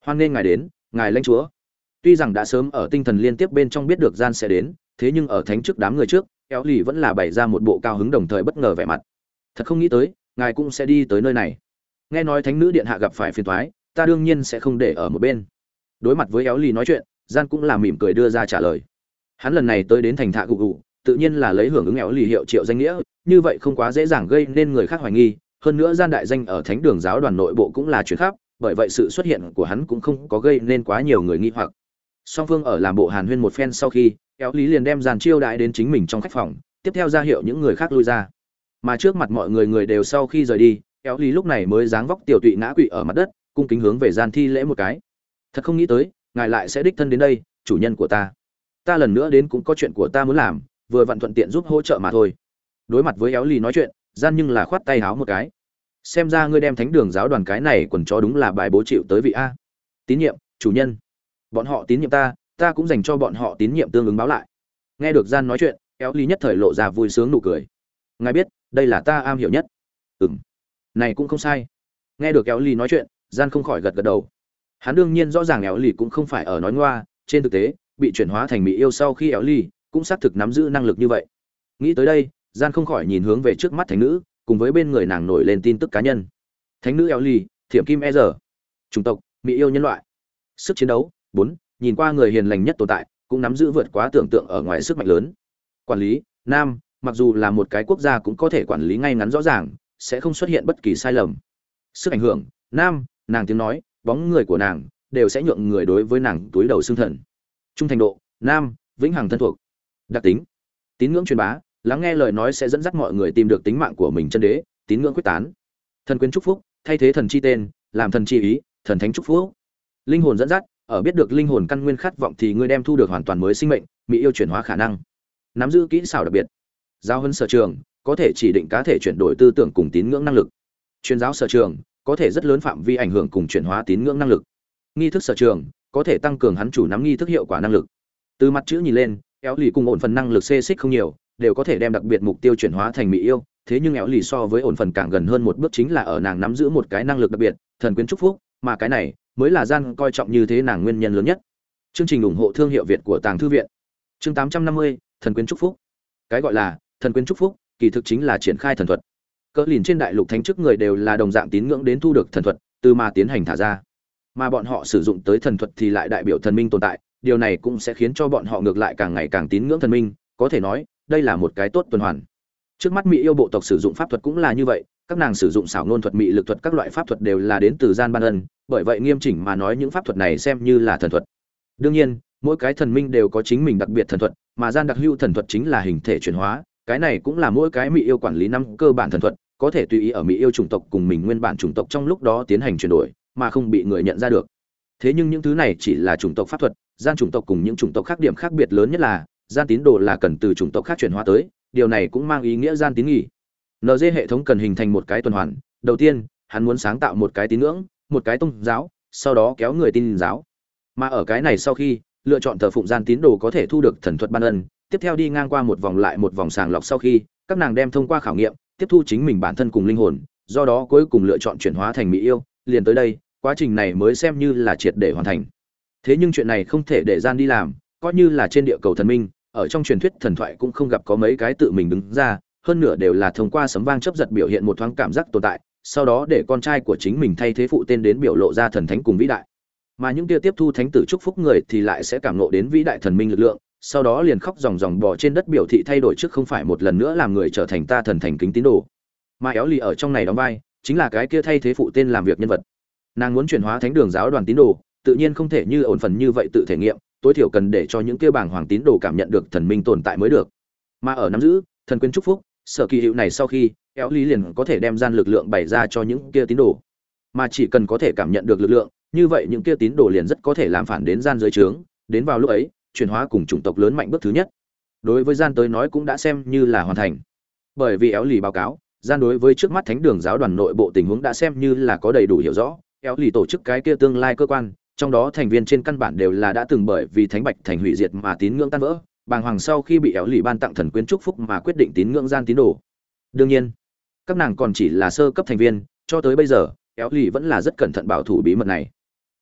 Hoan nghênh ngài đến, ngài lãnh chúa. Tuy rằng đã sớm ở tinh thần liên tiếp bên trong biết được gian sẽ đến, thế nhưng ở thánh trước đám người trước, eo ly vẫn là bày ra một bộ cao hứng đồng thời bất ngờ vẻ mặt. Thật không nghĩ tới, ngài cũng sẽ đi tới nơi này. Nghe nói thánh nữ điện hạ gặp phải phiền toái, ta đương nhiên sẽ không để ở một bên. Đối mặt với éo ly nói chuyện, gian cũng là mỉm cười đưa ra trả lời. Hắn lần này tới đến thành thạ gù gù tự nhiên là lấy hưởng ứng éo lì hiệu triệu danh nghĩa, như vậy không quá dễ dàng gây nên người khác hoài nghi. Hơn nữa gian đại danh ở thánh đường giáo đoàn nội bộ cũng là chuyện khác, bởi vậy sự xuất hiện của hắn cũng không có gây nên quá nhiều người nghi hoặc. Song phương ở làm bộ hàn huyên một phen sau khi éo lý liền đem dàn chiêu đại đến chính mình trong khách phòng, tiếp theo ra hiệu những người khác lui ra. Mà trước mặt mọi người người đều sau khi rời đi éo lý lúc này mới dáng vóc tiểu tụy ngã quỵ ở mặt đất, cung kính hướng về gian thi lễ một cái. Thật không nghĩ tới, ngài lại sẽ đích thân đến đây, chủ nhân của ta. Ta lần nữa đến cũng có chuyện của ta muốn làm vừa vặn thuận tiện giúp hỗ trợ mà thôi. Đối mặt với éo lì nói chuyện, gian nhưng là khoát tay háo một cái. Xem ra ngươi đem thánh đường giáo đoàn cái này quần chó đúng là bài bố chịu tới vị a. Tín nhiệm, chủ nhân. Bọn họ tín nhiệm ta ta cũng dành cho bọn họ tín nhiệm tương ứng báo lại. Nghe được gian nói chuyện, éo ly nhất thời lộ ra vui sướng nụ cười. Ngài biết, đây là ta am hiểu nhất. Ừ này cũng không sai. Nghe được éo ly nói chuyện, gian không khỏi gật gật đầu. Hắn đương nhiên rõ ràng éo ly cũng không phải ở nói ngoa, trên thực tế, bị chuyển hóa thành mỹ yêu sau khi éo ly cũng xác thực nắm giữ năng lực như vậy. Nghĩ tới đây, gian không khỏi nhìn hướng về trước mắt thánh nữ, cùng với bên người nàng nổi lên tin tức cá nhân. Thánh nữ eo ly thiểm kim e giờ chủng tộc, mỹ yêu nhân loại. Sức chiến đấu, bốn, nhìn qua người hiền lành nhất tồn tại, cũng nắm giữ vượt quá tưởng tượng ở ngoài sức mạnh lớn. Quản lý, nam, mặc dù là một cái quốc gia cũng có thể quản lý ngay ngắn rõ ràng, sẽ không xuất hiện bất kỳ sai lầm. Sức ảnh hưởng, nam, nàng tiếng nói, bóng người của nàng, đều sẽ nhượng người đối với nàng túi đầu xương thần. Trung thành độ, nam, vĩnh hằng thân thuộc đặc tính. Tín ngưỡng truyền bá, lắng nghe lời nói sẽ dẫn dắt mọi người tìm được tính mạng của mình chân đế, tín ngưỡng quyết tán. Thần quyến chúc phúc, thay thế thần chi tên, làm thần chi ý, thần thánh chúc phúc. Linh hồn dẫn dắt, ở biết được linh hồn căn nguyên khát vọng thì ngươi đem thu được hoàn toàn mới sinh mệnh, mỹ yêu chuyển hóa khả năng. Nắm giữ kỹ xảo đặc biệt. Giáo huấn sở trường, có thể chỉ định cá thể chuyển đổi tư tưởng cùng tín ngưỡng năng lực. Chuyên giáo sở trường, có thể rất lớn phạm vi ảnh hưởng cùng chuyển hóa tín ngưỡng năng lực. Nghi thức sở trường, có thể tăng cường hắn chủ nắm nghi thức hiệu quả năng lực. Từ mặt chữ nhìn lên éo lì cùng ổn phần năng lực xê xích không nhiều đều có thể đem đặc biệt mục tiêu chuyển hóa thành mỹ yêu thế nhưng éo lì so với ổn phần càng gần hơn một bước chính là ở nàng nắm giữ một cái năng lực đặc biệt thần quyến chúc phúc mà cái này mới là gian coi trọng như thế nàng nguyên nhân lớn nhất. Chương trình ủng hộ thương hiệu việt của tàng thư viện. Chương 850, thần quyến chúc phúc. Cái gọi là thần quyến chúc phúc kỳ thực chính là triển khai thần thuật. Cỡ lìn trên đại lục thánh chức người đều là đồng dạng tín ngưỡng đến thu được thần thuật từ mà tiến hành thả ra. Mà bọn họ sử dụng tới thần thuật thì lại đại biểu thần minh tồn tại điều này cũng sẽ khiến cho bọn họ ngược lại càng ngày càng tín ngưỡng thần minh, có thể nói, đây là một cái tốt tuần hoàn. Trước mắt mỹ yêu bộ tộc sử dụng pháp thuật cũng là như vậy, các nàng sử dụng xảo ngôn thuật mỹ lực thuật, các loại pháp thuật đều là đến từ gian ban ân, bởi vậy nghiêm chỉnh mà nói những pháp thuật này xem như là thần thuật. Đương nhiên, mỗi cái thần minh đều có chính mình đặc biệt thần thuật, mà gian đặc hữu thần thuật chính là hình thể chuyển hóa, cái này cũng là mỗi cái mỹ yêu quản lý năm cơ bản thần thuật, có thể tùy ý ở mỹ yêu chủng tộc cùng mình nguyên bản chủng tộc trong lúc đó tiến hành chuyển đổi, mà không bị người nhận ra được. Thế nhưng những thứ này chỉ là chủng tộc pháp thuật gian chủng tộc cùng những chủng tộc khác điểm khác biệt lớn nhất là, gian tín đồ là cần từ chủng tộc khác chuyển hóa tới, điều này cũng mang ý nghĩa gian tín nghỉ. Nd hệ thống cần hình thành một cái tuần hoàn, đầu tiên, hắn muốn sáng tạo một cái tín ngưỡng, một cái tôn giáo, sau đó kéo người tin giáo. Mà ở cái này sau khi, lựa chọn thờ phụng gian tín đồ có thể thu được thần thuật ban ân, tiếp theo đi ngang qua một vòng lại một vòng sàng lọc sau khi, các nàng đem thông qua khảo nghiệm, tiếp thu chính mình bản thân cùng linh hồn, do đó cuối cùng lựa chọn chuyển hóa thành mỹ yêu, liền tới đây, quá trình này mới xem như là triệt để hoàn thành thế nhưng chuyện này không thể để gian đi làm, coi như là trên địa cầu thần minh, ở trong truyền thuyết thần thoại cũng không gặp có mấy cái tự mình đứng ra, hơn nửa đều là thông qua sấm vang chấp giật biểu hiện một thoáng cảm giác tồn tại, sau đó để con trai của chính mình thay thế phụ tên đến biểu lộ ra thần thánh cùng vĩ đại. Mà những kia tiếp thu thánh tử chúc phúc người thì lại sẽ cảm nộ đến vĩ đại thần minh lực lượng, sau đó liền khóc ròng ròng bò trên đất biểu thị thay đổi trước không phải một lần nữa làm người trở thành ta thần thành kính tín đồ. Mà éo lì ở trong này đóng vai, chính là cái kia thay thế phụ tên làm việc nhân vật. Nàng muốn chuyển hóa thánh đường giáo đoàn tín đồ tự nhiên không thể như ổn phần như vậy tự thể nghiệm, tối thiểu cần để cho những kia bảng hoàng tín đồ cảm nhận được thần minh tồn tại mới được. Mà ở nắm giữ, thần quyến chúc phúc, sở kỳ hiệu này sau khi éo lý liền có thể đem gian lực lượng bày ra cho những kia tín đồ. Mà chỉ cần có thể cảm nhận được lực lượng, như vậy những kia tín đồ liền rất có thể làm phản đến gian dưới trướng, đến vào lúc ấy, chuyển hóa cùng chủng tộc lớn mạnh bước thứ nhất. Đối với gian tới nói cũng đã xem như là hoàn thành. Bởi vì éo lì báo cáo, gian đối với trước mắt thánh đường giáo đoàn nội bộ tình huống đã xem như là có đầy đủ hiểu rõ, éo lì tổ chức cái kia tương lai cơ quan trong đó thành viên trên căn bản đều là đã từng bởi vì thánh bạch thành hủy diệt mà tín ngưỡng tan vỡ, bàng hoàng sau khi bị éo lì ban tặng thần quyến chúc phúc mà quyết định tín ngưỡng gian tín đồ. Đương nhiên, các nàng còn chỉ là sơ cấp thành viên, cho tới bây giờ, éo lì vẫn là rất cẩn thận bảo thủ bí mật này.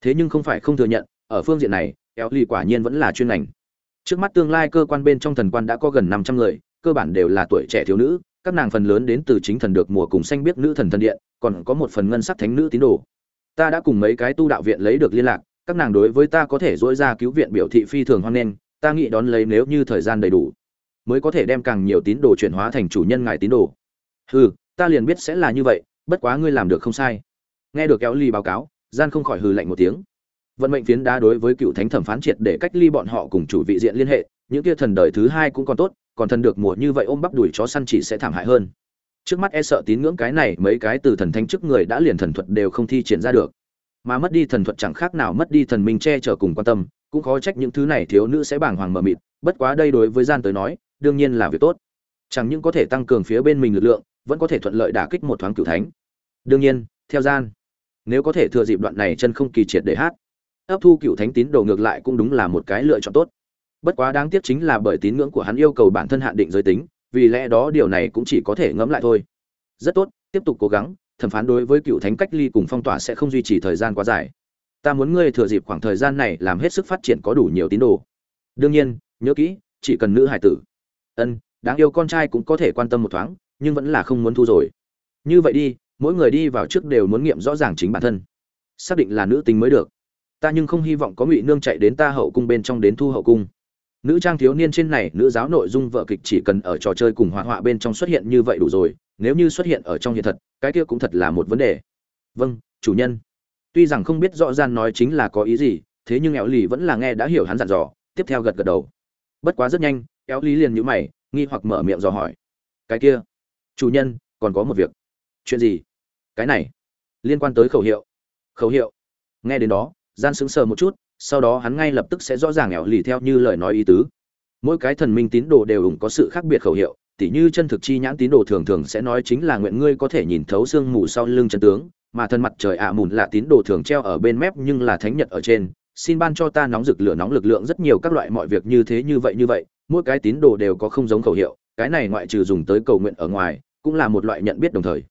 Thế nhưng không phải không thừa nhận, ở phương diện này, éo lì quả nhiên vẫn là chuyên ngành. Trước mắt tương lai cơ quan bên trong thần quan đã có gần năm trăm người, cơ bản đều là tuổi trẻ thiếu nữ, các nàng phần lớn đến từ chính thần được mùa cùng xanh biết nữ thần thần điện, còn có một phần ngân sắc thánh nữ tín đồ ta đã cùng mấy cái tu đạo viện lấy được liên lạc, các nàng đối với ta có thể dỗi ra cứu viện biểu thị phi thường hoan nghênh, ta nghĩ đón lấy nếu như thời gian đầy đủ, mới có thể đem càng nhiều tín đồ chuyển hóa thành chủ nhân ngài tín đồ. Hừ, ta liền biết sẽ là như vậy, bất quá ngươi làm được không sai. Nghe được kéo ly báo cáo, gian không khỏi hừ lạnh một tiếng. Vận mệnh phiến đá đối với cựu thánh thẩm phán triệt để cách ly bọn họ cùng chủ vị diện liên hệ, những kia thần đời thứ hai cũng còn tốt, còn thần được mùa như vậy ôm bắp đuổi chó săn chỉ sẽ thảm hại hơn trước mắt e sợ tín ngưỡng cái này mấy cái từ thần thanh trước người đã liền thần thuật đều không thi triển ra được. Mà mất đi thần thuật chẳng khác nào mất đi thần minh che chở cùng quan tâm, cũng khó trách những thứ này thiếu nữ sẽ bàng hoàng mờ mịt, bất quá đây đối với gian tới nói, đương nhiên là việc tốt. Chẳng những có thể tăng cường phía bên mình lực lượng, vẫn có thể thuận lợi đả kích một thoáng cửu thánh. Đương nhiên, theo gian, nếu có thể thừa dịp đoạn này chân không kỳ triệt để hát ấp thu cựu thánh tín đồ ngược lại cũng đúng là một cái lựa chọn tốt. Bất quá đáng tiếc chính là bởi tín ngưỡng của hắn yêu cầu bản thân hạn định giới tính vì lẽ đó điều này cũng chỉ có thể ngẫm lại thôi. Rất tốt, tiếp tục cố gắng, thẩm phán đối với cựu thánh cách ly cùng phong tỏa sẽ không duy trì thời gian quá dài. Ta muốn ngươi thừa dịp khoảng thời gian này làm hết sức phát triển có đủ nhiều tín đồ. Đương nhiên, nhớ kỹ, chỉ cần nữ hải tử. Ân, đáng yêu con trai cũng có thể quan tâm một thoáng, nhưng vẫn là không muốn thu rồi. Như vậy đi, mỗi người đi vào trước đều muốn nghiệm rõ ràng chính bản thân. Xác định là nữ tính mới được. Ta nhưng không hy vọng có ngụy nương chạy đến ta hậu cung bên trong đến thu hậu cung nữ trang thiếu niên trên này, nữ giáo nội dung vợ kịch chỉ cần ở trò chơi cùng hoạt họa bên trong xuất hiện như vậy đủ rồi, nếu như xuất hiện ở trong hiện thật, cái kia cũng thật là một vấn đề. Vâng chủ nhân. Tuy rằng không biết rõ ràng nói chính là có ý gì, thế nhưng éo lì vẫn là nghe đã hiểu hắn dặn dò, tiếp theo gật gật đầu. Bất quá rất nhanh, éo lý liền nhíu mày, nghi hoặc mở miệng dò hỏi. Cái kia? Chủ nhân, còn có một việc. Chuyện gì? Cái này. Liên quan tới khẩu hiệu. Khẩu hiệu. Nghe đến đó, gian sững sờ một chút sau đó hắn ngay lập tức sẽ rõ ràng nghèo lì theo như lời nói ý tứ. Mỗi cái thần minh tín đồ đều ủng có sự khác biệt khẩu hiệu, tỉ như chân thực chi nhãn tín đồ thường thường sẽ nói chính là nguyện ngươi có thể nhìn thấu sương mù sau lưng chân tướng, mà thân mặt trời ạ mùn là tín đồ thường treo ở bên mép nhưng là thánh nhật ở trên. Xin ban cho ta nóng rực lửa nóng lực lượng rất nhiều các loại mọi việc như thế như vậy như vậy, mỗi cái tín đồ đều có không giống khẩu hiệu, cái này ngoại trừ dùng tới cầu nguyện ở ngoài, cũng là một loại nhận biết đồng thời.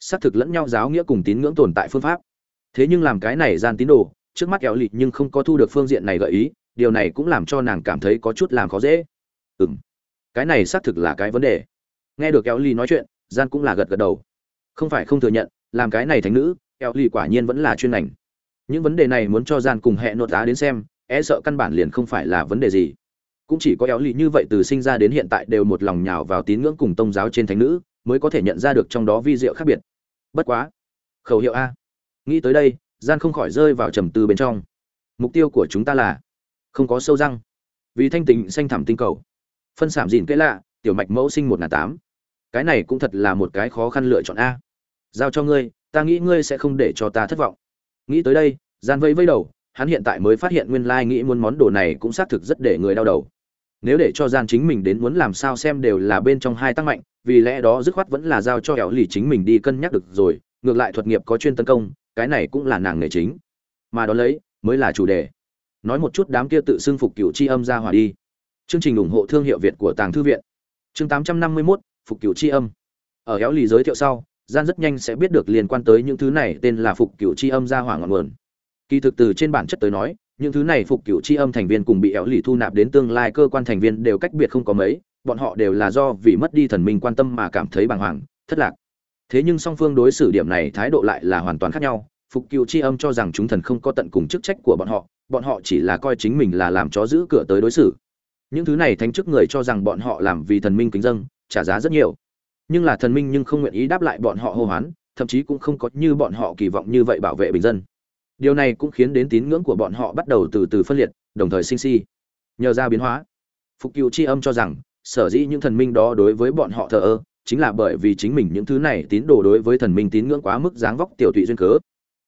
Xác thực lẫn nhau giáo nghĩa cùng tín ngưỡng tồn tại phương pháp. Thế nhưng làm cái này gian tín đồ trước mắt kéo lịt nhưng không có thu được phương diện này gợi ý, điều này cũng làm cho nàng cảm thấy có chút làm khó dễ. Ừ m cái này xác thực là cái vấn đề. Nghe được kéo lì nói chuyện, gian cũng là gật gật đầu. Không phải không thừa nhận, làm cái này thành nữ, kéo lì quả nhiên vẫn là chuyên ngành. Những vấn đề này muốn cho gian cùng hẹn nội tá đến xem e sợ căn bản liền không phải là vấn đề gì. Cũng chỉ có kéo lì như vậy từ sinh ra đến hiện tại đều một lòng nhào vào tín ngưỡng cùng tôn giáo trên thánh nữ, mới có thể nhận ra được trong đó vi diệu khác biệt. Bất quá, khẩu hiệu a. Nghĩ tới đây gian không khỏi rơi vào trầm tư bên trong. Mục tiêu của chúng ta là không có sâu răng. Vì thanh tình xanh thẳm tinh cầu. Phân sản dìn kỹ lạ, tiểu mạch mẫu sinh một n tám. Cái này cũng thật là một cái khó khăn lựa chọn a. Giao cho ngươi, ta nghĩ ngươi sẽ không để cho ta thất vọng. Nghĩ tới đây, gian vẫy vẫy đầu, hắn hiện tại mới phát hiện nguyên lai nghĩ muốn món đồ này cũng xác thực rất để người đau đầu. Nếu để cho gian chính mình đến muốn làm sao xem đều là bên trong hai tăng mạnh, vì lẽ đó dứt khoát vẫn là giao cho éo lì chính mình đi cân nhắc được rồi, ngược lại thuật nghiệp có chuyên tấn công cái này cũng là nàng nghề chính. Mà đó lấy mới là chủ đề. Nói một chút đám kia tự xưng phục cựu chi âm ra hòa đi. Chương trình ủng hộ thương hiệu việt của tàng thư viện. Chương 851, phục cựu chi âm. Ở héo lì giới thiệu sau gian rất nhanh sẽ biết được liên quan tới những thứ này tên là phục cựu chi âm ra hỏa ngọn nguồn. Kỳ thực từ trên bản chất tới nói những thứ này phục cựu chi âm thành viên cùng bị éo lì thu nạp đến tương lai cơ quan thành viên đều cách biệt không có mấy bọn họ đều là do vì mất đi thần minh quan tâm mà cảm thấy bàng hoàng thất lạc thế nhưng song phương đối xử điểm này thái độ lại là hoàn toàn khác nhau. Phục cựu chi âm cho rằng chúng thần không có tận cùng chức trách của bọn họ bọn họ chỉ là coi chính mình là làm chó giữ cửa tới đối xử. Những thứ này thánh chức người cho rằng bọn họ làm vì thần minh kính dâng trả giá rất nhiều. Nhưng là thần minh nhưng không nguyện ý đáp lại bọn họ hô hoán, thậm chí cũng không có như bọn họ kỳ vọng như vậy bảo vệ bình dân. Điều này cũng khiến đến tín ngưỡng của bọn họ bắt đầu từ từ phân liệt, đồng thời sinh si. Nhờ ra biến hóa, phục cựu tri âm cho rằng, sở dĩ những thần minh đó đối với bọn họ thờ ơ chính là bởi vì chính mình những thứ này tín đồ đối với thần minh tín ngưỡng quá mức dáng vóc tiểu thụy duyên cớ.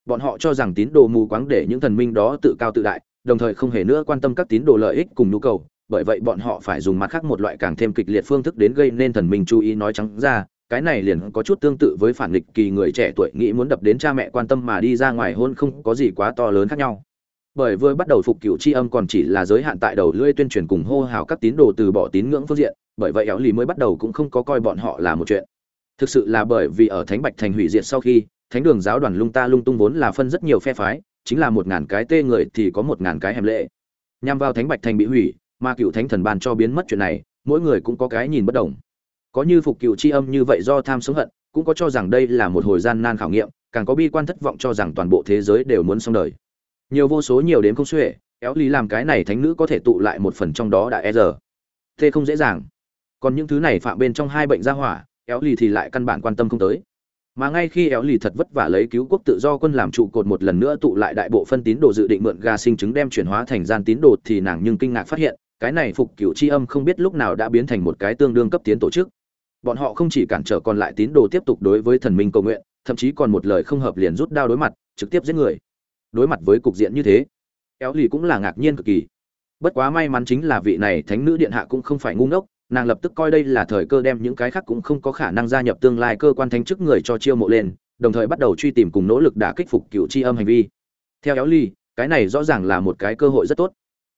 Bọn họ cho rằng tín đồ mù quáng để những thần minh đó tự cao tự đại, đồng thời không hề nữa quan tâm các tín đồ lợi ích cùng nhu cầu, bởi vậy bọn họ phải dùng mặt khác một loại càng thêm kịch liệt phương thức đến gây nên thần minh chú ý nói trắng ra, cái này liền có chút tương tự với phản nghịch kỳ người trẻ tuổi nghĩ muốn đập đến cha mẹ quan tâm mà đi ra ngoài hôn không có gì quá to lớn khác nhau bởi vừa bắt đầu phục cựu tri âm còn chỉ là giới hạn tại đầu lưỡi tuyên truyền cùng hô hào các tín đồ từ bỏ tín ngưỡng phương diện, bởi vậy éo lì mới bắt đầu cũng không có coi bọn họ là một chuyện. Thực sự là bởi vì ở thánh bạch thành hủy diệt sau khi, thánh đường giáo đoàn lung ta lung tung vốn là phân rất nhiều phe phái, chính là một ngàn cái tê người thì có một ngàn cái hèm lệ. Nhằm vào thánh bạch thành bị hủy, mà cựu thánh thần ban cho biến mất chuyện này, mỗi người cũng có cái nhìn bất đồng. Có như phục cựu c h i âm như vậy do tham sống hận, cũng có cho rằng đây là một hồi gian nan khảo nghiệm, càng có bi quan thất vọng cho rằng toàn bộ thế giới đều muốn xong đời nhiều vô số nhiều đến không xuể, éo lý làm cái này thánh nữ có thể tụ lại một phần trong đó đã e giờ. Thế không dễ dàng. Còn những thứ này phạm bên trong hai bệnh gia hỏa, éo lì thì lại căn bản quan tâm không tới. Mà ngay khi éo lì thật vất vả lấy cứu quốc tự do quân làm trụ cột một lần nữa tụ lại đại bộ phân tín đồ dự định mượn gà sinh chứng đem chuyển hóa thành gian tín đồ thì nàng nhưng kinh ngạc phát hiện, cái này phục cựu tri âm không biết lúc nào đã biến thành một cái tương đương cấp tiến tổ chức. Bọn họ không chỉ cản trở còn lại tín đồ tiếp tục đối với thần minh cầu nguyện, thậm chí còn một lời không hợp liền rút đao đối mặt, trực tiếp giết người đối mặt với cục diện như thế. Éo lì cũng là ngạc nhiên cực kỳ. Bất quá may mắn chính là vị này thánh nữ điện hạ cũng không phải ngu ngốc, nàng lập tức coi đây là thời cơ đem những cái khác cũng không có khả năng gia nhập tương lai cơ quan thánh chức người cho chiêu mộ lên, đồng thời bắt đầu truy tìm cùng nỗ lực đả kích phục cựu tri âm hành vi. Theo éo ly cái này rõ ràng là một cái cơ hội rất tốt.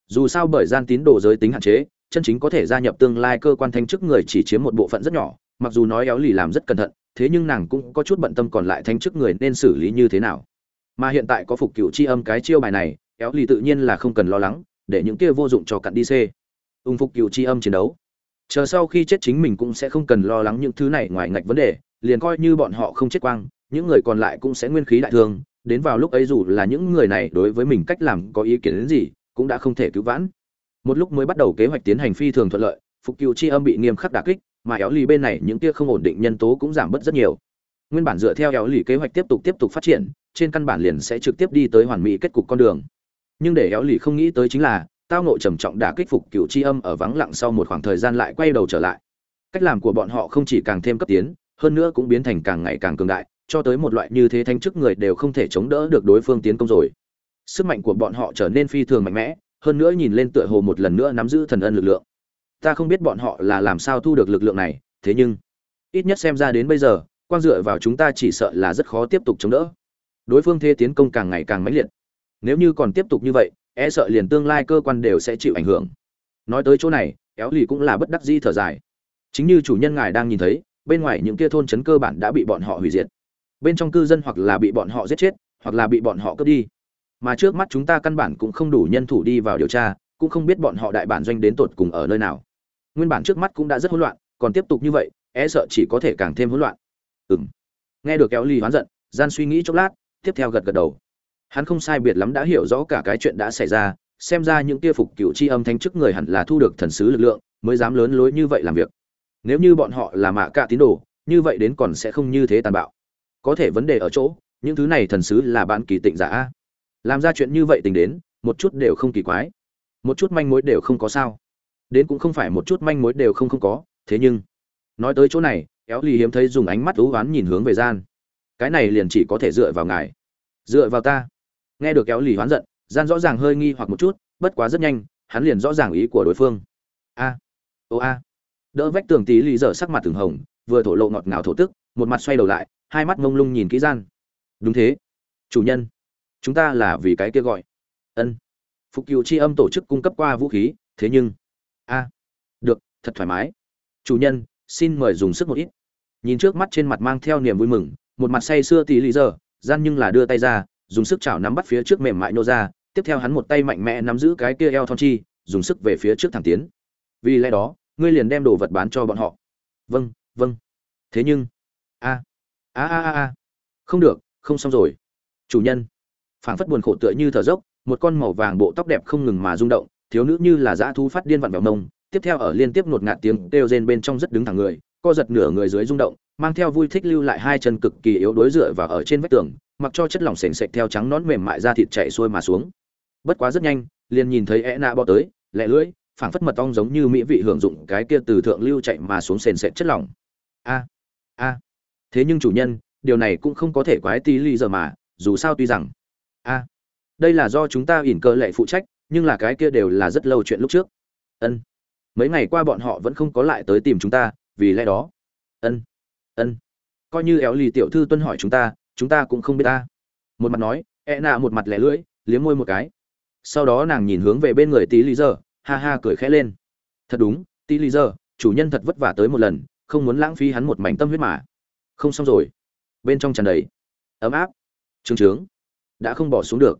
Dù sao bởi gian tín đồ giới tính hạn chế, chân chính có thể gia nhập tương lai cơ quan thánh chức người chỉ chiếm một bộ phận rất nhỏ, mặc dù nói éo lì làm rất cẩn thận, thế nhưng nàng cũng có chút bận tâm còn lại thánh chức người nên xử lý như thế nào mà hiện tại có phục cựu chi âm cái chiêu bài này éo lì tự nhiên là không cần lo lắng, để những kia vô dụng cho cặn đi c ung phục cựu chi âm chiến đấu. Chờ sau khi chết chính mình cũng sẽ không cần lo lắng những thứ này ngoài ngạch vấn đề, liền coi như bọn họ không chết quang, những người còn lại cũng sẽ nguyên khí đại thương, đến vào lúc ấy dù là những người này đối với mình cách làm có ý kiến đến gì, cũng đã không thể cứu vãn. Một lúc mới bắt đầu kế hoạch tiến hành phi thường thuận lợi, phục cựu chi âm bị nghiêm khắc đà kích, mà éo lì bên này những kia không ổn định nhân tố cũng giảm bớt rất nhiều. Nguyên bản dựa theo éo lì kế hoạch tiếp tục tiếp tục phát triển trên căn bản liền sẽ trực tiếp đi tới hoàn mỹ kết cục con đường. Nhưng để éo lì không nghĩ tới chính là, tao ngộ trầm trọng đã kích phục cựu chi âm ở vắng lặng sau một khoảng thời gian lại quay đầu trở lại. Cách làm của bọn họ không chỉ càng thêm cấp tiến, hơn nữa cũng biến thành càng ngày càng cường đại, cho tới một loại như thế thanh chức người đều không thể chống đỡ được đối phương tiến công rồi. Sức mạnh của bọn họ trở nên phi thường mạnh mẽ, hơn nữa nhìn lên tựa hồ một lần nữa nắm giữ thần ân lực lượng. Ta không biết bọn họ là làm sao thu được lực lượng này, thế nhưng, ít nhất xem ra đến bây giờ quan dựa vào chúng ta chỉ sợ là rất khó tiếp tục chống đỡ đối phương thế tiến công càng ngày càng mãnh liệt. Nếu như còn tiếp tục như vậy e sợ liền tương lai cơ quan đều sẽ chịu ảnh hưởng. Nói tới chỗ này éo lì cũng là bất đắc di thở dài. Chính như chủ nhân ngài đang nhìn thấy, bên ngoài những kia thôn trấn cơ bản đã bị bọn họ hủy diệt. Bên trong cư dân hoặc là bị bọn họ giết chết, hoặc là bị bọn họ cướp đi. Mà trước mắt chúng ta căn bản cũng không đủ nhân thủ đi vào điều tra, cũng không biết bọn họ đại bản doanh đến tột cùng ở nơi nào. Nguyên bản trước mắt cũng đã rất hỗn loạn, còn tiếp tục như vậy e sợ chỉ có thể càng thêm hỗn loạn. Ừ m nghe được kéo ly hoán giận, gian suy nghĩ chốc lát tiếp theo gật gật đầu. Hắn không sai biệt lắm đã hiểu rõ cả cái chuyện đã xảy ra, xem ra những kia phục cựu c h i âm thanh chức người hẳn là thu được thần sứ lực lượng, mới dám lớn lối như vậy làm việc. Nếu như bọn họ là mạ cạ tín đồ, như vậy đến còn sẽ không như thế tàn bạo. Có thể vấn đề ở chỗ, những thứ này thần sứ là bạn kỳ tịnh giả làm ra chuyện như vậy tình đến, một chút đều không kỳ quái. Một chút manh mối đều không có sao. Đến cũng không phải một chút manh mối đều không không có, thế nhưng, nói tới chỗ này, éo lì hiếm thấy dùng ánh mắt ú oán nhìn hướng về gian cái này liền chỉ có thể dựa vào ngài. Dựa vào ta. Nghe được kéo lì hoán giận, gian rõ ràng hơi nghi hoặc một chút, bất quá rất nhanh, hắn liền rõ ràng ý của đối phương. A. Ô a. Đỡ vách tường tí lì dở sắc mặt từng hồng, vừa thổ lộ ngọt ngào thổ tức, một mặt xoay đầu lại, hai mắt mông lung nhìn kỹ gian. Đúng thế. Chủ nhân, chúng ta là vì cái kia gọi. Ân. Phục cựu tri âm tổ chức cung cấp qua vũ khí, thế nhưng. A. Được, thật thoải mái. Chủ nhân, xin mời dùng sức một ít. Nhìn trước mắt trên mặt mang theo niềm vui mừng một mặt say sưa tí lý giờ, gian nhưng là đưa tay ra, dùng sức chảo nắm bắt phía trước mềm mại nô ra, tiếp theo hắn một tay mạnh mẽ nắm giữ cái kia eo thon chi, dùng sức về phía trước thẳng tiến. Vì lẽ đó, ngươi liền đem đồ vật bán cho bọn họ. Vâng vâng. Thế nhưng, a a a a không được, không xong rồi. Chủ nhân. Phảng phất buồn khổ tựa như thở dốc, một con màu vàng bộ tóc đẹp không ngừng mà rung động, thiếu nữ như là dã thú phát điên vặn vẹo mông, tiếp theo ở liên tiếp nột ngạt tiếng kêu rên bên trong rất đứng thẳng người, co giật nửa người dưới rung động mang theo vui thích lưu lại hai chân cực kỳ yếu đối dựa và ở trên vách tường, mặc cho chất lỏng sền sệt theo trắng nón mềm mại ra thịt chảy xuôi mà xuống. Bất quá rất nhanh, liền nhìn thấy e nạ bò tới lẹ lưỡi, phảng phất mật ong giống như mỹ vị hưởng dụng cái kia từ thượng lưu chạy mà xuống sền sệt chất lỏng. A a. Thế nhưng chủ nhân, điều này cũng không có thể quái tí ly giờ mà, dù sao tuy rằng, a. Đây là do chúng ta ỉn cơ lệ phụ trách, nhưng là cái kia đều là rất lâu chuyện lúc trước. Ân. Mấy ngày qua bọn họ vẫn không có lại tới tìm chúng ta, vì lẽ đó. Ân ân. Coi như éo lì tiểu thư tuân hỏi chúng ta chúng ta cũng không biết ta. Một mặt nói e nạ một mặt lẻ lưỡi, liếm môi một cái. Sau đó nàng nhìn hướng về bên người tí lý giờ, ha ha cười khẽ lên. Thật đúng, tí lý giờ, chủ nhân thật vất vả tới một lần, không muốn lãng phí hắn một mảnh tâm huyết mà. Không xong rồi. Bên trong tràn đầy. Ấm áp. Trướng trướng. Đã không bỏ xuống được.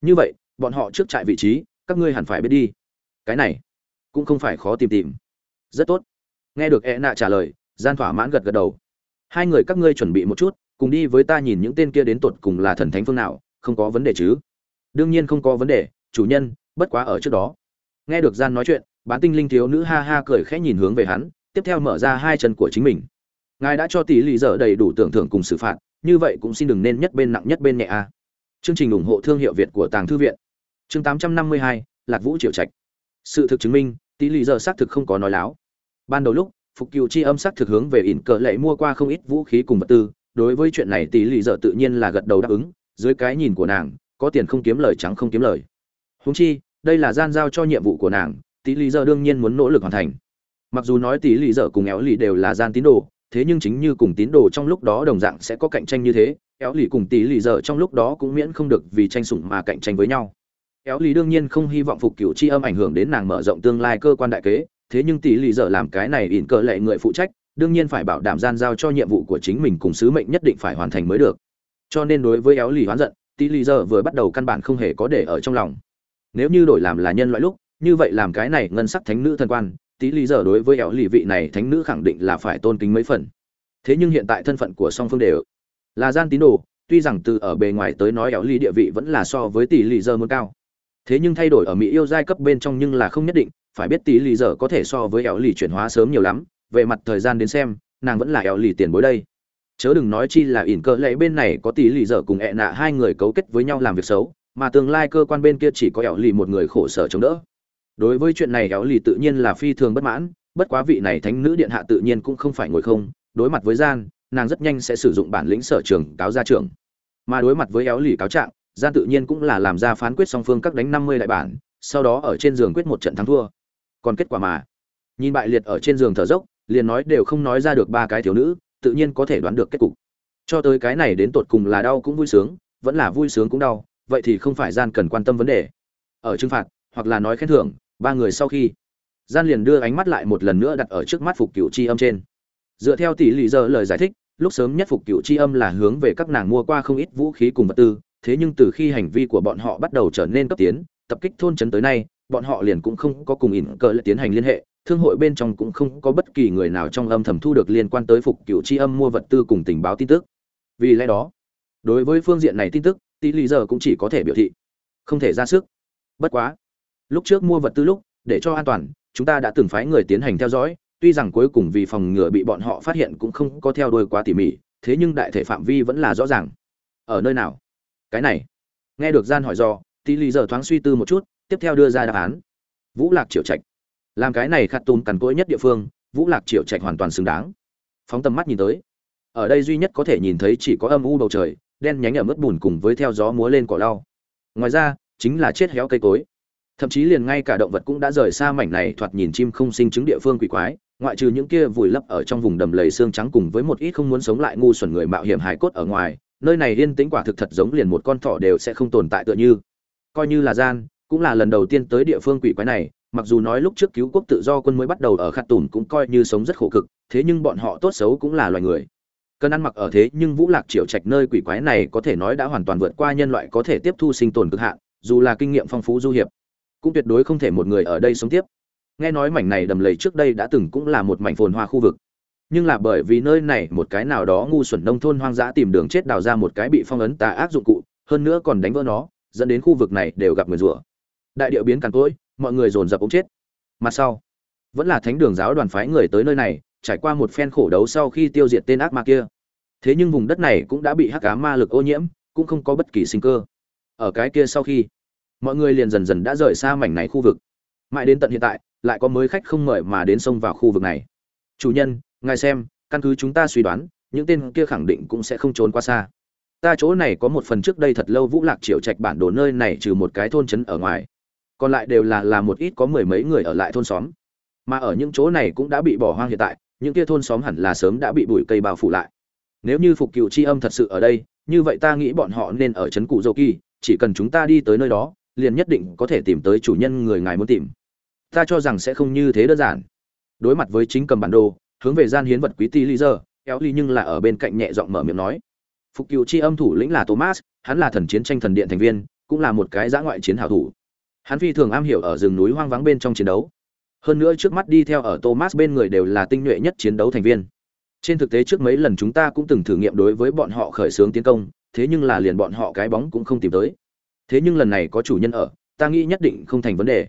Như vậy, bọn họ trước trại vị trí, các ngươi hẳn phải biết đi. Cái này, cũng không phải khó tìm tìm. Rất tốt. Nghe được e nạ trả lời, gian thỏa mãn gật gật đầu hai người các ngươi chuẩn bị một chút cùng đi với ta nhìn những tên kia đến tột cùng là thần thánh phương nào không có vấn đề chứ? Đương nhiên không có vấn đề chủ nhân bất quá ở trước đó. Nghe được gian nói chuyện bán tinh linh thiếu nữ ha ha cười khẽ nhìn hướng về hắn tiếp theo mở ra hai chân của chính mình. Ngài đã cho tỷ lì dở đầy đủ tưởng thưởng cùng xử phạt như vậy cũng xin đừng nên nhất bên nặng nhất bên nhẹ a. Chương trình ủng hộ thương hiệu việt của tàng thư viện. Chương 852, lạc vũ triệu trạch. Sự thực chứng minh tỷ lì dở xác thực không có nói láo. Ban đầu lúc phục cựu chi âm sắc thực hướng về ỉn cờ lệ mua qua không ít vũ khí cùng vật tư, đối với chuyện này tỷ lì Dợ tự nhiên là gật đầu đáp ứng, dưới cái nhìn của nàng, có tiền không kiếm lời trắng không kiếm lời. Húng chi, đây là gian giao cho nhiệm vụ của nàng, tỷ lì Dợ đương nhiên muốn nỗ lực hoàn thành. Mặc dù nói tỷ lì Dợ cùng éo lì đều là gian tín đồ, thế nhưng chính như cùng tín đồ trong lúc đó đồng dạng sẽ có cạnh tranh như thế éo lì cùng tỷ lì Dợ trong lúc đó cũng miễn không được vì tranh sủng mà cạnh tranh với nhau. Éo lì đương nhiên không hy vọng phục cựu chi âm ảnh hưởng đến nàng mở rộng tương lai cơ quan đại kế thế nhưng tỷ lì dở làm cái này ỉn cờ lệ người phụ trách, đương nhiên phải bảo đảm gian giao cho nhiệm vụ của chính mình cùng sứ mệnh nhất định phải hoàn thành mới được. Cho nên đối với éo lì hoán giận, tỷ lì dở vừa bắt đầu căn bản không hề có để ở trong lòng. Nếu như đổi làm là nhân loại lúc, như vậy làm cái này ngân sắc thánh nữ thần quan, tỷ lì giờ đối với éo lì vị này thánh nữ khẳng định là phải tôn kính mấy phần. Thế nhưng hiện tại thân phận của song phương đều là gian tín đồ, tuy rằng từ ở bề ngoài tới nói éo lì địa vị vẫn là so với tỷ lì giờ muốn cao. Thế nhưng thay đổi ở mỹ yêu giai cấp bên trong nhưng là không nhất định phải biết tỷ lì giờ có thể so với éo lì chuyển hóa sớm nhiều lắm, về mặt thời gian đến xem, nàng vẫn là éo lì tiền bối đây. Chớ đừng nói chi là ỉn cơ lệ bên này có tỷ lì giờ cùng ẹ nạ hai người cấu kết với nhau làm việc xấu, mà tương lai cơ quan bên kia chỉ có éo lì một người khổ sở chống đỡ. Đối với chuyện này éo lì tự nhiên là phi thường bất mãn, bất quá vị này thánh nữ điện hạ tự nhiên cũng không phải ngồi không, đối mặt với gian, nàng rất nhanh sẽ sử dụng bản lĩnh sở trường cáo ra trường mà đối mặt với éo lì cáo trạng, gian tự nhiên cũng là làm ra phán quyết song phương các đánh năm mươi đại bản, sau đó ở trên giường quyết một trận thắng thua còn kết quả mà. Nhìn bại liệt ở trên giường thở dốc, liền nói đều không nói ra được ba cái thiếu nữ, tự nhiên có thể đoán được kết cục. Cho tới cái này đến tột cùng là đau cũng vui sướng, vẫn là vui sướng cũng đau, vậy thì không phải gian cần quan tâm vấn đề. Ở trừng phạt, hoặc là nói khen thưởng, ba người sau khi, gian liền đưa ánh mắt lại một lần nữa đặt ở trước mắt phục cựu chi âm trên. Dựa theo tỷ lệ giờ lời giải thích, lúc sớm nhất phục cựu chi âm là hướng về các nàng mua qua không ít vũ khí cùng vật tư, thế nhưng từ khi hành vi của bọn họ bắt đầu trở nên cấp tiến, tập kích thôn trấn tới nay bọn họ liền cũng không có cùng ỉn cờ lại tiến hành liên hệ, thương hội bên trong cũng không có bất kỳ người nào trong âm thầm thu được liên quan tới phục cựu chi âm mua vật tư cùng tình báo tin tức. Vì lẽ đó, đối với phương diện này tin tức tỷ lý giờ cũng chỉ có thể biểu thị, không thể ra sức. Bất quá, lúc trước mua vật tư lúc, để cho an toàn, chúng ta đã từng phái người tiến hành theo dõi, tuy rằng cuối cùng vì phòng ngừa bị bọn họ phát hiện cũng không có theo đuôi quá tỉ mỉ, thế nhưng đại thể phạm vi vẫn là rõ ràng. Ở nơi nào? Cái này. Nghe được gian hỏi do tỷ lý giờ thoáng suy tư một chút tiếp theo đưa ra đáp án. Vũ lạc triệu trạch. Làm cái này khát tùm cằn cỗi nhất địa phương, vũ lạc triệu trạch hoàn toàn xứng đáng. Phóng tầm mắt nhìn tới, ở đây duy nhất có thể nhìn thấy chỉ có âm u bầu trời, đen nhánh ở mức bùn cùng với theo gió múa lên cỏ lau. Ngoài ra, chính là chết héo cây cối. Thậm chí liền ngay cả động vật cũng đã rời xa mảnh này thoạt nhìn chim không sinh chứng địa phương quỷ quái, ngoại trừ những kia vùi lấp ở trong vùng đầm lầy xương trắng cùng với một ít không muốn sống lại ngu xuẩn người mạo hiểm hải cốt ở ngoài, nơi này yên tĩnh quả thực thật giống liền một con thỏ đều sẽ không tồn tại tựa như. Coi như là gian cũng là lần đầu tiên tới địa phương quỷ quái này, mặc dù nói lúc trước cứu quốc tự do quân mới bắt đầu ở khát tùn cũng coi như sống rất khổ cực, thế nhưng bọn họ tốt xấu cũng là loài người. Cần ăn mặc ở thế nhưng vũ lạc triệu trạch nơi quỷ quái này có thể nói đã hoàn toàn vượt qua nhân loại có thể tiếp thu sinh tồn cực hạn, dù là kinh nghiệm phong phú du hiệp, cũng tuyệt đối không thể một người ở đây sống tiếp. Nghe nói mảnh này đầm lầy trước đây đã từng cũng là một mảnh phồn hoa khu vực. Nhưng là bởi vì nơi này một cái nào đó ngu xuẩn nông thôn hoang dã tìm đường chết đào ra một cái bị phong ấn tà ác dụng cụ, hơn nữa còn đánh vỡ nó, dẫn đến khu vực này đều gặp người rủa đại điệu biến càn cỗi, mọi người dồn dập ống chết. Mặt sau, vẫn là thánh đường giáo đoàn phái người tới nơi này, trải qua một phen khổ đấu sau khi tiêu diệt tên ác ma kia. Thế nhưng vùng đất này cũng đã bị hắc cá ma lực ô nhiễm, cũng không có bất kỳ sinh cơ. Ở cái kia sau khi, mọi người liền dần dần đã rời xa mảnh này khu vực. Mãi đến tận hiện tại, lại có mới khách không mời mà đến sông vào khu vực này. Chủ nhân, ngài xem, căn cứ chúng ta suy đoán, những tên kia khẳng định cũng sẽ không trốn qua xa. Ta chỗ này có một phần trước đây thật lâu vũ lạc triệu trạch bản đồ nơi này trừ một cái thôn trấn ở ngoài còn lại đều là là một ít có mười mấy người ở lại thôn xóm. Mà ở những chỗ này cũng đã bị bỏ hoang hiện tại, những kia thôn xóm hẳn là sớm đã bị bụi cây bao phủ lại. Nếu như phục cựu c âm thật sự ở đây, như vậy ta nghĩ bọn họ nên ở trấn cụ dô kỳ, chỉ cần chúng ta đi tới nơi đó, liền nhất định có thể tìm tới chủ nhân người ngài muốn tìm. Ta cho rằng sẽ không như thế đơn giản. Đối mặt với chính cầm bản đồ, hướng về gian hiến vật quý ti lý giờ kéo ly nhưng là ở bên cạnh nhẹ giọng mở miệng nói. Phục cựu chi âm thủ lĩnh là thomas, hắn là thần chiến tranh thần điện thành viên, cũng là một cái giã ngoại chiến hảo thủ hắn phi thường am hiểu ở rừng núi hoang vắng bên trong chiến đấu. Hơn nữa trước mắt đi theo ở thomas bên người đều là tinh nhuệ nhất chiến đấu thành viên. Trên thực tế trước mấy lần chúng ta cũng từng thử nghiệm đối với bọn họ khởi xướng tiến công thế nhưng là liền bọn họ cái bóng cũng không tìm tới. Thế nhưng lần này có chủ nhân ở ta nghĩ nhất định không thành vấn đề.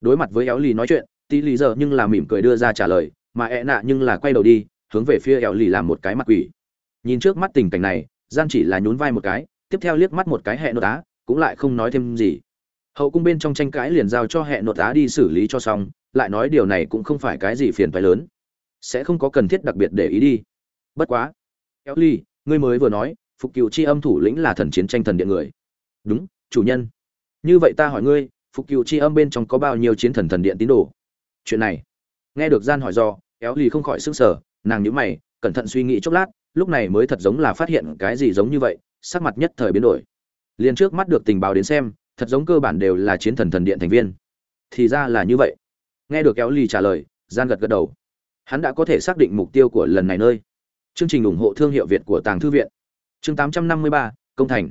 Đối mặt với éo lì nói chuyện tí lý giờ nhưng là mỉm cười đưa ra trả lời mà ẹ nạ nhưng là quay đầu đi hướng về phía éo lì làm một cái mặt quỷ. Nhìn trước mắt tình cảnh này gian chỉ là nhún vai một cái tiếp theo liếc mắt một cái hệ nội tá, cũng lại không nói thêm gì hậu cung bên trong tranh cãi liền giao cho hệ nội tá đi xử lý cho xong, lại nói điều này cũng không phải cái gì phiền phái lớn. Sẽ không có cần thiết đặc biệt để ý đi. Bất quá. Kéo ly, ngươi mới vừa nói, phục cựu chi âm thủ lĩnh là thần chiến tranh thần điện người. Đúng, chủ nhân. Như vậy ta hỏi ngươi, phục cựu chi âm bên trong có bao nhiêu chiến thần thần điện tín đồ? Chuyện này. Nghe được gian hỏi do, kéo ly không khỏi sức sở nàng nhữ mày, cẩn thận suy nghĩ chốc lát, lúc này mới thật giống là phát hiện cái gì giống như vậy, sắc mặt nhất thời biến đổi. Liền trước mắt được tình báo đến xem thật giống cơ bản đều là chiến thần thần điện thành viên. Thì ra là như vậy. Nghe được kéo ly trả lời gian gật gật đầu. Hắn đã có thể xác định mục tiêu của lần này nơi. Chương trình ủng hộ thương hiệu việt của tàng thư viện. Chương 853, công thành.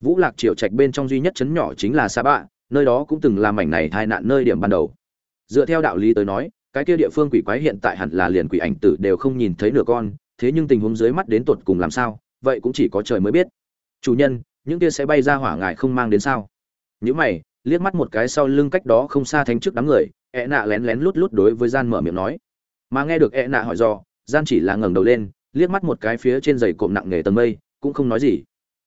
Vũ lạc triệu trạch bên trong duy nhất chấn nhỏ chính là sa bạ nơi đó cũng từng là mảnh này tai nạn nơi điểm ban đầu. Dựa theo đạo lý tới nói cái kia địa phương quỷ quái hiện tại hẳn là liền quỷ ảnh tử đều không nhìn thấy nửa con thế nhưng tình huống dưới mắt đến tột cùng làm sao vậy cũng chỉ có trời mới biết. Chủ nhân những kia sẽ bay ra hỏa ngài không mang đến sao? Những mày, liếc mắt một cái sau lưng cách đó không xa thánh trước đám người ẹ nạ lén lén lút lút đối với gian mở miệng nói. Mà nghe được ẹ nạ hỏi do gian chỉ là ngẩng đầu lên, liếc mắt một cái phía trên giày cộm nặng nghề tầng mây, cũng không nói gì.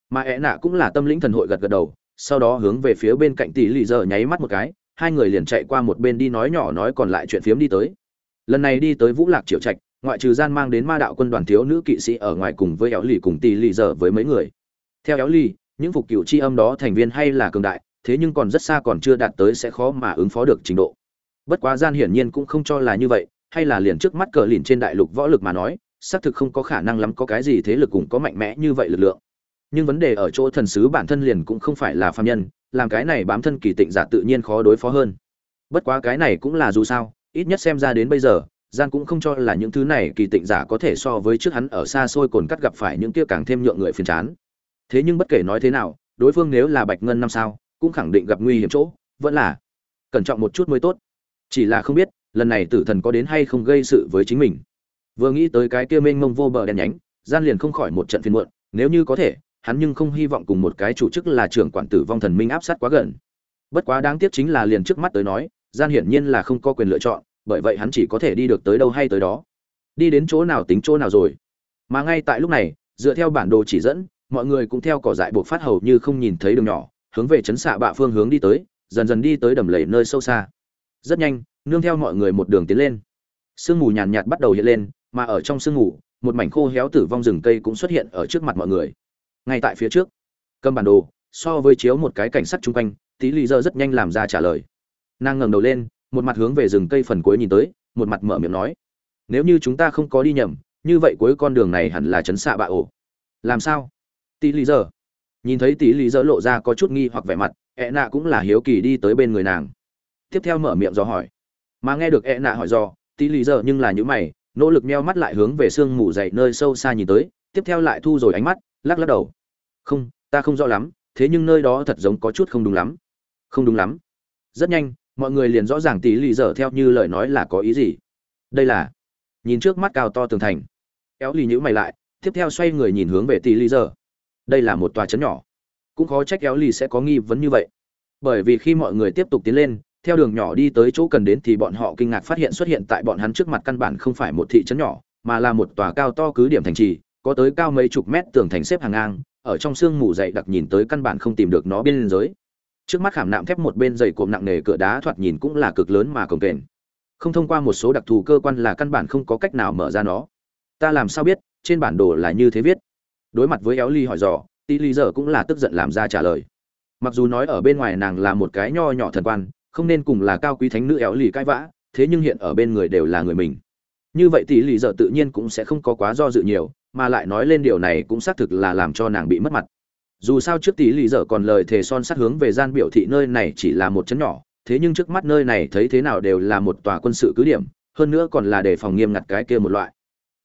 Mà ẹ nạ cũng là tâm lĩnh thần hội gật gật đầu, sau đó hướng về phía bên cạnh tỷ lì giờ nháy mắt một cái, hai người liền chạy qua một bên đi nói nhỏ nói còn lại chuyện phiếm đi tới. Lần này đi tới vũ lạc triệu trạch, ngoại trừ gian mang đến ma đạo quân đoàn thiếu nữ kỵ sĩ ở ngoài cùng với éo lì cùng tỷ lì giờ với mấy người. Theo éo lì, những phục cựu chi âm đó thành viên hay là cường đại thế nhưng còn rất xa còn chưa đạt tới sẽ khó mà ứng phó được trình độ. Bất quá gian hiển nhiên cũng không cho là như vậy, hay là liền trước mắt cờ lìn trên đại lục võ lực mà nói, xác thực không có khả năng lắm có cái gì thế lực cũng có mạnh mẽ như vậy lực lượng. Nhưng vấn đề ở chỗ thần sứ bản thân liền cũng không phải là phàm nhân, làm cái này bám thân kỳ tịnh giả tự nhiên khó đối phó hơn. Bất quá cái này cũng là dù sao, ít nhất xem ra đến bây giờ, gian cũng không cho là những thứ này kỳ tịnh giả có thể so với trước hắn ở xa xôi cồn cắt gặp phải những kia càng thêm nhượng người phiền chán. Thế nhưng bất kể nói thế nào, đối phương nếu là bạch ngân năm sao cũng khẳng định gặp nguy hiểm chỗ, vẫn là cẩn trọng một chút mới tốt. Chỉ là không biết, lần này tử thần có đến hay không gây sự với chính mình. Vừa nghĩ tới cái kia mênh mông vô bờ đen nhánh, gian liền không khỏi một trận phiền muộn, nếu như có thể, hắn nhưng không hy vọng cùng một cái chủ chức là trưởng quản tử vong thần minh áp sát quá gần. Bất quá đáng tiếc chính là liền trước mắt tới nói, gian hiển nhiên là không có quyền lựa chọn, bởi vậy hắn chỉ có thể đi được tới đâu hay tới đó. Đi đến chỗ nào tính chỗ nào rồi. Mà ngay tại lúc này, dựa theo bản đồ chỉ dẫn, mọi người cũng theo cỏ dại buộc phát hầu như không nhìn thấy đường nhỏ hướng về chấn xạ bạ phương hướng đi tới, dần dần đi tới đầm lầy nơi sâu xa. Rất nhanh, nương theo mọi người một đường tiến lên. Sương mù nhàn nhạt bắt đầu hiện lên, mà ở trong sương mù, một mảnh khô héo tử vong rừng cây cũng xuất hiện ở trước mặt mọi người. Ngay tại phía trước, cầm bản đồ, so với chiếu một cái cảnh sát chung quanh, tí lý giờ rất nhanh làm ra trả lời. Nàng ngẩng đầu lên, một mặt hướng về rừng cây phần cuối nhìn tới, một mặt mở miệng nói, nếu như chúng ta không có đi nhầm, như vậy cuối con đường này hẳn là chấn xạ bạ ổ. Làm sao? Tí lý giờ nhìn thấy tỷ lý dỡ lộ ra có chút nghi hoặc vẻ mặt, ẹ nạ cũng là hiếu kỳ đi tới bên người nàng. Tiếp theo mở miệng do hỏi. Mà nghe được ẹ nạ hỏi do tỷ lý dỡ nhưng là những mày, nỗ lực meo mắt lại hướng về sương mù dậy nơi sâu xa nhìn tới, tiếp theo lại thu rồi ánh mắt, lắc lắc đầu. Không, ta không rõ lắm, thế nhưng nơi đó thật giống có chút không đúng lắm. Không đúng lắm. Rất nhanh, mọi người liền rõ ràng tỷ lì dở theo như lời nói là có ý gì. Đây là, nhìn trước mắt cao to tường thành. Kéo lì nhữ mày lại, tiếp theo xoay người nhìn hướng về tỷ lì dở đây là một tòa trấn nhỏ. Cũng khó trách kéo lì sẽ có nghi vấn như vậy. Bởi vì khi mọi người tiếp tục tiến lên, theo đường nhỏ đi tới chỗ cần đến thì bọn họ kinh ngạc phát hiện xuất hiện tại bọn hắn trước mặt căn bản không phải một thị trấn nhỏ, mà là một tòa cao to cứ điểm thành trì, có tới cao mấy chục mét tường thành xếp hàng ngang, ở trong sương mù dày đặc nhìn tới căn bản không tìm được nó bên giới. Trước mắt khảm nạm thép một bên dày cộm nặng nề cửa đá thoạt nhìn cũng là cực lớn mà cồng kềnh. Không thông qua một số đặc thù cơ quan là căn bản không có cách nào mở ra nó. Ta làm sao biết, trên bản đồ là như thế viết đối mặt với éo ly hỏi dò tỷ ly giờ cũng là tức giận làm ra trả lời. Mặc dù nói ở bên ngoài nàng là một cái nho nhỏ thần quan, không nên cùng là cao quý thánh nữ éo Ly cãi vã, thế nhưng hiện ở bên người đều là người mình. Như vậy tỷ lì giờ tự nhiên cũng sẽ không có quá do dự nhiều, mà lại nói lên điều này cũng xác thực là làm cho nàng bị mất mặt. Dù sao trước tỷ lì giờ còn lời thề son sát hướng về gian biểu thị nơi này chỉ là một chấn nhỏ, thế nhưng trước mắt nơi này thấy thế nào đều là một tòa quân sự cứ điểm, hơn nữa còn là để phòng nghiêm ngặt cái kia một loại.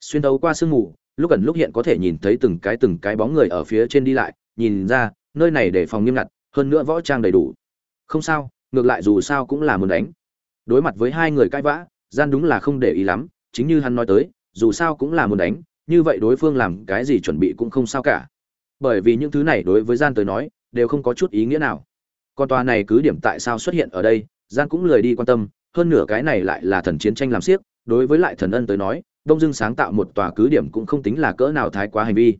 Xuyên đấu qua sương mù lúc gần lúc hiện có thể nhìn thấy từng cái từng cái bóng người ở phía trên đi lại, nhìn ra, nơi này để phòng nghiêm ngặt, hơn nữa võ trang đầy đủ. Không sao, ngược lại dù sao cũng là muốn đánh. Đối mặt với hai người cãi vã, gian đúng là không để ý lắm, chính như hắn nói tới, dù sao cũng là muốn đánh, như vậy đối phương làm cái gì chuẩn bị cũng không sao cả. Bởi vì những thứ này đối với gian tới nói, đều không có chút ý nghĩa nào. Còn tòa này cứ điểm tại sao xuất hiện ở đây, gian cũng lười đi quan tâm, hơn nửa cái này lại là thần chiến tranh làm siếc đối với lại thần ân tới nói đông dưng sáng tạo một tòa cứ điểm cũng không tính là cỡ nào thái quá hành vi.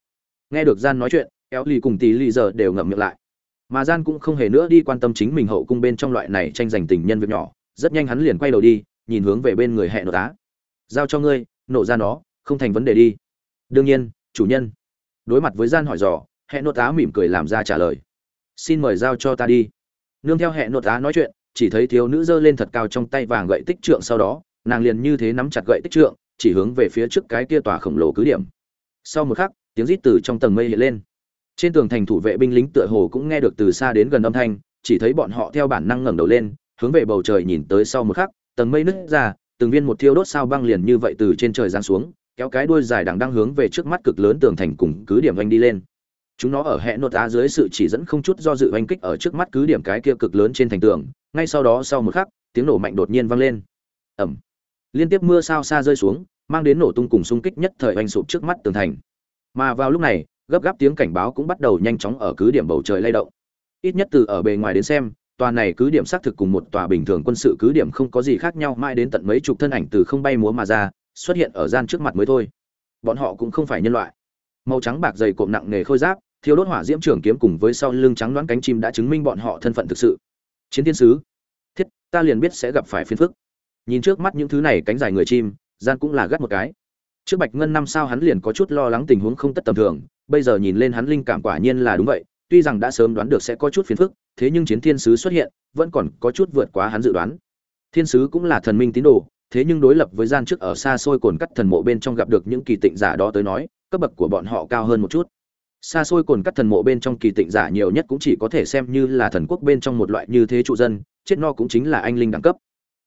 Nghe được gian nói chuyện éo lì cùng tỷ ly giờ đều ngậm miệng lại. Mà gian cũng không hề nữa đi quan tâm chính mình hậu cung bên trong loại này tranh giành tình nhân việc nhỏ, rất nhanh hắn liền quay đầu đi, nhìn hướng về bên người hẹn nổ tá giao cho ngươi, nổ ra nó, không thành vấn đề đi. Đương nhiên, chủ nhân. Đối mặt với gian hỏi dò hẹn nốt tá mỉm cười làm ra trả lời. Xin mời giao cho ta đi. Nương theo hẹn nốt tá nói chuyện, chỉ thấy thiếu nữ giơ lên thật cao trong tay vàng gậy tích trượng sau đó, nàng liền như thế nắm chặt gậy tích trượng chỉ hướng về phía trước cái kia tòa khổng lồ cứ điểm. Sau một khắc, tiếng rít từ trong tầng mây hiện lên. Trên tường thành thủ vệ binh lính tựa hồ cũng nghe được từ xa đến gần âm thanh, chỉ thấy bọn họ theo bản năng ngẩng đầu lên, hướng về bầu trời nhìn tới sau một khắc, tầng mây nứt ra, từng viên một thiêu đốt sao băng liền như vậy từ trên trời giáng xuống, kéo cái đuôi dài đằng đang hướng về trước mắt cực lớn tường thành cùng cứ điểm anh đi lên. Chúng nó ở hệ nốt á dưới sự chỉ dẫn không chút do dự oanh kích ở trước mắt cứ điểm cái kia cực lớn trên thành tường, ngay sau đó sau một khắc, tiếng nổ mạnh đột nhiên vang lên. Ẩm liên tiếp mưa sao xa rơi xuống mang đến nổ tung cùng xung kích nhất thời oanh sụp trước mắt tường thành. Mà vào lúc này, gấp gáp tiếng cảnh báo cũng bắt đầu nhanh chóng ở cứ điểm bầu trời lay động. Ít nhất từ ở bề ngoài đến xem, tòa này cứ điểm xác thực cùng một tòa bình thường quân sự cứ điểm không có gì khác nhau, mãi đến tận mấy chục thân ảnh từ không bay múa mà ra, xuất hiện ở gian trước mặt mới thôi. Bọn họ cũng không phải nhân loại. Màu trắng bạc dày cộm nặng nề khôi giáp thiếu đốt hỏa diễm trường kiếm cùng với sau lưng trắng đoán cánh chim đã chứng minh bọn họ thân phận thực sự. Chiến thiên sứ, thiết, ta liền biết sẽ gặp phải phiền phức. Nhìn trước mắt những thứ này cánh dài người chim gian cũng là gắt một cái. Trước bạch ngân năm sao hắn liền có chút lo lắng tình huống không tất tầm thường, bây giờ nhìn lên hắn linh cảm quả nhiên là đúng vậy, tuy rằng đã sớm đoán được sẽ có chút phiền phức, thế nhưng chiến thiên sứ xuất hiện, vẫn còn có chút vượt quá hắn dự đoán. Thiên sứ cũng là thần minh tín đồ, thế nhưng đối lập với gian trước ở xa xôi cồn cắt thần mộ bên trong gặp được những kỳ tịnh giả đó tới nói, cấp bậc của bọn họ cao hơn một chút. Xa xôi cồn cắt thần mộ bên trong kỳ tịnh giả nhiều nhất cũng chỉ có thể xem như là thần quốc bên trong một loại như thế trụ dân, chết no cũng chính là anh linh đẳng cấp.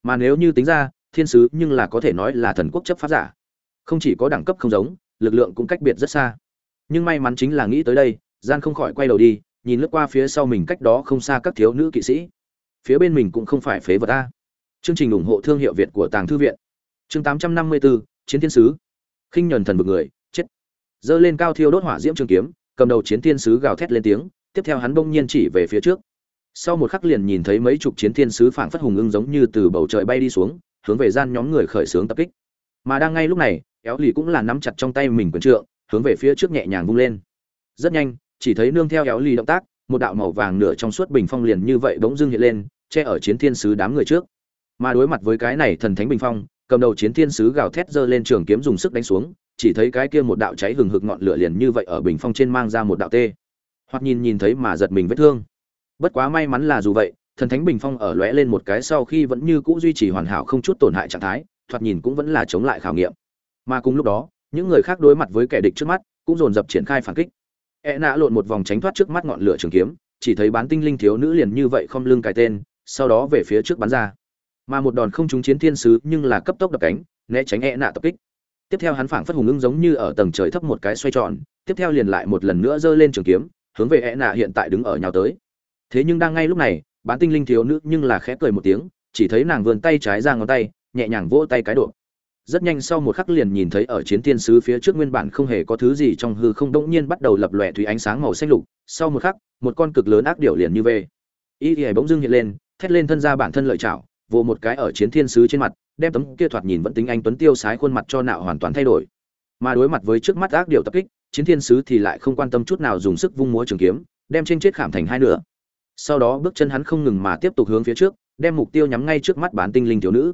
Mà nếu như tính ra thiên sứ nhưng là có thể nói là thần quốc chấp pháp giả. Không chỉ có đẳng cấp không giống lực lượng cũng cách biệt rất xa. Nhưng may mắn chính là nghĩ tới đây gian không khỏi quay đầu đi nhìn lướt qua phía sau mình cách đó không xa các thiếu nữ kỵ sĩ. Phía bên mình cũng không phải phế vật ta. Chương trình ủng hộ thương hiệu việt của tàng thư viện. Chương 854, chiến thiên sứ. Khinh nhẫn thần vực người chết. Dơ lên cao thiêu đốt hỏa diễm trường kiếm cầm đầu chiến thiên sứ gào thét lên tiếng tiếp theo hắn bỗng nhiên chỉ về phía trước. Sau một khắc liền nhìn thấy mấy chục chiến thiên sứ phảng phất hùng ưng giống như từ bầu trời bay đi xuống hướng về gian nhóm người khởi xướng tập kích. Mà đang ngay lúc này, éo lì cũng là nắm chặt trong tay mình quần trượng, hướng về phía trước nhẹ nhàng vung lên. Rất nhanh, chỉ thấy nương theo éo lì động tác, một đạo màu vàng nửa trong suốt bình phong liền như vậy bỗng dưng hiện lên, che ở chiến thiên sứ đám người trước. Mà đối mặt với cái này thần thánh bình phong, cầm đầu chiến thiên sứ gào thét giơ lên trường kiếm dùng sức đánh xuống, chỉ thấy cái kia một đạo cháy hừng hực ngọn lửa liền như vậy ở bình phong trên mang ra một đạo tê. Hoặc nhìn nhìn thấy mà giật mình vết thương. Bất quá may mắn là dù vậy thần thánh bình phong ở lóe lên một cái sau khi vẫn như cũ duy trì hoàn hảo không chút tổn hại trạng thái, thoạt nhìn cũng vẫn là chống lại khảo nghiệm. Mà cùng lúc đó, những người khác đối mặt với kẻ địch trước mắt cũng dồn dập triển khai phản kích. E nạ lộn một vòng tránh thoát trước mắt ngọn lửa trường kiếm, chỉ thấy bán tinh linh thiếu nữ liền như vậy không lưng cài tên, sau đó về phía trước bắn ra. Mà một đòn không trúng chiến thiên sứ nhưng là cấp tốc đập cánh, né tránh e nạ tập kích. Tiếp theo hắn phảng phất hùng ưng giống như ở tầng trời thấp một cái xoay tròn, tiếp theo liền lại một lần nữa giơ lên trường kiếm, hướng về e nạ hiện tại đứng ở nhau tới. Thế nhưng đang ngay lúc này bán tinh linh thiếu nữ nhưng là khẽ cười một tiếng, chỉ thấy nàng vươn tay trái ra ngón tay, nhẹ nhàng vỗ tay cái độ. Rất nhanh sau một khắc liền nhìn thấy ở chiến thiên sứ phía trước nguyên bản không hề có thứ gì trong hư không đống nhiên bắt đầu lập lòe thủy ánh sáng màu xanh lục, sau một khắc, một con cực lớn ác điểu liền như về. Y y bỗng dưng hiện lên, thét lên thân ra bản thân lợi chảo, vồ một cái ở chiến thiên sứ trên mặt, đem tấm kia thoạt nhìn vẫn tính anh tuấn tiêu sái khuôn mặt cho nạo hoàn toàn thay đổi. Mà đối mặt với trước mắt ác điểu tập kích, chiến thiên sứ thì lại không quan tâm chút nào dùng sức vung múa trường kiếm, đem trên chết khảm thành hai nửa sau đó bước chân hắn không ngừng mà tiếp tục hướng phía trước, đem mục tiêu nhắm ngay trước mắt bán tinh linh thiếu nữ.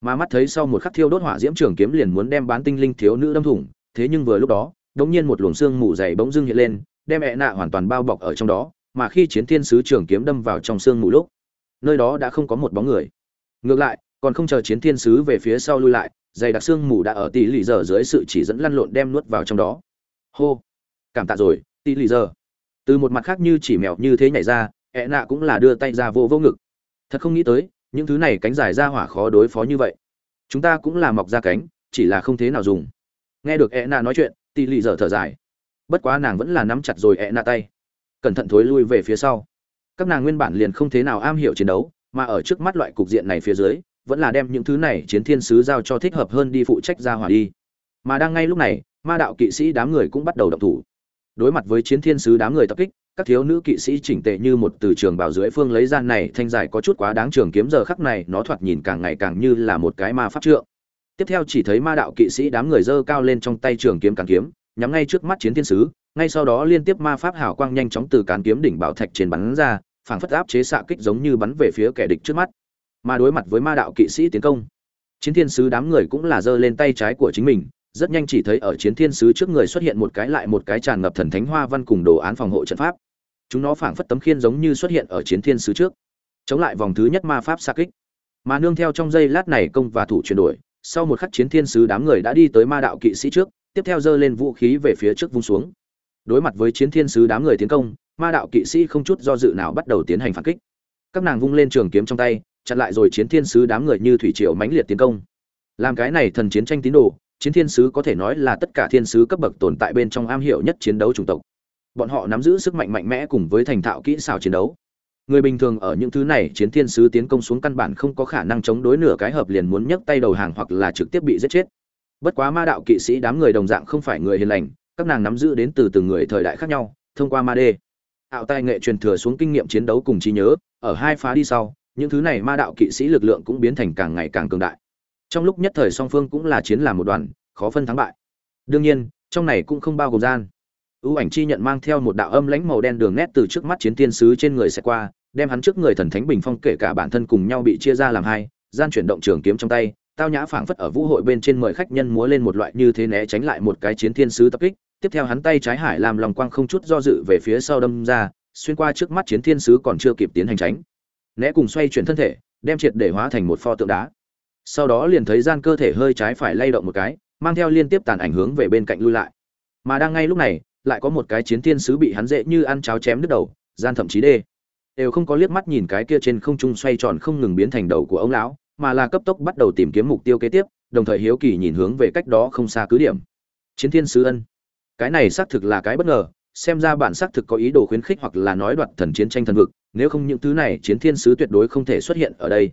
Mà mắt thấy sau một khắc thiêu đốt hỏa diễm trường kiếm liền muốn đem bán tinh linh thiếu nữ đâm thủng, thế nhưng vừa lúc đó, đống nhiên một luồng xương mù dày bỗng dưng hiện lên, đem ẹ nạ hoàn toàn bao bọc ở trong đó, mà khi chiến thiên sứ trường kiếm đâm vào trong xương mù lúc, nơi đó đã không có một bóng người. Ngược lại, còn không chờ chiến thiên sứ về phía sau lui lại, dày đặc xương mù đã ở tỷ lì giờ dưới sự chỉ dẫn lăn lộn đem nuốt vào trong đó. Hô! Cảm tạ rồi, tỷ lì giờ. Từ một mặt khác như chỉ mèo như thế nhảy ra E ẹ nạ cũng là đưa tay ra vô vô ngực. Thật không nghĩ tới, những thứ này cánh dài ra hỏa khó đối phó như vậy. Chúng ta cũng là mọc ra cánh, chỉ là không thế nào dùng. Nghe được e ẹ nạ nói chuyện, tỷ lì dở thở dài. Bất quá nàng vẫn là nắm chặt rồi e ẹ nạ tay. Cẩn thận thối lui về phía sau. Các nàng nguyên bản liền không thế nào am hiểu chiến đấu, mà ở trước mắt loại cục diện này phía dưới, vẫn là đem những thứ này chiến thiên sứ giao cho thích hợp hơn đi phụ trách ra hỏa đi. Mà đang ngay lúc này, ma đạo kỵ sĩ đám người cũng bắt đầu động thủ. Đối mặt với chiến thiên sứ đám người tập kích các thiếu nữ kỵ sĩ chỉnh tề như một từ trường bảo dưới phương lấy gian này, thanh dài có chút quá đáng trường kiếm giờ khắc này, nó thoạt nhìn càng ngày càng như là một cái ma pháp trượng. Tiếp theo chỉ thấy ma đạo kỵ sĩ đám người dơ cao lên trong tay trường kiếm càng kiếm, nhắm ngay trước mắt chiến thiên sứ, ngay sau đó liên tiếp ma pháp hào quang nhanh chóng từ cán kiếm đỉnh bảo thạch trên bắn ra, phảng phất áp chế xạ kích giống như bắn về phía kẻ địch trước mắt. Mà đối mặt với ma đạo kỵ sĩ tiến công, chiến thiên sứ đám người cũng là giơ lên tay trái của chính mình, rất nhanh chỉ thấy ở chiến thiên sứ trước người xuất hiện một cái lại một cái tràn ngập thần thánh hoa văn cùng đồ án phòng hộ trận pháp chúng nó phảng phất tấm khiên giống như xuất hiện ở chiến thiên sứ trước, chống lại vòng thứ nhất ma pháp xa kích. Mà nương theo trong giây lát này công và thủ chuyển đổi, sau một khắc chiến thiên sứ đám người đã đi tới ma đạo kỵ sĩ trước, tiếp theo giơ lên vũ khí về phía trước vung xuống. Đối mặt với chiến thiên sứ đám người tiến công, ma đạo kỵ sĩ không chút do dự nào bắt đầu tiến hành phản kích. Các nàng vung lên trường kiếm trong tay, chặn lại rồi chiến thiên sứ đám người như thủy triều mãnh liệt tiến công. Làm cái này thần chiến tranh tín đồ, chiến thiên sứ có thể nói là tất cả thiên sứ cấp bậc tồn tại bên trong am hiểu nhất chiến đấu chủng tộc bọn họ nắm giữ sức mạnh mạnh mẽ cùng với thành thạo kỹ xảo chiến đấu. Người bình thường ở những thứ này, chiến thiên sứ tiến công xuống căn bản không có khả năng chống đối nửa cái hợp liền muốn nhấc tay đầu hàng hoặc là trực tiếp bị giết chết. Bất quá ma đạo kỵ sĩ đám người đồng dạng không phải người hiền lành, các nàng nắm giữ đến từ từng người thời đại khác nhau, thông qua ma đê. Ảo tài nghệ truyền thừa xuống kinh nghiệm chiến đấu cùng trí nhớ, ở hai phá đi sau, những thứ này ma đạo kỵ sĩ lực lượng cũng biến thành càng ngày càng cường đại. Trong lúc nhất thời song phương cũng là chiến làm một đoàn, khó phân thắng bại. Đương nhiên, trong này cũng không bao gồm gian ưu ảnh chi nhận mang theo một đạo âm lãnh màu đen đường nét từ trước mắt chiến tiên sứ trên người sẽ qua, đem hắn trước người thần thánh bình phong kể cả bản thân cùng nhau bị chia ra làm hai, gian chuyển động trường kiếm trong tay, tao nhã phảng phất ở vũ hội bên trên mời khách nhân múa lên một loại như thế né tránh lại một cái chiến thiên sứ tập kích. Tiếp theo hắn tay trái hải làm lòng quang không chút do dự về phía sau đâm ra, xuyên qua trước mắt chiến thiên sứ còn chưa kịp tiến hành tránh. Né cùng xoay chuyển thân thể, đem triệt để hóa thành một pho tượng đá. Sau đó liền thấy gian cơ thể hơi trái phải lay động một cái, mang theo liên tiếp tàn ảnh hướng về bên cạnh lui lại. Mà đang ngay lúc này lại có một cái chiến thiên sứ bị hắn dễ như ăn cháo chém đứt đầu, gian thậm chí đê. Đều không có liếc mắt nhìn cái kia trên không trung xoay tròn không ngừng biến thành đầu của ông lão, mà là cấp tốc bắt đầu tìm kiếm mục tiêu kế tiếp, đồng thời hiếu kỳ nhìn hướng về cách đó không xa cứ điểm. Chiến thiên sứ ân. Cái này xác thực là cái bất ngờ, xem ra bản xác thực có ý đồ khuyến khích hoặc là nói đoạt thần chiến tranh thần vực, nếu không những thứ này chiến thiên sứ tuyệt đối không thể xuất hiện ở đây.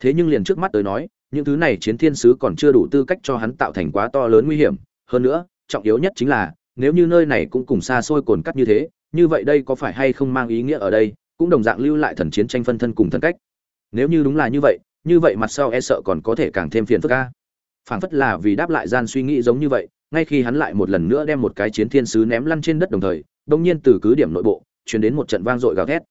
Thế nhưng liền trước mắt tới nói, những thứ này chiến thiên sứ còn chưa đủ tư cách cho hắn tạo thành quá to lớn nguy hiểm. Hơn nữa, trọng yếu nhất chính là nếu như nơi này cũng cùng xa xôi cồn cắt như thế, như vậy đây có phải hay không mang ý nghĩa ở đây, cũng đồng dạng lưu lại thần chiến tranh phân thân cùng thần cách. Nếu như đúng là như vậy như vậy mặt sau e sợ còn có thể càng thêm phiền phức ca phảng phất là vì đáp lại gian suy nghĩ giống như vậy, ngay khi hắn lại một lần nữa đem một cái chiến thiên sứ ném lăn trên đất đồng thời đông nhiên từ cứ điểm nội bộ chuyển đến một trận vang dội gào thét.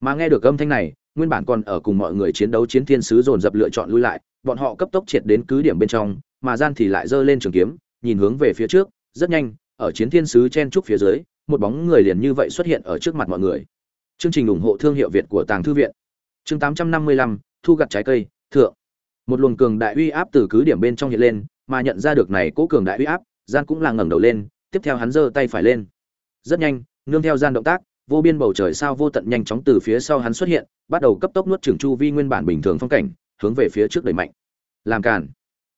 Mà nghe được âm thanh này, nguyên bản còn ở cùng mọi người chiến đấu chiến thiên sứ dồn dập lựa chọn lui lại, bọn họ cấp tốc triệt đến cứ điểm bên trong, mà gian thì lại giơ lên trường kiếm, nhìn hướng về phía trước, rất nhanh ở chiến thiên sứ chen trúc phía dưới một bóng người liền như vậy xuất hiện ở trước mặt mọi người Chương trình ủng hộ thương hiệu Việt của Tàng thư viện. Chương 855, thu gặt trái cây, thượng. Một luồng cường đại uy áp từ cứ điểm bên trong hiện lên, mà nhận ra được này cố cường đại uy áp, gian cũng là ngẩng đầu lên, tiếp theo hắn giơ tay phải lên. Rất nhanh, nương theo gian động tác, vô biên bầu trời sao vô tận nhanh chóng từ phía sau hắn xuất hiện, bắt đầu cấp tốc nuốt chửng chu vi nguyên bản bình thường phong cảnh, hướng về phía trước đẩy mạnh. Làm cản.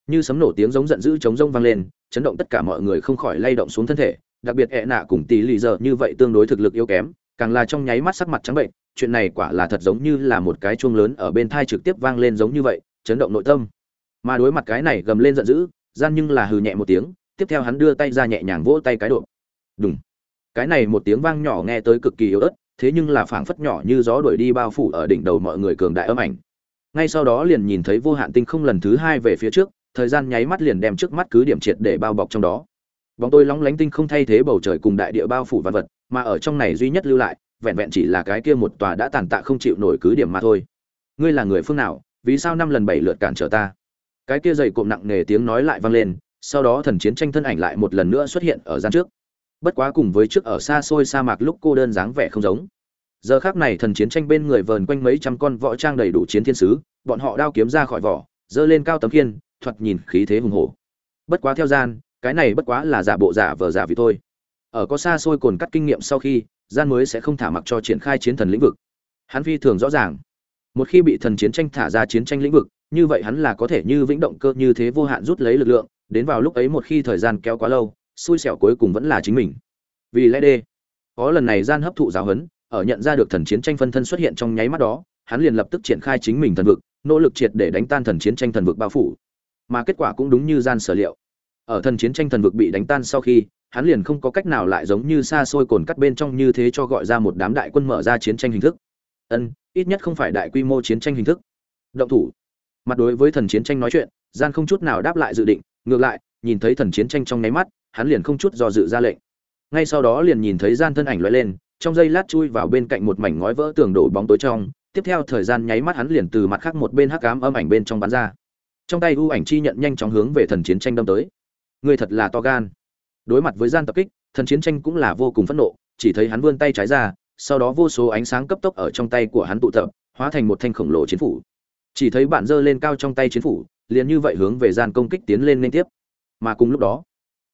Như sấm nổ tiếng giống giận dữ chống rông vang lên, chấn động tất cả mọi người không khỏi lay động xuống thân thể, đặc biệt ẹ nạ cùng tỷ lì giờ như vậy tương đối thực lực yếu kém, càng là trong nháy mắt sắc mặt trắng bệnh, chuyện này quả là thật giống như là một cái chuông lớn ở bên thai trực tiếp vang lên giống như vậy, chấn động nội tâm. Mà đối mặt cái này gầm lên giận dữ, gian nhưng là hừ nhẹ một tiếng, tiếp theo hắn đưa tay ra nhẹ nhàng vỗ tay cái độ. Đùng cái này một tiếng vang nhỏ nghe tới cực kỳ yếu ớt thế nhưng là phảng phất nhỏ như gió đuổi đi bao phủ ở đỉnh đầu mọi người cường đại âm ảnh ngay sau đó liền nhìn thấy vô hạn tinh không lần thứ hai về phía trước thời gian nháy mắt liền đem trước mắt cứ điểm triệt để bao bọc trong đó. Bóng tôi lóng lánh tinh không thay thế bầu trời cùng đại địa bao phủ vật vật, mà ở trong này duy nhất lưu lại, vẹn vẹn chỉ là cái kia một tòa đã tàn tạ không chịu nổi cứ điểm mà thôi. Ngươi là người phương nào? Vì sao năm lần bảy lượt cản trở ta? Cái kia dày cộm nặng nề tiếng nói lại vang lên, sau đó thần chiến tranh thân ảnh lại một lần nữa xuất hiện ở gian trước. Bất quá cùng với trước ở xa xôi sa mạc lúc cô đơn dáng vẻ không giống. Giờ khác này thần chiến tranh bên người vờn quanh mấy trăm con võ trang đầy đủ chiến thiên sứ, bọn họ đao kiếm ra khỏi vỏ, giơ lên cao tấm khiên thoạt nhìn khí thế hùng hổ. Bất quá theo gian, cái này bất quá là giả bộ giả vờ giả vì thôi. Ở có xa xôi cồn cắt kinh nghiệm sau khi, gian mới sẽ không thả mặc cho triển khai chiến thần lĩnh vực. Hắn phi thường rõ ràng. Một khi bị thần chiến tranh thả ra chiến tranh lĩnh vực, như vậy hắn là có thể như vĩnh động cơ như thế vô hạn rút lấy lực lượng, đến vào lúc ấy một khi thời gian kéo quá lâu, xui xẻo cuối cùng vẫn là chính mình. Vì lẽ đê, có lần này gian hấp thụ giáo huấn, ở nhận ra được thần chiến tranh phân thân xuất hiện trong nháy mắt đó, hắn liền lập tức triển khai chính mình thần vực, nỗ lực triệt để đánh tan thần chiến tranh thần vực bao phủ mà kết quả cũng đúng như gian sở liệu. Ở thần chiến tranh thần vực bị đánh tan sau khi, hắn liền không có cách nào lại giống như xa xôi cồn cắt bên trong như thế cho gọi ra một đám đại quân mở ra chiến tranh hình thức. Ân, ít nhất không phải đại quy mô chiến tranh hình thức. Động thủ. Mặt đối với thần chiến tranh nói chuyện, gian không chút nào đáp lại dự định, ngược lại, nhìn thấy thần chiến tranh trong nháy mắt, hắn liền không chút do dự ra lệnh. Ngay sau đó liền nhìn thấy gian thân ảnh lóe lên, trong giây lát chui vào bên cạnh một mảnh ngói vỡ tường đổ bóng tối trong, tiếp theo thời gian nháy mắt hắn liền từ mặt khác một bên hắc ám âm ảnh bên trong bắn ra trong tay ưu ảnh chi nhận nhanh chóng hướng về thần chiến tranh đâm tới. Người thật là to gan. Đối mặt với gian tập kích, thần chiến tranh cũng là vô cùng phẫn nộ, chỉ thấy hắn vươn tay trái ra, sau đó vô số ánh sáng cấp tốc ở trong tay của hắn tụ tập, hóa thành một thanh khổng lồ chiến phủ. Chỉ thấy bạn giơ lên cao trong tay chiến phủ, liền như vậy hướng về gian công kích tiến lên liên tiếp. Mà cùng lúc đó,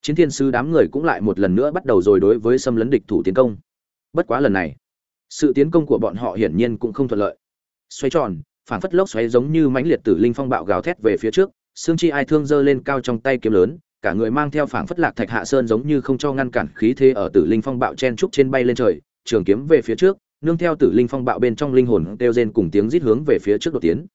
chiến thiên sư đám người cũng lại một lần nữa bắt đầu rồi đối với xâm lấn địch thủ tiến công. Bất quá lần này, sự tiến công của bọn họ hiển nhiên cũng không thuận lợi. Xoay tròn phản phất lốc xoáy giống như mãnh liệt tử linh phong bạo gào thét về phía trước, xương chi ai thương giơ lên cao trong tay kiếm lớn, cả người mang theo phảng phất lạc thạch hạ sơn giống như không cho ngăn cản khí thế ở tử linh phong bạo chen trúc trên bay lên trời, trường kiếm về phía trước, nương theo tử linh phong bạo bên trong linh hồn kêu rên cùng tiếng rít hướng về phía trước đột tiến.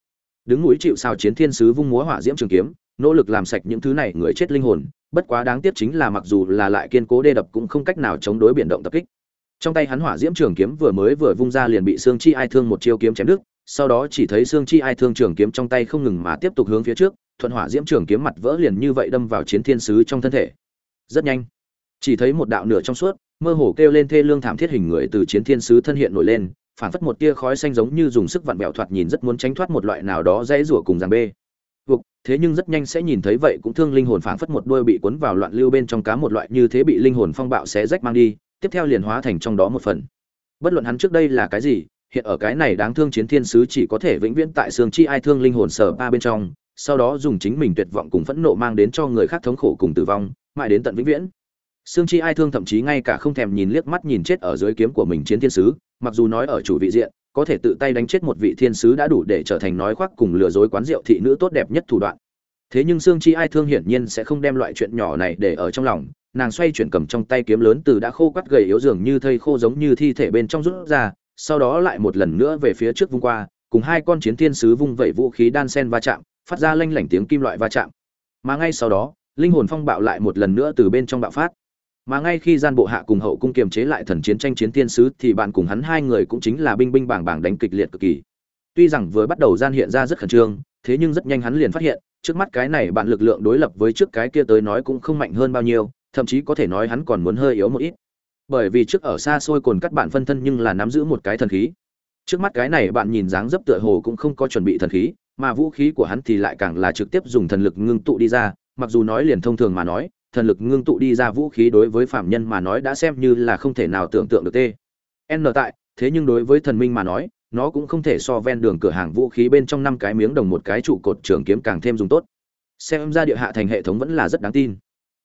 Đứng núi chịu sao chiến thiên sứ vung múa hỏa diễm trường kiếm, nỗ lực làm sạch những thứ này người chết linh hồn, bất quá đáng tiếc chính là mặc dù là lại kiên cố đê đập cũng không cách nào chống đối biển động tập kích. Trong tay hắn hỏa diễm trường kiếm vừa mới vừa vung ra liền bị xương chi ai thương một chiêu kiếm chém đứt sau đó chỉ thấy xương chi ai thương trường kiếm trong tay không ngừng mà tiếp tục hướng phía trước thuận hỏa diễm trường kiếm mặt vỡ liền như vậy đâm vào chiến thiên sứ trong thân thể rất nhanh chỉ thấy một đạo nửa trong suốt mơ hồ kêu lên thê lương thảm thiết hình người từ chiến thiên sứ thân hiện nổi lên phản phất một tia khói xanh giống như dùng sức vặn bẹo thoạt nhìn rất muốn tránh thoát một loại nào đó dãy rủa cùng giằng bê Vục, thế nhưng rất nhanh sẽ nhìn thấy vậy cũng thương linh hồn phảng phất một đuôi bị cuốn vào loạn lưu bên trong cá một loại như thế bị linh hồn phong bạo xé rách mang đi, tiếp theo liền hóa thành trong đó một phần. Bất luận hắn trước đây là cái gì, hiện ở cái này đáng thương chiến thiên sứ chỉ có thể vĩnh viễn tại xương chi ai thương linh hồn sở ba bên trong, sau đó dùng chính mình tuyệt vọng cùng phẫn nộ mang đến cho người khác thống khổ cùng tử vong, mãi đến tận vĩnh viễn. Xương Chi Ai Thương thậm chí ngay cả không thèm nhìn liếc mắt nhìn chết ở dưới kiếm của mình chiến thiên sứ, mặc dù nói ở chủ vị diện, có thể tự tay đánh chết một vị thiên sứ đã đủ để trở thành nói khoác cùng lừa dối quán rượu thị nữ tốt đẹp nhất thủ đoạn thế nhưng xương chi ai thương hiển nhiên sẽ không đem loại chuyện nhỏ này để ở trong lòng nàng xoay chuyển cầm trong tay kiếm lớn từ đã khô quắt gầy yếu dường như thây khô giống như thi thể bên trong rút ra sau đó lại một lần nữa về phía trước vung qua, cùng hai con chiến thiên sứ vung vẩy vũ khí đan sen va chạm, phát ra lanh lảnh tiếng kim loại va chạm. Mà ngay sau đó, linh hồn phong bạo lại một lần nữa từ bên trong bạo phát. Mà ngay khi gian bộ hạ cùng hậu cung kiềm chế lại thần chiến tranh chiến thiên sứ, thì bạn cùng hắn hai người cũng chính là binh binh bảng bảng đánh kịch liệt cực kỳ. Tuy rằng vừa bắt đầu gian hiện ra rất khẩn trương, thế nhưng rất nhanh hắn liền phát hiện, trước mắt cái này bạn lực lượng đối lập với trước cái kia tới nói cũng không mạnh hơn bao nhiêu, thậm chí có thể nói hắn còn muốn hơi yếu một ít bởi vì trước ở xa xôi cồn cắt bạn phân thân nhưng là nắm giữ một cái thần khí. Trước mắt cái này bạn nhìn dáng dấp tựa hồ cũng không có chuẩn bị thần khí, mà vũ khí của hắn thì lại càng là trực tiếp dùng thần lực ngưng tụ đi ra, mặc dù nói liền thông thường mà nói, thần lực ngưng tụ đi ra vũ khí đối với phạm nhân mà nói đã xem như là không thể nào tưởng tượng được tê. N tại, thế nhưng đối với thần minh mà nói, nó cũng không thể so ven đường cửa hàng vũ khí bên trong năm cái miếng đồng một cái trụ cột trường kiếm càng thêm dùng tốt. Xem ra địa hạ thành hệ thống vẫn là rất đáng tin.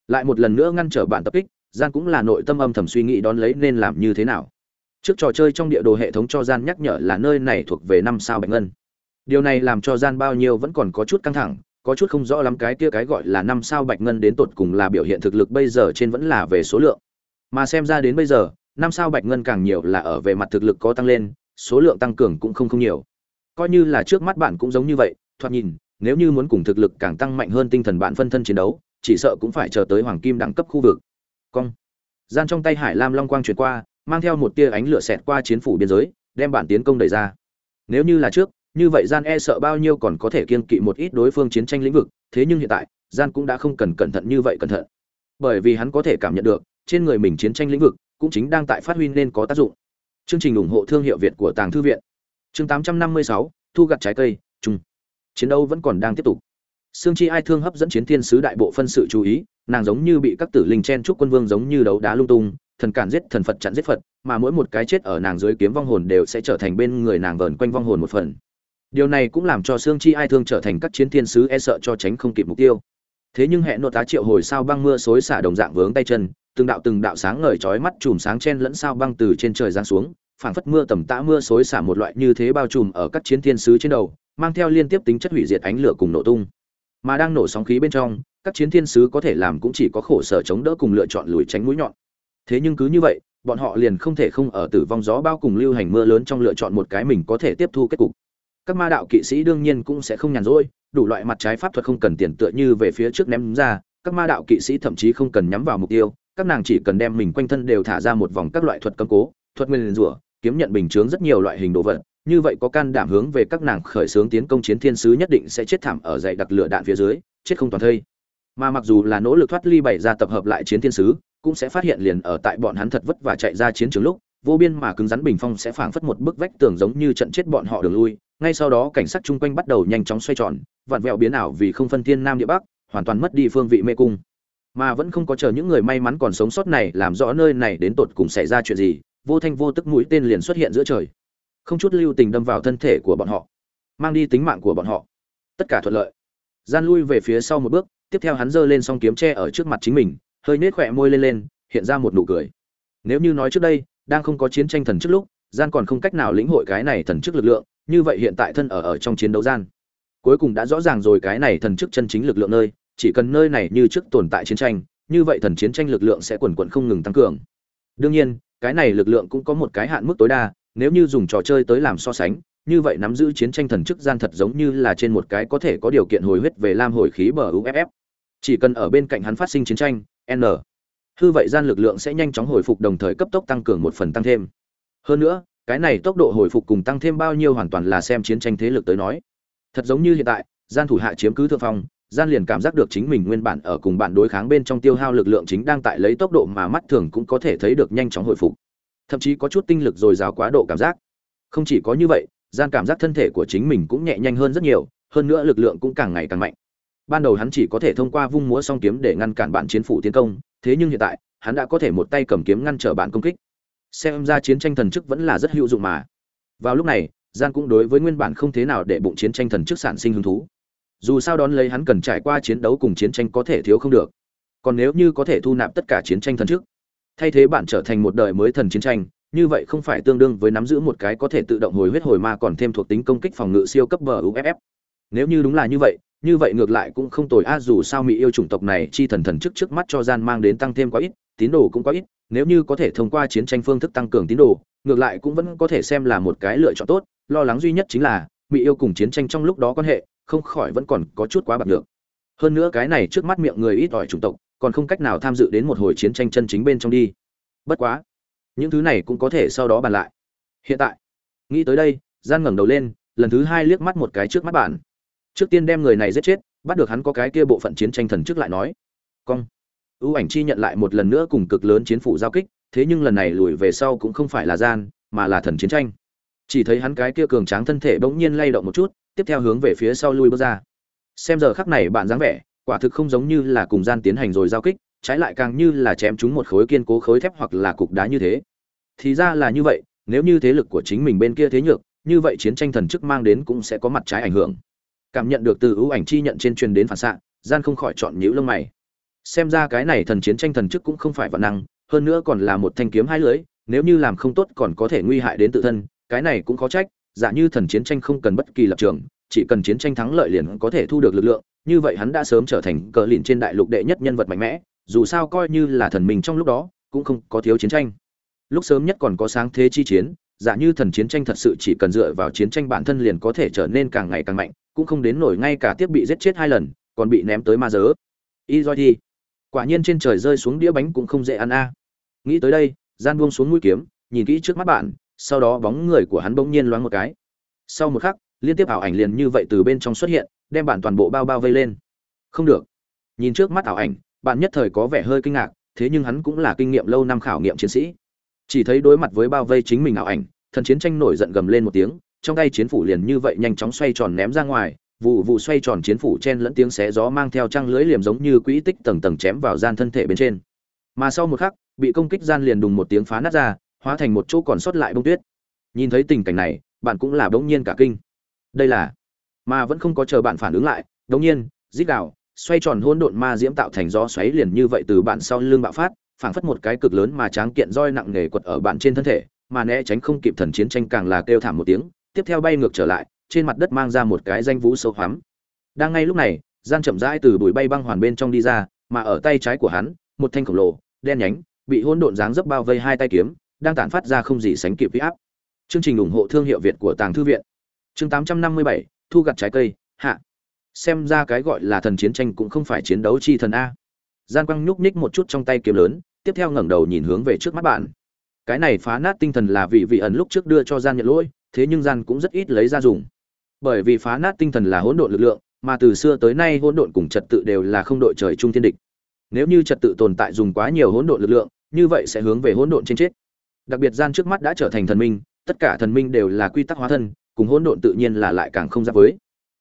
Lại một lần nữa ngăn trở bạn tập kích gian cũng là nội tâm âm thầm suy nghĩ đón lấy nên làm như thế nào. Trước trò chơi trong địa đồ hệ thống cho gian nhắc nhở là nơi này thuộc về năm sao bạch ngân. Điều này làm cho gian bao nhiêu vẫn còn có chút căng thẳng, có chút không rõ lắm cái kia cái gọi là năm sao bạch ngân đến tột cùng là biểu hiện thực lực bây giờ trên vẫn là về số lượng. Mà xem ra đến bây giờ, năm sao bạch ngân càng nhiều là ở về mặt thực lực có tăng lên, số lượng tăng cường cũng không không nhiều. Coi như là trước mắt bạn cũng giống như vậy, thoạt nhìn, nếu như muốn cùng thực lực càng tăng mạnh hơn tinh thần bạn phân thân chiến đấu, chỉ sợ cũng phải chờ tới hoàng kim đẳng cấp khu vực cong. Gian trong tay hải lam long quang chuyển qua mang theo một tia ánh lửa xẹt qua chiến phủ biên giới đem bản tiến công đẩy ra. Nếu như là trước như vậy gian e sợ bao nhiêu còn có thể kiên kỵ một ít đối phương chiến tranh lĩnh vực thế nhưng hiện tại gian cũng đã không cần cẩn thận như vậy cẩn thận. Bởi vì hắn có thể cảm nhận được trên người mình chiến tranh lĩnh vực cũng chính đang tại phát huy nên có tác dụng. Chương trình ủng hộ thương hiệu việt của tàng thư viện. Chương 856, thu gặt trái cây chung chiến đấu vẫn còn đang tiếp tục. Sương Chi Ai Thương hấp dẫn chiến thiên sứ đại bộ phân sự chú ý, nàng giống như bị các tử linh chen chúc quân vương giống như đấu đá lung tung, thần cản giết thần Phật chặn giết Phật, mà mỗi một cái chết ở nàng dưới kiếm vong hồn đều sẽ trở thành bên người nàng vờn quanh vong hồn một phần. Điều này cũng làm cho Sương Chi Ai Thương trở thành các chiến thiên sứ e sợ cho tránh không kịp mục tiêu. Thế nhưng hệ nộ tá triệu hồi sao băng mưa xối xả đồng dạng vướng tay chân, từng đạo từng đạo sáng ngời chói mắt chùm sáng chen lẫn sao băng từ trên trời giáng xuống, phảng phất mưa tầm tã mưa xối xả một loại như thế bao trùm ở các chiến thiên sứ trên đầu, mang theo liên tiếp tính chất hủy diệt ánh lửa cùng nổ tung mà đang nổ sóng khí bên trong, các chiến thiên sứ có thể làm cũng chỉ có khổ sở chống đỡ cùng lựa chọn lùi tránh mũi nhọn. Thế nhưng cứ như vậy, bọn họ liền không thể không ở tử vong gió bao cùng lưu hành mưa lớn trong lựa chọn một cái mình có thể tiếp thu kết cục. Các ma đạo kỵ sĩ đương nhiên cũng sẽ không nhàn rỗi, đủ loại mặt trái pháp thuật không cần tiền tựa như về phía trước ném ra, các ma đạo kỵ sĩ thậm chí không cần nhắm vào mục tiêu, các nàng chỉ cần đem mình quanh thân đều thả ra một vòng các loại thuật cấm cố, thuật nguyên rủa, kiếm nhận bình chướng rất nhiều loại hình đồ vật như vậy có can đảm hướng về các nàng khởi xướng tiến công chiến thiên sứ nhất định sẽ chết thảm ở dày đặc lửa đạn phía dưới, chết không toàn thây. Mà mặc dù là nỗ lực thoát ly bảy ra tập hợp lại chiến thiên sứ, cũng sẽ phát hiện liền ở tại bọn hắn thật vất vả chạy ra chiến trường lúc, vô biên mà cứng rắn bình phong sẽ phảng phất một bức vách tường giống như trận chết bọn họ đường lui, ngay sau đó cảnh sát chung quanh bắt đầu nhanh chóng xoay tròn, vặn vẹo biến ảo vì không phân thiên nam địa bắc, hoàn toàn mất đi phương vị mê cung. Mà vẫn không có chờ những người may mắn còn sống sót này làm rõ nơi này đến tột cùng xảy ra chuyện gì, vô thanh vô tức mũi tên liền xuất hiện giữa trời không chút lưu tình đâm vào thân thể của bọn họ, mang đi tính mạng của bọn họ. Tất cả thuận lợi. Gian lui về phía sau một bước, tiếp theo hắn giơ lên song kiếm tre ở trước mặt chính mình, hơi nết khỏe môi lên lên, hiện ra một nụ cười. Nếu như nói trước đây, đang không có chiến tranh thần trước lúc, gian còn không cách nào lĩnh hội cái này thần chức lực lượng, như vậy hiện tại thân ở ở trong chiến đấu gian. Cuối cùng đã rõ ràng rồi cái này thần chức chân chính lực lượng nơi, chỉ cần nơi này như trước tồn tại chiến tranh, như vậy thần chiến tranh lực lượng sẽ quần quận không ngừng tăng cường. Đương nhiên, cái này lực lượng cũng có một cái hạn mức tối đa nếu như dùng trò chơi tới làm so sánh, như vậy nắm giữ chiến tranh thần chức gian thật giống như là trên một cái có thể có điều kiện hồi huyết về lam hồi khí bờ uff chỉ cần ở bên cạnh hắn phát sinh chiến tranh, n. Hư vậy gian lực lượng sẽ nhanh chóng hồi phục đồng thời cấp tốc tăng cường một phần tăng thêm. Hơn nữa, cái này tốc độ hồi phục cùng tăng thêm bao nhiêu hoàn toàn là xem chiến tranh thế lực tới nói. Thật giống như hiện tại, gian thủ hạ chiếm cứ thượng phong, gian liền cảm giác được chính mình nguyên bản ở cùng bạn đối kháng bên trong tiêu hao lực lượng chính đang tại lấy tốc độ mà mắt thường cũng có thể thấy được nhanh chóng hồi phục thậm chí có chút tinh lực dồi dào quá độ cảm giác. Không chỉ có như vậy, gian cảm giác thân thể của chính mình cũng nhẹ nhanh hơn rất nhiều, hơn nữa lực lượng cũng càng ngày càng mạnh. Ban đầu hắn chỉ có thể thông qua vung múa song kiếm để ngăn cản bạn chiến phủ tiến công, thế nhưng hiện tại, hắn đã có thể một tay cầm kiếm ngăn trở bạn công kích. Xem ra chiến tranh thần chức vẫn là rất hữu dụng mà. Vào lúc này, gian cũng đối với nguyên bản không thế nào để bụng chiến tranh thần chức sản sinh hứng thú. Dù sao đón lấy hắn cần trải qua chiến đấu cùng chiến tranh có thể thiếu không được. Còn nếu như có thể thu nạp tất cả chiến tranh thần chức thay thế bạn trở thành một đời mới thần chiến tranh, như vậy không phải tương đương với nắm giữ một cái có thể tự động hồi huyết hồi ma còn thêm thuộc tính công kích phòng ngự siêu cấp bờ uff nếu như đúng là như vậy như vậy ngược lại cũng không tồi. A, dù sao mỹ yêu chủng tộc này, chi thần thần trước trước mắt cho gian mang đến tăng thêm quá ít, tín đồ cũng quá ít, nếu như có thể thông qua chiến tranh phương thức tăng cường tín đồ, ngược lại cũng vẫn có thể xem là một cái lựa chọn tốt. Lo lắng duy nhất chính là, mỹ yêu cùng chiến tranh trong lúc đó quan hệ, không khỏi vẫn còn có chút quá bạc được hơn nữa cái này trước mắt miệng người ít ỏi chủng tộc còn không cách nào tham dự đến một hồi chiến tranh chân chính bên trong đi. Bất quá, những thứ này cũng có thể sau đó bàn lại. Hiện tại, nghĩ tới đây, gian ngẩng đầu lên, lần thứ hai liếc mắt một cái trước mắt bản. Trước tiên đem người này giết chết, bắt được hắn có cái kia bộ phận chiến tranh thần trước lại nói. Cong. Ưu ảnh chi nhận lại một lần nữa cùng cực lớn chiến phủ giao kích, thế nhưng lần này lùi về sau cũng không phải là gian, mà là thần chiến tranh. Chỉ thấy hắn cái kia cường tráng thân thể bỗng nhiên lay động một chút, tiếp theo hướng về phía sau lui bước ra. Xem giờ khắc này bạn dáng vẻ quả thực không giống như là cùng gian tiến hành rồi giao kích, trái lại càng như là chém chúng một khối kiên cố khối thép hoặc là cục đá như thế. Thì ra là như vậy, nếu như thế lực của chính mình bên kia thế nhược, như vậy chiến tranh thần chức mang đến cũng sẽ có mặt trái ảnh hưởng. Cảm nhận được từ ưu ảnh chi nhận trên truyền đến phản xạ, gian không khỏi chọn nhữ lông mày. Xem ra cái này thần chiến tranh thần chức cũng không phải vận năng, hơn nữa còn là một thanh kiếm hai lưỡi, nếu như làm không tốt còn có thể nguy hại đến tự thân, cái này cũng khó trách, giả như thần chiến tranh không cần bất kỳ lập trường, chỉ cần chiến tranh thắng lợi liền có thể thu được lực lượng như vậy hắn đã sớm trở thành cờ lìn trên đại lục đệ nhất nhân vật mạnh mẽ, dù sao coi như là thần mình trong lúc đó, cũng không có thiếu chiến tranh. Lúc sớm nhất còn có sáng thế chi chiến, giả như thần chiến tranh thật sự chỉ cần dựa vào chiến tranh bản thân liền có thể trở nên càng ngày càng mạnh, cũng không đến nổi ngay cả tiếp bị giết chết hai lần, còn bị ném tới ma dớ y doi thi, quả nhiên trên trời rơi xuống đĩa bánh cũng không dễ ăn a. Nghĩ tới đây, gian buông xuống mũi kiếm, nhìn kỹ trước mắt bạn, sau đó bóng người của hắn bỗng nhiên loáng một cái. Sau một khắc liên tiếp ảo ảnh liền như vậy từ bên trong xuất hiện, đem bạn toàn bộ bao bao vây lên. Không được. Nhìn trước mắt ảo ảnh, bạn nhất thời có vẻ hơi kinh ngạc, thế nhưng hắn cũng là kinh nghiệm lâu năm khảo nghiệm chiến sĩ. Chỉ thấy đối mặt với bao vây chính mình ảo ảnh, thần chiến tranh nổi giận gầm lên một tiếng, trong tay chiến phủ liền như vậy nhanh chóng xoay tròn ném ra ngoài, vụ vụ xoay tròn chiến phủ chen lẫn tiếng xé gió mang theo trăng lưới liềm giống như quỹ tích tầng tầng chém vào gian thân thể bên trên. Mà sau một khắc, bị công kích gian liền đùng một tiếng phá nát ra, hóa thành một chỗ còn sót lại bông tuyết. Nhìn thấy tình cảnh này, bạn cũng là bỗng nhiên cả kinh đây là, mà vẫn không có chờ bạn phản ứng lại đống nhiên, rít gào, xoay tròn hỗn độn ma diễm tạo thành gió xoáy liền như vậy từ bạn sau lưng bạo phát, phảng phất một cái cực lớn mà tráng kiện roi nặng nề quật ở bạn trên thân thể, mà né tránh không kịp thần chiến tranh càng là kêu thảm một tiếng, tiếp theo bay ngược trở lại, trên mặt đất mang ra một cái danh vũ sâu hoắm. Đang ngay lúc này, gian chậm rãi từ bụi bay băng hoàn bên trong đi ra, mà ở tay trái của hắn, một thanh khổng lồ, đen nhánh, bị hỗn độn dáng dấp bao vây hai tay kiếm, đang tản phát ra không gì sánh kịp huy áp. Chương trình ủng hộ thương hiệu việt của tàng thư viện chương 857, thu gặt trái cây hạ. Xem ra cái gọi là thần chiến tranh cũng không phải chiến đấu chi thần a. Gian quăng nhúc nhích một chút trong tay kiếm lớn tiếp theo ngẩng đầu nhìn hướng về trước mắt bạn. Cái này phá nát tinh thần là vì vị ẩn lúc trước đưa cho gian nhận lỗi thế nhưng gian cũng rất ít lấy ra dùng. Bởi vì phá nát tinh thần là hỗn độn lực lượng mà từ xưa tới nay hỗn độn cùng trật tự đều là không đội trời chung thiên địch. Nếu như trật tự tồn tại dùng quá nhiều hỗn độn lực lượng như vậy sẽ hướng về hỗn độn trên chết. Đặc biệt gian trước mắt đã trở thành thần minh tất cả thần minh đều là quy tắc hóa thân cùng hỗn độn tự nhiên là lại càng không giáp với.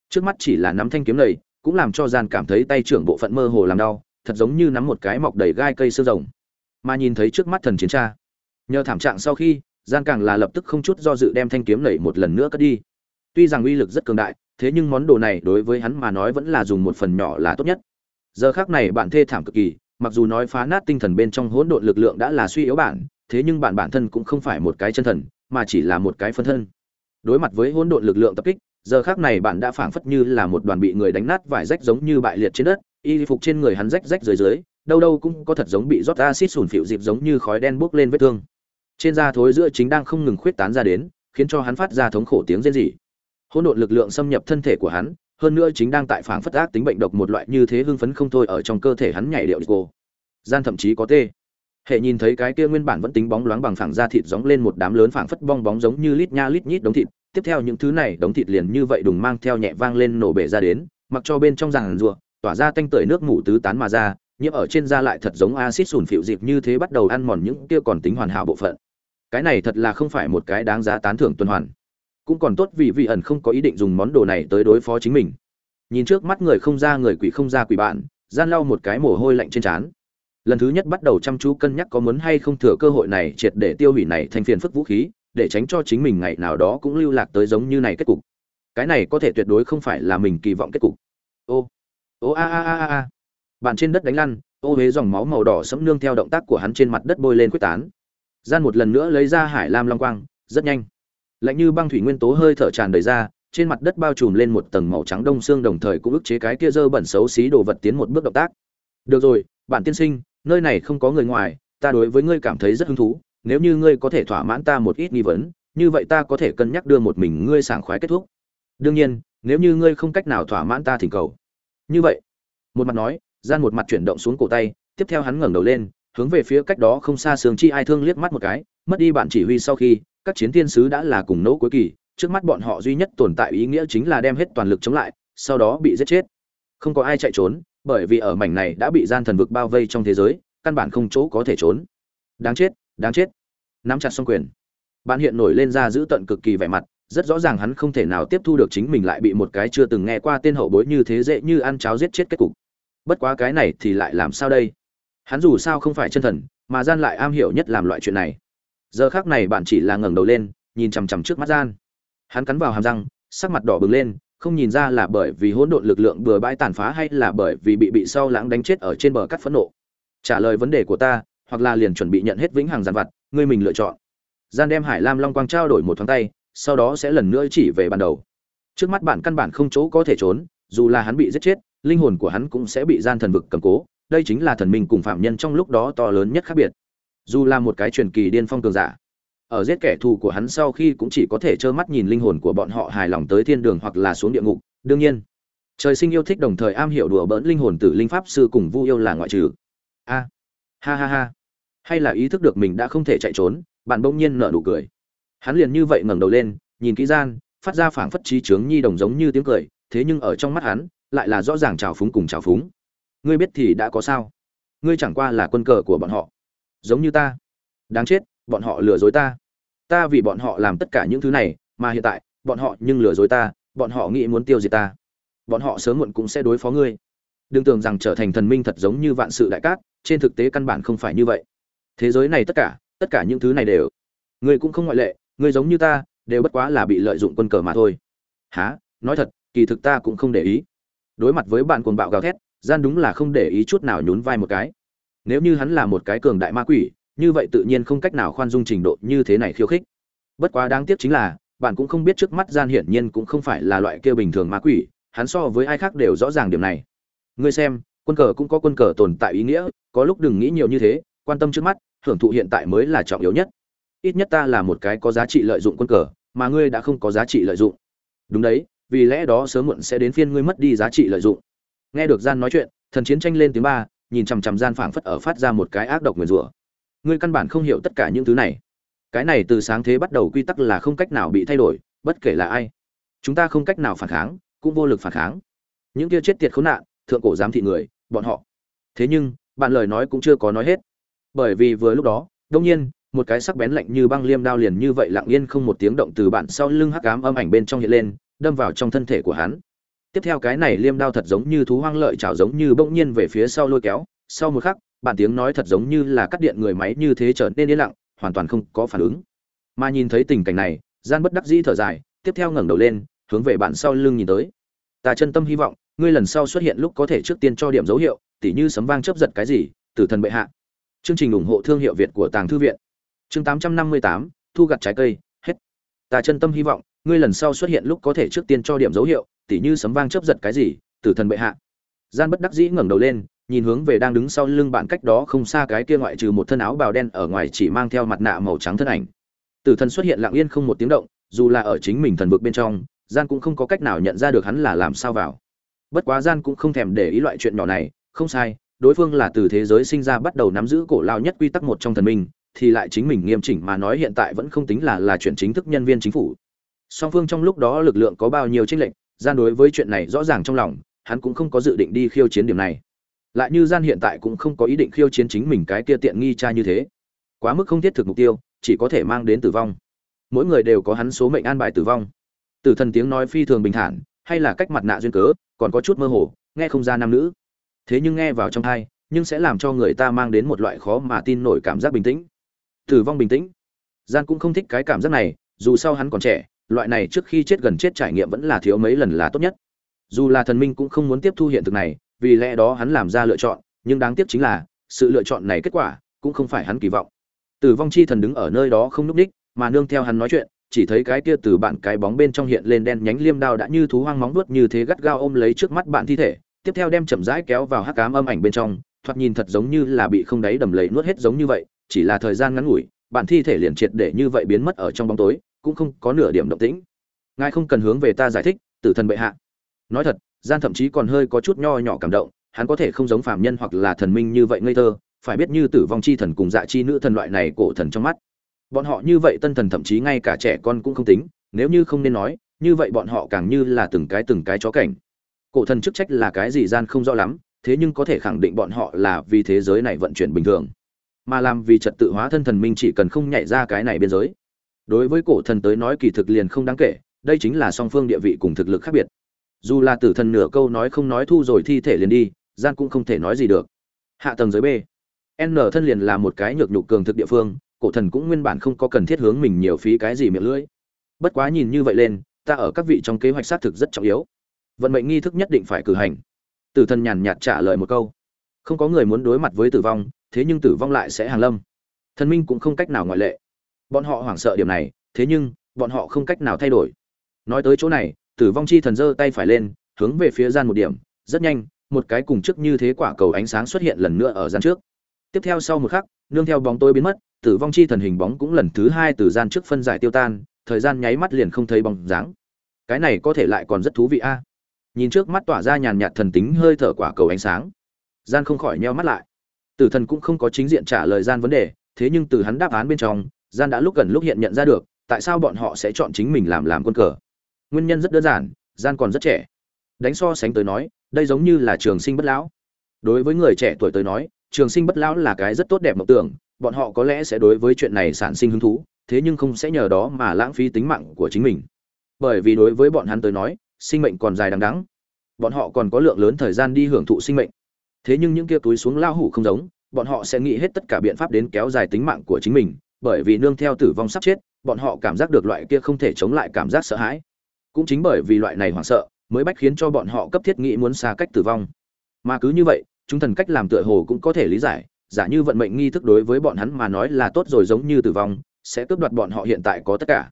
Trước mắt chỉ là nắm thanh kiếm này, cũng làm cho gian cảm thấy tay trưởng bộ phận mơ hồ làm đau, thật giống như nắm một cái mọc đầy gai cây xương rồng. Mà nhìn thấy trước mắt thần chiến tra, nhờ thảm trạng sau khi, gian càng là lập tức không chút do dự đem thanh kiếm này một lần nữa cất đi. Tuy rằng uy lực rất cường đại, thế nhưng món đồ này đối với hắn mà nói vẫn là dùng một phần nhỏ là tốt nhất. Giờ khắc này bạn thê thảm cực kỳ, mặc dù nói phá nát tinh thần bên trong hỗn độn lực lượng đã là suy yếu bản, thế nhưng bạn bản thân cũng không phải một cái chân thần, mà chỉ là một cái phân thân đối mặt với hỗn độn lực lượng tập kích, giờ khác này bạn đã phảng phất như là một đoàn bị người đánh nát vải rách giống như bại liệt trên đất, y phục trên người hắn rách rách dưới dưới, đâu đâu cũng có thật giống bị rót acid sủn phịu dịp giống như khói đen bốc lên vết thương. Trên da thối giữa chính đang không ngừng khuyết tán ra đến, khiến cho hắn phát ra thống khổ tiếng rên rỉ. Hỗn độn lực lượng xâm nhập thân thể của hắn, hơn nữa chính đang tại phảng phất ác tính bệnh độc một loại như thế hưng phấn không thôi ở trong cơ thể hắn nhảy điệu cô gian thậm chí có tê hệ nhìn thấy cái kia nguyên bản vẫn tính bóng loáng bằng phẳng da thịt gióng lên một đám lớn phảng phất bong bóng giống như lít nha lít nhít đống thịt, tiếp theo những thứ này đống thịt liền như vậy đùng mang theo nhẹ vang lên nổ bể ra đến, mặc cho bên trong ràng rùa tỏa ra tanh tưởi nước mủ tứ tán mà ra, nhiễm ở trên da lại thật giống axit sùn phịu dịp như thế bắt đầu ăn mòn những kia còn tính hoàn hảo bộ phận. Cái này thật là không phải một cái đáng giá tán thưởng tuần hoàn. Cũng còn tốt vì vị ẩn không có ý định dùng món đồ này tới đối phó chính mình. Nhìn trước mắt người không ra người quỷ không ra quỷ bạn, gian lau một cái mồ hôi lạnh trên trán lần thứ nhất bắt đầu chăm chú cân nhắc có muốn hay không thừa cơ hội này triệt để tiêu hủy này thành phiền phức vũ khí, để tránh cho chính mình ngày nào đó cũng lưu lạc tới giống như này kết cục. Cái này có thể tuyệt đối không phải là mình kỳ vọng kết cục. Ô ô a a a a bạn trên đất đánh lăn, ô huế dòng máu màu đỏ sẫm nương theo động tác của hắn trên mặt đất bôi lên quyết tán. Gian một lần nữa lấy ra hải lam long quang, rất nhanh. Lạnh như băng thủy nguyên tố hơi thở tràn đầy ra, trên mặt đất bao trùm lên một tầng màu trắng đông xương đồng thời cũng ức chế cái kia dơ bẩn xấu xí đồ vật tiến một bước động tác được rồi, bạn tiên sinh, nơi này không có người ngoài, ta đối với ngươi cảm thấy rất hứng thú. Nếu như ngươi có thể thỏa mãn ta một ít nghi vấn, như vậy ta có thể cân nhắc đưa một mình ngươi sảng khoái kết thúc. Đương nhiên, nếu như ngươi không cách nào thỏa mãn ta thỉnh cầu. Như vậy, một mặt nói, gian một mặt chuyển động xuống cổ tay, tiếp theo hắn ngẩng đầu lên, hướng về phía cách đó không xa sương chi ai thương liếc mắt một cái, mất đi bản chỉ huy sau khi, các chiến thiên sứ đã là cùng nỗ cuối kỳ, trước mắt bọn họ duy nhất tồn tại ý nghĩa chính là đem hết toàn lực chống lại, sau đó bị giết chết. Không có ai chạy trốn bởi vì ở mảnh này đã bị gian thần vực bao vây trong thế giới, căn bản không chỗ có thể trốn. Đáng chết đáng chết. Nắm chặt xong quyền. Bạn hiện nổi lên ra giữ tận cực kỳ vẻ mặt, rất rõ ràng hắn không thể nào tiếp thu được chính mình lại bị một cái chưa từng nghe qua tên hậu bối như thế dễ như ăn cháo giết chết kết cục. Bất quá cái này thì lại làm sao đây? Hắn dù sao không phải chân thần, mà gian lại am hiểu nhất làm loại chuyện này. Giờ khác này bạn chỉ là ngẩng đầu lên, nhìn chằm chằm trước mắt gian. Hắn cắn vào hàm răng, sắc mặt đỏ bừng lên không nhìn ra là bởi vì hỗn độn lực lượng bừa bãi tàn phá hay là bởi vì bị bị sau lãng đánh chết ở trên bờ cắt phẫn nộ. Trả lời vấn đề của ta, hoặc là liền chuẩn bị nhận hết vĩnh hằng giàn vặt, ngươi mình lựa chọn. Gian đem hải lam long quang trao đổi một thoáng tay, sau đó sẽ lần nữa chỉ về ban đầu. Trước mắt bạn căn bản không chỗ có thể trốn, dù là hắn bị giết chết, linh hồn của hắn cũng sẽ bị gian thần vực cầm cố, đây chính là thần minh cùng phạm nhân trong lúc đó to lớn nhất khác biệt. Dù là một cái truyền kỳ điên phong cường giả ở giết kẻ thù của hắn sau khi cũng chỉ có thể trơ mắt nhìn linh hồn của bọn họ hài lòng tới thiên đường hoặc là xuống địa ngục. Đương nhiên, trời sinh yêu thích đồng thời am hiểu đùa bỡn linh hồn tử linh pháp sư cùng vu yêu là ngoại trừ. A, ha ha ha. Hay là ý thức được mình đã không thể chạy trốn, bạn bỗng nhiên nở nụ cười. Hắn liền như vậy ngẩng đầu lên, nhìn kỹ gian, phát ra phảng phất trí trướng nhi đồng giống như tiếng cười, thế nhưng ở trong mắt hắn, lại là rõ ràng trào phúng cùng trào phúng. Ngươi biết thì đã có sao? Ngươi chẳng qua là quân cờ của bọn họ. Giống như ta. Đáng chết bọn họ lừa dối ta. Ta vì bọn họ làm tất cả những thứ này, mà hiện tại, bọn họ nhưng lừa dối ta, bọn họ nghĩ muốn tiêu diệt ta. Bọn họ sớm muộn cũng sẽ đối phó ngươi. Đừng tưởng rằng trở thành thần minh thật giống như vạn sự đại cát, trên thực tế căn bản không phải như vậy. Thế giới này tất cả tất cả những thứ này đều, ngươi cũng không ngoại lệ, ngươi giống như ta, đều bất quá là bị lợi dụng quân cờ mà thôi. Há nói thật, kỳ thực ta cũng không để ý. Đối mặt với bạn cuồng bạo gào thét, gian đúng là không để ý chút nào nhún vai một cái. Nếu như hắn là một cái cường đại ma quỷ như vậy tự nhiên không cách nào khoan dung trình độ như thế này khiêu khích. Bất quá đáng tiếc chính là, bạn cũng không biết trước mắt gian hiển nhiên cũng không phải là loại kia bình thường ma quỷ, hắn so với ai khác đều rõ ràng điểm này. Ngươi xem, quân cờ cũng có quân cờ tồn tại ý nghĩa, có lúc đừng nghĩ nhiều như thế, quan tâm trước mắt hưởng thụ hiện tại mới là trọng yếu nhất. Ít nhất ta là một cái có giá trị lợi dụng quân cờ, mà ngươi đã không có giá trị lợi dụng. Đúng đấy, vì lẽ đó sớm muộn sẽ đến phiên ngươi mất đi giá trị lợi dụng. Nghe được gian nói chuyện, thần chiến tranh lên tiếng ba, nhìn chằm chằm gian phảng phất ở phát ra một cái ác độc nguyền rủa ngươi căn bản không hiểu tất cả những thứ này. Cái này từ sáng thế bắt đầu quy tắc là không cách nào bị thay đổi, bất kể là ai. Chúng ta không cách nào phản kháng, cũng vô lực phản kháng. Những kia chết tiệt khốn nạn, thượng cổ giám thị người, bọn họ. Thế nhưng, bạn lời nói cũng chưa có nói hết. Bởi vì vừa lúc đó, đông nhiên, một cái sắc bén lạnh như băng liêm đao liền như vậy lặng yên không một tiếng động từ bạn sau lưng hắc ám âm ảnh bên trong hiện lên, đâm vào trong thân thể của hắn. Tiếp theo cái này liêm đao thật giống như thú hoang lợi chảo giống như bỗng nhiên về phía sau lôi kéo. Sau một khắc bản tiếng nói thật giống như là cắt điện người máy như thế trở nên yên lặng hoàn toàn không có phản ứng. Mà nhìn thấy tình cảnh này gian bất đắc dĩ thở dài tiếp theo ngẩng đầu lên hướng về bạn sau lưng nhìn tới. Ta chân tâm hy vọng ngươi lần sau xuất hiện lúc có thể trước tiên cho điểm dấu hiệu tỉ như sấm vang chớp giật cái gì tử thần bệ hạ. Chương trình ủng hộ thương hiệu việt của tàng thư viện. Chương 858, thu gặt trái cây hết. Ta chân tâm hy vọng ngươi lần sau xuất hiện lúc có thể trước tiên cho điểm dấu hiệu tỉ như sấm vang chớp giật cái gì tử thần bệ hạ. Gian bất đắc dĩ ngẩng đầu lên nhìn hướng về đang đứng sau lưng bạn cách đó không xa cái kia ngoại trừ một thân áo bào đen ở ngoài chỉ mang theo mặt nạ màu trắng thân ảnh. Tử thần xuất hiện lặng yên không một tiếng động, dù là ở chính mình thần vực bên trong, gian cũng không có cách nào nhận ra được hắn là làm sao vào. Bất quá gian cũng không thèm để ý loại chuyện nhỏ này, không sai, đối phương là từ thế giới sinh ra bắt đầu nắm giữ cổ lao nhất quy tắc một trong thần minh, thì lại chính mình nghiêm chỉnh mà nói hiện tại vẫn không tính là là chuyện chính thức nhân viên chính phủ. Song phương trong lúc đó lực lượng có bao nhiêu tranh lệch, gian đối với chuyện này rõ ràng trong lòng, hắn cũng không có dự định đi khiêu chiến điểm này lại như gian hiện tại cũng không có ý định khiêu chiến chính mình cái kia tiện nghi cha như thế. Quá mức không thiết thực mục tiêu, chỉ có thể mang đến tử vong. Mỗi người đều có hắn số mệnh an bài tử vong. Tử thần tiếng nói phi thường bình thản, hay là cách mặt nạ duyên cớ, còn có chút mơ hồ, nghe không ra nam nữ. Thế nhưng nghe vào trong thai nhưng sẽ làm cho người ta mang đến một loại khó mà tin nổi cảm giác bình tĩnh. Tử vong bình tĩnh. Gian cũng không thích cái cảm giác này, dù sao hắn còn trẻ, loại này trước khi chết gần chết trải nghiệm vẫn là thiếu mấy lần là tốt nhất. Dù là thần minh cũng không muốn tiếp thu hiện thực này vì lẽ đó hắn làm ra lựa chọn, nhưng đáng tiếc chính là, sự lựa chọn này kết quả cũng không phải hắn kỳ vọng. Tử vong chi thần đứng ở nơi đó không núp đích mà nương theo hắn nói chuyện, chỉ thấy cái kia từ bạn cái bóng bên trong hiện lên đen nhánh liêm đao đã như thú hoang móng vuốt như thế gắt gao ôm lấy trước mắt bạn thi thể, tiếp theo đem chậm rãi kéo vào hắc cám âm ảnh bên trong, thoạt nhìn thật giống như là bị không đáy đầm lầy nuốt hết giống như vậy, chỉ là thời gian ngắn ngủi, bạn thi thể liền triệt để như vậy biến mất ở trong bóng tối, cũng không có nửa điểm động tĩnh. Ngài không cần hướng về ta giải thích, tử thần bệ hạ. Nói thật gian thậm chí còn hơi có chút nho nhỏ cảm động, hắn có thể không giống phàm nhân hoặc là thần minh như vậy ngây thơ, phải biết như tử vong chi thần cùng dạ chi nữ thần loại này cổ thần trong mắt. Bọn họ như vậy tân thần thậm chí ngay cả trẻ con cũng không tính, nếu như không nên nói, như vậy bọn họ càng như là từng cái từng cái chó cảnh. Cổ thần chức trách là cái gì gian không rõ lắm, thế nhưng có thể khẳng định bọn họ là vì thế giới này vận chuyển bình thường. Mà làm vì trật tự hóa thân thần minh chỉ cần không nhảy ra cái này biên giới. Đối với cổ thần tới nói kỳ thực liền không đáng kể, đây chính là song phương địa vị cùng thực lực khác biệt dù là tử thần nửa câu nói không nói thu rồi thi thể liền đi, gian cũng không thể nói gì được. Hạ tầng giới b. N thân liền là một cái nhược nhục cường thực địa phương, cổ thần cũng nguyên bản không có cần thiết hướng mình nhiều phí cái gì miệng lưỡi. Bất quá nhìn như vậy lên, ta ở các vị trong kế hoạch xác thực rất trọng yếu. Vận mệnh nghi thức nhất định phải cử hành. Tử thần nhàn nhạt trả lời một câu. Không có người muốn đối mặt với tử vong, thế nhưng tử vong lại sẽ hàng lâm. Thần minh cũng không cách nào ngoại lệ. Bọn họ hoảng sợ điểm này, thế nhưng, bọn họ không cách nào thay đổi. Nói tới chỗ này tử vong chi thần giơ tay phải lên, hướng về phía gian một điểm. Rất nhanh, một cái cùng trước như thế quả cầu ánh sáng xuất hiện lần nữa ở gian trước. Tiếp theo sau một khắc, nương theo bóng tối biến mất, tử vong chi thần hình bóng cũng lần thứ hai từ gian trước phân giải tiêu tan, thời gian nháy mắt liền không thấy bóng dáng. Cái này có thể lại còn rất thú vị a. Nhìn trước mắt tỏa ra nhàn nhạt thần tính hơi thở quả cầu ánh sáng, gian không khỏi nheo mắt lại. Tử thần cũng không có chính diện trả lời gian vấn đề, thế nhưng từ hắn đáp án bên trong, gian đã lúc gần lúc hiện nhận ra được, tại sao bọn họ sẽ chọn chính mình làm làm quân cờ nguyên nhân rất đơn giản, gian còn rất trẻ. Đánh so sánh tới nói, đây giống như là trường sinh bất lão. Đối với người trẻ tuổi tới nói, trường sinh bất lão là cái rất tốt đẹp mộng tưởng, bọn họ có lẽ sẽ đối với chuyện này sản sinh hứng thú, thế nhưng không sẽ nhờ đó mà lãng phí tính mạng của chính mình. Bởi vì đối với bọn hắn tới nói, sinh mệnh còn dài đằng đẵng. Bọn họ còn có lượng lớn thời gian đi hưởng thụ sinh mệnh. Thế nhưng những kia túi xuống lao hủ không giống, bọn họ sẽ nghĩ hết tất cả biện pháp đến kéo dài tính mạng của chính mình, bởi vì nương theo tử vong sắp chết, bọn họ cảm giác được loại kia không thể chống lại cảm giác sợ hãi cũng chính bởi vì loại này hoảng sợ, mới bách khiến cho bọn họ cấp thiết nghĩ muốn xa cách tử vong. Mà cứ như vậy, chúng thần cách làm tựa hồ cũng có thể lý giải, giả như vận mệnh nghi thức đối với bọn hắn mà nói là tốt rồi giống như tử vong, sẽ cướp đoạt bọn họ hiện tại có tất cả.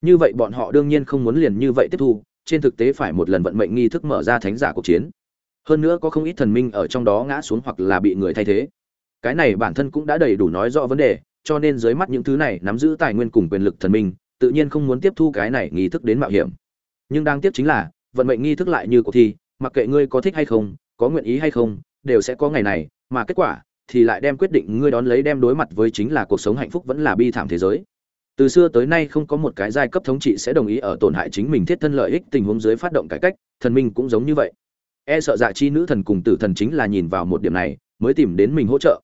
Như vậy bọn họ đương nhiên không muốn liền như vậy tiếp thu, trên thực tế phải một lần vận mệnh nghi thức mở ra thánh giả cuộc chiến. Hơn nữa có không ít thần minh ở trong đó ngã xuống hoặc là bị người thay thế. Cái này bản thân cũng đã đầy đủ nói rõ vấn đề, cho nên dưới mắt những thứ này nắm giữ tài nguyên cùng quyền lực thần minh, tự nhiên không muốn tiếp thu cái này nghi thức đến mạo hiểm nhưng đáng tiếc chính là, vận mệnh nghi thức lại như cuộc thi, mặc kệ ngươi có thích hay không, có nguyện ý hay không, đều sẽ có ngày này, mà kết quả thì lại đem quyết định ngươi đón lấy đem đối mặt với chính là cuộc sống hạnh phúc vẫn là bi thảm thế giới. Từ xưa tới nay không có một cái giai cấp thống trị sẽ đồng ý ở tổn hại chính mình thiết thân lợi ích tình huống dưới phát động cải cách, thần minh cũng giống như vậy. E sợ dạ chi nữ thần cùng tử thần chính là nhìn vào một điểm này, mới tìm đến mình hỗ trợ.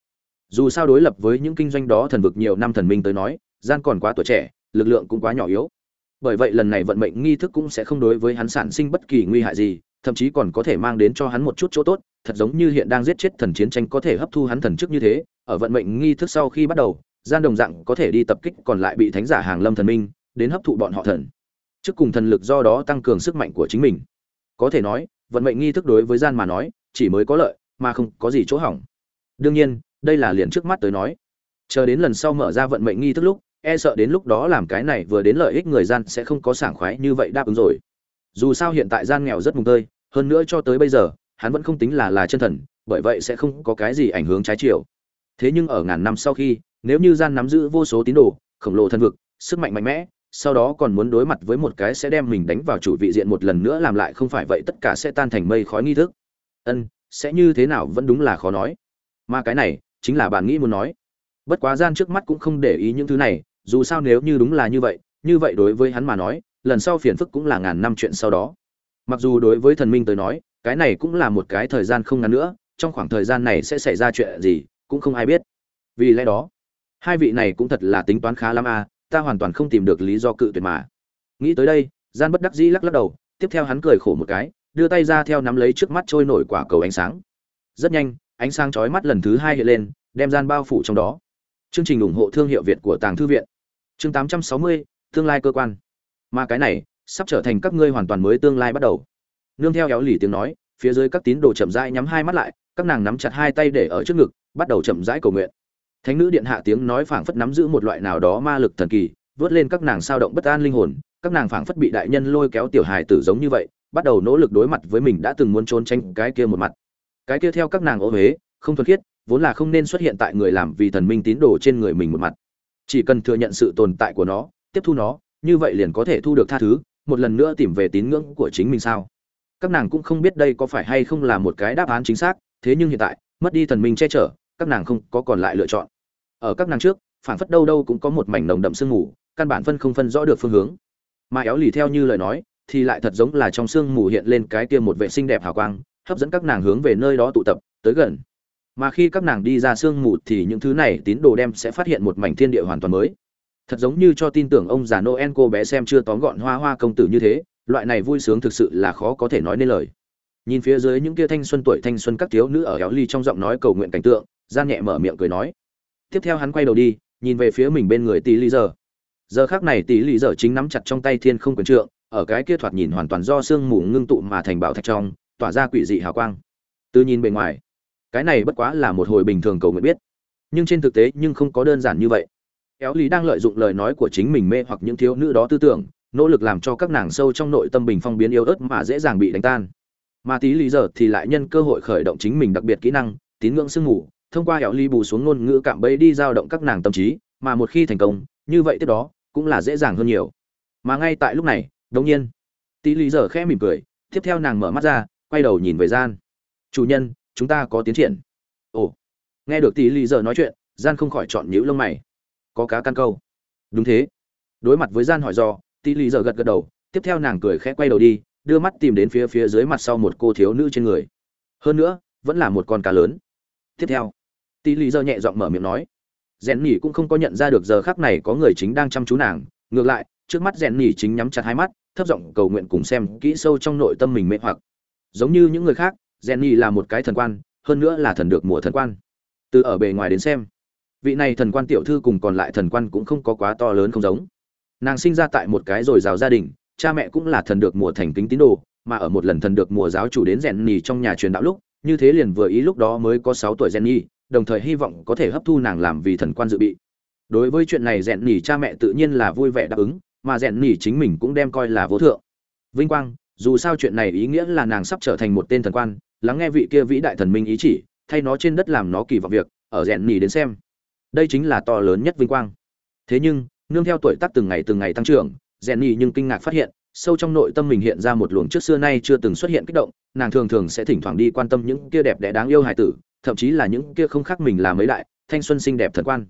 Dù sao đối lập với những kinh doanh đó thần vực nhiều năm thần minh tới nói, gian còn quá tuổi trẻ, lực lượng cũng quá nhỏ yếu bởi vậy lần này vận mệnh nghi thức cũng sẽ không đối với hắn sản sinh bất kỳ nguy hại gì, thậm chí còn có thể mang đến cho hắn một chút chỗ tốt, thật giống như hiện đang giết chết thần chiến tranh có thể hấp thu hắn thần chức như thế, ở vận mệnh nghi thức sau khi bắt đầu, gian đồng dạng có thể đi tập kích còn lại bị thánh giả hàng lâm thần minh, đến hấp thụ bọn họ thần. Trước cùng thần lực do đó tăng cường sức mạnh của chính mình. Có thể nói, vận mệnh nghi thức đối với gian mà nói, chỉ mới có lợi, mà không có gì chỗ hỏng. Đương nhiên, đây là liền trước mắt tới nói. Chờ đến lần sau mở ra vận mệnh nghi thức lúc e sợ đến lúc đó làm cái này vừa đến lợi ích người gian sẽ không có sảng khoái như vậy đáp ứng rồi. Dù sao hiện tại gian nghèo rất mùng tơi, hơn nữa cho tới bây giờ, hắn vẫn không tính là là chân thần, bởi vậy sẽ không có cái gì ảnh hưởng trái chiều. Thế nhưng ở ngàn năm sau khi, nếu như gian nắm giữ vô số tín đồ, khổng lồ thân vực, sức mạnh mạnh mẽ, sau đó còn muốn đối mặt với một cái sẽ đem mình đánh vào chủ vị diện một lần nữa làm lại không phải vậy tất cả sẽ tan thành mây khói nghi thức. Ân, sẽ như thế nào vẫn đúng là khó nói. Mà cái này, chính là bạn nghĩ muốn nói. Bất quá gian trước mắt cũng không để ý những thứ này dù sao nếu như đúng là như vậy như vậy đối với hắn mà nói, lần sau phiền phức cũng là ngàn năm chuyện sau đó. Mặc dù đối với thần minh tới nói, cái này cũng là một cái thời gian không ngắn nữa, trong khoảng thời gian này sẽ xảy ra chuyện gì, cũng không ai biết. Vì lẽ đó, hai vị này cũng thật là tính toán khá lắm a ta hoàn toàn không tìm được lý do cự tuyệt mà. Nghĩ tới đây, gian bất đắc dĩ lắc lắc đầu, tiếp theo hắn cười khổ một cái, đưa tay ra theo nắm lấy trước mắt trôi nổi quả cầu ánh sáng. Rất nhanh, ánh sáng chói mắt lần thứ hai hiện lên, đem gian bao phủ trong đó chương trình ủng hộ thương hiệu việt của tàng thư viện. Chương 860, tương lai cơ quan. Mà cái này sắp trở thành các ngươi hoàn toàn mới tương lai bắt đầu. Nương theo éo lì tiếng nói phía dưới các tín đồ chậm rãi nhắm hai mắt lại các nàng nắm chặt hai tay để ở trước ngực bắt đầu chậm rãi cầu nguyện. Thánh nữ điện hạ tiếng nói phảng phất nắm giữ một loại nào đó ma lực thần kỳ vớt lên các nàng sao động bất an linh hồn các nàng phảng phất bị đại nhân lôi kéo tiểu hài tử giống như vậy bắt đầu nỗ lực đối mặt với mình đã từng muốn trốn tránh cái kia một mặt. Cái kia theo các nàng ô huế không thuần khiết vốn là không nên xuất hiện tại người làm vì thần minh tín đồ trên người mình một mặt. Chỉ cần thừa nhận sự tồn tại của nó, tiếp thu nó, như vậy liền có thể thu được tha thứ, một lần nữa tìm về tín ngưỡng của chính mình sao? Các nàng cũng không biết đây có phải hay không là một cái đáp án chính xác, thế nhưng hiện tại, mất đi thần minh che chở, các nàng không có còn lại lựa chọn. Ở các nàng trước phản phất đâu đâu cũng có một mảnh nồng đậm sương mù, căn bản phân không phân rõ được phương hướng. Mà éo lì theo như lời nói, thì lại thật giống là trong sương mù hiện lên cái kia một vệ sinh đẹp hào quang, hấp dẫn các nàng hướng về nơi đó tụ tập, tới gần mà khi các nàng đi ra sương mù thì những thứ này tín đồ đem sẽ phát hiện một mảnh thiên địa hoàn toàn mới. Thật giống như cho tin tưởng ông già noel cô bé xem chưa tóm gọn hoa hoa công tử như thế, loại này vui sướng thực sự là khó có thể nói nên lời. Nhìn phía dưới những kia thanh xuân tuổi thanh xuân các thiếu nữ ở éo ly trong giọng nói cầu nguyện cảnh tượng, gian nhẹ mở miệng cười nói. Tiếp theo hắn quay đầu đi, nhìn về phía mình bên người tỷ lý giờ. Giờ khác này tỷ lý giờ chính nắm chặt trong tay thiên không quyền trượng, ở cái kia thoạt nhìn hoàn toàn do sương mù ngưng tụ mà thành bảo thạch trong, tỏa ra quỷ dị hào quang. Từ nhìn bề ngoài cái này bất quá là một hồi bình thường cầu nguyện biết. Nhưng trên thực tế nhưng không có đơn giản như vậy. Éo lý đang lợi dụng lời nói của chính mình mê hoặc những thiếu nữ đó tư tưởng, nỗ lực làm cho các nàng sâu trong nội tâm bình phong biến yếu ớt mà dễ dàng bị đánh tan. Mà tí lý giờ thì lại nhân cơ hội khởi động chính mình đặc biệt kỹ năng, tín ngưỡng sương mù, thông qua éo ly bù xuống ngôn ngữ cạm bẫy đi giao động các nàng tâm trí, mà một khi thành công, như vậy tiếp đó cũng là dễ dàng hơn nhiều. Mà ngay tại lúc này đống nhiên, tí lý giờ khẽ mỉm cười, tiếp theo nàng mở mắt ra, quay đầu nhìn về gian. Chủ nhân chúng ta có tiến triển. Ồ, nghe được tỷ lì giờ nói chuyện, gian không khỏi chọn nhữ lông mày. Có cá căn câu. Đúng thế. Đối mặt với gian hỏi do tỷ lì giờ gật gật đầu, tiếp theo nàng cười khẽ quay đầu đi, đưa mắt tìm đến phía phía dưới mặt sau một cô thiếu nữ trên người. Hơn nữa, vẫn là một con cá lớn. Tiếp theo tỷ lì giờ nhẹ giọng mở miệng nói. Rèn nhỉ cũng không có nhận ra được giờ khác này có người chính đang chăm chú nàng. Ngược lại, trước mắt rèn nhỉ chính nhắm chặt hai mắt, thấp giọng cầu nguyện cùng xem kỹ sâu trong nội tâm mình mê hoặc. Giống như những người khác Jenny là một cái thần quan hơn nữa là thần được mùa thần quan. Từ ở bề ngoài đến xem vị này thần quan tiểu thư cùng còn lại thần quan cũng không có quá to lớn không giống. Nàng sinh ra tại một cái rồi giàu gia đình cha mẹ cũng là thần được mùa thành kính tín đồ mà ở một lần thần được mùa giáo chủ đến Jenny trong nhà truyền đạo lúc như thế liền vừa ý lúc đó mới có sáu tuổi Jenny, đồng thời hy vọng có thể hấp thu nàng làm vì thần quan dự bị. Đối với chuyện này Jenny cha mẹ tự nhiên là vui vẻ đáp ứng mà Jenny chính mình cũng đem coi là vô thượng. Vinh quang dù sao chuyện này ý nghĩa là nàng sắp trở thành một tên thần quan lắng nghe vị kia vĩ đại thần minh ý chỉ, thay nó trên đất làm nó kỳ vọng việc, ở rèn nhì đến xem. Đây chính là to lớn nhất vinh quang. Thế nhưng, nương theo tuổi tác từng ngày từng ngày tăng trưởng, rèn nhì nhưng kinh ngạc phát hiện, sâu trong nội tâm mình hiện ra một luồng trước xưa nay chưa từng xuất hiện kích động, nàng thường thường sẽ thỉnh thoảng đi quan tâm những kia đẹp đẽ đáng yêu hài tử, thậm chí là những kia không khác mình là mấy đại, thanh xuân xinh đẹp thần quan.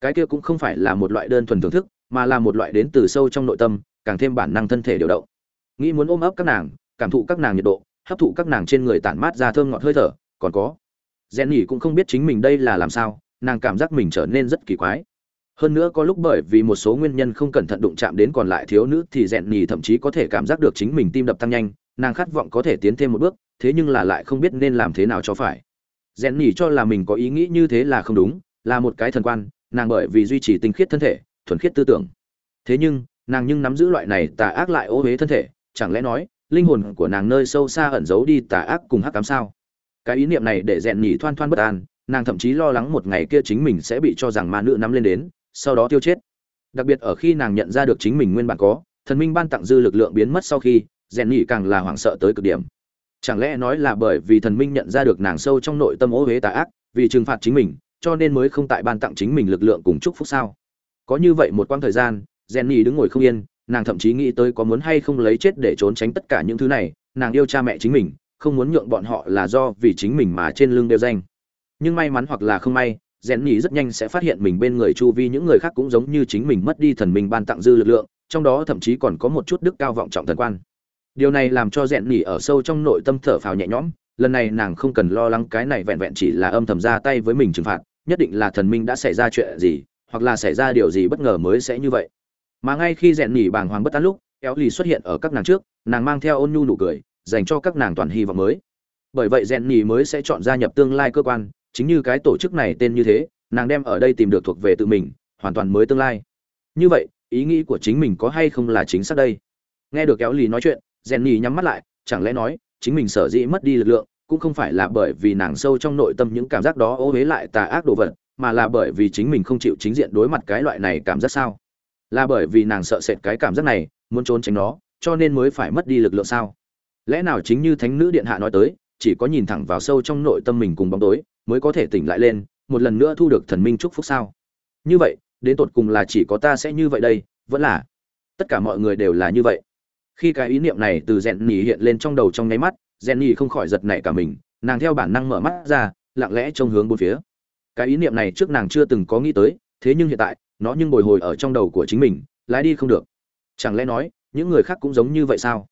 Cái kia cũng không phải là một loại đơn thuần thưởng thức, mà là một loại đến từ sâu trong nội tâm, càng thêm bản năng thân thể điều động. Nghĩ muốn ôm ấp các nàng, cảm thụ các nàng nhiệt độ hấp thụ các nàng trên người tản mát ra thơm ngọt hơi thở, còn có rèn nhỉ cũng không biết chính mình đây là làm sao, nàng cảm giác mình trở nên rất kỳ quái. Hơn nữa có lúc bởi vì một số nguyên nhân không cẩn thận đụng chạm đến còn lại thiếu nữ thì rèn nhỉ thậm chí có thể cảm giác được chính mình tim đập tăng nhanh, nàng khát vọng có thể tiến thêm một bước, thế nhưng là lại không biết nên làm thế nào cho phải. Rèn nhỉ cho là mình có ý nghĩ như thế là không đúng, là một cái thần quan, nàng bởi vì duy trì tinh khiết thân thể, thuần khiết tư tưởng. Thế nhưng, nàng nhưng nắm giữ loại này tà ác lại ô huế thân thể, chẳng lẽ nói linh hồn của nàng nơi sâu xa ẩn giấu đi tà ác cùng hắc cám sao? Cái ý niệm này để rèn nhỉ thoan thoan bất an, nàng thậm chí lo lắng một ngày kia chính mình sẽ bị cho rằng ma nữ nắm lên đến, sau đó tiêu chết. Đặc biệt ở khi nàng nhận ra được chính mình nguyên bản có, thần minh ban tặng dư lực lượng biến mất sau khi, rèn nhỉ càng là hoảng sợ tới cực điểm. Chẳng lẽ nói là bởi vì thần minh nhận ra được nàng sâu trong nội tâm ô huế tà ác, vì trừng phạt chính mình, cho nên mới không tại ban tặng chính mình lực lượng cùng chúc phúc sao? Có như vậy một quãng thời gian, rèn nhỉ đứng ngồi không yên nàng thậm chí nghĩ tới có muốn hay không lấy chết để trốn tránh tất cả những thứ này, nàng yêu cha mẹ chính mình, không muốn nhượng bọn họ là do vì chính mình mà trên lưng đeo danh. Nhưng may mắn hoặc là không may, rèn nhì rất nhanh sẽ phát hiện mình bên người chu vi những người khác cũng giống như chính mình mất đi thần mình ban tặng dư lực lượng, trong đó thậm chí còn có một chút đức cao vọng trọng thần quan. Điều này làm cho rèn nhì ở sâu trong nội tâm thở phào nhẹ nhõm, lần này nàng không cần lo lắng cái này vẹn vẹn chỉ là âm thầm ra tay với mình trừng phạt, nhất định là thần minh đã xảy ra chuyện gì, hoặc là xảy ra điều gì bất ngờ mới sẽ như vậy mà ngay khi rèn nỉ bàng hoàng bất tán lúc éo lì xuất hiện ở các nàng trước, nàng mang theo ôn nhu nụ cười, dành cho các nàng toàn hy vọng mới. Bởi vậy rèn nỉ mới sẽ chọn gia nhập tương lai cơ quan, chính như cái tổ chức này tên như thế, nàng đem ở đây tìm được thuộc về tự mình, hoàn toàn mới tương lai. Như vậy, ý nghĩ của chính mình có hay không là chính xác đây? Nghe được kéo lì nói chuyện, rèn nỉ nhắm mắt lại, chẳng lẽ nói, chính mình sở dĩ mất đi lực lượng, cũng không phải là bởi vì nàng sâu trong nội tâm những cảm giác đó ô huế lại tà ác đồ vật, mà là bởi vì chính mình không chịu chính diện đối mặt cái loại này cảm giác sao? Là bởi vì nàng sợ sệt cái cảm giác này, muốn trốn tránh nó, cho nên mới phải mất đi lực lượng sao? Lẽ nào chính như thánh nữ điện hạ nói tới, chỉ có nhìn thẳng vào sâu trong nội tâm mình cùng bóng tối, mới có thể tỉnh lại lên, một lần nữa thu được thần minh chúc phúc sao? Như vậy, đến tột cùng là chỉ có ta sẽ như vậy đây, vẫn là tất cả mọi người đều là như vậy. Khi cái ý niệm này từ rèn nhì hiện lên trong đầu trong nháy mắt rèn nhì không khỏi giật nảy cả mình, nàng theo bản năng mở mắt ra, lặng lẽ trông hướng bốn phía. Cái ý niệm này trước nàng chưa từng có nghĩ tới, thế nhưng hiện tại nó nhưng bồi hồi ở trong đầu của chính mình, lái đi không được. Chẳng lẽ nói, những người khác cũng giống như vậy sao?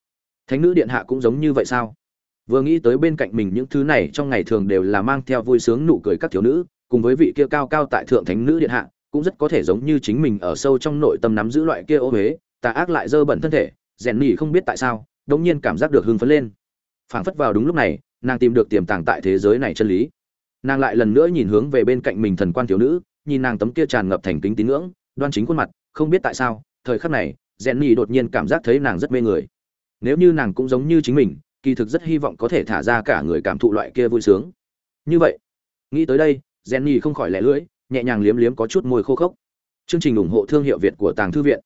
Thánh nữ điện hạ cũng giống như vậy sao? Vừa nghĩ tới bên cạnh mình những thứ này trong ngày thường đều là mang theo vui sướng nụ cười các thiếu nữ, cùng với vị kia cao cao tại thượng thánh nữ điện hạ, cũng rất có thể giống như chính mình ở sâu trong nội tâm nắm giữ loại kia ô huế tà ác lại dơ bẩn thân thể, rèn nhỉ không biết tại sao, đống nhiên cảm giác được hưng phấn lên. Phảng phất vào đúng lúc này, nàng tìm được tiềm tàng tại thế giới này chân lý. Nàng lại lần nữa nhìn hướng về bên cạnh mình thần quan thiếu nữ nhìn nàng tấm kia tràn ngập thành kính tín ngưỡng đoan chính khuôn mặt không biết tại sao thời khắc này rèn nhì đột nhiên cảm giác thấy nàng rất mê người. Nếu như nàng cũng giống như chính mình kỳ thực rất hy vọng có thể thả ra cả người cảm thụ loại kia vui sướng. Như vậy nghĩ tới đây rèn nhì không khỏi lẻ lưỡi nhẹ nhàng liếm liếm có chút môi khô khốc. Chương trình ủng hộ thương hiệu việt của tàng thư viện.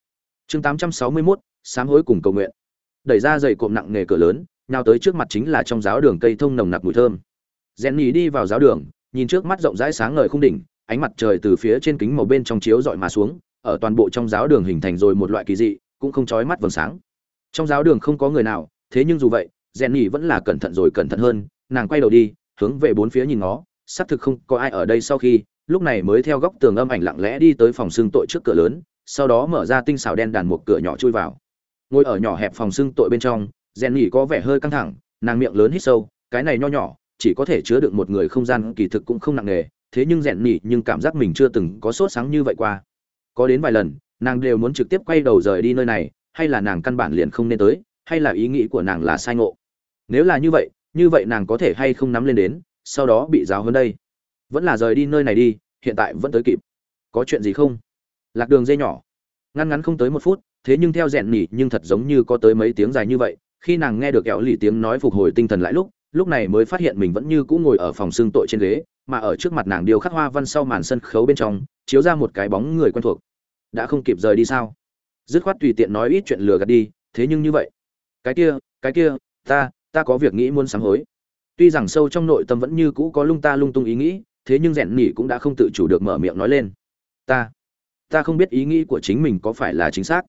Chương 861, sám hối cùng cầu nguyện. Đẩy ra dày cộm nặng nghề cửa lớn nào tới trước mặt chính là trong giáo đường cây thông nồng nặc mùi thơm. Rèn nhì đi vào giáo đường nhìn trước mắt rộng rãi sáng ngời khung đỉnh ánh mặt trời từ phía trên kính màu bên trong chiếu dọi mà xuống, ở toàn bộ trong giáo đường hình thành rồi một loại kỳ dị, cũng không chói mắt vầng sáng. Trong giáo đường không có người nào, thế nhưng dù vậy rèn nhì vẫn là cẩn thận rồi cẩn thận hơn, nàng quay đầu đi, hướng về bốn phía nhìn ngó, xác thực không có ai ở đây sau khi, lúc này mới theo góc tường âm ảnh lặng lẽ đi tới phòng xương tội trước cửa lớn, sau đó mở ra tinh xào đen đàn một cửa nhỏ chui vào. Ngồi ở nhỏ hẹp phòng xương tội bên trong rèn nhì có vẻ hơi căng thẳng, nàng miệng lớn hít sâu, cái này nho nhỏ, chỉ có thể chứa được một người không gian kỳ thực cũng không nặng nề thế nhưng rèn nhị nhưng cảm giác mình chưa từng có sốt sáng như vậy qua. Có đến vài lần, nàng đều muốn trực tiếp quay đầu rời đi nơi này, hay là nàng căn bản liền không nên tới, hay là ý nghĩ của nàng là sai ngộ. Nếu là như vậy như vậy nàng có thể hay không nắm lên đến, sau đó bị giáo hơn đây. Vẫn là rời đi nơi này đi, hiện tại vẫn tới kịp. Có chuyện gì không? Lạc đường dây nhỏ. Ngăn ngắn không tới một phút, thế nhưng theo rèn nhỉ, nhưng thật giống như có tới mấy tiếng dài như vậy, khi nàng nghe được kẹo lì tiếng nói phục hồi tinh thần lại lúc lúc này mới phát hiện mình vẫn như cũ ngồi ở phòng xương tội trên ghế mà ở trước mặt nàng điêu khắc hoa văn sau màn sân khấu bên trong, chiếu ra một cái bóng người quen thuộc. Đã không kịp rời đi sao? Dứt khoát tùy tiện nói ít chuyện lừa gạt đi, thế nhưng như vậy. Cái kia cái kia, ta ta có việc nghĩ muốn sám hối. Tuy rằng sâu trong nội tâm vẫn như cũ có lung ta lung tung ý nghĩ, thế nhưng rèn nỉ cũng đã không tự chủ được mở miệng nói lên. Ta ta không biết ý nghĩ của chính mình có phải là chính xác.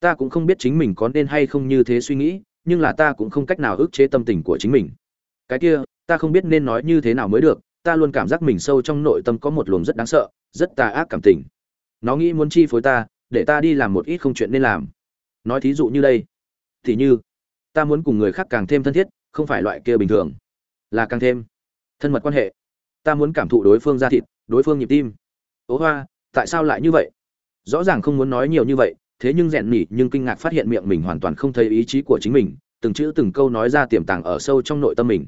Ta cũng không biết chính mình có nên hay không như thế suy nghĩ, nhưng là ta cũng không cách nào ức chế tâm tình của chính mình. Cái kia, ta không biết nên nói như thế nào mới được ta luôn cảm giác mình sâu trong nội tâm có một luồng rất đáng sợ, rất tà ác cảm tình. Nó nghĩ muốn chi phối ta, để ta đi làm một ít không chuyện nên làm. Nói thí dụ như đây. Thì như, ta muốn cùng người khác càng thêm thân thiết, không phải loại kia bình thường. Là càng thêm thân mật quan hệ. Ta muốn cảm thụ đối phương ra thịt, đối phương nhịp tim. Ố hoa, tại sao lại như vậy? Rõ ràng không muốn nói nhiều như vậy, thế nhưng rèn nỉ nhưng kinh ngạc phát hiện miệng mình hoàn toàn không thấy ý chí của chính mình, từng chữ từng câu nói ra tiềm tàng ở sâu trong nội tâm mình.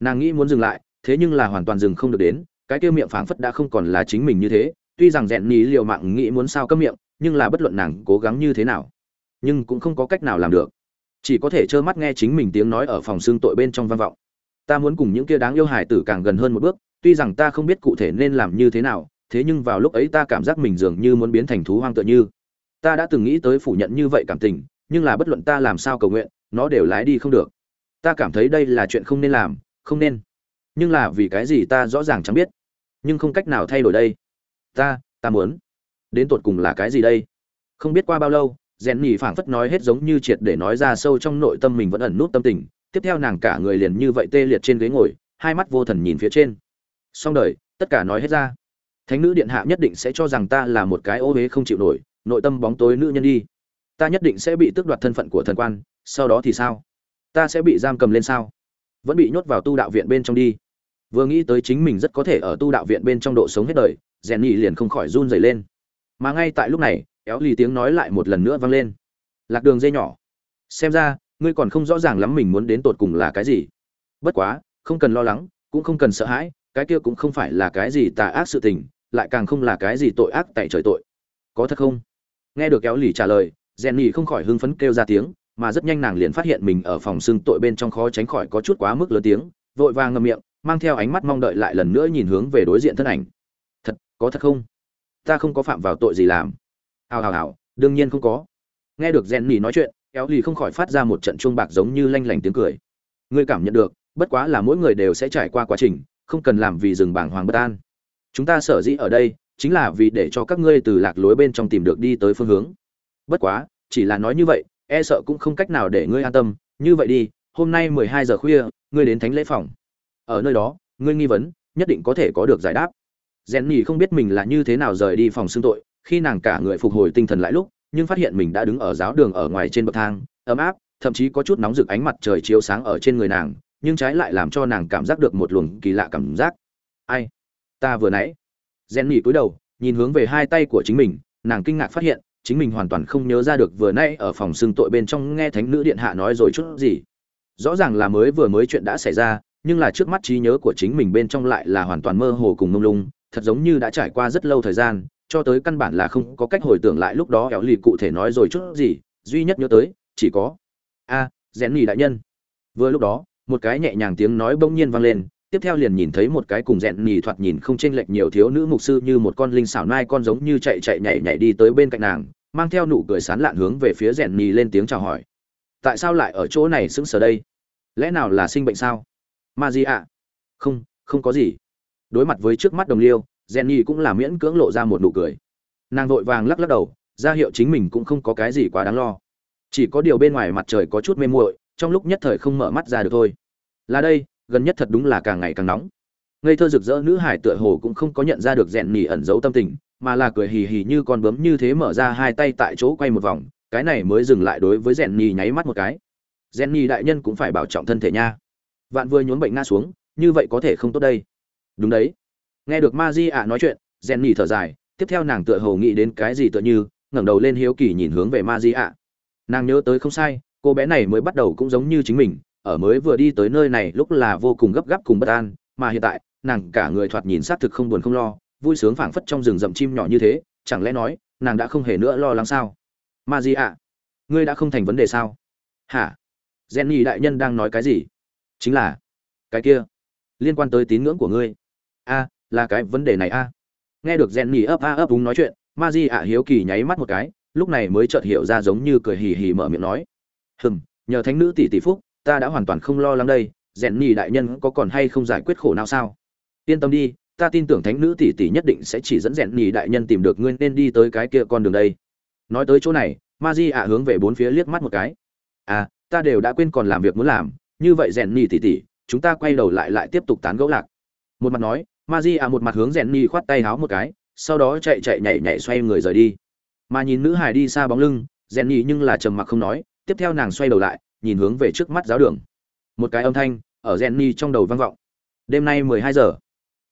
Nàng nghĩ muốn dừng lại thế nhưng là hoàn toàn dừng không được đến, cái kia miệng phảng phất đã không còn là chính mình như thế, tuy rằng rèn nỉ liều mạng nghĩ muốn sao cấm miệng, nhưng là bất luận nàng cố gắng như thế nào, nhưng cũng không có cách nào làm được. Chỉ có thể trơ mắt nghe chính mình tiếng nói ở phòng xương tội bên trong vang vọng. Ta muốn cùng những kia đáng yêu hài tử càng gần hơn một bước, tuy rằng ta không biết cụ thể nên làm như thế nào, thế nhưng vào lúc ấy ta cảm giác mình dường như muốn biến thành thú hoang tựa như. Ta đã từng nghĩ tới phủ nhận như vậy cảm tình, nhưng là bất luận ta làm sao cầu nguyện, nó đều lái đi không được. Ta cảm thấy đây là chuyện không nên làm, không nên nhưng là vì cái gì ta rõ ràng chẳng biết. Nhưng không cách nào thay đổi đây. Ta ta muốn. Đến tột cùng là cái gì đây? Không biết qua bao lâu rèn nhì phảng phất nói hết giống như triệt để nói ra sâu trong nội tâm mình vẫn ẩn nút tâm tình. Tiếp theo nàng cả người liền như vậy tê liệt trên ghế ngồi, hai mắt vô thần nhìn phía trên. Xong đời, tất cả nói hết ra. Thánh nữ điện hạ nhất định sẽ cho rằng ta là một cái ô huế không chịu nổi, nội tâm bóng tối nữ nhân đi. Ta nhất định sẽ bị tước đoạt thân phận của thần quan, sau đó thì sao? Ta sẽ bị giam cầm lên sao? Vẫn bị nhốt vào tu đạo viện bên trong đi vừa nghĩ tới chính mình rất có thể ở tu đạo viện bên trong độ sống hết đời, rèn nhị liền không khỏi run rẩy lên. Mà ngay tại lúc này, éo lì tiếng nói lại một lần nữa vang lên. Lạc đường dây nhỏ. Xem ra, ngươi còn không rõ ràng lắm mình muốn đến tột cùng là cái gì. Bất quá, không cần lo lắng, cũng không cần sợ hãi, cái kia cũng không phải là cái gì tà ác sự tình, lại càng không là cái gì tội ác tại trời tội. Có thật không? Nghe được kéo lì trả lời, rèn nhị không khỏi hưng phấn kêu ra tiếng, mà rất nhanh nàng liền phát hiện mình ở phòng xương tội bên trong khó tránh khỏi có chút quá mức lớn tiếng, vội vàng ngậm miệng mang theo ánh mắt mong đợi lại lần nữa nhìn hướng về đối diện thân ảnh. Thật, có thật không? Ta không có phạm vào tội gì làm. Hào hào hào, đương nhiên không có. Nghe được rèn nỉ nói chuyện, kéo lì không khỏi phát ra một trận chuông bạc giống như lanh lảnh tiếng cười. Ngươi cảm nhận được, bất quá là mỗi người đều sẽ trải qua quá trình, không cần làm vì rừng bảng hoàng bất an. Chúng ta sở dĩ ở đây, chính là vì để cho các ngươi từ lạc lối bên trong tìm được đi tới phương hướng. Bất quá, chỉ là nói như vậy e sợ cũng không cách nào để ngươi an tâm. Như vậy đi, hôm nay mười hai giờ khuya, ngươi đến thánh lễ phòng ở nơi đó, ngươi nghi vấn, nhất định có thể có được giải đáp. Rèn nhì không biết mình là như thế nào rời đi phòng xưng tội, khi nàng cả người phục hồi tinh thần lại lúc, nhưng phát hiện mình đã đứng ở giáo đường ở ngoài trên bậc thang, ấm áp, thậm chí có chút nóng rực ánh mặt trời chiếu sáng ở trên người nàng, nhưng trái lại làm cho nàng cảm giác được một luồng kỳ lạ cảm giác. Ai? Ta vừa nãy. Rèn nhì cúi đầu, nhìn hướng về hai tay của chính mình, nàng kinh ngạc phát hiện, chính mình hoàn toàn không nhớ ra được vừa nãy ở phòng xưng tội bên trong nghe thánh nữ điện hạ nói rồi chút gì. Rõ ràng là mới vừa mới chuyện đã xảy ra nhưng là trước mắt trí nhớ của chính mình bên trong lại là hoàn toàn mơ hồ cùng mông lung thật giống như đã trải qua rất lâu thời gian cho tới căn bản là không có cách hồi tưởng lại lúc đó éo lì cụ thể nói rồi chút gì duy nhất nhớ tới chỉ có a à, rèn đại nhân. Vừa lúc đó một cái nhẹ nhàng tiếng nói bỗng nhiên vang lên tiếp theo liền nhìn thấy một cái cùng rèn nhì thoạt nhìn không chênh lệch nhiều thiếu nữ mục sư như một con linh xảo nai con giống như chạy chạy nhảy nhảy đi tới bên cạnh nàng mang theo nụ cười sán lạn hướng về phía rèn nhì lên tiếng chào hỏi. Tại sao lại ở chỗ này sững sờ đây? Lẽ nào là sinh bệnh sao? Ma di ạ. Không không có gì. Đối mặt với trước mắt đồng liêu, jenny cũng là miễn cưỡng lộ ra một nụ cười. Nàng vội vàng lắc lắc đầu, ra hiệu chính mình cũng không có cái gì quá đáng lo. Chỉ có điều bên ngoài mặt trời có chút mê muội, trong lúc nhất thời không mở mắt ra được thôi. Là đây, gần nhất thật đúng là càng ngày càng nóng. Ngây thơ rực rỡ nữ hải tựa hồ cũng không có nhận ra được rèn nỉ ẩn giấu tâm tình, mà là cười hì hì như con bướm như thế mở ra hai tay tại chỗ quay một vòng, cái này mới dừng lại đối với rèn nỉ nháy mắt một cái. Rèn nỉ đại nhân cũng phải bảo trọng thân thể nha vạn vừa nhốn bệnh nga xuống, như vậy có thể không tốt đây. Đúng đấy. Nghe được ma di ạ nói chuyện rèn nỉ thở dài, tiếp theo nàng tựa hồ nghĩ đến cái gì tựa như, ngẩng đầu lên hiếu kỳ nhìn hướng về ma di ạ. Nàng nhớ tới không sai, cô bé này mới bắt đầu cũng giống như chính mình, ở mới vừa đi tới nơi này lúc là vô cùng gấp gáp cùng bất an, mà hiện tại, nàng cả người thoạt nhìn xác thực không buồn không lo, vui sướng phảng phất trong rừng rậm chim nhỏ như thế, chẳng lẽ nói, nàng đã không hề nữa lo lắng sao? Ma di ạ, ngươi đã không thành vấn đề sao? Hả? Jenny đại nhân đang nói cái gì? Chính là, cái kia, liên quan tới tín ngưỡng của ngươi. A, là cái vấn đề này a. Nghe được jenny ấp a ấp đúng nói chuyện, ma di ạ hiếu kỳ nháy mắt một cái, lúc này mới chợt hiểu ra giống như cười hì hì mở miệng nói. Hừm, nhờ thánh nữ tỷ tỷ phúc, ta đã hoàn toàn không lo lắng đây rèn nhì đại nhân có còn hay không giải quyết khổ nào sao? Yên tâm đi, ta tin tưởng thánh nữ tỷ tỷ nhất định sẽ chỉ dẫn rèn nhì đại nhân tìm được ngươi nên đi tới cái kia con đường đây. Nói tới chỗ này, ma di ạ hướng về bốn phía liếc mắt một cái. À ta đều đã quên còn làm việc muốn làm như vậy rèn nhì tỉ tỉ chúng ta quay đầu lại lại tiếp tục tán gẫu lạc. Một mặt nói ma di à một mặt hướng rèn nhì khoát tay háo một cái sau đó chạy chạy nhảy nhảy xoay người rời đi. Mà nhìn nữ hải đi xa bóng lưng rèn nhì nhưng là trầm mặc không nói tiếp theo nàng xoay đầu lại nhìn hướng về trước mắt giáo đường. Một cái âm thanh ở Jenny trong đầu vang vọng. Đêm nay 12 giờ.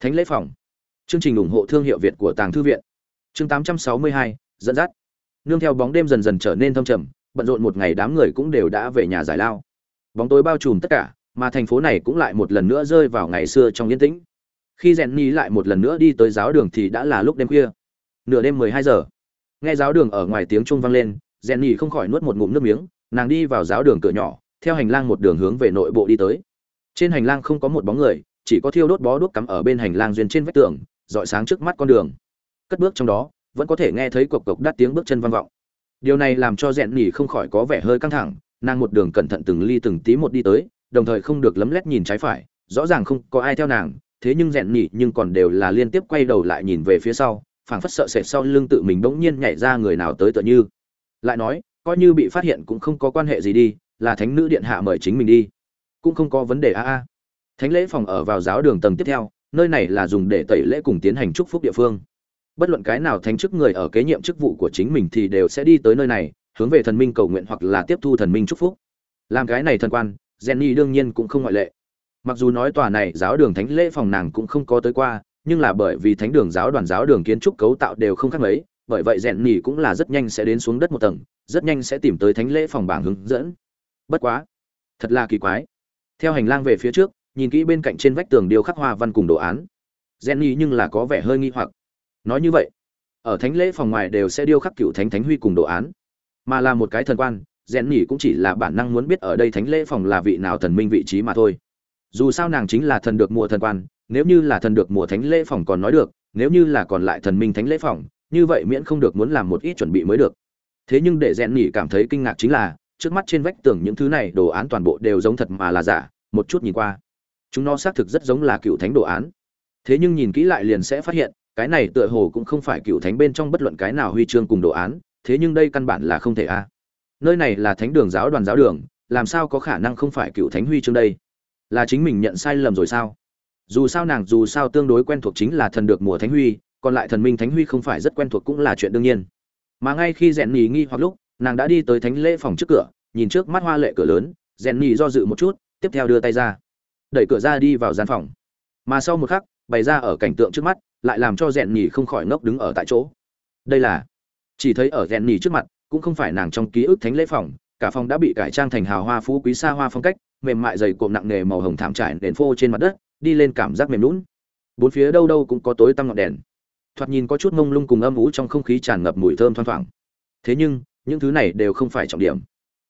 Thánh lễ phòng. Chương trình ủng hộ thương hiệu việt của tàng thư viện. Chương 862, dẫn dắt. Nương theo bóng đêm dần dần trở nên thâm trầm bận rộn một ngày đám người cũng đều đã về nhà giải lao bóng tối bao trùm tất cả, mà thành phố này cũng lại một lần nữa rơi vào ngày xưa trong yên tĩnh. Khi Jenny lại một lần nữa đi tới giáo đường thì đã là lúc đêm khuya. Nửa đêm 12 giờ. Nghe giáo đường ở ngoài tiếng trung vang lên Jenny không khỏi nuốt một ngụm nước miếng, nàng đi vào giáo đường cửa nhỏ, theo hành lang một đường hướng về nội bộ đi tới. Trên hành lang không có một bóng người, chỉ có thiêu đốt bó đuốc cắm ở bên hành lang duyên trên vách tường dọi sáng trước mắt con đường. Cất bước trong đó, vẫn có thể nghe thấy cộc cộc đắt tiếng bước chân vang vọng. Điều này làm cho rèn nỉ không khỏi có vẻ hơi căng thẳng nàng một đường cẩn thận từng ly từng tí một đi tới, đồng thời không được lấm lét nhìn trái phải, rõ ràng không có ai theo nàng, thế nhưng rèn nhỉ nhưng còn đều là liên tiếp quay đầu lại nhìn về phía sau, phảng phất sợ sệt sau lưng tự mình bỗng nhiên nhảy ra người nào tới tựa như. Lại nói, coi như bị phát hiện cũng không có quan hệ gì đi, là thánh nữ điện hạ mời chính mình đi. Cũng không có vấn đề a a. Thánh lễ phòng ở vào giáo đường tầng tiếp theo, nơi này là dùng để tẩy lễ cùng tiến hành chúc phúc địa phương. Bất luận cái nào thánh chức người ở kế nhiệm chức vụ của chính mình thì đều sẽ đi tới nơi này hướng về thần minh cầu nguyện hoặc là tiếp thu thần minh chúc phúc. Làm cái này thần quan, jenny đương nhiên cũng không ngoại lệ. Mặc dù nói tòa này giáo đường thánh lễ phòng nàng cũng không có tới qua, nhưng là bởi vì thánh đường giáo đoàn giáo đường kiến trúc cấu tạo đều không khác mấy, bởi vậy rèn cũng là rất nhanh sẽ đến xuống đất một tầng, rất nhanh sẽ tìm tới thánh lễ phòng bảng hướng dẫn. Bất quá, thật là kỳ quái. Theo hành lang về phía trước, nhìn kỹ bên cạnh trên vách tường điêu khắc hoa văn cùng đồ án, jenny nhưng là có vẻ hơi nghi hoặc. Nói như vậy, ở thánh lễ phòng ngoài đều sẽ điêu khắc cựu thánh thánh huy cùng đồ án mà là một cái thần quan jenny cũng chỉ là bản năng muốn biết ở đây thánh lễ phòng là vị nào thần minh vị trí mà thôi. Dù sao nàng chính là thần được mùa thần quan, nếu như là thần được mùa thánh lễ phòng còn nói được, nếu như là còn lại thần minh thánh lễ phòng, như vậy miễn không được muốn làm một ít chuẩn bị mới được. Thế nhưng để rèn nhỉ cảm thấy kinh ngạc chính là, trước mắt trên vách tường những thứ này đồ án toàn bộ đều giống thật mà là giả, một chút nhìn qua. Chúng nó xác thực rất giống là cựu thánh đồ án. Thế nhưng nhìn kỹ lại liền sẽ phát hiện, cái này tựa hồ cũng không phải cựu thánh bên trong bất luận cái nào huy chương cùng đồ án thế nhưng đây căn bản là không thể a. Nơi này là thánh đường giáo đoàn giáo đường, làm sao có khả năng không phải cựu thánh huy chương đây? Là chính mình nhận sai lầm rồi sao? Dù sao nàng dù sao tương đối quen thuộc chính là thần được mùa thánh huy, còn lại thần minh thánh huy không phải rất quen thuộc cũng là chuyện đương nhiên. Mà ngay khi rèn nhì nghi hoặc lúc, nàng đã đi tới thánh lễ phòng trước cửa, nhìn trước mắt hoa lệ cửa lớn, rèn nhì do dự một chút, tiếp theo đưa tay ra. Đẩy cửa ra đi vào gian phòng. Mà sau một khắc, bày ra ở cảnh tượng trước mắt, lại làm cho rèn nhì không khỏi ngốc đứng ở tại chỗ. Đây là chỉ thấy ở rèn nhì trước mặt, cũng không phải nàng trong ký ức thánh lễ phòng, cả phòng đã bị cải trang thành hào hoa phú quý xa hoa phong cách, mềm mại dày cộm nặng nề màu hồng thảm trải nền phô trên mặt đất, đi lên cảm giác mềm lún bốn phía đâu đâu cũng có tối tăm ngọn đèn. Thoạt nhìn có chút mông lung cùng âm ú trong không khí tràn ngập mùi thơm thoang thoảng. Thế nhưng, những thứ này đều không phải trọng điểm.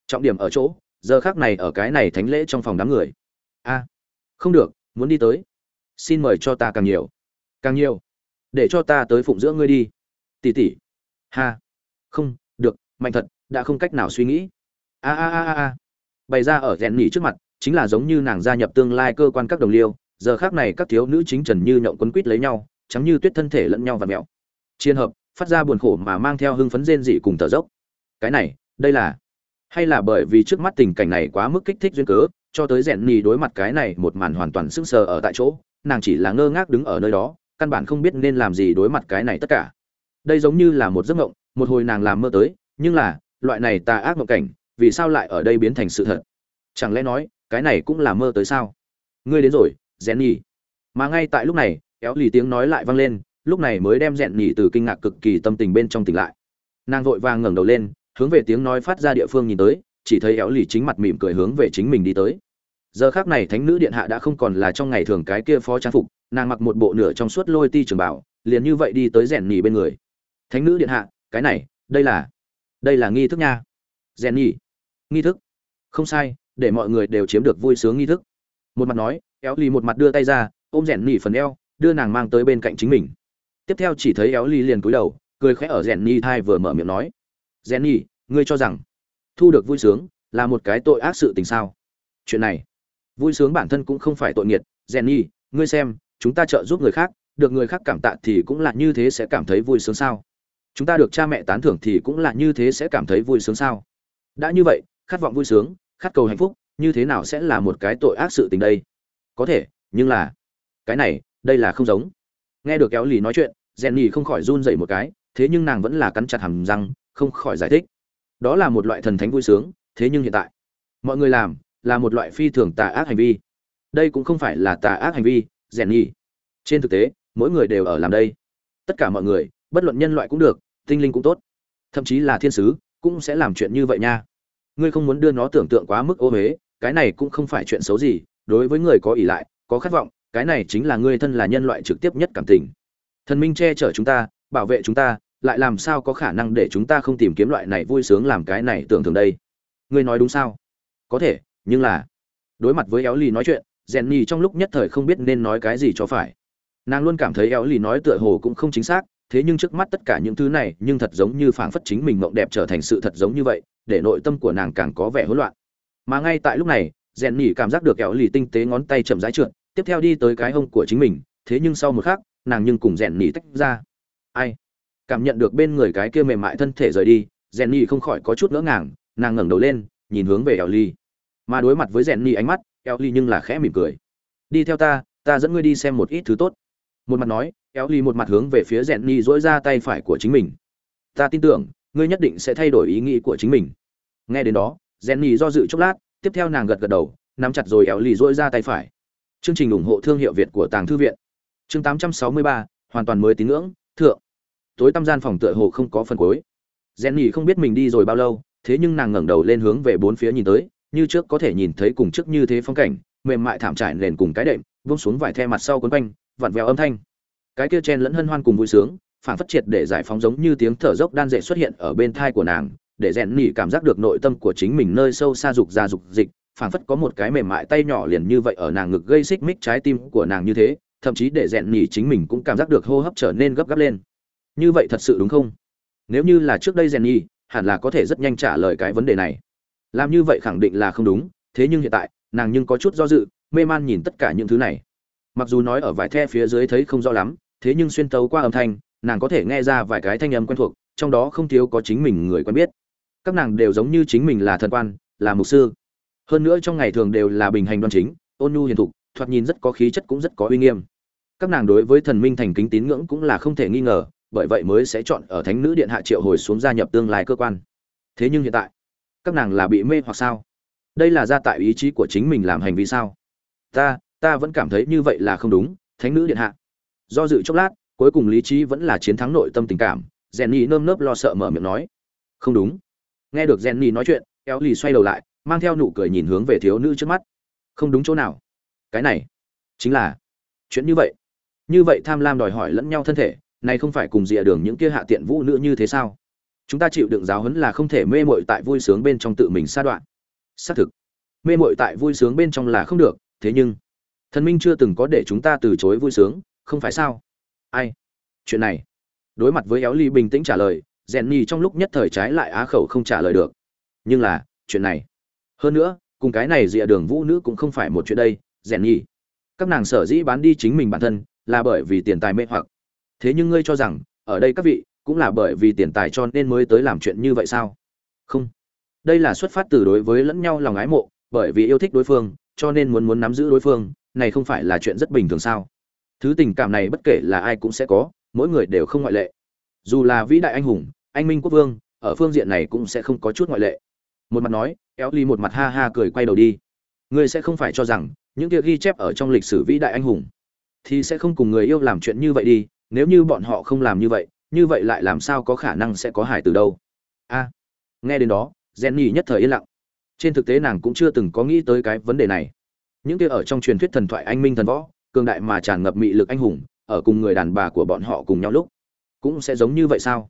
Trọng điểm ở chỗ, giờ khác này ở cái này thánh lễ trong phòng đám người. A, không được, muốn đi tới. Xin mời cho ta càng nhiều. Càng nhiều. Để cho ta tới phụng dưỡng ngươi đi. Tỉ tỉ ha. Không, được, mạnh thật, đã không cách nào suy nghĩ. A a a a bày ra ở rèn nỉ trước mặt, chính là giống như nàng gia nhập tương lai cơ quan các đồng liêu, giờ khác này các thiếu nữ chính trần như nhậu quấn quýt lấy nhau, trắng như tuyết thân thể lẫn nhau và mẹo. Chiến hợp, phát ra buồn khổ mà mang theo hưng phấn rên dị cùng thở dốc. Cái này, đây là, hay là bởi vì trước mắt tình cảnh này quá mức kích thích duyên cớ, cho tới rèn nỉ đối mặt cái này một màn hoàn toàn sững sờ ở tại chỗ, nàng chỉ là ngơ ngác đứng ở nơi đó, căn bản không biết nên làm gì đối mặt cái này tất cả đây giống như là một giấc mộng, một hồi nàng làm mơ tới, nhưng là, loại này tà ác mộng cảnh, vì sao lại ở đây biến thành sự thật? Chẳng lẽ nói, cái này cũng là mơ tới sao? Ngươi đến rồi, rèn nhỉ mà ngay tại lúc này, kéo lì tiếng nói lại vang lên, lúc này mới đem rèn nhỉ từ kinh ngạc cực kỳ tâm tình bên trong tỉnh lại. Nàng vội vàng ngẩng đầu lên, hướng về tiếng nói phát ra địa phương nhìn tới, chỉ thấy éo lì chính mặt mỉm cười hướng về chính mình đi tới. Giờ khác này thánh nữ điện hạ đã không còn là trong ngày thường cái kia phó trang phục, nàng mặc một bộ nửa trong suốt lôi ti trường bảo, liền như vậy đi tới rèn nhì bên người thánh nữ điện hạ, cái này, đây là đây là nghi thức nha. Rèn nhỉ nghi thức? Không sai, để mọi người đều chiếm được vui sướng nghi thức. Một mặt nói, éo lì một mặt đưa tay ra, ôm rèn nhỉ phần eo, đưa nàng mang tới bên cạnh chính mình. Tiếp theo chỉ thấy éo lì liền cúi đầu, cười khẽ ở rèn nhỉ thai vừa mở miệng nói rèn nhỉ ngươi cho rằng thu được vui sướng là một cái tội ác sự tình sao? Chuyện này, vui sướng bản thân cũng không phải tội nghiệt rèn nhỉ ngươi xem, chúng ta trợ giúp người khác, được người khác cảm tạ thì cũng là như thế sẽ cảm thấy vui sướng sao? Chúng ta được cha mẹ tán thưởng thì cũng là như thế sẽ cảm thấy vui sướng sao? Đã như vậy, khát vọng vui sướng, khát cầu hạnh phúc, như thế nào sẽ là một cái tội ác sự tình đây? Có thể, nhưng là, cái này, đây là không giống. Nghe được kéo lì nói chuyện rèn nhì không khỏi run dậy một cái, thế nhưng nàng vẫn là cắn chặt hàm răng, không khỏi giải thích. Đó là một loại thần thánh vui sướng, thế nhưng hiện tại, mọi người làm là một loại phi thường tà ác hành vi. Đây cũng không phải là tà ác hành vi rèn nhì trên thực tế, mỗi người đều ở làm đây. Tất cả mọi người, bất luận nhân loại cũng được tinh linh cũng tốt. Thậm chí là thiên sứ cũng sẽ làm chuyện như vậy nha. Ngươi không muốn đưa nó tưởng tượng quá mức ô huế cái này cũng không phải chuyện xấu gì, đối với người có ỷ lại, có khát vọng, cái này chính là ngươi thân là nhân loại trực tiếp nhất cảm tình. Thần minh che chở chúng ta, bảo vệ chúng ta, lại làm sao có khả năng để chúng ta không tìm kiếm loại này vui sướng làm cái này tưởng tượng đây? Ngươi nói đúng sao? Có thể, nhưng là, đối mặt với éo lì nói chuyện rèn nhì trong lúc nhất thời không biết nên nói cái gì cho phải. Nàng luôn cảm thấy éo lì nói tựa hồ cũng không chính xác thế nhưng trước mắt tất cả những thứ này nhưng thật giống như phảng phất chính mình mộng đẹp trở thành sự thật giống như vậy, để nội tâm của nàng càng có vẻ hỗn loạn. Mà ngay tại lúc này, rèn nhì cảm giác được kẹo lì tinh tế ngón tay chậm rãi trượt, tiếp theo đi tới cái hông của chính mình, thế nhưng sau một khắc, nàng nhưng cùng rèn nhì tách ra. Ai? Cảm nhận được bên người cái kia mềm mại thân thể rời đi, rèn nhì không khỏi có chút ngỡ ngàng, nàng ngẩng đầu lên, nhìn hướng về kẹo lì. Mà đối mặt với rèn nhì ánh mắt, kẹo lì nhưng là khẽ mỉm cười. Đi theo ta ta dẫn ngươi đi xem một ít thứ tốt một mặt nói éo ly một mặt hướng về phía rèn ni dỗi ra tay phải của chính mình. Ta tin tưởng ngươi nhất định sẽ thay đổi ý nghĩ của chính mình. Nghe đến đó rèn ni do dự chốc lát tiếp theo nàng gật gật đầu nắm chặt rồi éo ly dỗi ra tay phải. Chương trình ủng hộ thương hiệu việt của tàng thư viện. Chương 863, hoàn toàn mới tín ngưỡng thượng. Tối tăm gian phòng tựa hồ không có phần cuối. Rèn ni không biết mình đi rồi bao lâu thế nhưng nàng ngẩng đầu lên hướng về bốn phía nhìn tới như trước có thể nhìn thấy cùng trước như thế phong cảnh mềm mại thảm trải nền cùng cái đệm vung xuống vài the mặt sau quấn quanh vặn vẹo âm thanh. Cái kia chen lẫn hân hoan cùng vui sướng, phản phất triệt để giải phóng giống như tiếng thở dốc đan dệt xuất hiện ở bên thai của nàng, để rèn nỉ cảm giác được nội tâm của chính mình nơi sâu xa dục ra dục dịch, phản phất có một cái mềm mại tay nhỏ liền như vậy ở nàng ngực gây xích mích trái tim của nàng như thế, thậm chí để rèn nỉ chính mình cũng cảm giác được hô hấp trở nên gấp gáp lên. Như vậy thật sự đúng không? Nếu như là trước đây rèn nỉ, hẳn là có thể rất nhanh trả lời cái vấn đề này. Làm như vậy khẳng định là không đúng, thế nhưng hiện tại, nàng nhưng có chút do dự, mê man nhìn tất cả những thứ này mặc dù nói ở vài the phía dưới thấy không rõ lắm, thế nhưng xuyên tấu qua âm thanh, nàng có thể nghe ra vài cái thanh âm quen thuộc, trong đó không thiếu có chính mình người quen biết. Các nàng đều giống như chính mình là thần quan, là mục sư. Hơn nữa trong ngày thường đều là bình hành đoan chính, ôn nhu hiền thục, thoạt nhìn rất có khí chất cũng rất có uy nghiêm. Các nàng đối với thần minh thành kính tín ngưỡng cũng là không thể nghi ngờ, bởi vậy mới sẽ chọn ở thánh nữ điện hạ triệu hồi xuống gia nhập tương lai cơ quan. Thế nhưng hiện tại, các nàng là bị mê hoặc sao? Đây là ra tại ý chí của chính mình làm hành vi sao? Ta ta vẫn cảm thấy như vậy là không đúng, thánh nữ điện hạ. Do dự chốc lát, cuối cùng lý trí vẫn là chiến thắng nội tâm tình cảm rèn nhì nơm nớp lo sợ mở miệng nói. Không đúng. Nghe được rèn nhì nói chuyện eo lì xoay đầu lại, mang theo nụ cười nhìn hướng về thiếu nữ trước mắt. Không đúng chỗ nào. Cái này, chính là chuyện như vậy. Như vậy tham lam đòi hỏi lẫn nhau thân thể, này không phải cùng dìa đường những kia hạ tiện vũ nữ như thế sao? Chúng ta chịu đựng giáo huấn là không thể mê mội tại vui sướng bên trong tự mình sa đoạn. Xác thực, mê mội tại vui sướng bên trong là không được, thế nhưng thần minh chưa từng có để chúng ta từ chối vui sướng, không phải sao? Ai? Chuyện này. Đối mặt với éo ly bình tĩnh trả lời rèn nhì trong lúc nhất thời trái lại á khẩu không trả lời được. Nhưng là, chuyện này. Hơn nữa, cùng cái này dịa đường vũ nữ cũng không phải một chuyện đây rèn nhì các nàng sở dĩ bán đi chính mình bản thân, là bởi vì tiền tài mê hoặc. Thế nhưng ngươi cho rằng, ở đây các vị, cũng là bởi vì tiền tài cho nên mới tới làm chuyện như vậy sao? Không. Đây là xuất phát từ đối với lẫn nhau lòng ái mộ, bởi vì yêu thích đối phương, cho nên muốn muốn nắm giữ đối phương này không phải là chuyện rất bình thường sao? Thứ tình cảm này bất kể là ai cũng sẽ có, mỗi người đều không ngoại lệ. Dù là vĩ đại anh hùng, anh minh quốc vương, ở phương diện này cũng sẽ không có chút ngoại lệ. Một mặt nói éo ly một mặt ha ha cười quay đầu đi. Ngươi sẽ không phải cho rằng, những kia ghi chép ở trong lịch sử vĩ đại anh hùng, thì sẽ không cùng người yêu làm chuyện như vậy đi, nếu như bọn họ không làm như vậy như vậy lại làm sao có khả năng sẽ có hải từ đâu? A, nghe đến đó, jenny nhất thời yên lặng. Trên thực tế nàng cũng chưa từng có nghĩ tới cái vấn đề này những kia ở trong truyền thuyết thần thoại anh minh thần võ, cường đại mà tràn ngập mị lực anh hùng, ở cùng người đàn bà của bọn họ cùng nhau lúc, cũng sẽ giống như vậy sao?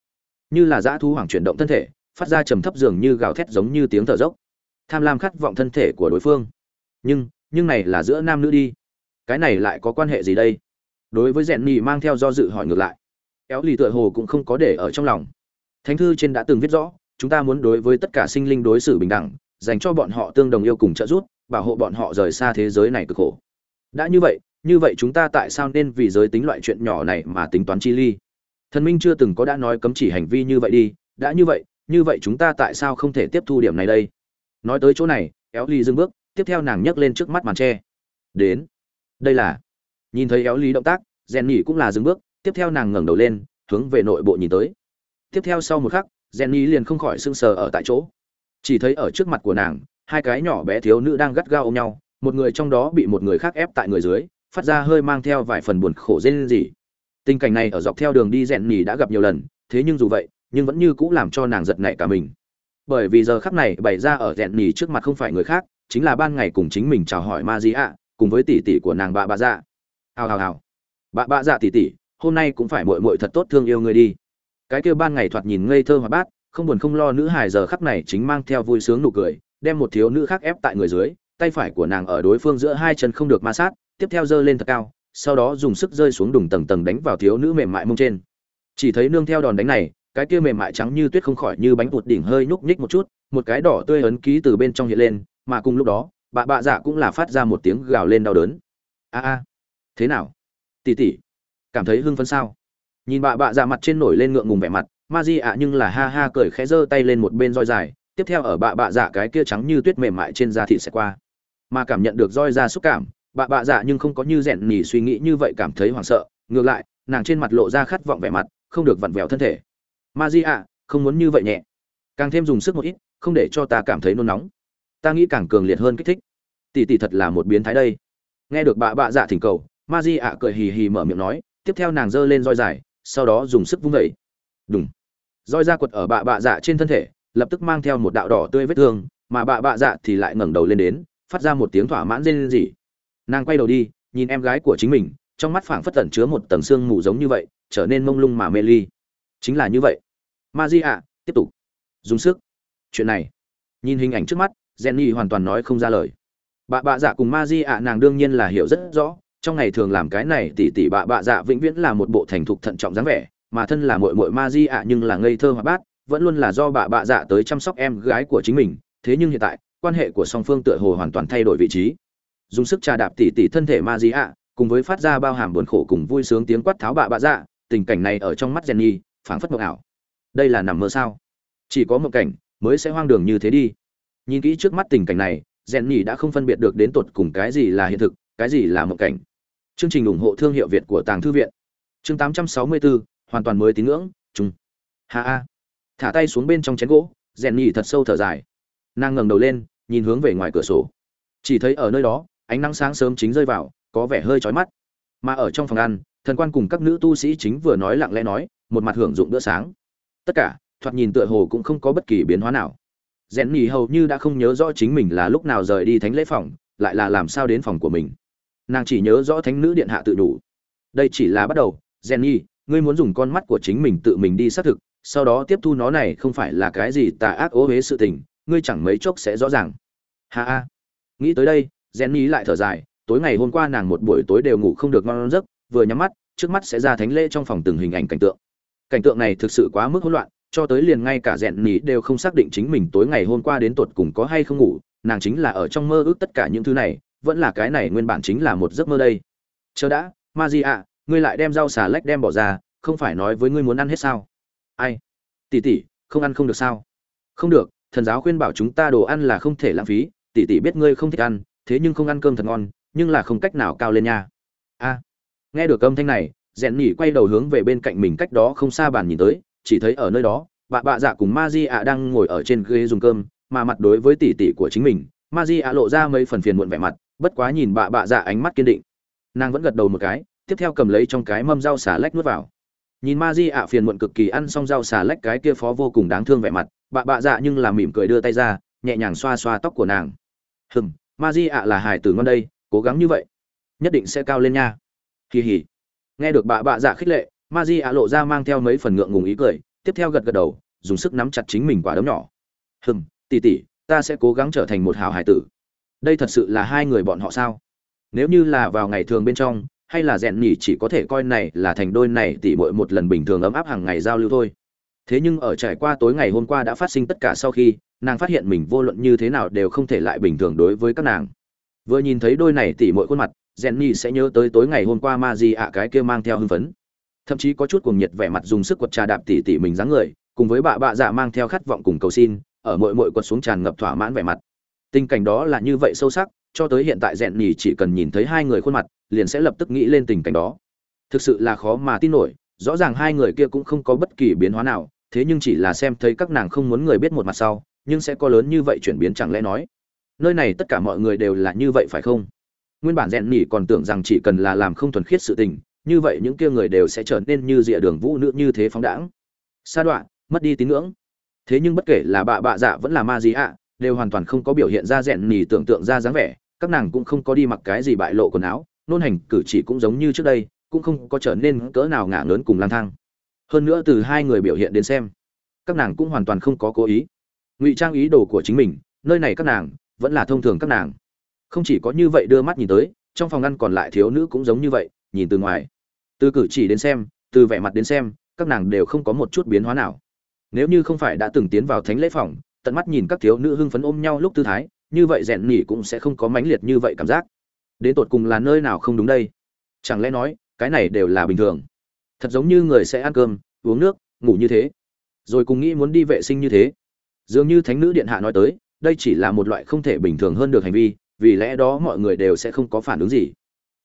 Như là dã thu hoàng chuyển động thân thể, phát ra trầm thấp dường như gào thét giống như tiếng thở dốc. Tham lam khát vọng thân thể của đối phương. Nhưng nhưng này là giữa nam nữ đi. Cái này lại có quan hệ gì đây? Đối với rèn nhì mang theo do dự hỏi ngược lại. Éo lì tựa hồ cũng không có để ở trong lòng. Thánh thư trên đã từng viết rõ, chúng ta muốn đối với tất cả sinh linh đối xử bình đẳng, dành cho bọn họ tương đồng yêu cùng trợ giúp bảo hộ bọn họ rời xa thế giới này cực khổ. Đã như vậy như vậy chúng ta tại sao nên vì giới tính loại chuyện nhỏ này mà tính toán chi ly? Thần minh chưa từng có đã nói cấm chỉ hành vi như vậy đi. Đã như vậy như vậy chúng ta tại sao không thể tiếp thu điểm này đây? Nói tới chỗ này, éo ly dưng bước, tiếp theo nàng nhấc lên trước mắt màn tre. Đến. Đây là. Nhìn thấy éo ly động tác rèn nhỉ cũng là dừng bước, tiếp theo nàng ngẩng đầu lên, hướng về nội bộ nhìn tới. Tiếp theo sau một khắc rèn nhỉ liền không khỏi sưng sờ ở tại chỗ. Chỉ thấy ở trước mặt của nàng hai cái nhỏ bé thiếu nữ đang gắt gao ôm nhau, một người trong đó bị một người khác ép tại người dưới, phát ra hơi mang theo vài phần buồn khổ rên rỉ. Tình cảnh này ở dọc theo đường đi rèn nhỉ đã gặp nhiều lần, thế nhưng dù vậy, nhưng vẫn như cũng làm cho nàng giật nảy cả mình. Bởi vì giờ khắc này bày ra ở rèn nhỉ trước mặt không phải người khác, chính là ban ngày cùng chính mình chào hỏi ma di ạ, cùng với tỷ tỷ của nàng bà bà dạ. Hào hào hào. Bà bà dạ tỷ tỷ, hôm nay cũng phải muội muội thật tốt thương yêu người đi. Cái kia ban ngày thoạt nhìn ngây thơ hoạt bát, không buồn không lo nữ hài giờ khắc này chính mang theo vui sướng nụ cười đem một thiếu nữ khác ép tại người dưới, tay phải của nàng ở đối phương giữa hai chân không được ma sát, tiếp theo giơ lên thật cao, sau đó dùng sức rơi xuống đùng tầng tầng đánh vào thiếu nữ mềm mại mông trên. Chỉ thấy nương theo đòn đánh này, cái kia mềm mại trắng như tuyết không khỏi như bánh bột đỉnh hơi nhúc nhích một chút, một cái đỏ tươi ấn ký từ bên trong hiện lên, mà cùng lúc đó, bà bạ dạ cũng là phát ra một tiếng gào lên đau đớn. A a, thế nào? Tỉ tỉ, cảm thấy hưng phấn sao? Nhìn bà bạ dạ mặt trên nổi lên ngượng ngùng vẻ mặt, ma di ạ nhưng là ha ha cười khẽ giơ tay lên một bên roi dài tiếp theo ở bạ bạ dạ cái kia trắng như tuyết mềm mại trên da thịt sẽ qua. Mà cảm nhận được roi ra xúc cảm, bạ bạ dạ nhưng không có như rèn nỉ suy nghĩ như vậy cảm thấy hoảng sợ. Ngược lại, nàng trên mặt lộ ra khát vọng vẻ mặt, không được vặn vẹo thân thể. Ma di ạ, không muốn như vậy nhẹ. Càng thêm dùng sức một ít, không để cho ta cảm thấy nôn nóng. Ta nghĩ càng cường liệt hơn kích thích. Tỷ tỷ thật là một biến thái đây. Nghe được bà bạ dạ thỉnh cầu, ma di ạ cười hì hì mở miệng nói, tiếp theo nàng giơ lên roi dài, sau đó dùng sức vung vẩy đúng roi ra quật ở bạ bạ dạ trên thân thể lập tức mang theo một đạo đỏ tươi vết thương, mà bà bạ dạ thì lại ngẩng đầu lên đến, phát ra một tiếng thỏa mãn rên rỉ. Nàng quay đầu đi, nhìn em gái của chính mình, trong mắt phảng phất tẩn chứa một tầng xương mù giống như vậy, trở nên mông lung mà mê ly. Chính là như vậy. Ma di ạ, tiếp tục. Dùng sức. Chuyện này. Nhìn hình ảnh trước mắt, jenny hoàn toàn nói không ra lời. Bà bạ dạ cùng ma di ạ, nàng đương nhiên là hiểu rất rõ, trong ngày thường làm cái này tỷ tỷ bà bạ dạ vĩnh viễn là một bộ thành thục thận trọng dáng vẻ, mà thân là muội muội ma di ạ nhưng là ngây thơ hoạt bát vẫn luôn là do bà bạ dạ tới chăm sóc em gái của chính mình thế nhưng hiện tại quan hệ của song phương tựa hồ hoàn toàn thay đổi vị trí. Dùng sức trà đạp tỉ tỉ thân thể ma di ạ cùng với phát ra bao hàm buồn khổ cùng vui sướng tiếng quát tháo bà bạ dạ tình cảnh này ở trong mắt jenny phảng phất mộng ảo. Đây là nằm mơ sao? Chỉ có một cảnh mới sẽ hoang đường như thế đi. Nhìn kỹ trước mắt tình cảnh này jenny đã không phân biệt được đến tột cùng cái gì là hiện thực cái gì là mộng cảnh. Chương trình ủng hộ thương hiệu việt của tàng thư viện. Chương 864, hoàn toàn mới tín ngưỡng chung. Ha a thả tay xuống bên trong chén gỗ, rèn nhì thật sâu thở dài. Nàng ngẩng đầu lên, nhìn hướng về ngoài cửa sổ. Chỉ thấy ở nơi đó, ánh nắng sáng sớm chính rơi vào, có vẻ hơi chói mắt. Mà ở trong phòng ăn, thần quan cùng các nữ tu sĩ chính vừa nói lặng lẽ nói, một mặt hưởng dụng bữa sáng. Tất cả, thoạt nhìn tựa hồ cũng không có bất kỳ biến hóa nào. Rèn nhì hầu như đã không nhớ rõ chính mình là lúc nào rời đi thánh lễ phòng, lại là làm sao đến phòng của mình. Nàng chỉ nhớ rõ thánh nữ điện hạ tự đủ. Đây chỉ là bắt đầu. Jenny ngươi muốn dùng con mắt của chính mình tự mình đi xác thực sau đó tiếp thu nó này không phải là cái gì tà ác ố huế sự tình, ngươi chẳng mấy chốc sẽ rõ ràng. Ha ha. Nghĩ tới đây, jenny lại thở dài, tối ngày hôm qua nàng một buổi tối đều ngủ không được ngon giấc, vừa nhắm mắt, trước mắt sẽ ra thánh lễ trong phòng từng hình ảnh cảnh tượng. Cảnh tượng này thực sự quá mức hỗn loạn, cho tới liền ngay cả rèn nhí đều không xác định chính mình tối ngày hôm qua đến tột cùng có hay không ngủ, nàng chính là ở trong mơ ước tất cả những thứ này, vẫn là cái này nguyên bản chính là một giấc mơ đây. Chờ đã ma di ạ ngươi lại đem rau xà lách đem bỏ ra, không phải nói với ngươi muốn ăn hết sao? Ai? Tỷ tỷ, không ăn không được sao? Không được, thần giáo khuyên bảo chúng ta đồ ăn là không thể lãng phí, tỷ tỷ biết ngươi không thích ăn, thế nhưng không ăn cơm thật ngon, nhưng là không cách nào cao lên nha. A. Nghe được âm thanh này, rèn nhỉ quay đầu hướng về bên cạnh mình cách đó không xa bàn nhìn tới, chỉ thấy ở nơi đó, bà bạ dạ cùng ma di ạ đang ngồi ở trên ghế dùng cơm, mà mặt đối với tỷ tỷ của chính mình, ma di ạ lộ ra mấy phần phiền muộn vẻ mặt, bất quá nhìn bà bạ dạ ánh mắt kiên định. Nàng vẫn gật đầu một cái, tiếp theo cầm lấy trong cái mâm rau xà lách nuốt vào nhìn ma di ạ phiền muộn cực kỳ ăn xong rau xà lách cái kia phó vô cùng đáng thương vẻ mặt, bà bạ dạ nhưng là mỉm cười đưa tay ra, nhẹ nhàng xoa xoa tóc của nàng. Hừm, ma di ạ là hải tử ngon đây, cố gắng như vậy, nhất định sẽ cao lên nha. Kỳ hỉ. Nghe được bà bạ dạ khích lệ, ma di ạ lộ ra mang theo mấy phần ngượng ngùng ý cười, tiếp theo gật gật đầu, dùng sức nắm chặt chính mình quả đấm nhỏ. Hừm tỉ tỉ ta sẽ cố gắng trở thành một hảo hải tử. Đây thật sự là hai người bọn họ sao? Nếu như là vào ngày thường bên trong hay là rèn nhỉ chỉ có thể coi này là thành đôi này tỉ muội một lần bình thường ấm áp hàng ngày giao lưu thôi. Thế nhưng ở trải qua tối ngày hôm qua đã phát sinh tất cả sau khi, nàng phát hiện mình vô luận như thế nào đều không thể lại bình thường đối với các nàng. Vừa nhìn thấy đôi này tỉ muội khuôn mặt, rèn nhỉ sẽ nhớ tới tối ngày hôm qua ma di ạ cái kia mang theo hưng phấn. Thậm chí có chút cuồng nhiệt vẻ mặt dùng sức quật trà đạp tỉ tỉ mình dáng người, cùng với bà bạ dạ mang theo khát vọng cùng cầu xin, ở mội mội quật xuống tràn ngập thỏa mãn vẻ mặt. Tình cảnh đó là như vậy sâu sắc cho tới hiện tại rèn nhì chỉ cần nhìn thấy hai người khuôn mặt, liền sẽ lập tức nghĩ lên tình cảnh đó. Thực sự là khó mà tin nổi, rõ ràng hai người kia cũng không có bất kỳ biến hóa nào, thế nhưng chỉ là xem thấy các nàng không muốn người biết một mặt sau, nhưng sẽ có lớn như vậy chuyển biến chẳng lẽ nói? Nơi này tất cả mọi người đều là như vậy phải không? Nguyên bản rèn nhì còn tưởng rằng chỉ cần là làm không thuần khiết sự tình, như vậy những kia người đều sẽ trở nên như rìa đường vũ nữ như thế phóng đãng. Sa đoạn mất đi tín ngưỡng. Thế nhưng bất kể là bạ bạ dạ vẫn là ma gì ạ, đều hoàn toàn không có biểu hiện ra rèn nhì tưởng tượng ra dáng vẻ các nàng cũng không có đi mặc cái gì bại lộ quần áo, nôn hành cử chỉ cũng giống như trước đây, cũng không có trở nên cỡ nào ngả lớn cùng lang thang. Hơn nữa từ hai người biểu hiện đến xem, các nàng cũng hoàn toàn không có cố ý. Ngụy trang ý đồ của chính mình, nơi này các nàng, vẫn là thông thường các nàng. Không chỉ có như vậy đưa mắt nhìn tới, trong phòng ngăn còn lại thiếu nữ cũng giống như vậy, nhìn từ ngoài. Từ cử chỉ đến xem, từ vẻ mặt đến xem, các nàng đều không có một chút biến hóa nào. Nếu như không phải đã từng tiến vào thánh lễ phòng, tận mắt nhìn các thiếu nữ hưng phấn ôm nhau lúc tư thái như vậy rèn nhỉ cũng sẽ không có mãnh liệt như vậy cảm giác. Đến tột cùng là nơi nào không đúng đây? Chẳng lẽ nói, cái này đều là bình thường? Thật giống như người sẽ ăn cơm, uống nước, ngủ như thế. Rồi cùng nghĩ muốn đi vệ sinh như thế. Dường như thánh nữ điện hạ nói tới, đây chỉ là một loại không thể bình thường hơn được hành vi, vì lẽ đó mọi người đều sẽ không có phản ứng gì.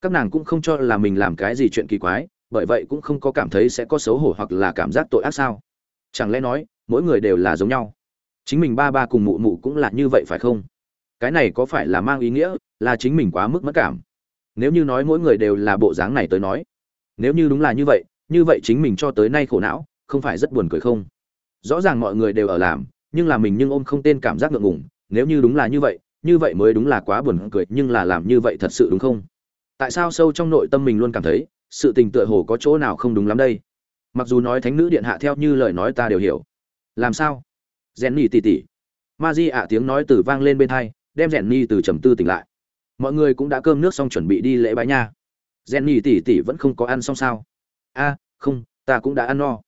Các nàng cũng không cho là mình làm cái gì chuyện kỳ quái, bởi vậy cũng không có cảm thấy sẽ có xấu hổ hoặc là cảm giác tội ác sao. Chẳng lẽ nói, mỗi người đều là giống nhau? Chính mình ba ba cùng mụ mụ cũng là như vậy phải không? Cái này có phải là mang ý nghĩa, là chính mình quá mức mất cảm? Nếu như nói mỗi người đều là bộ dáng này tới nói, nếu như đúng là như vậy như vậy chính mình cho tới nay khổ não, không phải rất buồn cười không? Rõ ràng mọi người đều ở làm, nhưng là mình nhưng ôm không tên cảm giác ngượng ngùng, nếu như đúng là như vậy như vậy mới đúng là quá buồn cười, nhưng là làm như vậy thật sự đúng không? Tại sao sâu trong nội tâm mình luôn cảm thấy, sự tình tựa hồ có chỗ nào không đúng lắm đây? Mặc dù nói thánh nữ điện hạ theo như lời nói ta đều hiểu. Làm sao? Rèn nỉ tỉ tỉ. Ma di ạ tiếng nói từ vang lên bên thai đem rèn ni từ trầm tư tỉnh lại. Mọi người cũng đã cơm nước xong chuẩn bị đi lễ bái nha. Rèn ni tỉ tỉ vẫn không có ăn xong sao? A, không, ta cũng đã ăn no.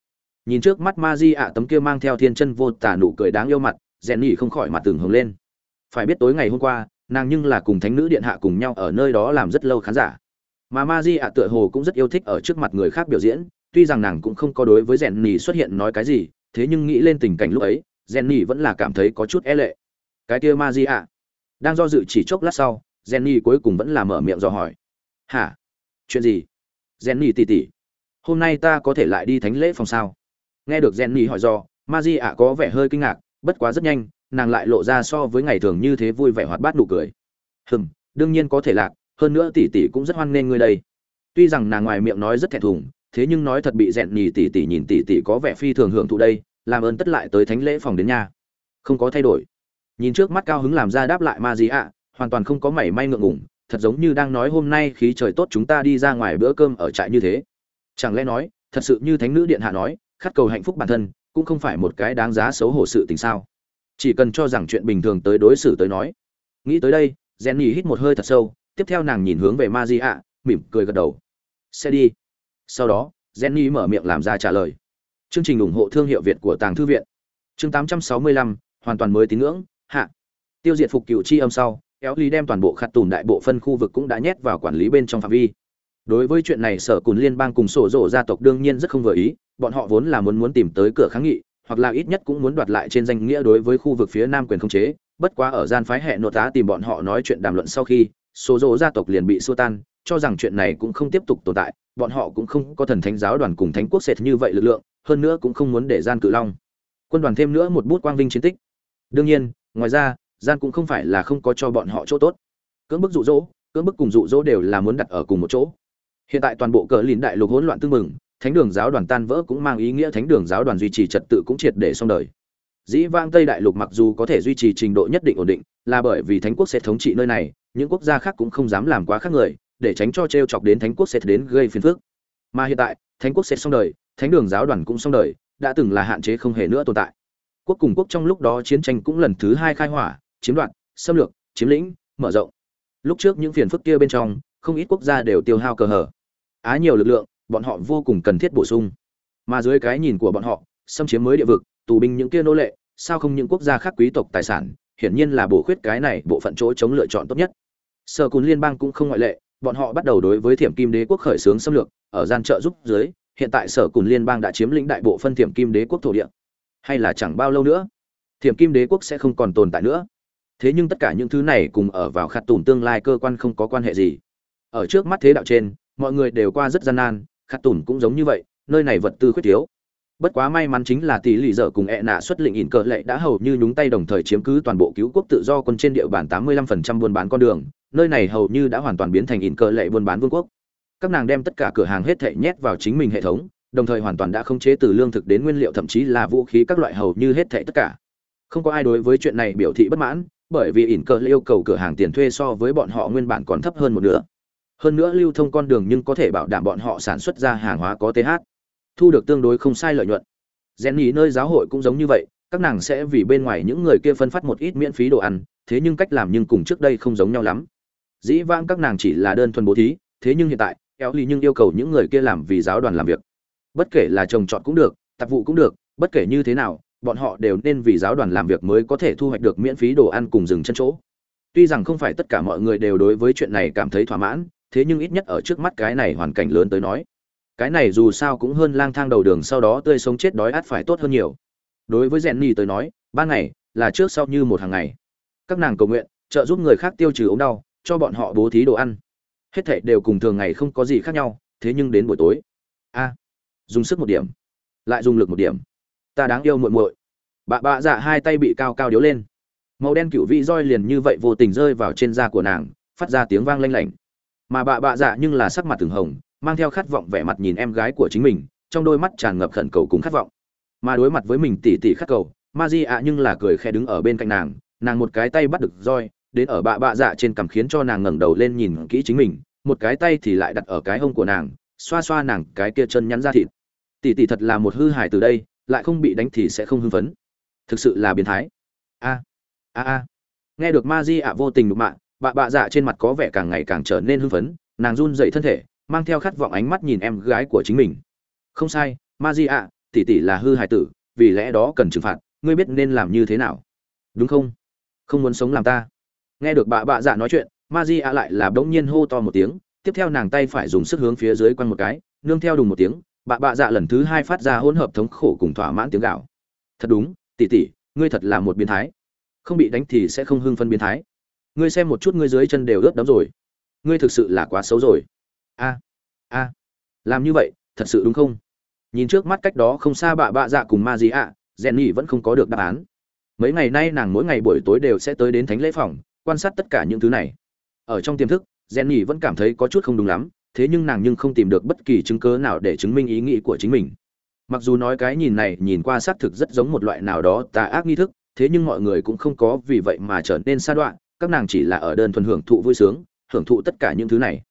Nhìn trước mắt ma di ạ, tấm kia mang theo thiên chân vô tả nụ cười đáng yêu mặt rèn ni không khỏi mặt tưởng hướng lên. Phải biết tối ngày hôm qua, nàng nhưng là cùng thánh nữ điện hạ cùng nhau ở nơi đó làm rất lâu khán giả. Mà ma di ạ tựa hồ cũng rất yêu thích ở trước mặt người khác biểu diễn, tuy rằng nàng cũng không có đối với rèn nỉ xuất hiện nói cái gì, thế nhưng nghĩ lên tình cảnh lúc ấy rèn nỉ vẫn là cảm thấy có chút e lệ. Cái kia ma di ạ đang do dự chỉ chốc lát sau, Jenny cuối cùng vẫn là mở miệng dò hỏi. Hả? Chuyện gì? Jenny tỉ tỉ. Hôm nay ta có thể lại đi thánh lễ phòng sao? Nghe được Jenny hỏi do ma di ạ có vẻ hơi kinh ngạc, bất quá rất nhanh, nàng lại lộ ra so với ngày thường như thế vui vẻ hoạt bát nụ cười. Hừm, đương nhiên có thể lạc, hơn nữa tỷ tỷ cũng rất hoan nghênh ngươi đây. Tuy rằng nàng ngoài miệng nói rất thẹn thùng, thế nhưng nói thật bị rèn nhì tỷ tỷ nhìn tỷ tỷ có vẻ phi thường hưởng thụ đây, làm ơn tất lại tới thánh lễ phòng đến nhà. Không có thay đổi nhìn trước mắt cao hứng làm ra đáp lại ma gì ạ hoàn toàn không có mảy may ngượng ngùng thật giống như đang nói hôm nay khí trời tốt chúng ta đi ra ngoài bữa cơm ở trại như thế. Chẳng lẽ nói thật sự như thánh nữ điện hạ nói khát cầu hạnh phúc bản thân cũng không phải một cái đáng giá xấu hổ sự tình sao? Chỉ cần cho rằng chuyện bình thường tới đối xử tới nói. Nghĩ tới đây jenny hít một hơi thật sâu tiếp theo nàng nhìn hướng về ma di ạ mỉm cười gật đầu. Sẽ đi. Sau đó jenny mở miệng làm ra trả lời. Chương trình ủng hộ thương hiệu việt của tàng thư viện. Chương 865, hoàn toàn mới tín ngưỡng hạ. Tiêu diệt phục cựu chi âm sau, kéo lý đem toàn bộ khát tùn đại bộ phân khu vực cũng đã nhét vào quản lý bên trong phạm vi. Đối với chuyện này, sở cùn liên bang cùng sổ rộ gia tộc đương nhiên rất không vừa ý, bọn họ vốn là muốn muốn tìm tới cửa kháng nghị, hoặc là ít nhất cũng muốn đoạt lại trên danh nghĩa đối với khu vực phía nam quyền không chế. Bất quá ở gian phái hệ nội tá tìm bọn họ nói chuyện đàm luận sau khi số rộ gia tộc liền bị xua tan, cho rằng chuyện này cũng không tiếp tục tồn tại, bọn họ cũng không có thần thánh giáo đoàn cùng thánh quốc sệt như vậy lực lượng, hơn nữa cũng không muốn để gian cự long. Quân đoàn thêm nữa một bút quang vinh chiến tích. Đương nhiên ngoài ra, gian cũng không phải là không có cho bọn họ chỗ tốt. Cưỡng bức dụ dỗ, cưỡng bức cùng dụ dỗ đều là muốn đặt ở cùng một chỗ. Hiện tại toàn bộ cờ lìn đại lục hỗn loạn tương mừng, thánh đường giáo đoàn tan vỡ cũng mang ý nghĩa thánh đường giáo đoàn duy trì trật tự cũng triệt để xong đời. Dĩ vang tây đại lục mặc dù có thể duy trì trình độ nhất định ổn định, là bởi vì thánh quốc sẽ thống trị nơi này, những quốc gia khác cũng không dám làm quá khác người, để tránh cho t r e o chọc đến thánh quốc sẽ đến gây phiền phức. Mà hiện tại, thánh quốc sẽ xong đời, thánh đường giáo đoàn cũng xong đời, đã từng là hạn chế không hề nữa tồn tại quốc cùng quốc trong lúc đó chiến tranh cũng lần thứ hai khai hỏa, chiếm đoạt, xâm lược, chiếm lĩnh, mở rộng. Lúc trước những phiền phức kia bên trong, không ít quốc gia đều tiêu hao cờ hở á nhiều lực lượng, bọn họ vô cùng cần thiết bổ sung. Mà dưới cái nhìn của bọn họ, xâm chiếm mới địa vực, tù binh những kia nô lệ, sao không những quốc gia khác quý tộc tài sản, hiển nhiên là bổ khuyết cái này bộ phận chỗ chống lựa chọn tốt nhất. Sở cùn liên bang cũng không ngoại lệ, bọn họ bắt đầu đối với thiểm kim đế quốc khởi xướng xâm lược, ở gian trợ giúp dưới, hiện tại sở cùn liên bang đã chiếm lĩnh đại bộ phân thiểm kim đế quốc thổ địa hay là chẳng bao lâu nữa, thiểm kim đế quốc sẽ không còn tồn tại nữa. Thế nhưng tất cả những thứ này cùng ở vào khát tùn tương lai cơ quan không có quan hệ gì. Ở trước mắt thế đạo trên, mọi người đều qua rất gian nan, khát tùn cũng giống như vậy, nơi này vật tư khuyết thiếu. Bất quá may mắn chính là tỷ lì dở cùng ẹ nạ xuất lĩnh ỉn cờ lệ đã hầu như nhúng tay đồng thời chiếm cứ toàn bộ cứu quốc tự do quân trên địa bàn 85% buôn bán con đường, nơi này hầu như đã hoàn toàn biến thành ỉn cờ lệ buôn bán vương quốc. Các nàng đem tất cả cửa hàng hết thảy nhét vào chính mình hệ thống đồng thời hoàn toàn đã không chế từ lương thực đến nguyên liệu, thậm chí là vũ khí các loại hầu như hết thảy tất cả. Không có ai đối với chuyện này biểu thị bất mãn, bởi vì ỉn cờ yêu cầu cửa hàng tiền thuê so với bọn họ nguyên bản còn thấp hơn một nửa. Hơn nữa lưu thông con đường nhưng có thể bảo đảm bọn họ sản xuất ra hàng hóa có th thu được tương đối không sai lợi nhuận. Rèn nơi giáo hội cũng giống như vậy, các nàng sẽ vì bên ngoài những người kia phân phát một ít miễn phí đồ ăn, thế nhưng cách làm nhưng cùng trước đây không giống nhau lắm. Dĩ vãng các nàng chỉ là đơn thuần bố thí, thế nhưng hiện tại éo ly nhưng yêu cầu những người kia làm vì giáo đoàn làm việc bất kể là trồng trọt cũng được, tạp vụ cũng được, bất kể như thế nào, bọn họ đều nên vì giáo đoàn làm việc mới có thể thu hoạch được miễn phí đồ ăn cùng dừng chân chỗ. Tuy rằng không phải tất cả mọi người đều đối với chuyện này cảm thấy thỏa mãn, thế nhưng ít nhất ở trước mắt cái này hoàn cảnh lớn tới nói, cái này dù sao cũng hơn lang thang đầu đường sau đó tươi sống chết đói át phải tốt hơn nhiều. Đối với rèn nhi tới nói ban ngày là trước sau như một hàng ngày. Các nàng cầu nguyện, trợ giúp người khác tiêu trừ ống đau, cho bọn họ bố thí đồ ăn. Hết thảy đều cùng thường ngày không có gì khác nhau, thế nhưng đến buổi tối. A dùng sức một điểm, lại dùng lực một điểm. Ta đáng yêu muội muội. Bà bạ dạ hai tay bị cao cao điếu lên. Màu đen cựu vị roi liền như vậy vô tình rơi vào trên da của nàng, phát ra tiếng vang lanh lảnh. Mà bà bạ dạ nhưng là sắc mặt từng hồng, mang theo khát vọng vẻ mặt nhìn em gái của chính mình, trong đôi mắt tràn ngập khẩn cầu cùng khát vọng. Mà đối mặt với mình tỉ tỉ khát cầu, ma di ạ nhưng là cười khẽ đứng ở bên cạnh nàng nàng một cái tay bắt được roi, đến ở bạ bạ dạ trên cằm khiến cho nàng ngẩng đầu lên nhìn kỹ chính mình, một cái tay thì lại đặt ở cái hông của nàng xoa xoa nàng cái kia chân nhắn ra thịt. Tỷ tỷ thật là một hư hại từ đây, lại không bị đánh thì sẽ không hưng phấn. Thực sự là biến thái. A a a. Nghe được ma di ạ vô tình đụng mạng bạ bạ dạ trên mặt có vẻ càng ngày càng trở nên hưng phấn, nàng run dậy thân thể, mang theo khát vọng ánh mắt nhìn em gái của chính mình. Không sai, ma di ạ, tỷ tỷ là hư hại tử, vì lẽ đó cần trừng phạt, ngươi biết nên làm như thế nào. Đúng không? Không muốn sống làm ta. Nghe được bà bạ dạ nói chuyện, ma di ạ lại là bỗng nhiên hô to một tiếng tiếp theo nàng tay phải dùng sức hướng phía dưới quăng một cái, nương theo đùng một tiếng bà bạ dạ lần thứ hai phát ra hỗn hợp thống khổ cùng thỏa mãn tiếng gạo thật đúng, tỷ tỷ, ngươi thật là một biến thái. Không bị đánh thì sẽ không hưng phân biến thái. Ngươi xem một chút ngươi dưới chân đều ướt đẫm rồi. Ngươi thực sự là quá xấu rồi. A a, làm như vậy, thật sự đúng không? Nhìn trước mắt cách đó không xa bạ bạ dạ cùng ma gì ạ rèn nhỉ vẫn không có được đáp án. Mấy ngày nay nàng mỗi ngày buổi tối đều sẽ tới đến thánh lễ phòng, quan sát tất cả những thứ này. Ở trong tiềm thức rèn nhỉ vẫn cảm thấy có chút không đúng lắm, thế nhưng nàng nhưng không tìm được bất kỳ chứng cớ nào để chứng minh ý nghĩ của chính mình. Mặc dù nói cái nhìn này nhìn qua xác thực rất giống một loại nào đó tà ác nghi thức, thế nhưng mọi người cũng không có vì vậy mà trở nên xa đoạn, các nàng chỉ là ở đơn thuần hưởng thụ vui sướng, hưởng thụ tất cả những thứ này.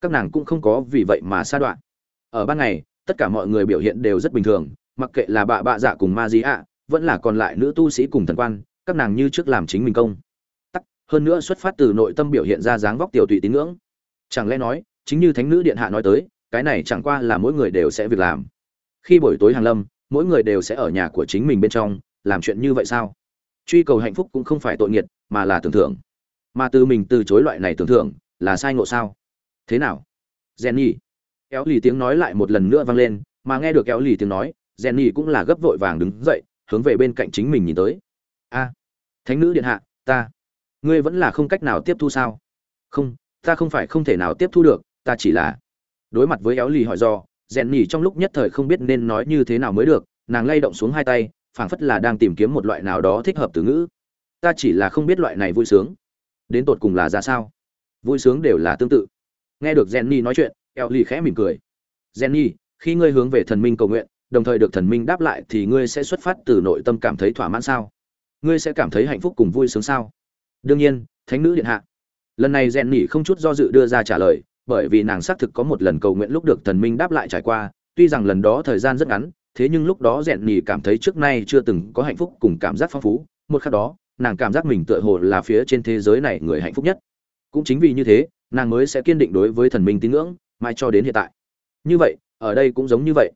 Các nàng cũng không có vì vậy mà xa đoạn. Ở ban ngày, tất cả mọi người biểu hiện đều rất bình thường, mặc kệ là bạ bạ dạ cùng ma di ạ, vẫn là còn lại nữ tu sĩ cùng thần quan, các nàng như trước làm chính mình công hơn nữa xuất phát từ nội tâm biểu hiện ra dáng vóc tiểu tụy tín ngưỡng. Chẳng lẽ nói, chính như thánh nữ điện hạ nói tới, cái này chẳng qua là mỗi người đều sẽ việc làm. Khi buổi tối hàng lâm, mỗi người đều sẽ ở nhà của chính mình bên trong, làm chuyện như vậy sao? Truy cầu hạnh phúc cũng không phải tội nghiệt, mà là tưởng thưởng. Mà từ mình từ chối loại này tưởng thưởng, là sai ngộ sao? Thế nào? Jenny. Kéo lì tiếng nói lại một lần nữa vang lên, mà nghe được kéo lì tiếng nói, jenny cũng là gấp vội vàng đứng dậy, hướng về bên cạnh chính mình nhìn tới. A, thánh nữ điện hạ, ta ngươi vẫn là không cách nào tiếp thu sao? Không, ta không phải không thể nào tiếp thu được, ta chỉ là đối mặt với éo lì hỏi do, rèn nhỉ trong lúc nhất thời không biết nên nói như thế nào mới được, nàng lay động xuống hai tay, phảng phất là đang tìm kiếm một loại nào đó thích hợp từ ngữ. Ta chỉ là không biết loại này vui sướng. Đến tột cùng là ra sao? Vui sướng đều là tương tự. Nghe được jenny nói chuyện eo lì khẽ mỉm cười. Jenny khi ngươi hướng về thần minh cầu nguyện, đồng thời được thần minh đáp lại thì ngươi sẽ xuất phát từ nội tâm cảm thấy thỏa mãn sao? Ngươi sẽ cảm thấy hạnh phúc cùng vui sướng sao? Đương nhiên, thánh nữ điện hạ. Lần này jenny không chút do dự đưa ra trả lời, bởi vì nàng xác thực có một lần cầu nguyện lúc được thần minh đáp lại trải qua, tuy rằng lần đó thời gian rất ngắn, thế nhưng lúc đó rèn nhì cảm thấy trước nay chưa từng có hạnh phúc cùng cảm giác phong phú, một khắc đó, nàng cảm giác mình tựa hồ là phía trên thế giới này người hạnh phúc nhất. Cũng chính vì như thế, nàng mới sẽ kiên định đối với thần minh tín ngưỡng mai cho đến hiện tại. Như vậy, ở đây cũng giống như vậy.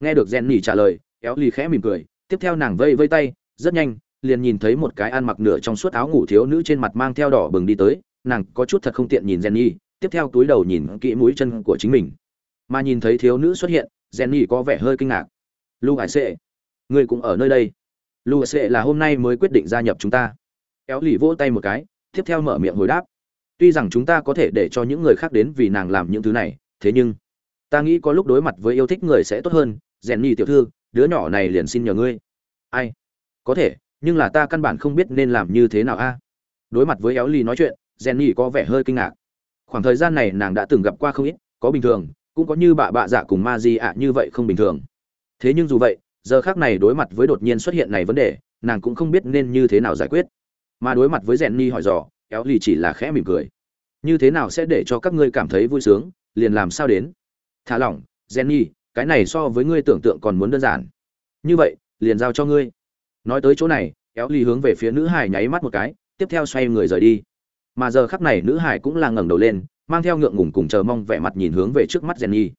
Nghe được rèn nhì trả lời, éo lì khẽ mỉm cười, tiếp theo nàng vây vây tay, rất nhanh liền nhìn thấy một cái ăn mặc nửa trong suốt áo ngủ thiếu nữ trên mặt mang theo đỏ bừng đi tới nàng có chút thật không tiện nhìn Jenny, tiếp theo túi đầu nhìn kỹ mũi chân của chính mình. Mà nhìn thấy thiếu nữ xuất hiện Jenny có vẻ hơi kinh ngạc. Lu hải sệ người cũng ở nơi đây. Lu hải sệ là hôm nay mới quyết định gia nhập chúng ta. Kéo lì vỗ tay một cái tiếp theo mở miệng hồi đáp. Tuy rằng chúng ta có thể để cho những người khác đến vì nàng làm những thứ này thế nhưng ta nghĩ có lúc đối mặt với yêu thích người sẽ tốt hơn. Rèn tiểu thư đứa nhỏ này liền xin nhờ ngươi. Ai? Có thể nhưng là ta căn bản không biết nên làm như thế nào a. Đối mặt với éo ly nói chuyện rèn có vẻ hơi kinh ngạc. Khoảng thời gian này nàng đã từng gặp qua không ít, có bình thường, cũng có như bà bạ dạ cùng ma di ạ như vậy không bình thường. Thế nhưng dù vậy, giờ khác này đối mặt với đột nhiên xuất hiện này vấn đề, nàng cũng không biết nên như thế nào giải quyết. Mà đối mặt với rèn ni hỏi dò éo lì chỉ là khẽ mỉm cười. Như thế nào sẽ để cho các ngươi cảm thấy vui sướng, liền làm sao đến? Thả lỏng rèn ni cái này so với ngươi tưởng tượng còn muốn đơn giản. Như vậy, liền giao cho ngươi nói tới chỗ này éo ly hướng về phía nữ hải nháy mắt một cái, tiếp theo xoay người rời đi. Mà giờ khắc này nữ hải cũng là ngẩng đầu lên, mang theo ngượng ngùng cùng chờ mong vẻ mặt nhìn hướng về trước mắt jenny.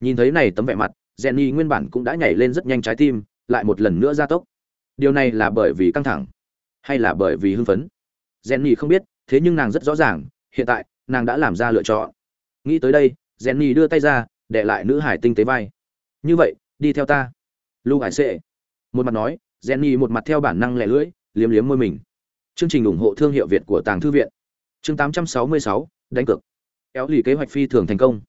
Nhìn thấy này tấm vẻ mặt, jenny nguyên bản cũng đã nhảy lên rất nhanh trái tim, lại một lần nữa gia tốc. Điều này là bởi vì căng thẳng, hay là bởi vì hưng phấn? Jenny không biết, thế nhưng nàng rất rõ ràng, hiện tại, nàng đã làm ra lựa chọn. Nghĩ tới đây, jenny đưa tay ra, để lại nữ hải tinh tế vai. Như vậy, đi theo ta. Lu hải sệ một mặt nói jenny một mặt theo bản năng lẻ lưỡi liếm liếm môi mình. Chương trình ủng hộ thương hiệu việt của tàng thư viện. Chương 866, đánh cược. Kéo lì kế hoạch phi thường thành công.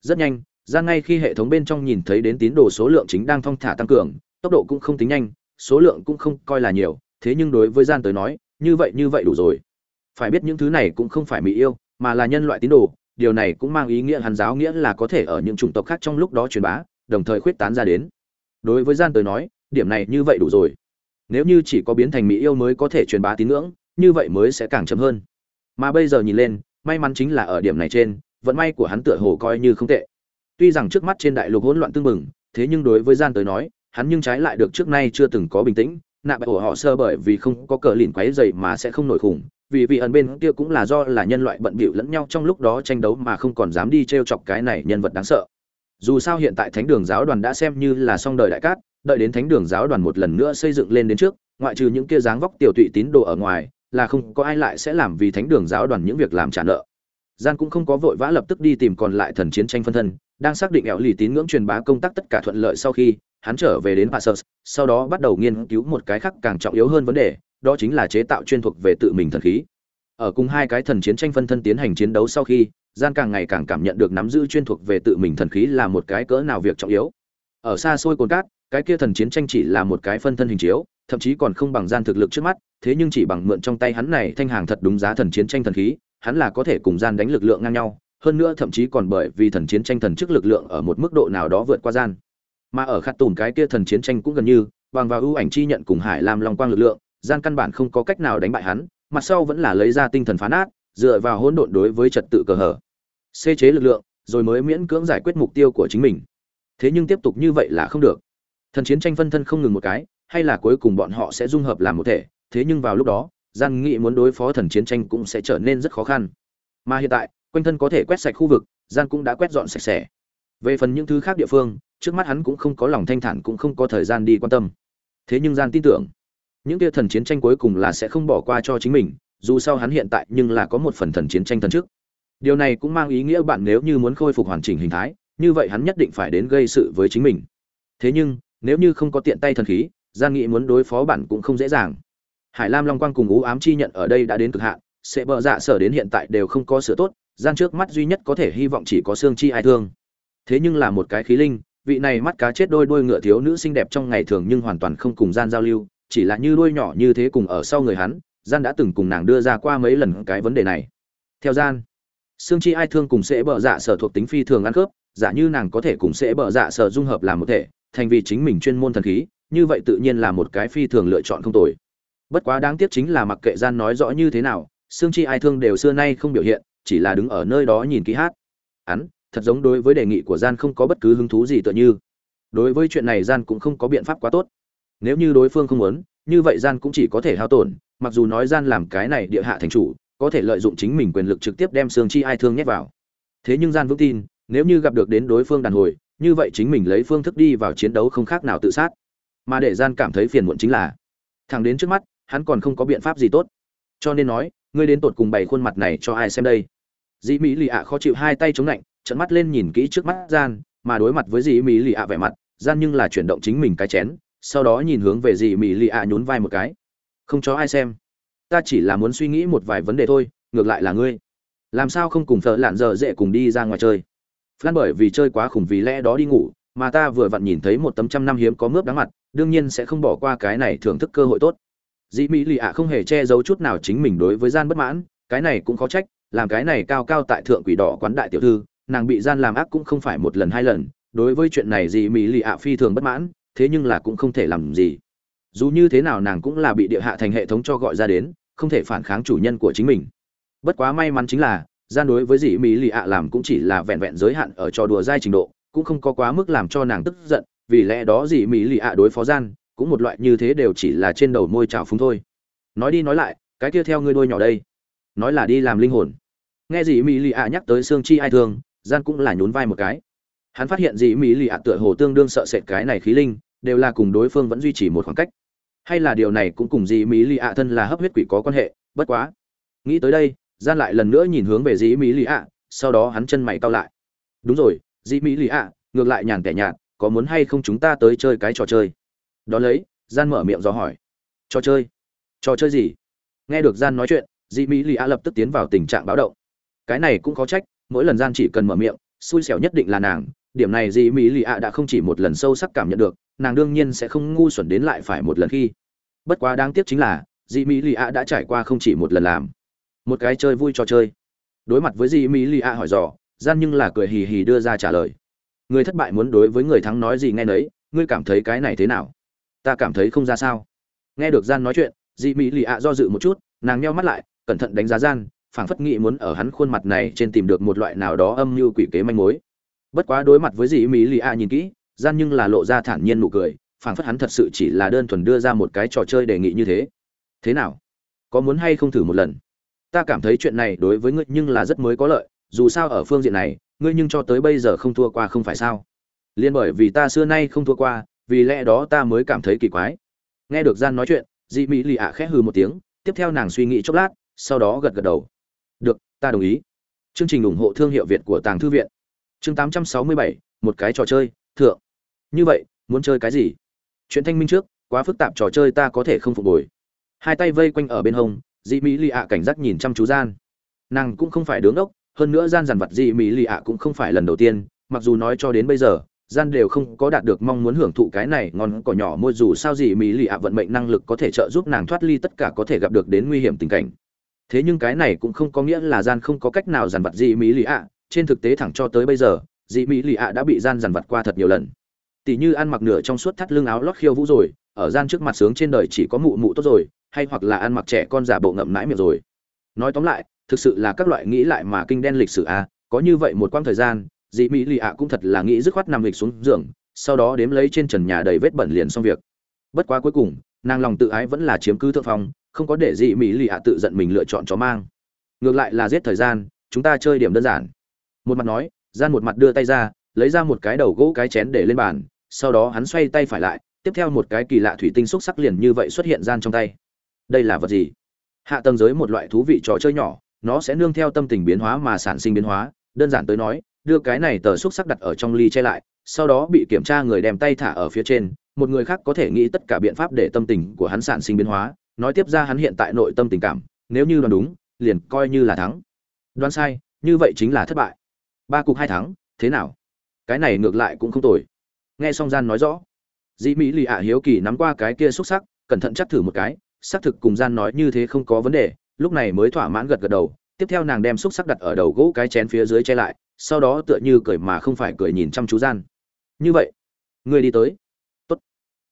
Rất nhanh gian ngay khi hệ thống bên trong nhìn thấy đến tín đồ số lượng chính đang thong thả tăng cường tốc độ cũng không tính nhanh số lượng cũng không coi là nhiều thế nhưng đối với gian tới nói như vậy như vậy đủ rồi. Phải biết những thứ này cũng không phải mỹ yêu mà là nhân loại tín đồ điều này cũng mang ý nghĩa hàn giáo nghĩa là có thể ở những chủng tộc khác trong lúc đó truyền bá đồng thời khuyết tán ra đến. Đối với gian tới nói điểm này như vậy đủ rồi. Nếu như chỉ có biến thành mỹ yêu mới có thể truyền bá tín ngưỡng, như vậy mới sẽ càng chậm hơn. Mà bây giờ nhìn lên, may mắn chính là ở điểm này trên, vận may của hắn tựa hồ coi như không tệ. Tuy rằng trước mắt trên đại lục hỗn loạn tương mừng thế nhưng đối với gian tới nói, hắn nhưng trái lại được trước nay chưa từng có bình tĩnh, nạ bại của họ sơ bởi vì không có cờ lìn quấy dày mà sẽ không nổi khủng, vì vị ẩn bên kia cũng là do là nhân loại bận bịu lẫn nhau trong lúc đó tranh đấu mà không còn dám đi t chọc cái này nhân vật đáng sợ. Dù sao hiện tại thánh đường giáo đoàn đã xem như là xong đời đại cát đợi đến thánh đường giáo đoàn một lần nữa xây dựng lên đến trước ngoại trừ những kia dáng vóc tiểu tụy tín đồ ở ngoài là không có ai lại sẽ làm vì thánh đường giáo đoàn những việc làm trả nợ. Gian cũng không có vội vã lập tức đi tìm còn lại thần chiến tranh phân thân đang xác định ẻo lì tín ngưỡng truyền bá công tác tất cả thuận lợi sau khi hắn trở về đến Passus, sau đó bắt đầu nghiên cứu một cái khác càng trọng yếu hơn vấn đề đó chính là chế tạo chuyên thuộc về tự mình thần khí. Ở cùng hai cái thần chiến tranh phân thân tiến hành chiến đấu sau khi gian càng ngày càng cảm nhận được nắm giữ chuyên thuộc về tự mình thần khí là một cái cỡ nào việc trọng yếu. Ở xa xôi cồn cát cái kia thần chiến tranh chỉ là một cái phân thân hình chiếu thậm chí còn không bằng gian thực lực trước mắt thế nhưng chỉ bằng mượn trong tay hắn này thanh hàng thật đúng giá thần chiến tranh thần khí, hắn là có thể cùng gian đánh lực lượng ngang nhau, hơn nữa thậm chí còn bởi vì thần chiến tranh thần chức lực lượng ở một mức độ nào đó vượt qua gian. Mà ở khát tùm cái kia thần chiến tranh cũng gần như, bằng vào ưu ảnh chi nhận cùng Hải làm Long Quang lực lượng, gian căn bản không có cách nào đánh bại hắn, mặt sau vẫn là lấy ra tinh thần phá nát, dựa vào hỗn độn đối với trật tự cờ hở. Xê chế lực lượng rồi mới miễn cưỡng giải quyết mục tiêu của chính mình. Thế nhưng tiếp tục như vậy là không được thần chiến tranh phân thân không ngừng một cái, hay là cuối cùng bọn họ sẽ dung hợp làm một thể, thế nhưng vào lúc đó gian nghị muốn đối phó thần chiến tranh cũng sẽ trở nên rất khó khăn. Mà hiện tại, quanh thân có thể quét sạch khu vực gian cũng đã quét dọn sạch sẽ. Về phần những thứ khác địa phương, trước mắt hắn cũng không có lòng thanh thản cũng không có thời gian đi quan tâm. Thế nhưng gian tin tưởng, những kia thần chiến tranh cuối cùng là sẽ không bỏ qua cho chính mình, dù sao hắn hiện tại nhưng là có một phần thần chiến tranh thần trước. Điều này cũng mang ý nghĩa bạn nếu như muốn khôi phục hoàn chỉnh hình thái, như vậy hắn nhất định phải đến gây sự với chính mình. Thế nhưng nếu như không có tiện tay thần khí gian nghị muốn đối phó bản cũng không dễ dàng. Hải lam long quang cùng ú ám chi nhận ở đây đã đến cực hạn, sẽ bợ dạ sở đến hiện tại đều không có sửa tốt gian trước mắt duy nhất có thể hy vọng chỉ có xương chi ai thương. Thế nhưng là một cái khí linh, vị này mắt cá chết đôi đôi ngựa thiếu nữ xinh đẹp trong ngày thường nhưng hoàn toàn không cùng gian giao lưu, chỉ là như đôi nhỏ như thế cùng ở sau người hắn gian đã từng cùng nàng đưa ra qua mấy lần cái vấn đề này. Theo gian xương chi ai thương cùng sẽ bợ dạ sở thuộc tính phi thường ăn khớp, giả như nàng có thể cùng sẽ bợ dạ sở dung hợp làm một thể thành vì chính mình chuyên môn thần khí, như vậy tự nhiên là một cái phi thường lựa chọn không tồi. Bất quá đáng tiếc chính là mặc kệ gian nói rõ như thế nào xương chi ai thương đều xưa nay không biểu hiện, chỉ là đứng ở nơi đó nhìn kỹ hát. Hắn, thật giống đối với đề nghị của gian không có bất cứ hứng thú gì tựa như. Đối với chuyện này gian cũng không có biện pháp quá tốt. Nếu như đối phương không muốn, như vậy gian cũng chỉ có thể hao tổn, mặc dù nói gian làm cái này địa hạ thành chủ, có thể lợi dụng chính mình quyền lực trực tiếp đem xương chi ai thương nhét vào. Thế nhưng gian vững tin, nếu như gặp được đến đối phương đàn hồi như vậy chính mình lấy phương thức đi vào chiến đấu không khác nào tự sát. Mà để gian cảm thấy phiền muộn chính là thằng đến trước mắt, hắn còn không có biện pháp gì tốt. Cho nên nói, ngươi đến tột cùng bày khuôn mặt này cho ai xem đây? Dĩ mỹ lì ạ khó chịu hai tay chống lạnh trận mắt lên nhìn kỹ trước mắt gian, mà đối mặt với dĩ mỹ lì ạ vẻ mặt, gian nhưng là chuyển động chính mình cái chén, sau đó nhìn hướng về dĩ mỹ lì ạ nhún vai một cái. Không cho ai xem. Ta chỉ là muốn suy nghĩ một vài vấn đề thôi, ngược lại là ngươi. Làm sao không cùng thợ lạn giờ dễ cùng đi ra ngoài chơi? Flan bởi vì chơi quá khủng vì lẽ đó đi ngủ, mà ta vừa vặn nhìn thấy một tấm trăm năm hiếm có mướp đáng mặt, đương nhiên sẽ không bỏ qua cái này thưởng thức cơ hội tốt. Dĩ mỹ lì ạ không hề che giấu chút nào chính mình đối với gian bất mãn, cái này cũng khó trách, làm cái này cao cao tại thượng quỷ đỏ quán đại tiểu thư, nàng bị gian làm ác cũng không phải một lần hai lần, đối với chuyện này dĩ mỹ lì ạ phi thường bất mãn, thế nhưng là cũng không thể làm gì. Dù như thế nào nàng cũng là bị địa hạ thành hệ thống cho gọi ra đến, không thể phản kháng chủ nhân của chính mình. Bất quá may mắn chính là gian đối với dĩ mỹ lì ạ làm cũng chỉ là vẹn vẹn giới hạn ở trò đùa dai trình độ, cũng không có quá mức làm cho nàng tức giận, vì lẽ đó dĩ mỹ lì ạ đối phó gian, cũng một loại như thế đều chỉ là trên đầu môi trào phúng thôi. Nói đi nói lại, cái kia theo ngươi đôi nhỏ đây. Nói là đi làm linh hồn. Nghe dĩ mỹ lì ạ nhắc tới xương chi ai thương, gian cũng là nhún vai một cái. Hắn phát hiện dĩ mỹ lì ạ tựa hồ tương đương sợ sệt cái này khí linh, đều là cùng đối phương vẫn duy trì một khoảng cách. Hay là điều này cũng cùng dĩ mỹ lì ạ thân là hấp huyết quỷ có quan hệ, bất quá. Nghĩ tới đây gian lại lần nữa nhìn hướng về dĩ mỹ lì ạ, sau đó hắn chân mày cau lại. Đúng rồi, dĩ mỹ lì ạ, ngược lại nhàn tẻ nhạt, có muốn hay không chúng ta tới chơi cái trò chơi? Đó lấy, gian mở miệng do hỏi. Trò chơi? Trò chơi gì? Nghe được gian nói chuyện, dĩ mỹ lì ạ lập tức tiến vào tình trạng báo động. Cái này cũng có trách, mỗi lần gian chỉ cần mở miệng, xui xẻo nhất định là nàng. Điểm này dĩ mỹ lì ạ đã không chỉ một lần sâu sắc cảm nhận được, nàng đương nhiên sẽ không ngu xuẩn đến lại phải một lần khi. Bất quá đáng tiếc chính là, dĩ mỹ lì ạ đã trải qua không chỉ một lần làm một cái chơi vui trò chơi. Đối mặt với dĩ mỹ lì A hỏi dò, gian nhưng là cười hì hì đưa ra trả lời. Người thất bại muốn đối với người thắng nói gì nghe nấy, ngươi cảm thấy cái này thế nào? Ta cảm thấy không ra sao. Nghe được gian nói chuyện dị mỹ lì ạ do dự một chút, nàng nheo mắt lại, cẩn thận đánh giá gian, phảng phất nghĩ muốn ở hắn khuôn mặt này trên tìm được một loại nào đó âm mưu quỷ kế manh mối. Bất quá đối mặt với dị mỹ lì ạ nhìn kỹ, gian nhưng là lộ ra thản nhiên nụ cười, phảng phất hắn thật sự chỉ là đơn thuần đưa ra một cái trò chơi đề nghị như thế. Thế nào? Có muốn hay không thử một lần? Ta cảm thấy chuyện này đối với ngươi nhưng là rất mới có lợi dù sao ở phương diện này ngươi nhưng cho tới bây giờ không thua qua không phải sao? Liên bởi vì ta xưa nay không thua qua vì lẽ đó ta mới cảm thấy kỳ quái. Nghe được gian nói chuyện dị mỹ lì ạ khẽ hừ một tiếng tiếp theo nàng suy nghĩ chốc lát sau đó gật gật đầu. Được ta đồng ý. Chương trình ủng hộ thương hiệu việt của tàng thư viện. Chương 867, một cái trò chơi thượng. Như vậy muốn chơi cái gì? Chuyện thanh minh trước quá phức tạp trò chơi ta có thể không phục hồi. Hai tay vây quanh ở bên hông dị mỹ lì ạ cảnh giác nhìn chăm chú gian. Nàng cũng không phải đứng ốc hơn nữa gian dằn vặt dị mỹ lì ạ cũng không phải lần đầu tiên, mặc dù nói cho đến bây giờ, gian đều không có đạt được mong muốn hưởng thụ cái này ngon cỏ nhỏ môi dù sao gì mỹ lì ạ vận mệnh năng lực có thể trợ giúp nàng thoát ly tất cả có thể gặp được đến nguy hiểm tình cảnh. Thế nhưng cái này cũng không có nghĩa là gian không có cách nào dằn vặt dị mỹ lì ạ, trên thực tế thẳng cho tới bây giờ dị mỹ lì ạ đã bị gian dằn vặt qua thật nhiều lần. Tỷ như ăn mặc nửa trong suốt thắt lưng áo lót khiêu vũ rồi, ở gian trước mặt sướng trên đời chỉ có mụ mụ tốt rồi hay hoặc là ăn mặc trẻ con giả bộ ngậm mãi miệng rồi. Nói tóm lại thực sự là các loại nghĩ lại mà kinh đen lịch sử a à, có như vậy một quãng thời gian dị mỹ lì ạ cũng thật là nghĩ dứt khoát nằm lịch xuống giường sau đó đếm lấy trên trần nhà đầy vết bẩn liền xong việc. Bất quá cuối cùng nàng lòng tự ái vẫn là chiếm cứ thượng phong không có để dị mỹ lì ạ tự giận mình lựa chọn chó mang. Ngược lại là giết thời gian chúng ta chơi điểm đơn giản. Một mặt nói gian một mặt đưa tay ra lấy ra một cái đầu gỗ cái chén để lên bàn sau đó hắn xoay tay phải lại tiếp theo một cái kỳ lạ thủy tinh xúc sắc liền như vậy xuất hiện gian trong tay đây là vật gì? Hạ tầng giới một loại thú vị trò chơi nhỏ, nó sẽ nương theo tâm tình biến hóa mà sản sinh biến hóa. Đơn giản tới nói, đưa cái này tờ xúc sắc đặt ở trong ly che lại, sau đó bị kiểm tra người đem tay thả ở phía trên, một người khác có thể nghĩ tất cả biện pháp để tâm tình của hắn sản sinh biến hóa. Nói tiếp ra hắn hiện tại nội tâm tình cảm, nếu như đoán đúng, liền coi như là thắng. Đoán sai, như vậy chính là thất bại. Ba cục hai thắng, thế nào? Cái này ngược lại cũng không tồi. Nghe Song gian nói rõ, dĩ mỹ lì ạ hiếu kỳ nắm qua cái kia xúc sắc, cẩn thận chắc thử một cái xác thực cùng gian nói như thế không có vấn đề, lúc này mới thỏa mãn gật gật đầu, tiếp theo nàng đem xúc sắc đặt ở đầu gỗ cái chén phía dưới che lại, sau đó tựa như cười mà không phải cười nhìn chăm chú gian. Như vậy, người đi tới. Tốt.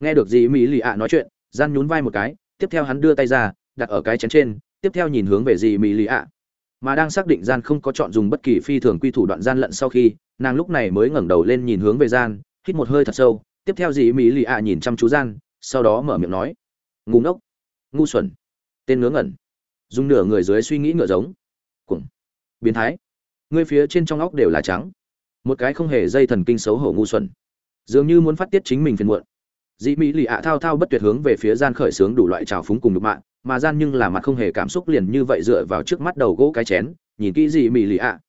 nghe được gì mỹ lì ạ nói chuyện, gian nhún vai một cái, tiếp theo hắn đưa tay ra, đặt ở cái chén trên, tiếp theo nhìn hướng về gì mỹ lì ạ. Mà đang xác định gian không có chọn dùng bất kỳ phi thường quy thủ đoạn gian lận sau khi, nàng lúc này mới ngẩng đầu lên nhìn hướng về gian, hít một hơi thật sâu, tiếp theo dì mỹ lì ạ nhìn chăm chú gian, sau đó mở miệng nói. Ngủ ngốc ngu xuẩn. Tên ngớ ngẩn. Dùng nửa người dưới suy nghĩ ngựa giống. Cuồng. Biến thái. Ngươi phía trên trong óc đều là trắng. Một cái không hề dây thần kinh xấu hổ ngu xuẩn. Dường như muốn phát tiết chính mình phiền muộn. Dĩ mỹ lì ạ thao thao bất tuyệt hướng về phía gian khởi sướng đủ loại trào phúng cùng đục mạng mà gian nhưng là mặt không hề cảm xúc liền như vậy dựa vào trước mắt đầu gỗ cái chén, nhìn kỹ dĩ mỹ lì ạ.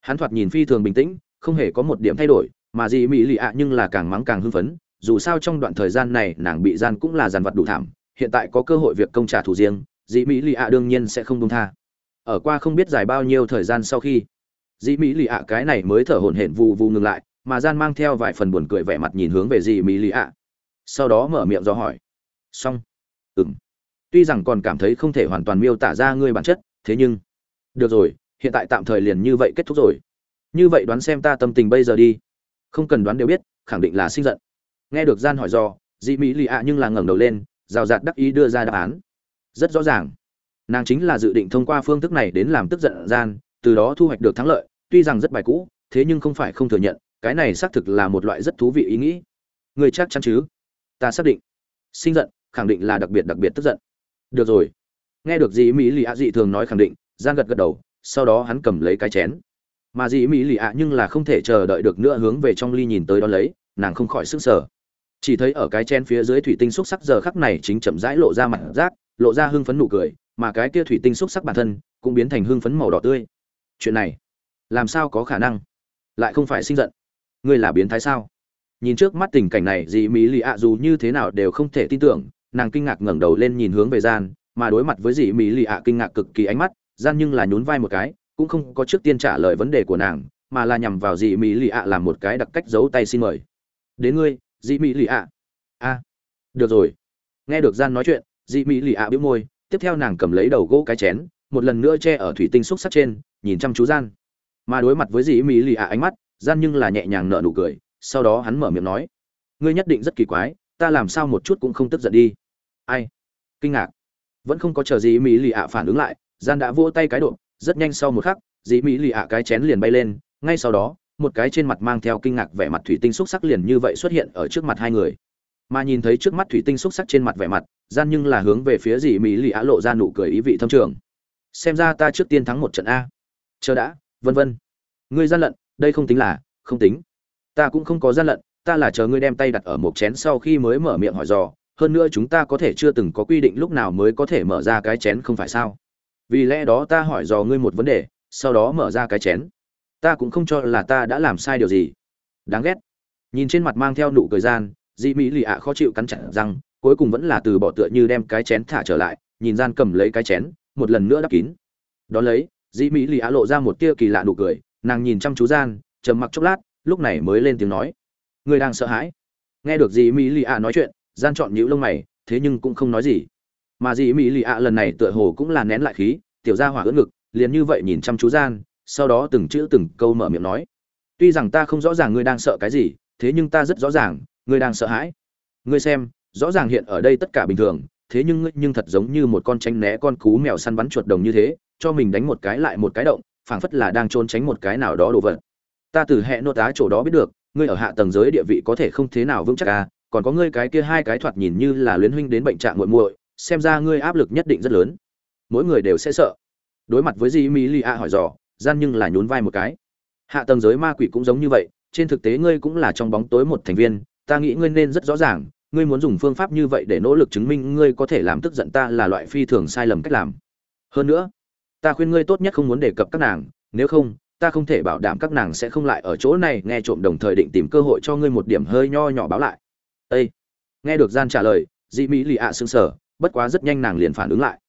Hắn thoạt nhìn phi thường bình tĩnh, không hề có một điểm thay đổi, mà dĩ mỹ lì ạ nhưng là càng mắng càng hưng phấn, dù sao trong đoạn thời gian này nàng bị gian cũng là dàn vật đủ thảm hiện tại có cơ hội việc công trả thù riêng dĩ mỹ lì ạ đương nhiên sẽ không công tha. Ở qua không biết dài bao nhiêu thời gian sau khi dĩ mỹ lì ạ cái này mới thở hổn hển vù vù ngừng lại mà gian mang theo vài phần buồn cười vẻ mặt nhìn hướng về dĩ mỹ lì ạ. Sau đó mở miệng do hỏi. Xong. Ừm, tuy rằng còn cảm thấy không thể hoàn toàn miêu tả ra ngươi bản chất thế nhưng được rồi hiện tại tạm thời liền như vậy kết thúc rồi. Như vậy đoán xem ta tâm tình bây giờ đi. Không cần đoán đều biết khẳng định là sinh giận. Nghe được gian hỏi do dị mỹ lì ạ nhưng là ngẩng đầu lên rào rạt đắc ý đưa ra đáp án. Rất rõ ràng. Nàng chính là dự định thông qua phương thức này đến làm tức giận gian, từ đó thu hoạch được thắng lợi, tuy rằng rất bài cũ, thế nhưng không phải không thừa nhận, cái này xác thực là một loại rất thú vị ý nghĩ. Người chắc chắn chứ? Ta xác định. Sinh giận, khẳng định là đặc biệt đặc biệt tức giận. Được rồi. Nghe được dì mỹ lì ạ dị thường nói khẳng định gian gật gật đầu, sau đó hắn cầm lấy cái chén. Mà dì mỹ lì ạ nhưng là không thể chờ đợi được nữa hướng về trong ly nhìn tới đó lấy, nàng không khỏi sức sở chỉ thấy ở cái chén phía dưới thủy tinh xúc sắc giờ khắc này chính chậm rãi lộ ra mặt rác, lộ ra hưng phấn nụ cười, mà cái kia thủy tinh xúc sắc bản thân cũng biến thành hưng phấn màu đỏ tươi. Chuyện này, làm sao có khả năng? Lại không phải sinh giận. Ngươi là biến thái sao? Nhìn trước mắt tình cảnh này, dì mỹ lì ạ dù như thế nào đều không thể tin tưởng, nàng kinh ngạc ngẩng đầu lên nhìn hướng về gian, mà đối mặt với dì mỹ lì ạ kinh ngạc cực kỳ ánh mắt, gian nhưng là nhún vai một cái, cũng không có trước tiên trả lời vấn đề của nàng, mà là nhằm vào dì mỹ lì ạ làm một cái đặc cách giấu tay xin mời. Đến ngươi dị mỹ lì ạ. A được rồi. Nghe được gian nói chuyện dị mỹ lì ạ bĩu môi, tiếp theo nàng cầm lấy đầu gỗ cái chén, một lần nữa che ở thủy tinh xúc sắc trên, nhìn chăm chú gian. Mà đối mặt với dị mỹ lì ạ ánh mắt, gian nhưng là nhẹ nhàng nở nụ cười, sau đó hắn mở miệng nói, ngươi nhất định rất kỳ quái, ta làm sao một chút cũng không tức giận đi. Ai? Kinh ngạc. Vẫn không có chờ gì mỹ lì ạ phản ứng lại, gian đã vỗ tay cái độ, rất nhanh sau một khắc, dĩ mỹ lì ạ cái chén liền bay lên, ngay sau đó một cái trên mặt mang theo kinh ngạc vẻ mặt thủy tinh xúc sắc liền như vậy xuất hiện ở trước mặt hai người. Mà nhìn thấy trước mắt thủy tinh xúc sắc trên mặt vẻ mặt, gian nhưng là hướng về phía gì mỹ lì á lộ ra nụ cười ý vị thâm trường. Xem ra ta trước tiên thắng một trận a. Chờ đã, vân vân. Ngươi gian lận, đây không tính là, không tính. Ta cũng không có gian lận, ta là chờ ngươi đem tay đặt ở một chén sau khi mới mở miệng hỏi dò. Hơn nữa chúng ta có thể chưa từng có quy định lúc nào mới có thể mở ra cái chén không phải sao? Vì lẽ đó ta hỏi dò ngươi một vấn đề, sau đó mở ra cái chén ta cũng không cho là ta đã làm sai điều gì. Đáng ghét. Nhìn trên mặt mang theo nụ cười gian dị mỹ lì ạ khó chịu cắn chặt răng, cuối cùng vẫn là từ bỏ tựa như đem cái chén thả trở lại, nhìn gian cầm lấy cái chén, một lần nữa đắp kín. Đón lấy dị mỹ lì ạ lộ ra một tia kỳ lạ nụ cười, nàng nhìn chăm chú gian, trầm mặc chốc lát, lúc này mới lên tiếng nói. Người đang sợ hãi. Nghe được dị mỹ lì ạ nói chuyện, gian chọn nhữ lông mày, thế nhưng cũng không nói gì. Mà dị mỹ lì ạ lần này tựa hồ cũng là nén lại khí, tiểu ra hỏa ưỡn ngực, liền như vậy nhìn chăm chú gian sau đó từng chữ từng câu mở miệng nói. Tuy rằng ta không rõ ràng ngươi đang sợ cái gì, thế nhưng ta rất rõ ràng, ngươi đang sợ hãi. Ngươi xem, rõ ràng hiện ở đây tất cả bình thường, thế nhưng ngươi nhưng thật giống như một con tránh né con cú mèo săn bắn chuột đồng như thế, cho mình đánh một cái lại một cái động, phảng phất là đang trốn tránh một cái nào đó đồ vật. Ta từ hệ nô tá chỗ đó biết được, ngươi ở hạ tầng giới địa vị có thể không thế nào vững chắc à còn có ngươi cái kia hai cái thoạt nhìn như là luyến huynh đến bệnh trạng muội muội, xem ra ngươi áp lực nhất định rất lớn. Mỗi người đều sẽ sợ. Đối mặt với gì mỹ lì a hỏi dò gian nhưng là nhún vai một cái. Hạ tầng giới ma quỷ cũng giống như vậy trên thực tế ngươi cũng là trong bóng tối một thành viên ta nghĩ ngươi nên rất rõ ràng ngươi muốn dùng phương pháp như vậy để nỗ lực chứng minh ngươi có thể làm tức giận ta là loại phi thường sai lầm cách làm. Hơn nữa ta khuyên ngươi tốt nhất không muốn đề cập các nàng nếu không ta không thể bảo đảm các nàng sẽ không lại ở chỗ này nghe trộm đồng thời định tìm cơ hội cho ngươi một điểm hơi nho nhỏ báo lại. Ê! nghe được gian trả lời dị mỹ lì ạ à sờ, bất quá rất nhanh nàng liền phản ứng lại.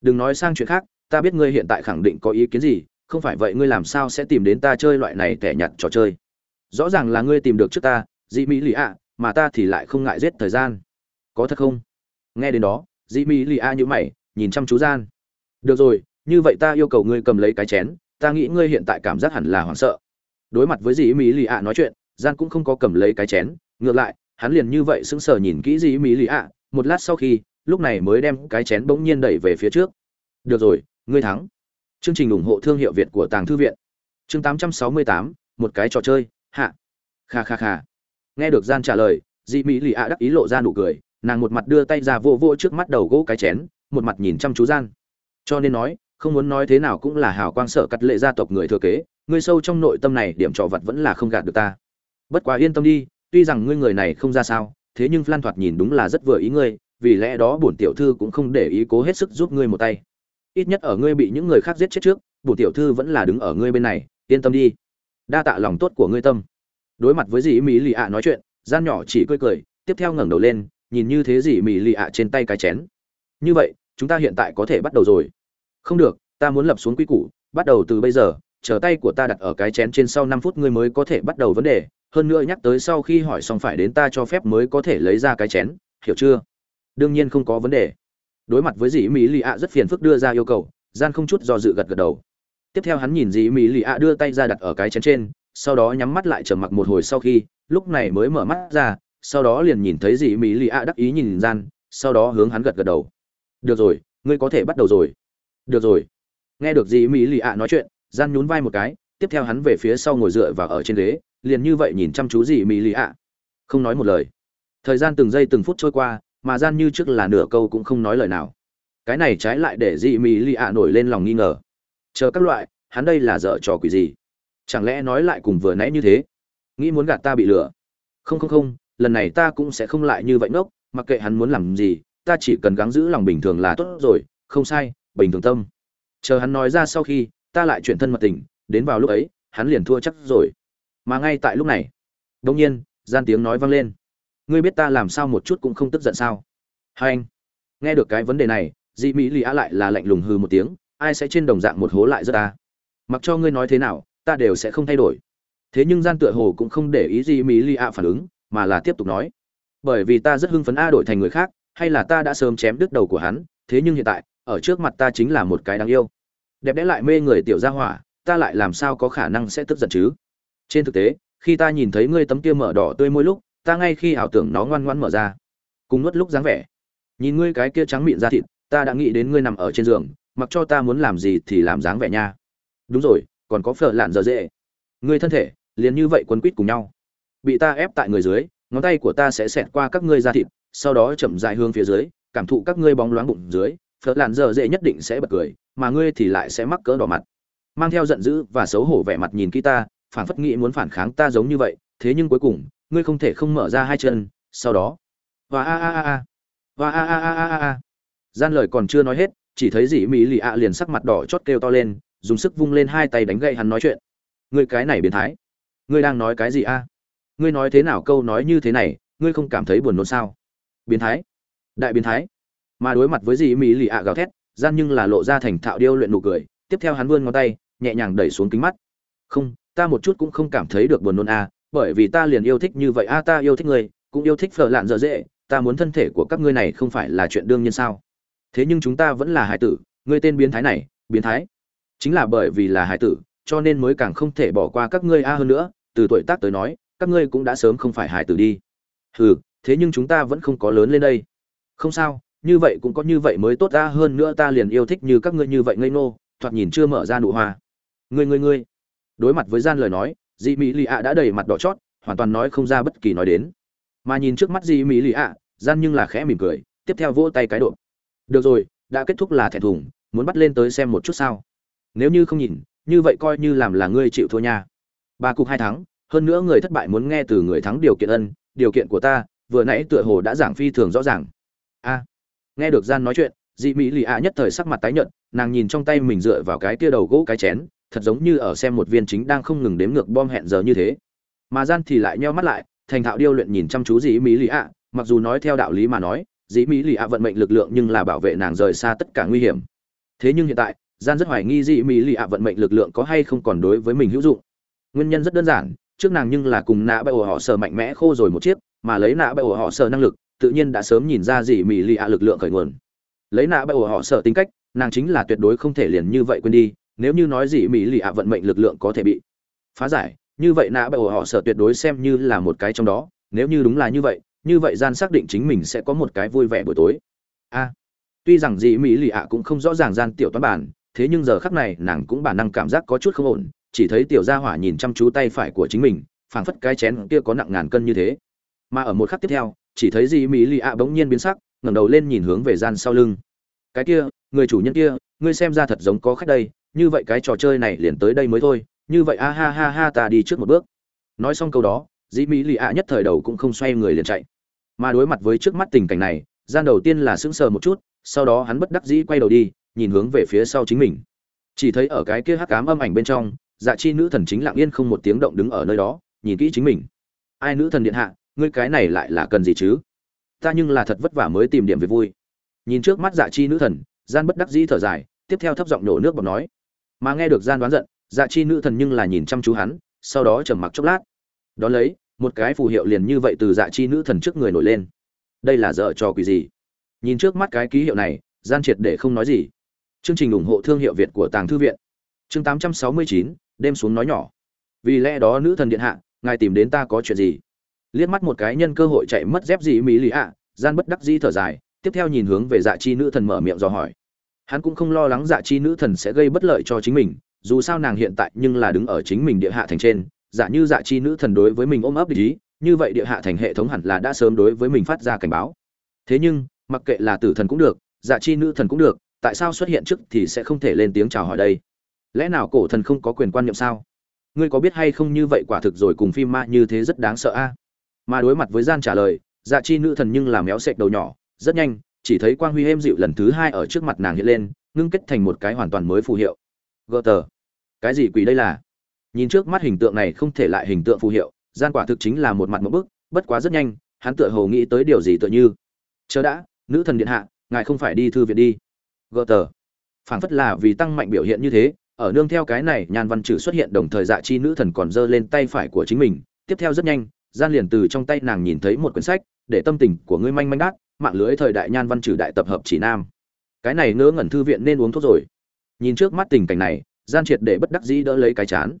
Đừng nói sang chuyện khác ta biết ngươi hiện tại khẳng định có ý kiến gì không phải vậy ngươi làm sao sẽ tìm đến ta chơi loại này tẻ nhặt trò chơi? Rõ ràng là ngươi tìm được trước ta dị mỹ lì ạ mà ta thì lại không ngại giết thời gian. Có thật không? Nghe đến đó dị mỹ lì ạ như mày, nhìn chăm chú gian. Được rồi, như vậy ta yêu cầu ngươi cầm lấy cái chén, ta nghĩ ngươi hiện tại cảm giác hẳn là hoảng sợ. Đối mặt với dị mỹ lì ạ nói chuyện, gian cũng không có cầm lấy cái chén, ngược lại, hắn liền như vậy sững sờ nhìn kỹ dị mỹ lì ạ một lát sau khi, lúc này mới đem cái chén bỗng nhiên đẩy về phía trước. Được rồi, ngươi thắng chương trình ủng hộ thương hiệu việt của tàng thư viện. Chương 868, một cái trò chơi hạ. Kha kha kha. Nghe được gian trả lời dị mỹ lì ạ đắc ý lộ ra nụ cười nàng một mặt đưa tay ra vô vô trước mắt đầu gỗ cái chén một mặt nhìn chăm chú gian. Cho nên nói không muốn nói thế nào cũng là hào quang sợ cắt lệ gia tộc người thừa kế ngươi sâu trong nội tâm này điểm trò vật vẫn là không gạt được ta. Bất quá yên tâm đi tuy rằng ngươi người này không ra sao thế nhưng Flan thoạt nhìn đúng là rất vừa ý ngươi, vì lẽ đó bổn tiểu thư cũng không để ý cố hết sức giúp ngươi một tay. Ít nhất ở ngươi bị những người khác giết chết trước, bổn tiểu thư vẫn là đứng ở ngươi bên này, yên tâm đi. Đa tạ lòng tốt của ngươi tâm. Đối mặt với dì Mỹ Lì ạ nói chuyện, gian nhỏ chỉ cười cười, tiếp theo ngẩng đầu lên, nhìn như thế dì Mỹ Lì ạ trên tay cái chén. Như vậy, chúng ta hiện tại có thể bắt đầu rồi. Không được, ta muốn lập xuống quy củ, bắt đầu từ bây giờ, chờ tay của ta đặt ở cái chén trên sau 5 phút ngươi mới có thể bắt đầu vấn đề, hơn nữa nhắc tới sau khi hỏi xong phải đến ta cho phép mới có thể lấy ra cái chén hiểu chưa đương nhiên không có vấn đề đối mặt với dĩ mỹ lì ạ rất phiền phức đưa ra yêu cầu, gian không chút do dự gật gật đầu. Tiếp theo hắn nhìn dĩ mỹ lì ạ đưa tay ra đặt ở cái chén trên, sau đó nhắm mắt lại trầm mặc một hồi sau khi, lúc này mới mở mắt ra, sau đó liền nhìn thấy dĩ mỹ lì ạ đắc ý nhìn gian, sau đó hướng hắn gật gật đầu. Được rồi, ngươi có thể bắt đầu rồi. Được rồi. Nghe được dĩ mỹ lì ạ nói chuyện, gian nhún vai một cái, tiếp theo hắn về phía sau ngồi dựa và ở trên ghế, liền như vậy nhìn chăm chú Dĩ mỹ lì ạ. Không nói một lời. Thời gian từng giây từng phút trôi qua mà gian như trước là nửa câu cũng không nói lời nào. Cái này trái lại để dị mỹ lì ạ nổi lên lòng nghi ngờ. Chờ các loại, hắn đây là dở trò quỷ gì? Chẳng lẽ nói lại cùng vừa nãy như thế? Nghĩ muốn gạt ta bị lừa. Không không không, lần này ta cũng sẽ không lại như vậy ngốc, mặc kệ hắn muốn làm gì, ta chỉ cần gắng giữ lòng bình thường là tốt rồi, không sai, bình thường tâm. Chờ hắn nói ra sau khi, ta lại chuyển thân mật tình đến vào lúc ấy, hắn liền thua chắc rồi. Mà ngay tại lúc này đông nhiên, gian tiếng nói vang lên ngươi biết ta làm sao một chút cũng không tức giận sao? Hai anh, nghe được cái vấn đề này dị mỹ lì á lại là lạnh lùng hư một tiếng, ai sẽ trên đồng dạng một hố lại rất ta? Mặc cho ngươi nói thế nào, ta đều sẽ không thay đổi. Thế nhưng gian tựa hồ cũng không để ý dị mỹ lì á phản ứng, mà là tiếp tục nói. Bởi vì ta rất hưng phấn a đổi thành người khác, hay là ta đã sớm chém đứt đầu của hắn, thế nhưng hiện tại, ở trước mặt ta chính là một cái đáng yêu. Đẹp đẽ lại mê người tiểu gia hỏa, ta lại làm sao có khả năng sẽ tức giận chứ? Trên thực tế, khi ta nhìn thấy ngươi tấm kia mở đỏ tươi môi lúc ta ngay khi ảo tưởng nó ngoan ngoãn mở ra, cùng nuốt lúc dáng vẻ. Nhìn ngươi cái kia trắng miệng ra thịt, ta đã nghĩ đến ngươi nằm ở trên giường, mặc cho ta muốn làm gì thì làm dáng vẻ nha. Đúng rồi, còn có phở lạn dở dễ. Ngươi thân thể, liền như vậy quấn quýt cùng nhau. Bị ta ép tại người dưới, ngón tay của ta sẽ xẹt qua các ngươi da thịt, sau đó chậm dài hướng phía dưới, cảm thụ các ngươi bóng loáng bụng dưới. Phở lạn dở dễ nhất định sẽ bật cười, mà ngươi thì lại sẽ mắc cỡ đỏ mặt. Mang theo giận dữ và xấu hổ vẻ mặt nhìn kỹ ta phản phất nghĩ muốn phản kháng ta giống như vậy, thế nhưng cuối cùng ngươi không thể không mở ra hai chân sau đó. Và a a a a. Và a a a a a gian lời còn chưa nói hết chỉ thấy dĩ mỹ lì ạ liền sắc mặt đỏ chót kêu to lên dùng sức vung lên hai tay đánh gậy hắn nói chuyện. Ngươi cái này biến thái. Ngươi đang nói cái gì a? Ngươi nói thế nào câu nói như thế này ngươi không cảm thấy buồn nôn sao? Biến thái. Đại biến thái. Mà đối mặt với dĩ mỹ lì ạ gào thét gian nhưng là lộ ra thành thạo điêu luyện nụ cười tiếp theo hắn vươn ngón tay nhẹ nhàng đẩy xuống kính mắt. Không ta một chút cũng không cảm thấy được buồn nôn a, à, bởi vì ta liền yêu thích như vậy a, à, ta yêu thích ngươi, cũng yêu thích phở lạn dở dễ, ta muốn thân thể của các ngươi này không phải là chuyện đương nhiên sao? Thế nhưng chúng ta vẫn là hải tử, ngươi tên biến thái này, biến thái. Chính là bởi vì là hải tử, cho nên mới càng không thể bỏ qua các ngươi a hơn nữa, từ tuổi tác tới nói, các ngươi cũng đã sớm không phải hải tử đi. Hừ, thế nhưng chúng ta vẫn không có lớn lên đây. Không sao, như vậy cũng có như vậy mới tốt ra hơn nữa ta liền yêu thích như các ngươi như vậy ngây ngô, thoạt nhìn chưa mở ra nụ hoa ngươi ngươi ngươi đối mặt với gian lời nói dị mỹ lì ạ đã đầy mặt đỏ chót, hoàn toàn nói không ra bất kỳ nói đến. Mà nhìn trước mắt dị mỹ lì ạ gian nhưng là khẽ mỉm cười, tiếp theo vỗ tay cái độ. Được rồi, đã kết thúc là thẹn thùng, muốn bắt lên tới xem một chút sao? Nếu như không nhìn, như vậy coi như làm là ngươi chịu thua nha. Ba cục hai thắng, hơn nữa người thất bại muốn nghe từ người thắng điều kiện ân, điều kiện của ta, vừa nãy tựa hồ đã giảng phi thường rõ ràng. A. Nghe được gian nói chuyện dị mỹ lì ạ nhất thời sắc mặt tái nhợt, nàng nhìn trong tay mình dựa vào cái kia đầu gỗ cái chén thật giống như ở xem một viên chính đang không ngừng đếm ngược bom hẹn giờ như thế. Mà gian thì lại nheo mắt lại, thành thạo điêu luyện nhìn chăm chú dị mỹ lì ạ. Mặc dù nói theo đạo lý mà nói, dĩ mỹ lì ạ vận mệnh lực lượng nhưng là bảo vệ nàng rời xa tất cả nguy hiểm. Thế nhưng hiện tại, gian rất hoài nghi dĩ mỹ lì ạ vận mệnh lực lượng có hay không còn đối với mình hữu dụng. Nguyên nhân rất đơn giản, trước nàng nhưng là cùng nạ bậy ổ họ sờ mạnh mẽ khô rồi một chiếc, mà lấy nạ bậy ổ họ sờ năng lực, tự nhiên đã sớm nhìn ra dĩ mỹ lì ạ lực lượng khởi nguồn. Lấy nạ bậy ổ họ sờ tính cách, nàng chính là tuyệt đối không thể liền như vậy quên đi nếu như nói gì mỹ lì ạ vận mệnh lực lượng có thể bị phá giải, như vậy nã bởi họ sợ tuyệt đối xem như là một cái trong đó. Nếu như đúng là như vậy như vậy gian xác định chính mình sẽ có một cái vui vẻ buổi tối. A, tuy rằng dị mỹ lì ạ cũng không rõ ràng gian tiểu toán bản, thế nhưng giờ khắc này nàng cũng bản năng cảm giác có chút không ổn, chỉ thấy tiểu gia hỏa nhìn chăm chú tay phải của chính mình, phảng phất cái chén kia có nặng ngàn cân như thế. Mà ở một khắc tiếp theo, chỉ thấy dị mỹ lì ạ bỗng nhiên biến sắc, ngẩng đầu lên nhìn hướng về gian sau lưng. Cái kia, người chủ nhân kia, ngươi xem ra thật giống có khách đây như vậy cái trò chơi này liền tới đây mới thôi, như vậy a ha ha ha ta đi trước một bước. Nói xong câu đó, dĩ mỹ lì ạ nhất thời đầu cũng không xoay người liền chạy. Mà đối mặt với trước mắt tình cảnh này, gian đầu tiên là sững sờ một chút, sau đó hắn bất đắc dĩ quay đầu đi, nhìn hướng về phía sau chính mình. Chỉ thấy ở cái kia hắc cám âm ảnh bên trong dạ chi nữ thần chính lặng yên không một tiếng động đứng ở nơi đó, nhìn kỹ chính mình. Ai nữ thần điện hạ, ngươi cái này lại là cần gì chứ? Ta nhưng là thật vất vả mới tìm điểm về vui. Nhìn trước mắt dạ chi nữ thần, gian bất đắc dĩ thở dài, tiếp theo thấp giọng nổ nước bọt nói mà nghe được gian đoán giận dạ chi nữ thần nhưng là nhìn chăm chú hắn sau đó trầm mặc chốc lát. Đón lấy một cái phù hiệu liền như vậy từ dạ chi nữ thần trước người nổi lên. Đây là dở trò quỷ gì? Nhìn trước mắt cái ký hiệu này gian triệt để không nói gì. Chương trình ủng hộ thương hiệu việt của tàng thư viện. Chương 869, đêm xuống nói nhỏ. Vì lẽ đó nữ thần điện hạ ngài tìm đến ta có chuyện gì? Liếc mắt một cái nhân cơ hội chạy mất dép gì mỹ lì ạ gian bất đắc dĩ thở dài tiếp theo nhìn hướng về dạ chi nữ thần mở miệng dò hỏi hắn cũng không lo lắng dạ chi nữ thần sẽ gây bất lợi cho chính mình, dù sao nàng hiện tại nhưng là đứng ở chính mình địa hạ thành trên, giả như dạ chi nữ thần đối với mình ôm ấp ý, như vậy địa hạ thành hệ thống hẳn là đã sớm đối với mình phát ra cảnh báo. Thế nhưng, mặc kệ là tử thần cũng được dạ chi nữ thần cũng được, tại sao xuất hiện trước thì sẽ không thể lên tiếng chào hỏi đây? Lẽ nào cổ thần không có quyền quan niệm sao? Ngươi có biết hay không như vậy quả thực rồi cùng phim ma như thế rất đáng sợ a? Mà đối mặt với gian trả lời dạ chi nữ thần nhưng làm méo sệch đầu nhỏ, rất nhanh chỉ thấy quang huy êm dịu lần thứ hai ở trước mặt nàng hiện lên, ngưng kết thành một cái hoàn toàn mới phù hiệu. Gờ tờ. Cái gì quỷ đây là? Nhìn trước mắt hình tượng này không thể lại hình tượng phù hiệu, gian quả thực chính là một mặt một bức, bất quá rất nhanh, hắn tựa hồ nghĩ tới điều gì tựa như. Chờ đã, nữ thần điện hạ, ngài không phải đi thư viện đi. Gờ tờ. Phảng phất là vì tăng mạnh biểu hiện như thế, ở nương theo cái này, nhan văn chữ xuất hiện đồng thời dạ chi nữ thần còn giơ lên tay phải của chính mình. Tiếp theo rất nhanh, gian liền từ trong tay nàng nhìn thấy một quyển sách, để tâm tình của ngươi manh manh đát mạng lưới thời đại nhan văn trừ đại tập hợp chỉ nam. Cái này ngớ ngẩn thư viện nên uống thuốc rồi. Nhìn trước mắt tình cảnh này, gian triệt để bất đắc dĩ đỡ lấy cái chán.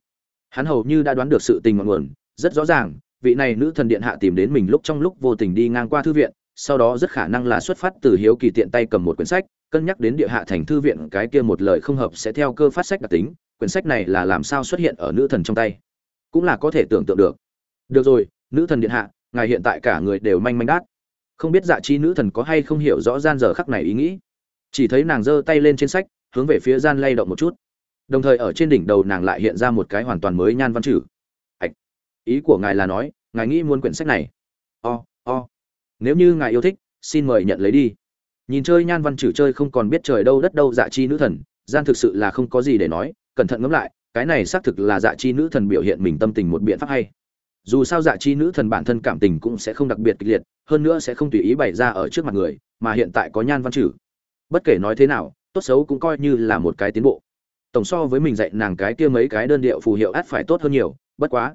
Hắn hầu như đã đoán được sự tình ngọn nguồn, rất rõ ràng, vị này nữ thần điện hạ tìm đến mình lúc trong lúc vô tình đi ngang qua thư viện, sau đó rất khả năng là xuất phát từ hiếu kỳ tiện tay cầm một quyển sách, cân nhắc đến địa hạ thành thư viện, cái kia một lời không hợp sẽ theo cơ phát sách đặc tính, quyển sách này là làm sao xuất hiện ở nữ thần trong tay. Cũng là có thể tưởng tượng được. Được rồi, nữ thần điện hạ, ngài hiện tại cả người đều manh manh đát không biết dạ chi nữ thần có hay không hiểu rõ gian giờ khắc này ý nghĩ. Chỉ thấy nàng giơ tay lên trên sách, hướng về phía gian lay động một chút. Đồng thời ở trên đỉnh đầu nàng lại hiện ra một cái hoàn toàn mới nhan văn chữ. Ạch. Ý của ngài là nói, ngài nghĩ muốn quyển sách này. O o. Nếu như ngài yêu thích, xin mời nhận lấy đi. Nhìn chơi nhan văn chữ chơi không còn biết trời đâu đất đâu dạ chi nữ thần, gian thực sự là không có gì để nói, cẩn thận ngẫm lại, cái này xác thực là dạ chi nữ thần biểu hiện mình tâm tình một biện pháp hay dù sao dạ chi nữ thần bản thân cảm tình cũng sẽ không đặc biệt kịch liệt, hơn nữa sẽ không tùy ý bày ra ở trước mặt người, mà hiện tại có nhan văn chữ bất kể nói thế nào, tốt xấu cũng coi như là một cái tiến bộ. Tổng so với mình dạy nàng cái kia mấy cái đơn điệu phù hiệu át phải tốt hơn nhiều, bất quá.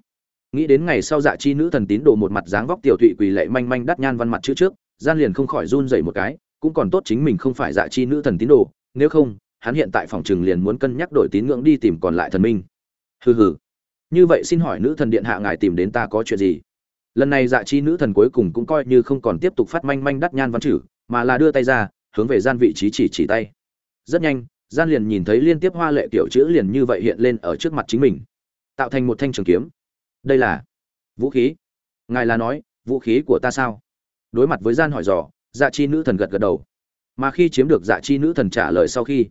Nghĩ đến ngày sau dạ chi nữ thần tín đồ một mặt dáng vóc tiểu thụy quỳ lệ manh manh đắt nhan văn mặt chữ trước, gian liền không khỏi run dậy một cái, cũng còn tốt chính mình không phải dạ chi nữ thần tín đồ, nếu không, hắn hiện tại phòng trừng liền muốn cân nhắc đổi tín ngưỡng đi tìm còn lại thần minh. Hừ hừ như vậy xin hỏi nữ thần điện hạ ngài tìm đến ta có chuyện gì? Lần này dạ chi nữ thần cuối cùng cũng coi như không còn tiếp tục phát manh manh đắt nhan văn chữ, mà là đưa tay ra, hướng về gian vị trí chỉ chỉ tay. Rất nhanh, gian liền nhìn thấy liên tiếp hoa lệ kiểu chữ liền như vậy hiện lên ở trước mặt chính mình. Tạo thành một thanh trường kiếm. Đây là vũ khí. Ngài là nói, vũ khí của ta sao? Đối mặt với gian hỏi dò dạ chi nữ thần gật gật đầu. Mà khi chiếm được dạ chi nữ thần trả lời sau khi,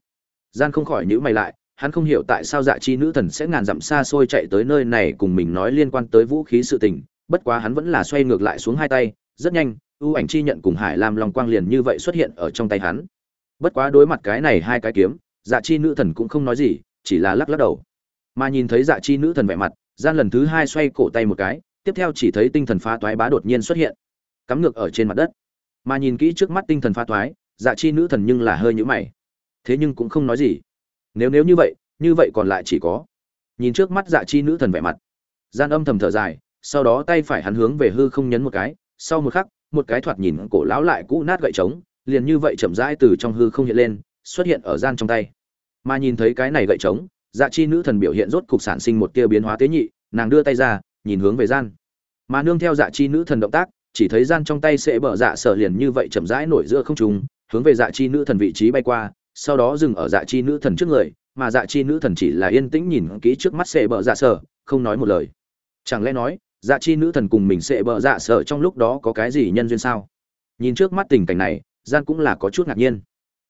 gian không khỏi nhữ mày lại hắn không hiểu tại sao dạ chi nữ thần sẽ ngàn dặm xa xôi chạy tới nơi này cùng mình nói liên quan tới vũ khí sự tình, bất quá hắn vẫn là xoay ngược lại xuống hai tay, rất nhanh, ưu ảnh chi nhận cùng hải lam long quang liền như vậy xuất hiện ở trong tay hắn. Bất quá đối mặt cái này hai cái kiếm dạ chi nữ thần cũng không nói gì, chỉ là lắc lắc đầu. Mà nhìn thấy dạ chi nữ thần vẻ mặt, gian lần thứ hai xoay cổ tay một cái, tiếp theo chỉ thấy tinh thần phá toái bá đột nhiên xuất hiện, cắm ngược ở trên mặt đất. Mà nhìn kỹ trước mắt tinh thần phá toái dạ chi nữ thần nhưng là hơi nhũ mày. Thế nhưng cũng không nói gì nếu nếu như vậy như vậy còn lại chỉ có. Nhìn trước mắt dạ chi nữ thần vẻ mặt. Gian âm thầm thở dài, sau đó tay phải hắn hướng về hư không nhấn một cái, sau một khắc, một cái thoạt nhìn cổ lão lại cũ nát gậy trống, liền như vậy chậm rãi từ trong hư không hiện lên, xuất hiện ở gian trong tay. Mà nhìn thấy cái này gậy trống dạ chi nữ thần biểu hiện rốt cục sản sinh một tia biến hóa tế nhị, nàng đưa tay ra, nhìn hướng về gian. Mà nương theo dạ chi nữ thần động tác, chỉ thấy gian trong tay sẽ bở dạ sở liền như vậy chậm rãi nổi giữa không trung, hướng về dạ chi nữ thần vị trí bay qua sau đó dừng ở dạ chi nữ thần trước người, mà dạ chi nữ thần chỉ là yên tĩnh nhìn kỹ trước mắt sệ bờ dạ sở, không nói một lời. Chẳng lẽ nói dạ chi nữ thần cùng mình sệ bờ dạ sở trong lúc đó có cái gì nhân duyên sao? Nhìn trước mắt tình cảnh này, gian cũng là có chút ngạc nhiên.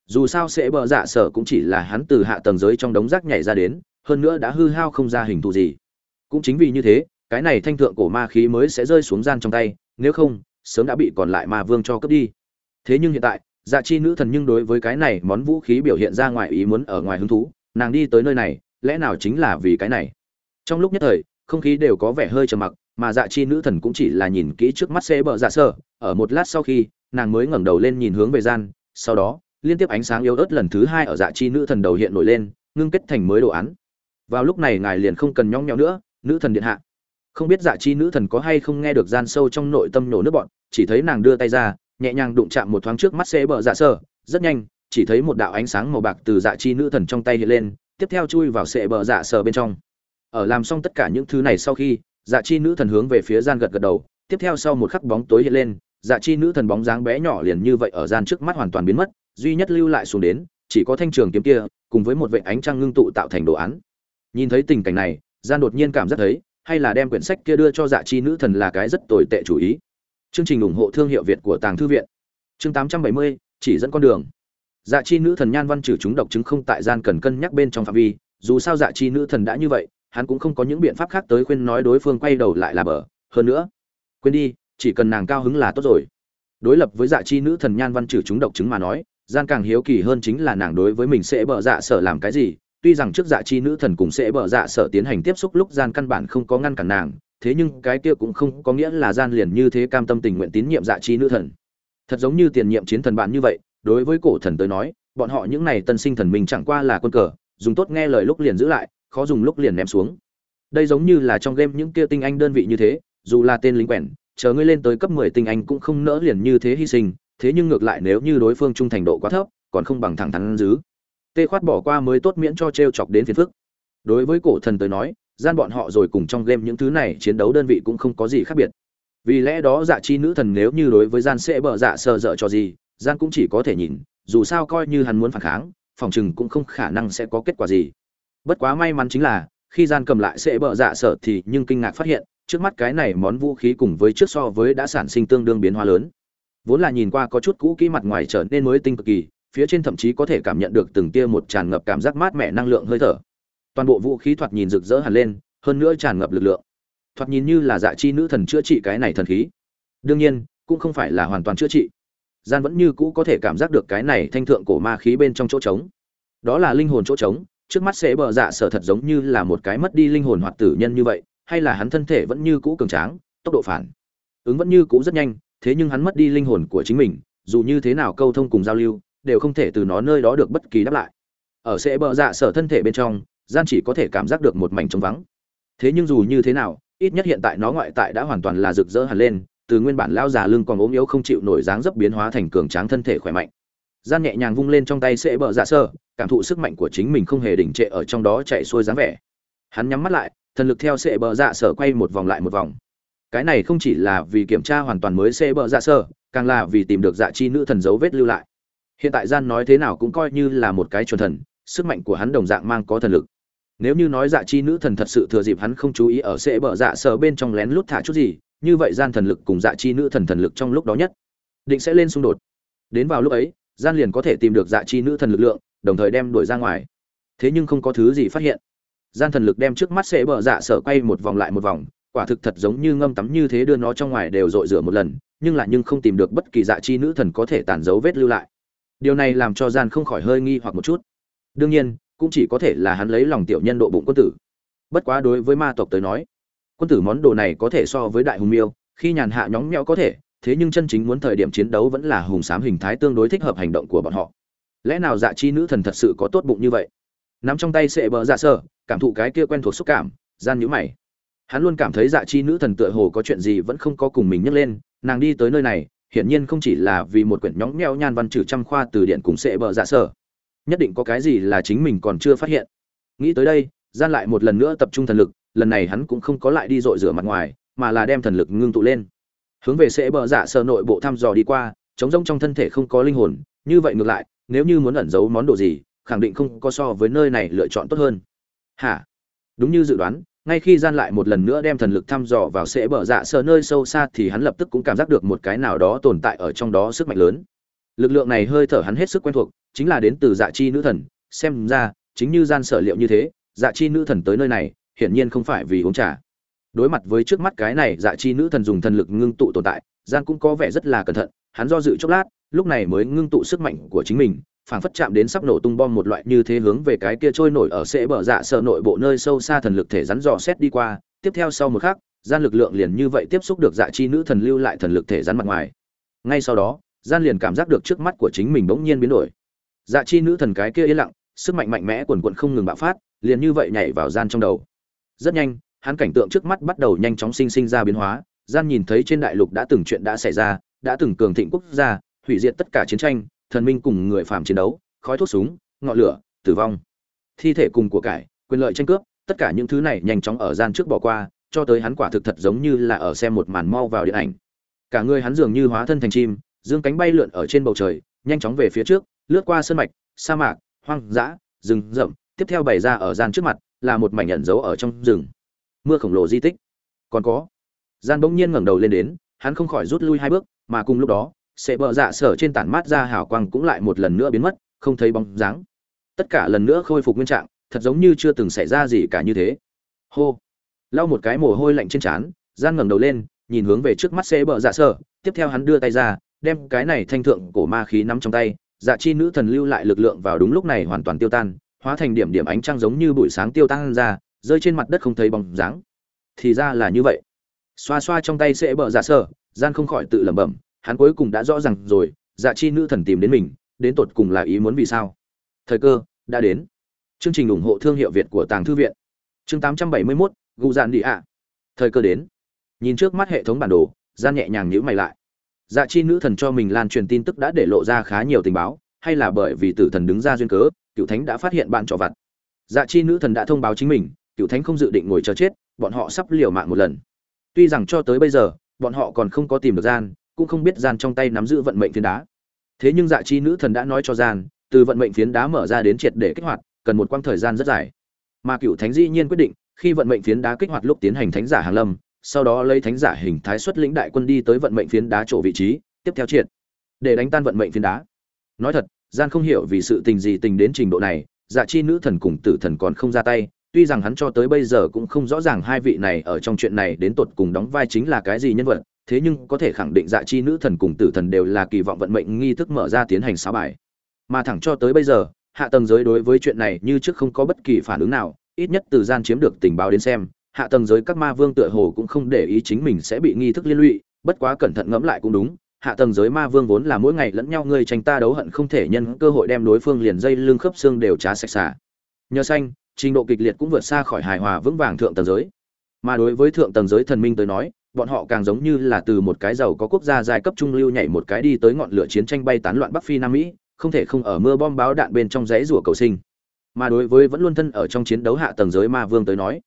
Dù sao sệ bờ dạ sở cũng chỉ là hắn từ hạ tầng giới trong đống rác nhảy ra đến, hơn nữa đã hư hao không ra hình thù gì. Cũng chính vì như thế, cái này thanh thượng cổ ma khí mới sẽ rơi xuống gian trong tay, nếu không, sớm đã bị còn lại ma vương cho cướp đi. Thế nhưng hiện tại dạ chi nữ thần nhưng đối với cái này món vũ khí biểu hiện ra ngoài ý muốn ở ngoài hứng thú, nàng đi tới nơi này, lẽ nào chính là vì cái này? Trong lúc nhất thời, không khí đều có vẻ hơi trầm mặc, mà dạ chi nữ thần cũng chỉ là nhìn kỹ trước mắt xe bờ dạ sơ, ở một lát sau khi, nàng mới ngẩng đầu lên nhìn hướng về gian, sau đó, liên tiếp ánh sáng yếu ớt lần thứ hai ở dạ chi nữ thần đầu hiện nổi lên, ngưng kết thành mới đồ án. Vào lúc này ngài liền không cần nhong nhẽo nữa, nữ thần điện hạ. Không biết dạ chi nữ thần có hay không nghe được gian sâu trong nội tâm nổ nước bọn, chỉ thấy nàng đưa tay ra nhẹ nhàng đụng chạm một thoáng trước mắt xế bờ dạ sơ rất nhanh, chỉ thấy một đạo ánh sáng màu bạc từ dạ chi nữ thần trong tay hiện lên, tiếp theo chui vào xệ bờ dạ sờ bên trong. Ở làm xong tất cả những thứ này sau khi dạ chi nữ thần hướng về phía gian gật gật đầu. Tiếp theo sau một khắc bóng tối hiện lên dạ chi nữ thần bóng dáng bé nhỏ liền như vậy ở gian trước mắt hoàn toàn biến mất, duy nhất lưu lại xuống đến, chỉ có thanh trường kiếm kia, cùng với một vệ ánh trăng ngưng tụ tạo thành đồ án. Nhìn thấy tình cảnh này, gian đột nhiên cảm giác thấy, hay là đem quyển sách kia đưa cho dạ chi nữ thần là cái rất tồi tệ chủ ý chương trình ủng hộ thương hiệu việt của tàng thư viện. Chương 870, chỉ dẫn con đường. Dạ chi nữ thần nhan văn trừ chúng độc chứng không tại gian cần cân nhắc bên trong phạm vi dù sao dạ chi nữ thần đã như vậy hắn cũng không có những biện pháp khác tới khuyên nói đối phương quay đầu lại là bờ. Hơn nữa quên đi chỉ cần nàng cao hứng là tốt rồi. Đối lập với dạ chi nữ thần nhan văn trừ chúng độc chứng mà nói gian càng hiếu kỳ hơn chính là nàng đối với mình sẽ bợ dạ sở làm cái gì. Tuy rằng trước dạ chi nữ thần cùng sẽ bợ dạ sở tiến hành tiếp xúc lúc gian căn bản không có ngăn cản nàng thế nhưng cái kia cũng không có nghĩa là gian liền như thế cam tâm tình nguyện tín nhiệm dạ chi nữ thần. Thật giống như tiền nhiệm chiến thần bạn như vậy, đối với cổ thần tới nói, bọn họ những này tân sinh thần mình chẳng qua là quân cờ, dùng tốt nghe lời lúc liền giữ lại, khó dùng lúc liền ném xuống. Đây giống như là trong game những kia tinh anh đơn vị như thế, dù là tên lính quèn, chờ ngươi lên tới cấp 10 tinh anh cũng không nỡ liền như thế hy sinh, thế nhưng ngược lại nếu như đối phương trung thành độ quá thấp, còn không bằng thẳng thắn dứ. Tê khoát bỏ qua mới tốt miễn cho trêu chọc đến phiền phức. Đối với cổ thần tới nói gian bọn họ rồi cùng trong game những thứ này chiến đấu đơn vị cũng không có gì khác biệt. Vì lẽ đó dạ chi nữ thần nếu như đối với gian sẽ bở dạ sờ dở cho gì, gian cũng chỉ có thể nhìn, dù sao coi như hắn muốn phản kháng, phòng chừng cũng không khả năng sẽ có kết quả gì. Bất quá may mắn chính là, khi gian cầm lại sẽ bở dạ sở thì nhưng kinh ngạc phát hiện, trước mắt cái này món vũ khí cùng với trước so với đã sản sinh tương đương biến hóa lớn. Vốn là nhìn qua có chút cũ kỹ mặt ngoài trở nên mới tinh cực kỳ, phía trên thậm chí có thể cảm nhận được từng tia một tràn ngập cảm giác mát mẻ năng lượng hơi thở toàn bộ vũ khí thoạt nhìn rực rỡ hẳn lên, hơn nữa tràn ngập lực lượng. Thoạt nhìn như là dạ chi nữ thần chữa trị cái này thần khí. Đương nhiên, cũng không phải là hoàn toàn chữa trị. Gian vẫn như cũ có thể cảm giác được cái này thanh thượng cổ ma khí bên trong chỗ trống. Đó là linh hồn chỗ trống, trước mắt sẽ bờ dạ sở thật giống như là một cái mất đi linh hồn hoặc tử nhân như vậy, hay là hắn thân thể vẫn như cũ cường tráng, tốc độ phản, ứng vẫn như cũ rất nhanh, thế nhưng hắn mất đi linh hồn của chính mình, dù như thế nào câu thông cùng giao lưu, đều không thể từ nó nơi đó được bất kỳ đáp lại. Ở sẽ bờ dạ sở thân thể bên trong gian chỉ có thể cảm giác được một mảnh trống vắng. Thế nhưng dù như thế nào, ít nhất hiện tại nó ngoại tại đã hoàn toàn là rực rỡ hẳn lên, từ nguyên bản lao già lưng còn ốm yếu không chịu nổi dáng dấp biến hóa thành cường tráng thân thể khỏe mạnh. Gian nhẹ nhàng vung lên trong tay sẽ bờ dạ sơ, cảm thụ sức mạnh của chính mình không hề đỉnh trệ ở trong đó chạy xuôi dáng vẻ. Hắn nhắm mắt lại, thần lực theo sẽ bờ dạ sơ quay một vòng lại một vòng. Cái này không chỉ là vì kiểm tra hoàn toàn mới sẽ bờ dạ sơ, càng là vì tìm được dạ chi nữ thần dấu vết lưu lại. Hiện tại gian nói thế nào cũng coi như là một cái chuẩn thần, sức mạnh của hắn đồng dạng mang có thần lực nếu như nói dạ chi nữ thần thật sự thừa dịp hắn không chú ý ở sẽ bờ dạ sở bên trong lén lút thả chút gì, như vậy gian thần lực cùng dạ chi nữ thần thần lực trong lúc đó nhất định sẽ lên xung đột. Đến vào lúc ấy, gian liền có thể tìm được dạ chi nữ thần lực lượng, đồng thời đem đuổi ra ngoài. Thế nhưng không có thứ gì phát hiện. Gian thần lực đem trước mắt sẽ bờ dạ sở quay một vòng lại một vòng, quả thực thật giống như ngâm tắm như thế đưa nó trong ngoài đều dội rửa một lần, nhưng lại nhưng không tìm được bất kỳ dạ chi nữ thần có thể tàn dấu vết lưu lại. Điều này làm cho gian không khỏi hơi nghi hoặc một chút. Đương nhiên cũng chỉ có thể là hắn lấy lòng tiểu nhân độ bụng quân tử. Bất quá đối với ma tộc tới nói, quân tử món đồ này có thể so với đại hùng miêu, khi nhàn hạ nhóng nhẽo có thể, thế nhưng chân chính muốn thời điểm chiến đấu vẫn là hùng sám hình thái tương đối thích hợp hành động của bọn họ. Lẽ nào dạ chi nữ thần thật sự có tốt bụng như vậy? Nắm trong tay sệ bờ dạ sơ, cảm thụ cái kia quen thuộc xúc cảm, gian nhữ mày. Hắn luôn cảm thấy dạ chi nữ thần tựa hồ có chuyện gì vẫn không có cùng mình nhắc lên, nàng đi tới nơi này, hiển nhiên không chỉ là vì một quyển nhõng nhẽo nhan văn trừ trăm khoa từ điển cùng sệ bờ dạ sơ nhất định có cái gì là chính mình còn chưa phát hiện. Nghĩ tới đây, gian lại một lần nữa tập trung thần lực, lần này hắn cũng không có lại đi dội rửa mặt ngoài, mà là đem thần lực ngưng tụ lên. Hướng về sẽ bờ dạ sờ nội bộ thăm dò đi qua chống rông trong thân thể không có linh hồn, như vậy ngược lại, nếu như muốn ẩn giấu món đồ gì, khẳng định không có so với nơi này lựa chọn tốt hơn. Hả? Đúng như dự đoán, ngay khi gian lại một lần nữa đem thần lực thăm dò vào sẽ bờ dạ sờ nơi sâu xa thì hắn lập tức cũng cảm giác được một cái nào đó tồn tại ở trong đó sức mạnh lớn lực lượng này hơi thở hắn hết sức quen thuộc, chính là đến từ dạ chi nữ thần. Xem ra, chính như gian sở liệu như thế dạ chi nữ thần tới nơi này, hiển nhiên không phải vì uống trà. Đối mặt với trước mắt cái này dạ chi nữ thần dùng thần lực ngưng tụ tồn tại gian cũng có vẻ rất là cẩn thận. Hắn do dự chốc lát, lúc này mới ngưng tụ sức mạnh của chính mình, phảng phất chạm đến sắp nổ tung bom một loại như thế hướng về cái kia trôi nổi ở sẽ bờ dạ sợ nội bộ nơi sâu xa thần lực thể rắn dò xét đi qua. Tiếp theo sau một khắc, gian lực lượng liền như vậy tiếp xúc được dạ chi nữ thần lưu lại thần lực thể rắn mặt ngoài. Ngay sau đó gian liền cảm giác được trước mắt của chính mình bỗng nhiên biến đổi. Dạ chi nữ thần cái kia yên lặng, sức mạnh mạnh mẽ quần quận không ngừng bạo phát, liền như vậy nhảy vào gian trong đầu. Rất nhanh, hắn cảnh tượng trước mắt bắt đầu nhanh chóng sinh sinh ra biến hóa, gian nhìn thấy trên đại lục đã từng chuyện đã xảy ra, đã từng cường thịnh quốc gia, hủy diệt tất cả chiến tranh, thần minh cùng người phàm chiến đấu, khói thuốc súng, ngọn lửa, tử vong. Thi thể cùng của cải, quyền lợi tranh cướp, tất cả những thứ này nhanh chóng ở gian trước bỏ qua, cho tới hắn quả thực thật giống như là ở xem một màn mau vào điện ảnh. Cả người hắn dường như hóa thân thành chim dương cánh bay lượn ở trên bầu trời, nhanh chóng về phía trước, lướt qua sân mạch, sa mạc, hoang dã, rừng rậm, tiếp theo bày ra ở gian trước mặt, là một mảnh nhận dấu ở trong rừng. Mưa khổng lồ di tích. Còn có. Gian bỗng nhiên ngẩng đầu lên đến, hắn không khỏi rút lui hai bước, mà cùng lúc đó, sẽ bờ dạ sở trên tản mát ra hào quang cũng lại một lần nữa biến mất, không thấy bóng dáng. Tất cả lần nữa khôi phục nguyên trạng, thật giống như chưa từng xảy ra gì cả như thế. Hô. Lau một cái mồ hôi lạnh trên trán, gian ngẩng đầu lên, nhìn hướng về trước mắt xe bờ dạ sở, tiếp theo hắn đưa tay ra đem cái này thanh thượng cổ ma khí nắm trong tay dạ chi nữ thần lưu lại lực lượng vào đúng lúc này hoàn toàn tiêu tan hóa thành điểm điểm ánh trăng giống như buổi sáng tiêu tan ra rơi trên mặt đất không thấy bóng dáng. Thì ra là như vậy. Xoa xoa trong tay sẽ bợ dạ sơ, gian không khỏi tự lẩm bẩm hắn cuối cùng đã rõ ràng rồi dạ chi nữ thần tìm đến mình đến tột cùng là ý muốn vì sao? Thời cơ đã đến. Chương trình ủng hộ thương hiệu việt của tàng thư viện. Chương 871, Gù dạn đi ạ. Thời cơ đến. Nhìn trước mắt hệ thống bản đồ gian nhẹ nhàng nhíu mày lại dạ chi nữ thần cho mình lan truyền tin tức đã để lộ ra khá nhiều tình báo, hay là bởi vì tử thần đứng ra duyên cớ cựu thánh đã phát hiện bạn trò vặt. Dạ chi nữ thần đã thông báo chính mình cựu thánh không dự định ngồi chờ chết, bọn họ sắp liều mạng một lần. Tuy rằng cho tới bây giờ, bọn họ còn không có tìm được gian, cũng không biết gian trong tay nắm giữ vận mệnh phiến đá. Thế nhưng dạ chi nữ thần đã nói cho gian, từ vận mệnh phiến đá mở ra đến triệt để kích hoạt, cần một quãng thời gian rất dài. Mà cựu thánh dĩ nhiên quyết định, khi vận mệnh phiến đá kích hoạt lúc tiến hành thánh giả hàng lâm sau đó lấy thánh giả hình thái xuất lĩnh đại quân đi tới vận mệnh phiến đá chỗ vị trí, tiếp theo triệt, để đánh tan vận mệnh phiến đá. Nói thật, gian không hiểu vì sự tình gì tình đến trình độ này dạ chi nữ thần cùng tử thần còn không ra tay, tuy rằng hắn cho tới bây giờ cũng không rõ ràng hai vị này ở trong chuyện này đến tột cùng đóng vai chính là cái gì nhân vật, thế nhưng có thể khẳng định dạ chi nữ thần cùng tử thần đều là kỳ vọng vận mệnh nghi thức mở ra tiến hành xá bài. Mà thẳng cho tới bây giờ, hạ tầng giới đối với chuyện này như trước không có bất kỳ phản ứng nào, ít nhất từ gian chiếm được tình báo đến xem hạ tầng giới các ma vương tựa hồ cũng không để ý chính mình sẽ bị nghi thức liên lụy, bất quá cẩn thận ngẫm lại cũng đúng, hạ tầng giới ma vương vốn là mỗi ngày lẫn nhau ngươi tranh ta đấu hận không thể nhân cơ hội đem đối phương liền dây lưng khớp xương đều trá sạch xả. Nhờ xanh, trình độ kịch liệt cũng vượt xa khỏi hài hòa vững vàng thượng tầng giới. Mà đối với thượng tầng giới thần minh tới nói, bọn họ càng giống như là từ một cái giàu có quốc gia giai cấp trung lưu nhảy một cái đi tới ngọn lửa chiến tranh bay tán loạn bắc phi nam mỹ, không thể không ở mưa bom báo đạn bên trong rẽ rủa cầu sinh. Mà đối với vẫn luôn thân ở trong chiến đấu hạ tầng giới ma vương tới nói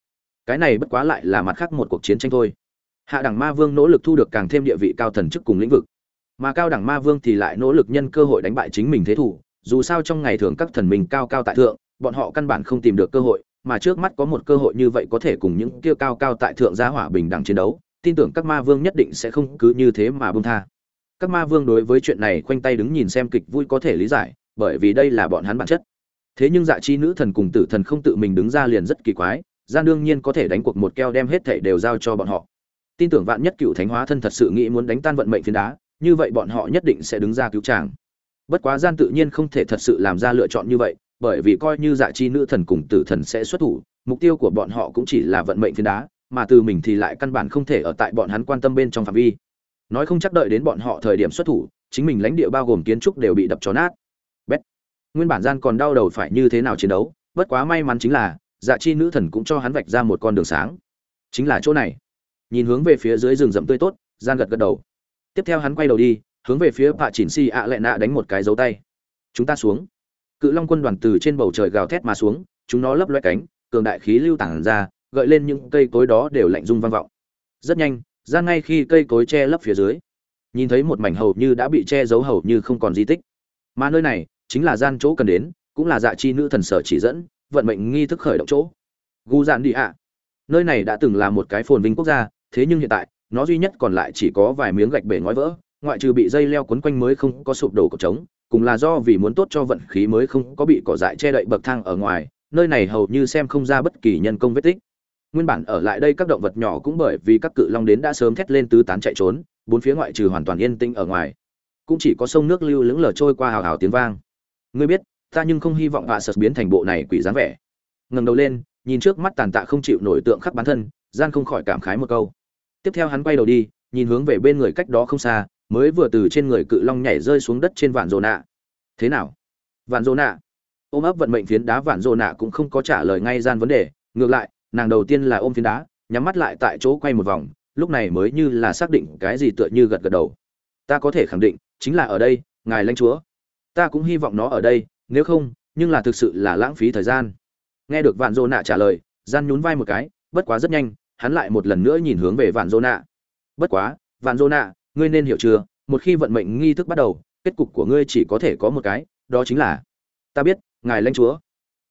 cái này bất quá lại là mặt khác một cuộc chiến tranh thôi. Hạ đẳng ma vương nỗ lực thu được càng thêm địa vị cao thần chức cùng lĩnh vực. Mà cao đẳng ma vương thì lại nỗ lực nhân cơ hội đánh bại chính mình thế thủ, dù sao trong ngày thường các thần minh cao cao tại thượng, bọn họ căn bản không tìm được cơ hội, mà trước mắt có một cơ hội như vậy có thể cùng những kia cao cao tại thượng giá hỏa bình đẳng chiến đấu, tin tưởng các ma vương nhất định sẽ không cứ như thế mà bông tha. Các ma vương đối với chuyện này khoanh tay đứng nhìn xem kịch vui có thể lý giải, bởi vì đây là bọn hắn bản chất. Thế nhưng dạ chi nữ thần cùng tử thần không tự mình đứng ra liền rất kỳ quái gian đương nhiên có thể đánh cuộc một keo đem hết thảy đều giao cho bọn họ. Tin tưởng vạn nhất cựu thánh hóa thân thật sự nghĩ muốn đánh tan vận mệnh phiến đá, như vậy bọn họ nhất định sẽ đứng ra cứu chàng. Bất quá gian tự nhiên không thể thật sự làm ra lựa chọn như vậy, bởi vì coi như dạ chi nữ thần cùng tử thần sẽ xuất thủ, mục tiêu của bọn họ cũng chỉ là vận mệnh phiến đá, mà từ mình thì lại căn bản không thể ở tại bọn hắn quan tâm bên trong phạm vi. Nói không chắc đợi đến bọn họ thời điểm xuất thủ, chính mình lãnh địa bao gồm kiến trúc đều bị đập chó nát. Bét. nguyên bản gian còn đau đầu phải như thế nào chiến đấu, bất quá may mắn chính là dạ chi nữ thần cũng cho hắn vạch ra một con đường sáng. Chính là chỗ này. Nhìn hướng về phía dưới rừng rậm tươi tốt gian gật gật đầu. Tiếp theo hắn quay đầu đi, hướng về phía pạ chỉnh si ạ lại nạ đánh một cái dấu tay. Chúng ta xuống. Cự long quân đoàn từ trên bầu trời gào thét mà xuống, chúng nó lấp loe cánh, cường đại khí lưu tản ra, gợi lên những cây cối đó đều lạnh rung vang vọng. Rất nhanh gian ngay khi cây cối che lấp phía dưới, nhìn thấy một mảnh hầu như đã bị che giấu hầu như không còn di tích. Mà nơi này, chính là gian chỗ cần đến, cũng là dạ chi nữ thần sở chỉ dẫn vận mệnh nghi thức khởi động chỗ. Gu dạn đi ạ. Nơi này đã từng là một cái phồn vinh quốc gia, thế nhưng hiện tại, nó duy nhất còn lại chỉ có vài miếng gạch bể ngói vỡ, ngoại trừ bị dây leo quấn quanh mới không có sụp đổ cột trống, cùng là do vì muốn tốt cho vận khí mới không có bị cỏ dại che đậy bậc thang ở ngoài, nơi này hầu như xem không ra bất kỳ nhân công vết tích. Nguyên bản ở lại đây các động vật nhỏ cũng bởi vì các cự long đến đã sớm thét lên tứ tán chạy trốn, bốn phía ngoại trừ hoàn toàn yên tĩnh ở ngoài, cũng chỉ có sông nước lưu lững lờ trôi qua hào hào tiếng vang. Ngươi biết ta nhưng không hy vọng vạ sật biến thành bộ này quỷ dáng vẻ. Ngẩng đầu lên, nhìn trước mắt tàn tạ không chịu nổi tượng khắc bản thân, gian không khỏi cảm khái một câu. Tiếp theo hắn quay đầu đi, nhìn hướng về bên người cách đó không xa, mới vừa từ trên người cự long nhảy rơi xuống đất trên vạn rồ nạ. Thế nào? Vạn rồ nạ. Ôm ấp vận mệnh phiến đá vạn rồ nạ cũng không có trả lời ngay gian vấn đề, ngược lại, nàng đầu tiên là ôm phiến đá, nhắm mắt lại tại chỗ quay một vòng, lúc này mới như là xác định cái gì tựa như gật gật đầu. Ta có thể khẳng định, chính là ở đây, ngài lãnh chúa. Ta cũng hy vọng nó ở đây nếu không, nhưng là thực sự là lãng phí thời gian. Nghe được vạn dô nạ trả lời, gian nhún vai một cái, bất quá rất nhanh, hắn lại một lần nữa nhìn hướng về vạn dô nạ. Bất quá, vạn dô nạ, ngươi nên hiểu chưa, một khi vận mệnh nghi thức bắt đầu, kết cục của ngươi chỉ có thể có một cái, đó chính là, ta biết, ngài lãnh chúa.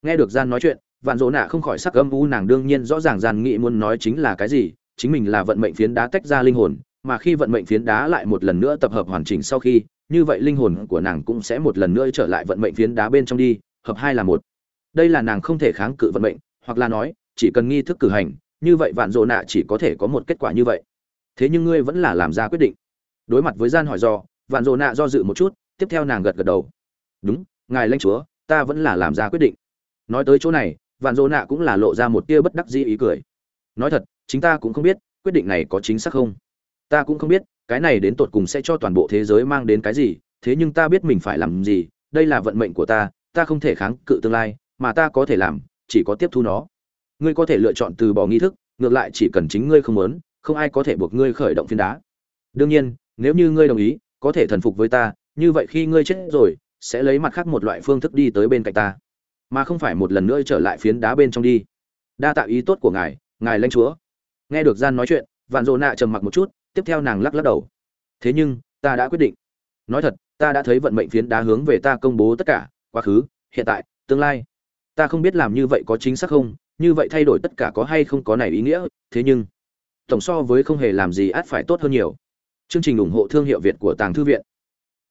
Nghe được gian nói chuyện, vạn dỗ nạ không khỏi sắc âm u, nàng đương nhiên rõ ràng gian nghĩ muốn nói chính là cái gì, chính mình là vận mệnh phiến đá tách ra linh hồn, mà khi vận mệnh phiến đá lại một lần nữa tập hợp hoàn chỉnh sau khi như vậy linh hồn của nàng cũng sẽ một lần nữa trở lại vận mệnh phiến đá bên trong đi, hợp hai là một. Đây là nàng không thể kháng cự vận mệnh, hoặc là nói, chỉ cần nghi thức cử hành, như vậy vạn dỗ nạ chỉ có thể có một kết quả như vậy. Thế nhưng ngươi vẫn là làm ra quyết định. Đối mặt với gian hỏi do, vạn dỗ nạ do dự một chút, tiếp theo nàng gật gật đầu. Đúng, ngài lãnh chúa, ta vẫn là làm ra quyết định. Nói tới chỗ này, vạn dỗ nạ cũng là lộ ra một tia bất đắc dĩ ý cười. Nói thật, chính ta cũng không biết, quyết định này có chính xác không? Ta cũng không biết cái này đến tột cùng sẽ cho toàn bộ thế giới mang đến cái gì, thế nhưng ta biết mình phải làm gì, đây là vận mệnh của ta ta không thể kháng cự tương lai, mà ta có thể làm, chỉ có tiếp thu nó. Ngươi có thể lựa chọn từ bỏ nghi thức, ngược lại chỉ cần chính ngươi không muốn, không ai có thể buộc ngươi khởi động phiến đá. Đương nhiên, nếu như ngươi đồng ý, có thể thần phục với ta, như vậy khi ngươi chết rồi, sẽ lấy mặt khác một loại phương thức đi tới bên cạnh ta. Mà không phải một lần nữa trở lại phiến đá bên trong đi. Đa tạo ý tốt của ngài ngài lãnh chúa. Nghe được gian nói chuyện, vạn dỗ nạ trầm mặc một chút tiếp theo nàng lắc lắc đầu. Thế nhưng, ta đã quyết định. Nói thật, ta đã thấy vận mệnh phiến đá hướng về ta công bố tất cả, quá khứ, hiện tại, tương lai. Ta không biết làm như vậy có chính xác không, như vậy thay đổi tất cả có hay không có này ý nghĩa, thế nhưng, tổng so với không hề làm gì át phải tốt hơn nhiều. Chương trình ủng hộ thương hiệu việt của tàng thư viện.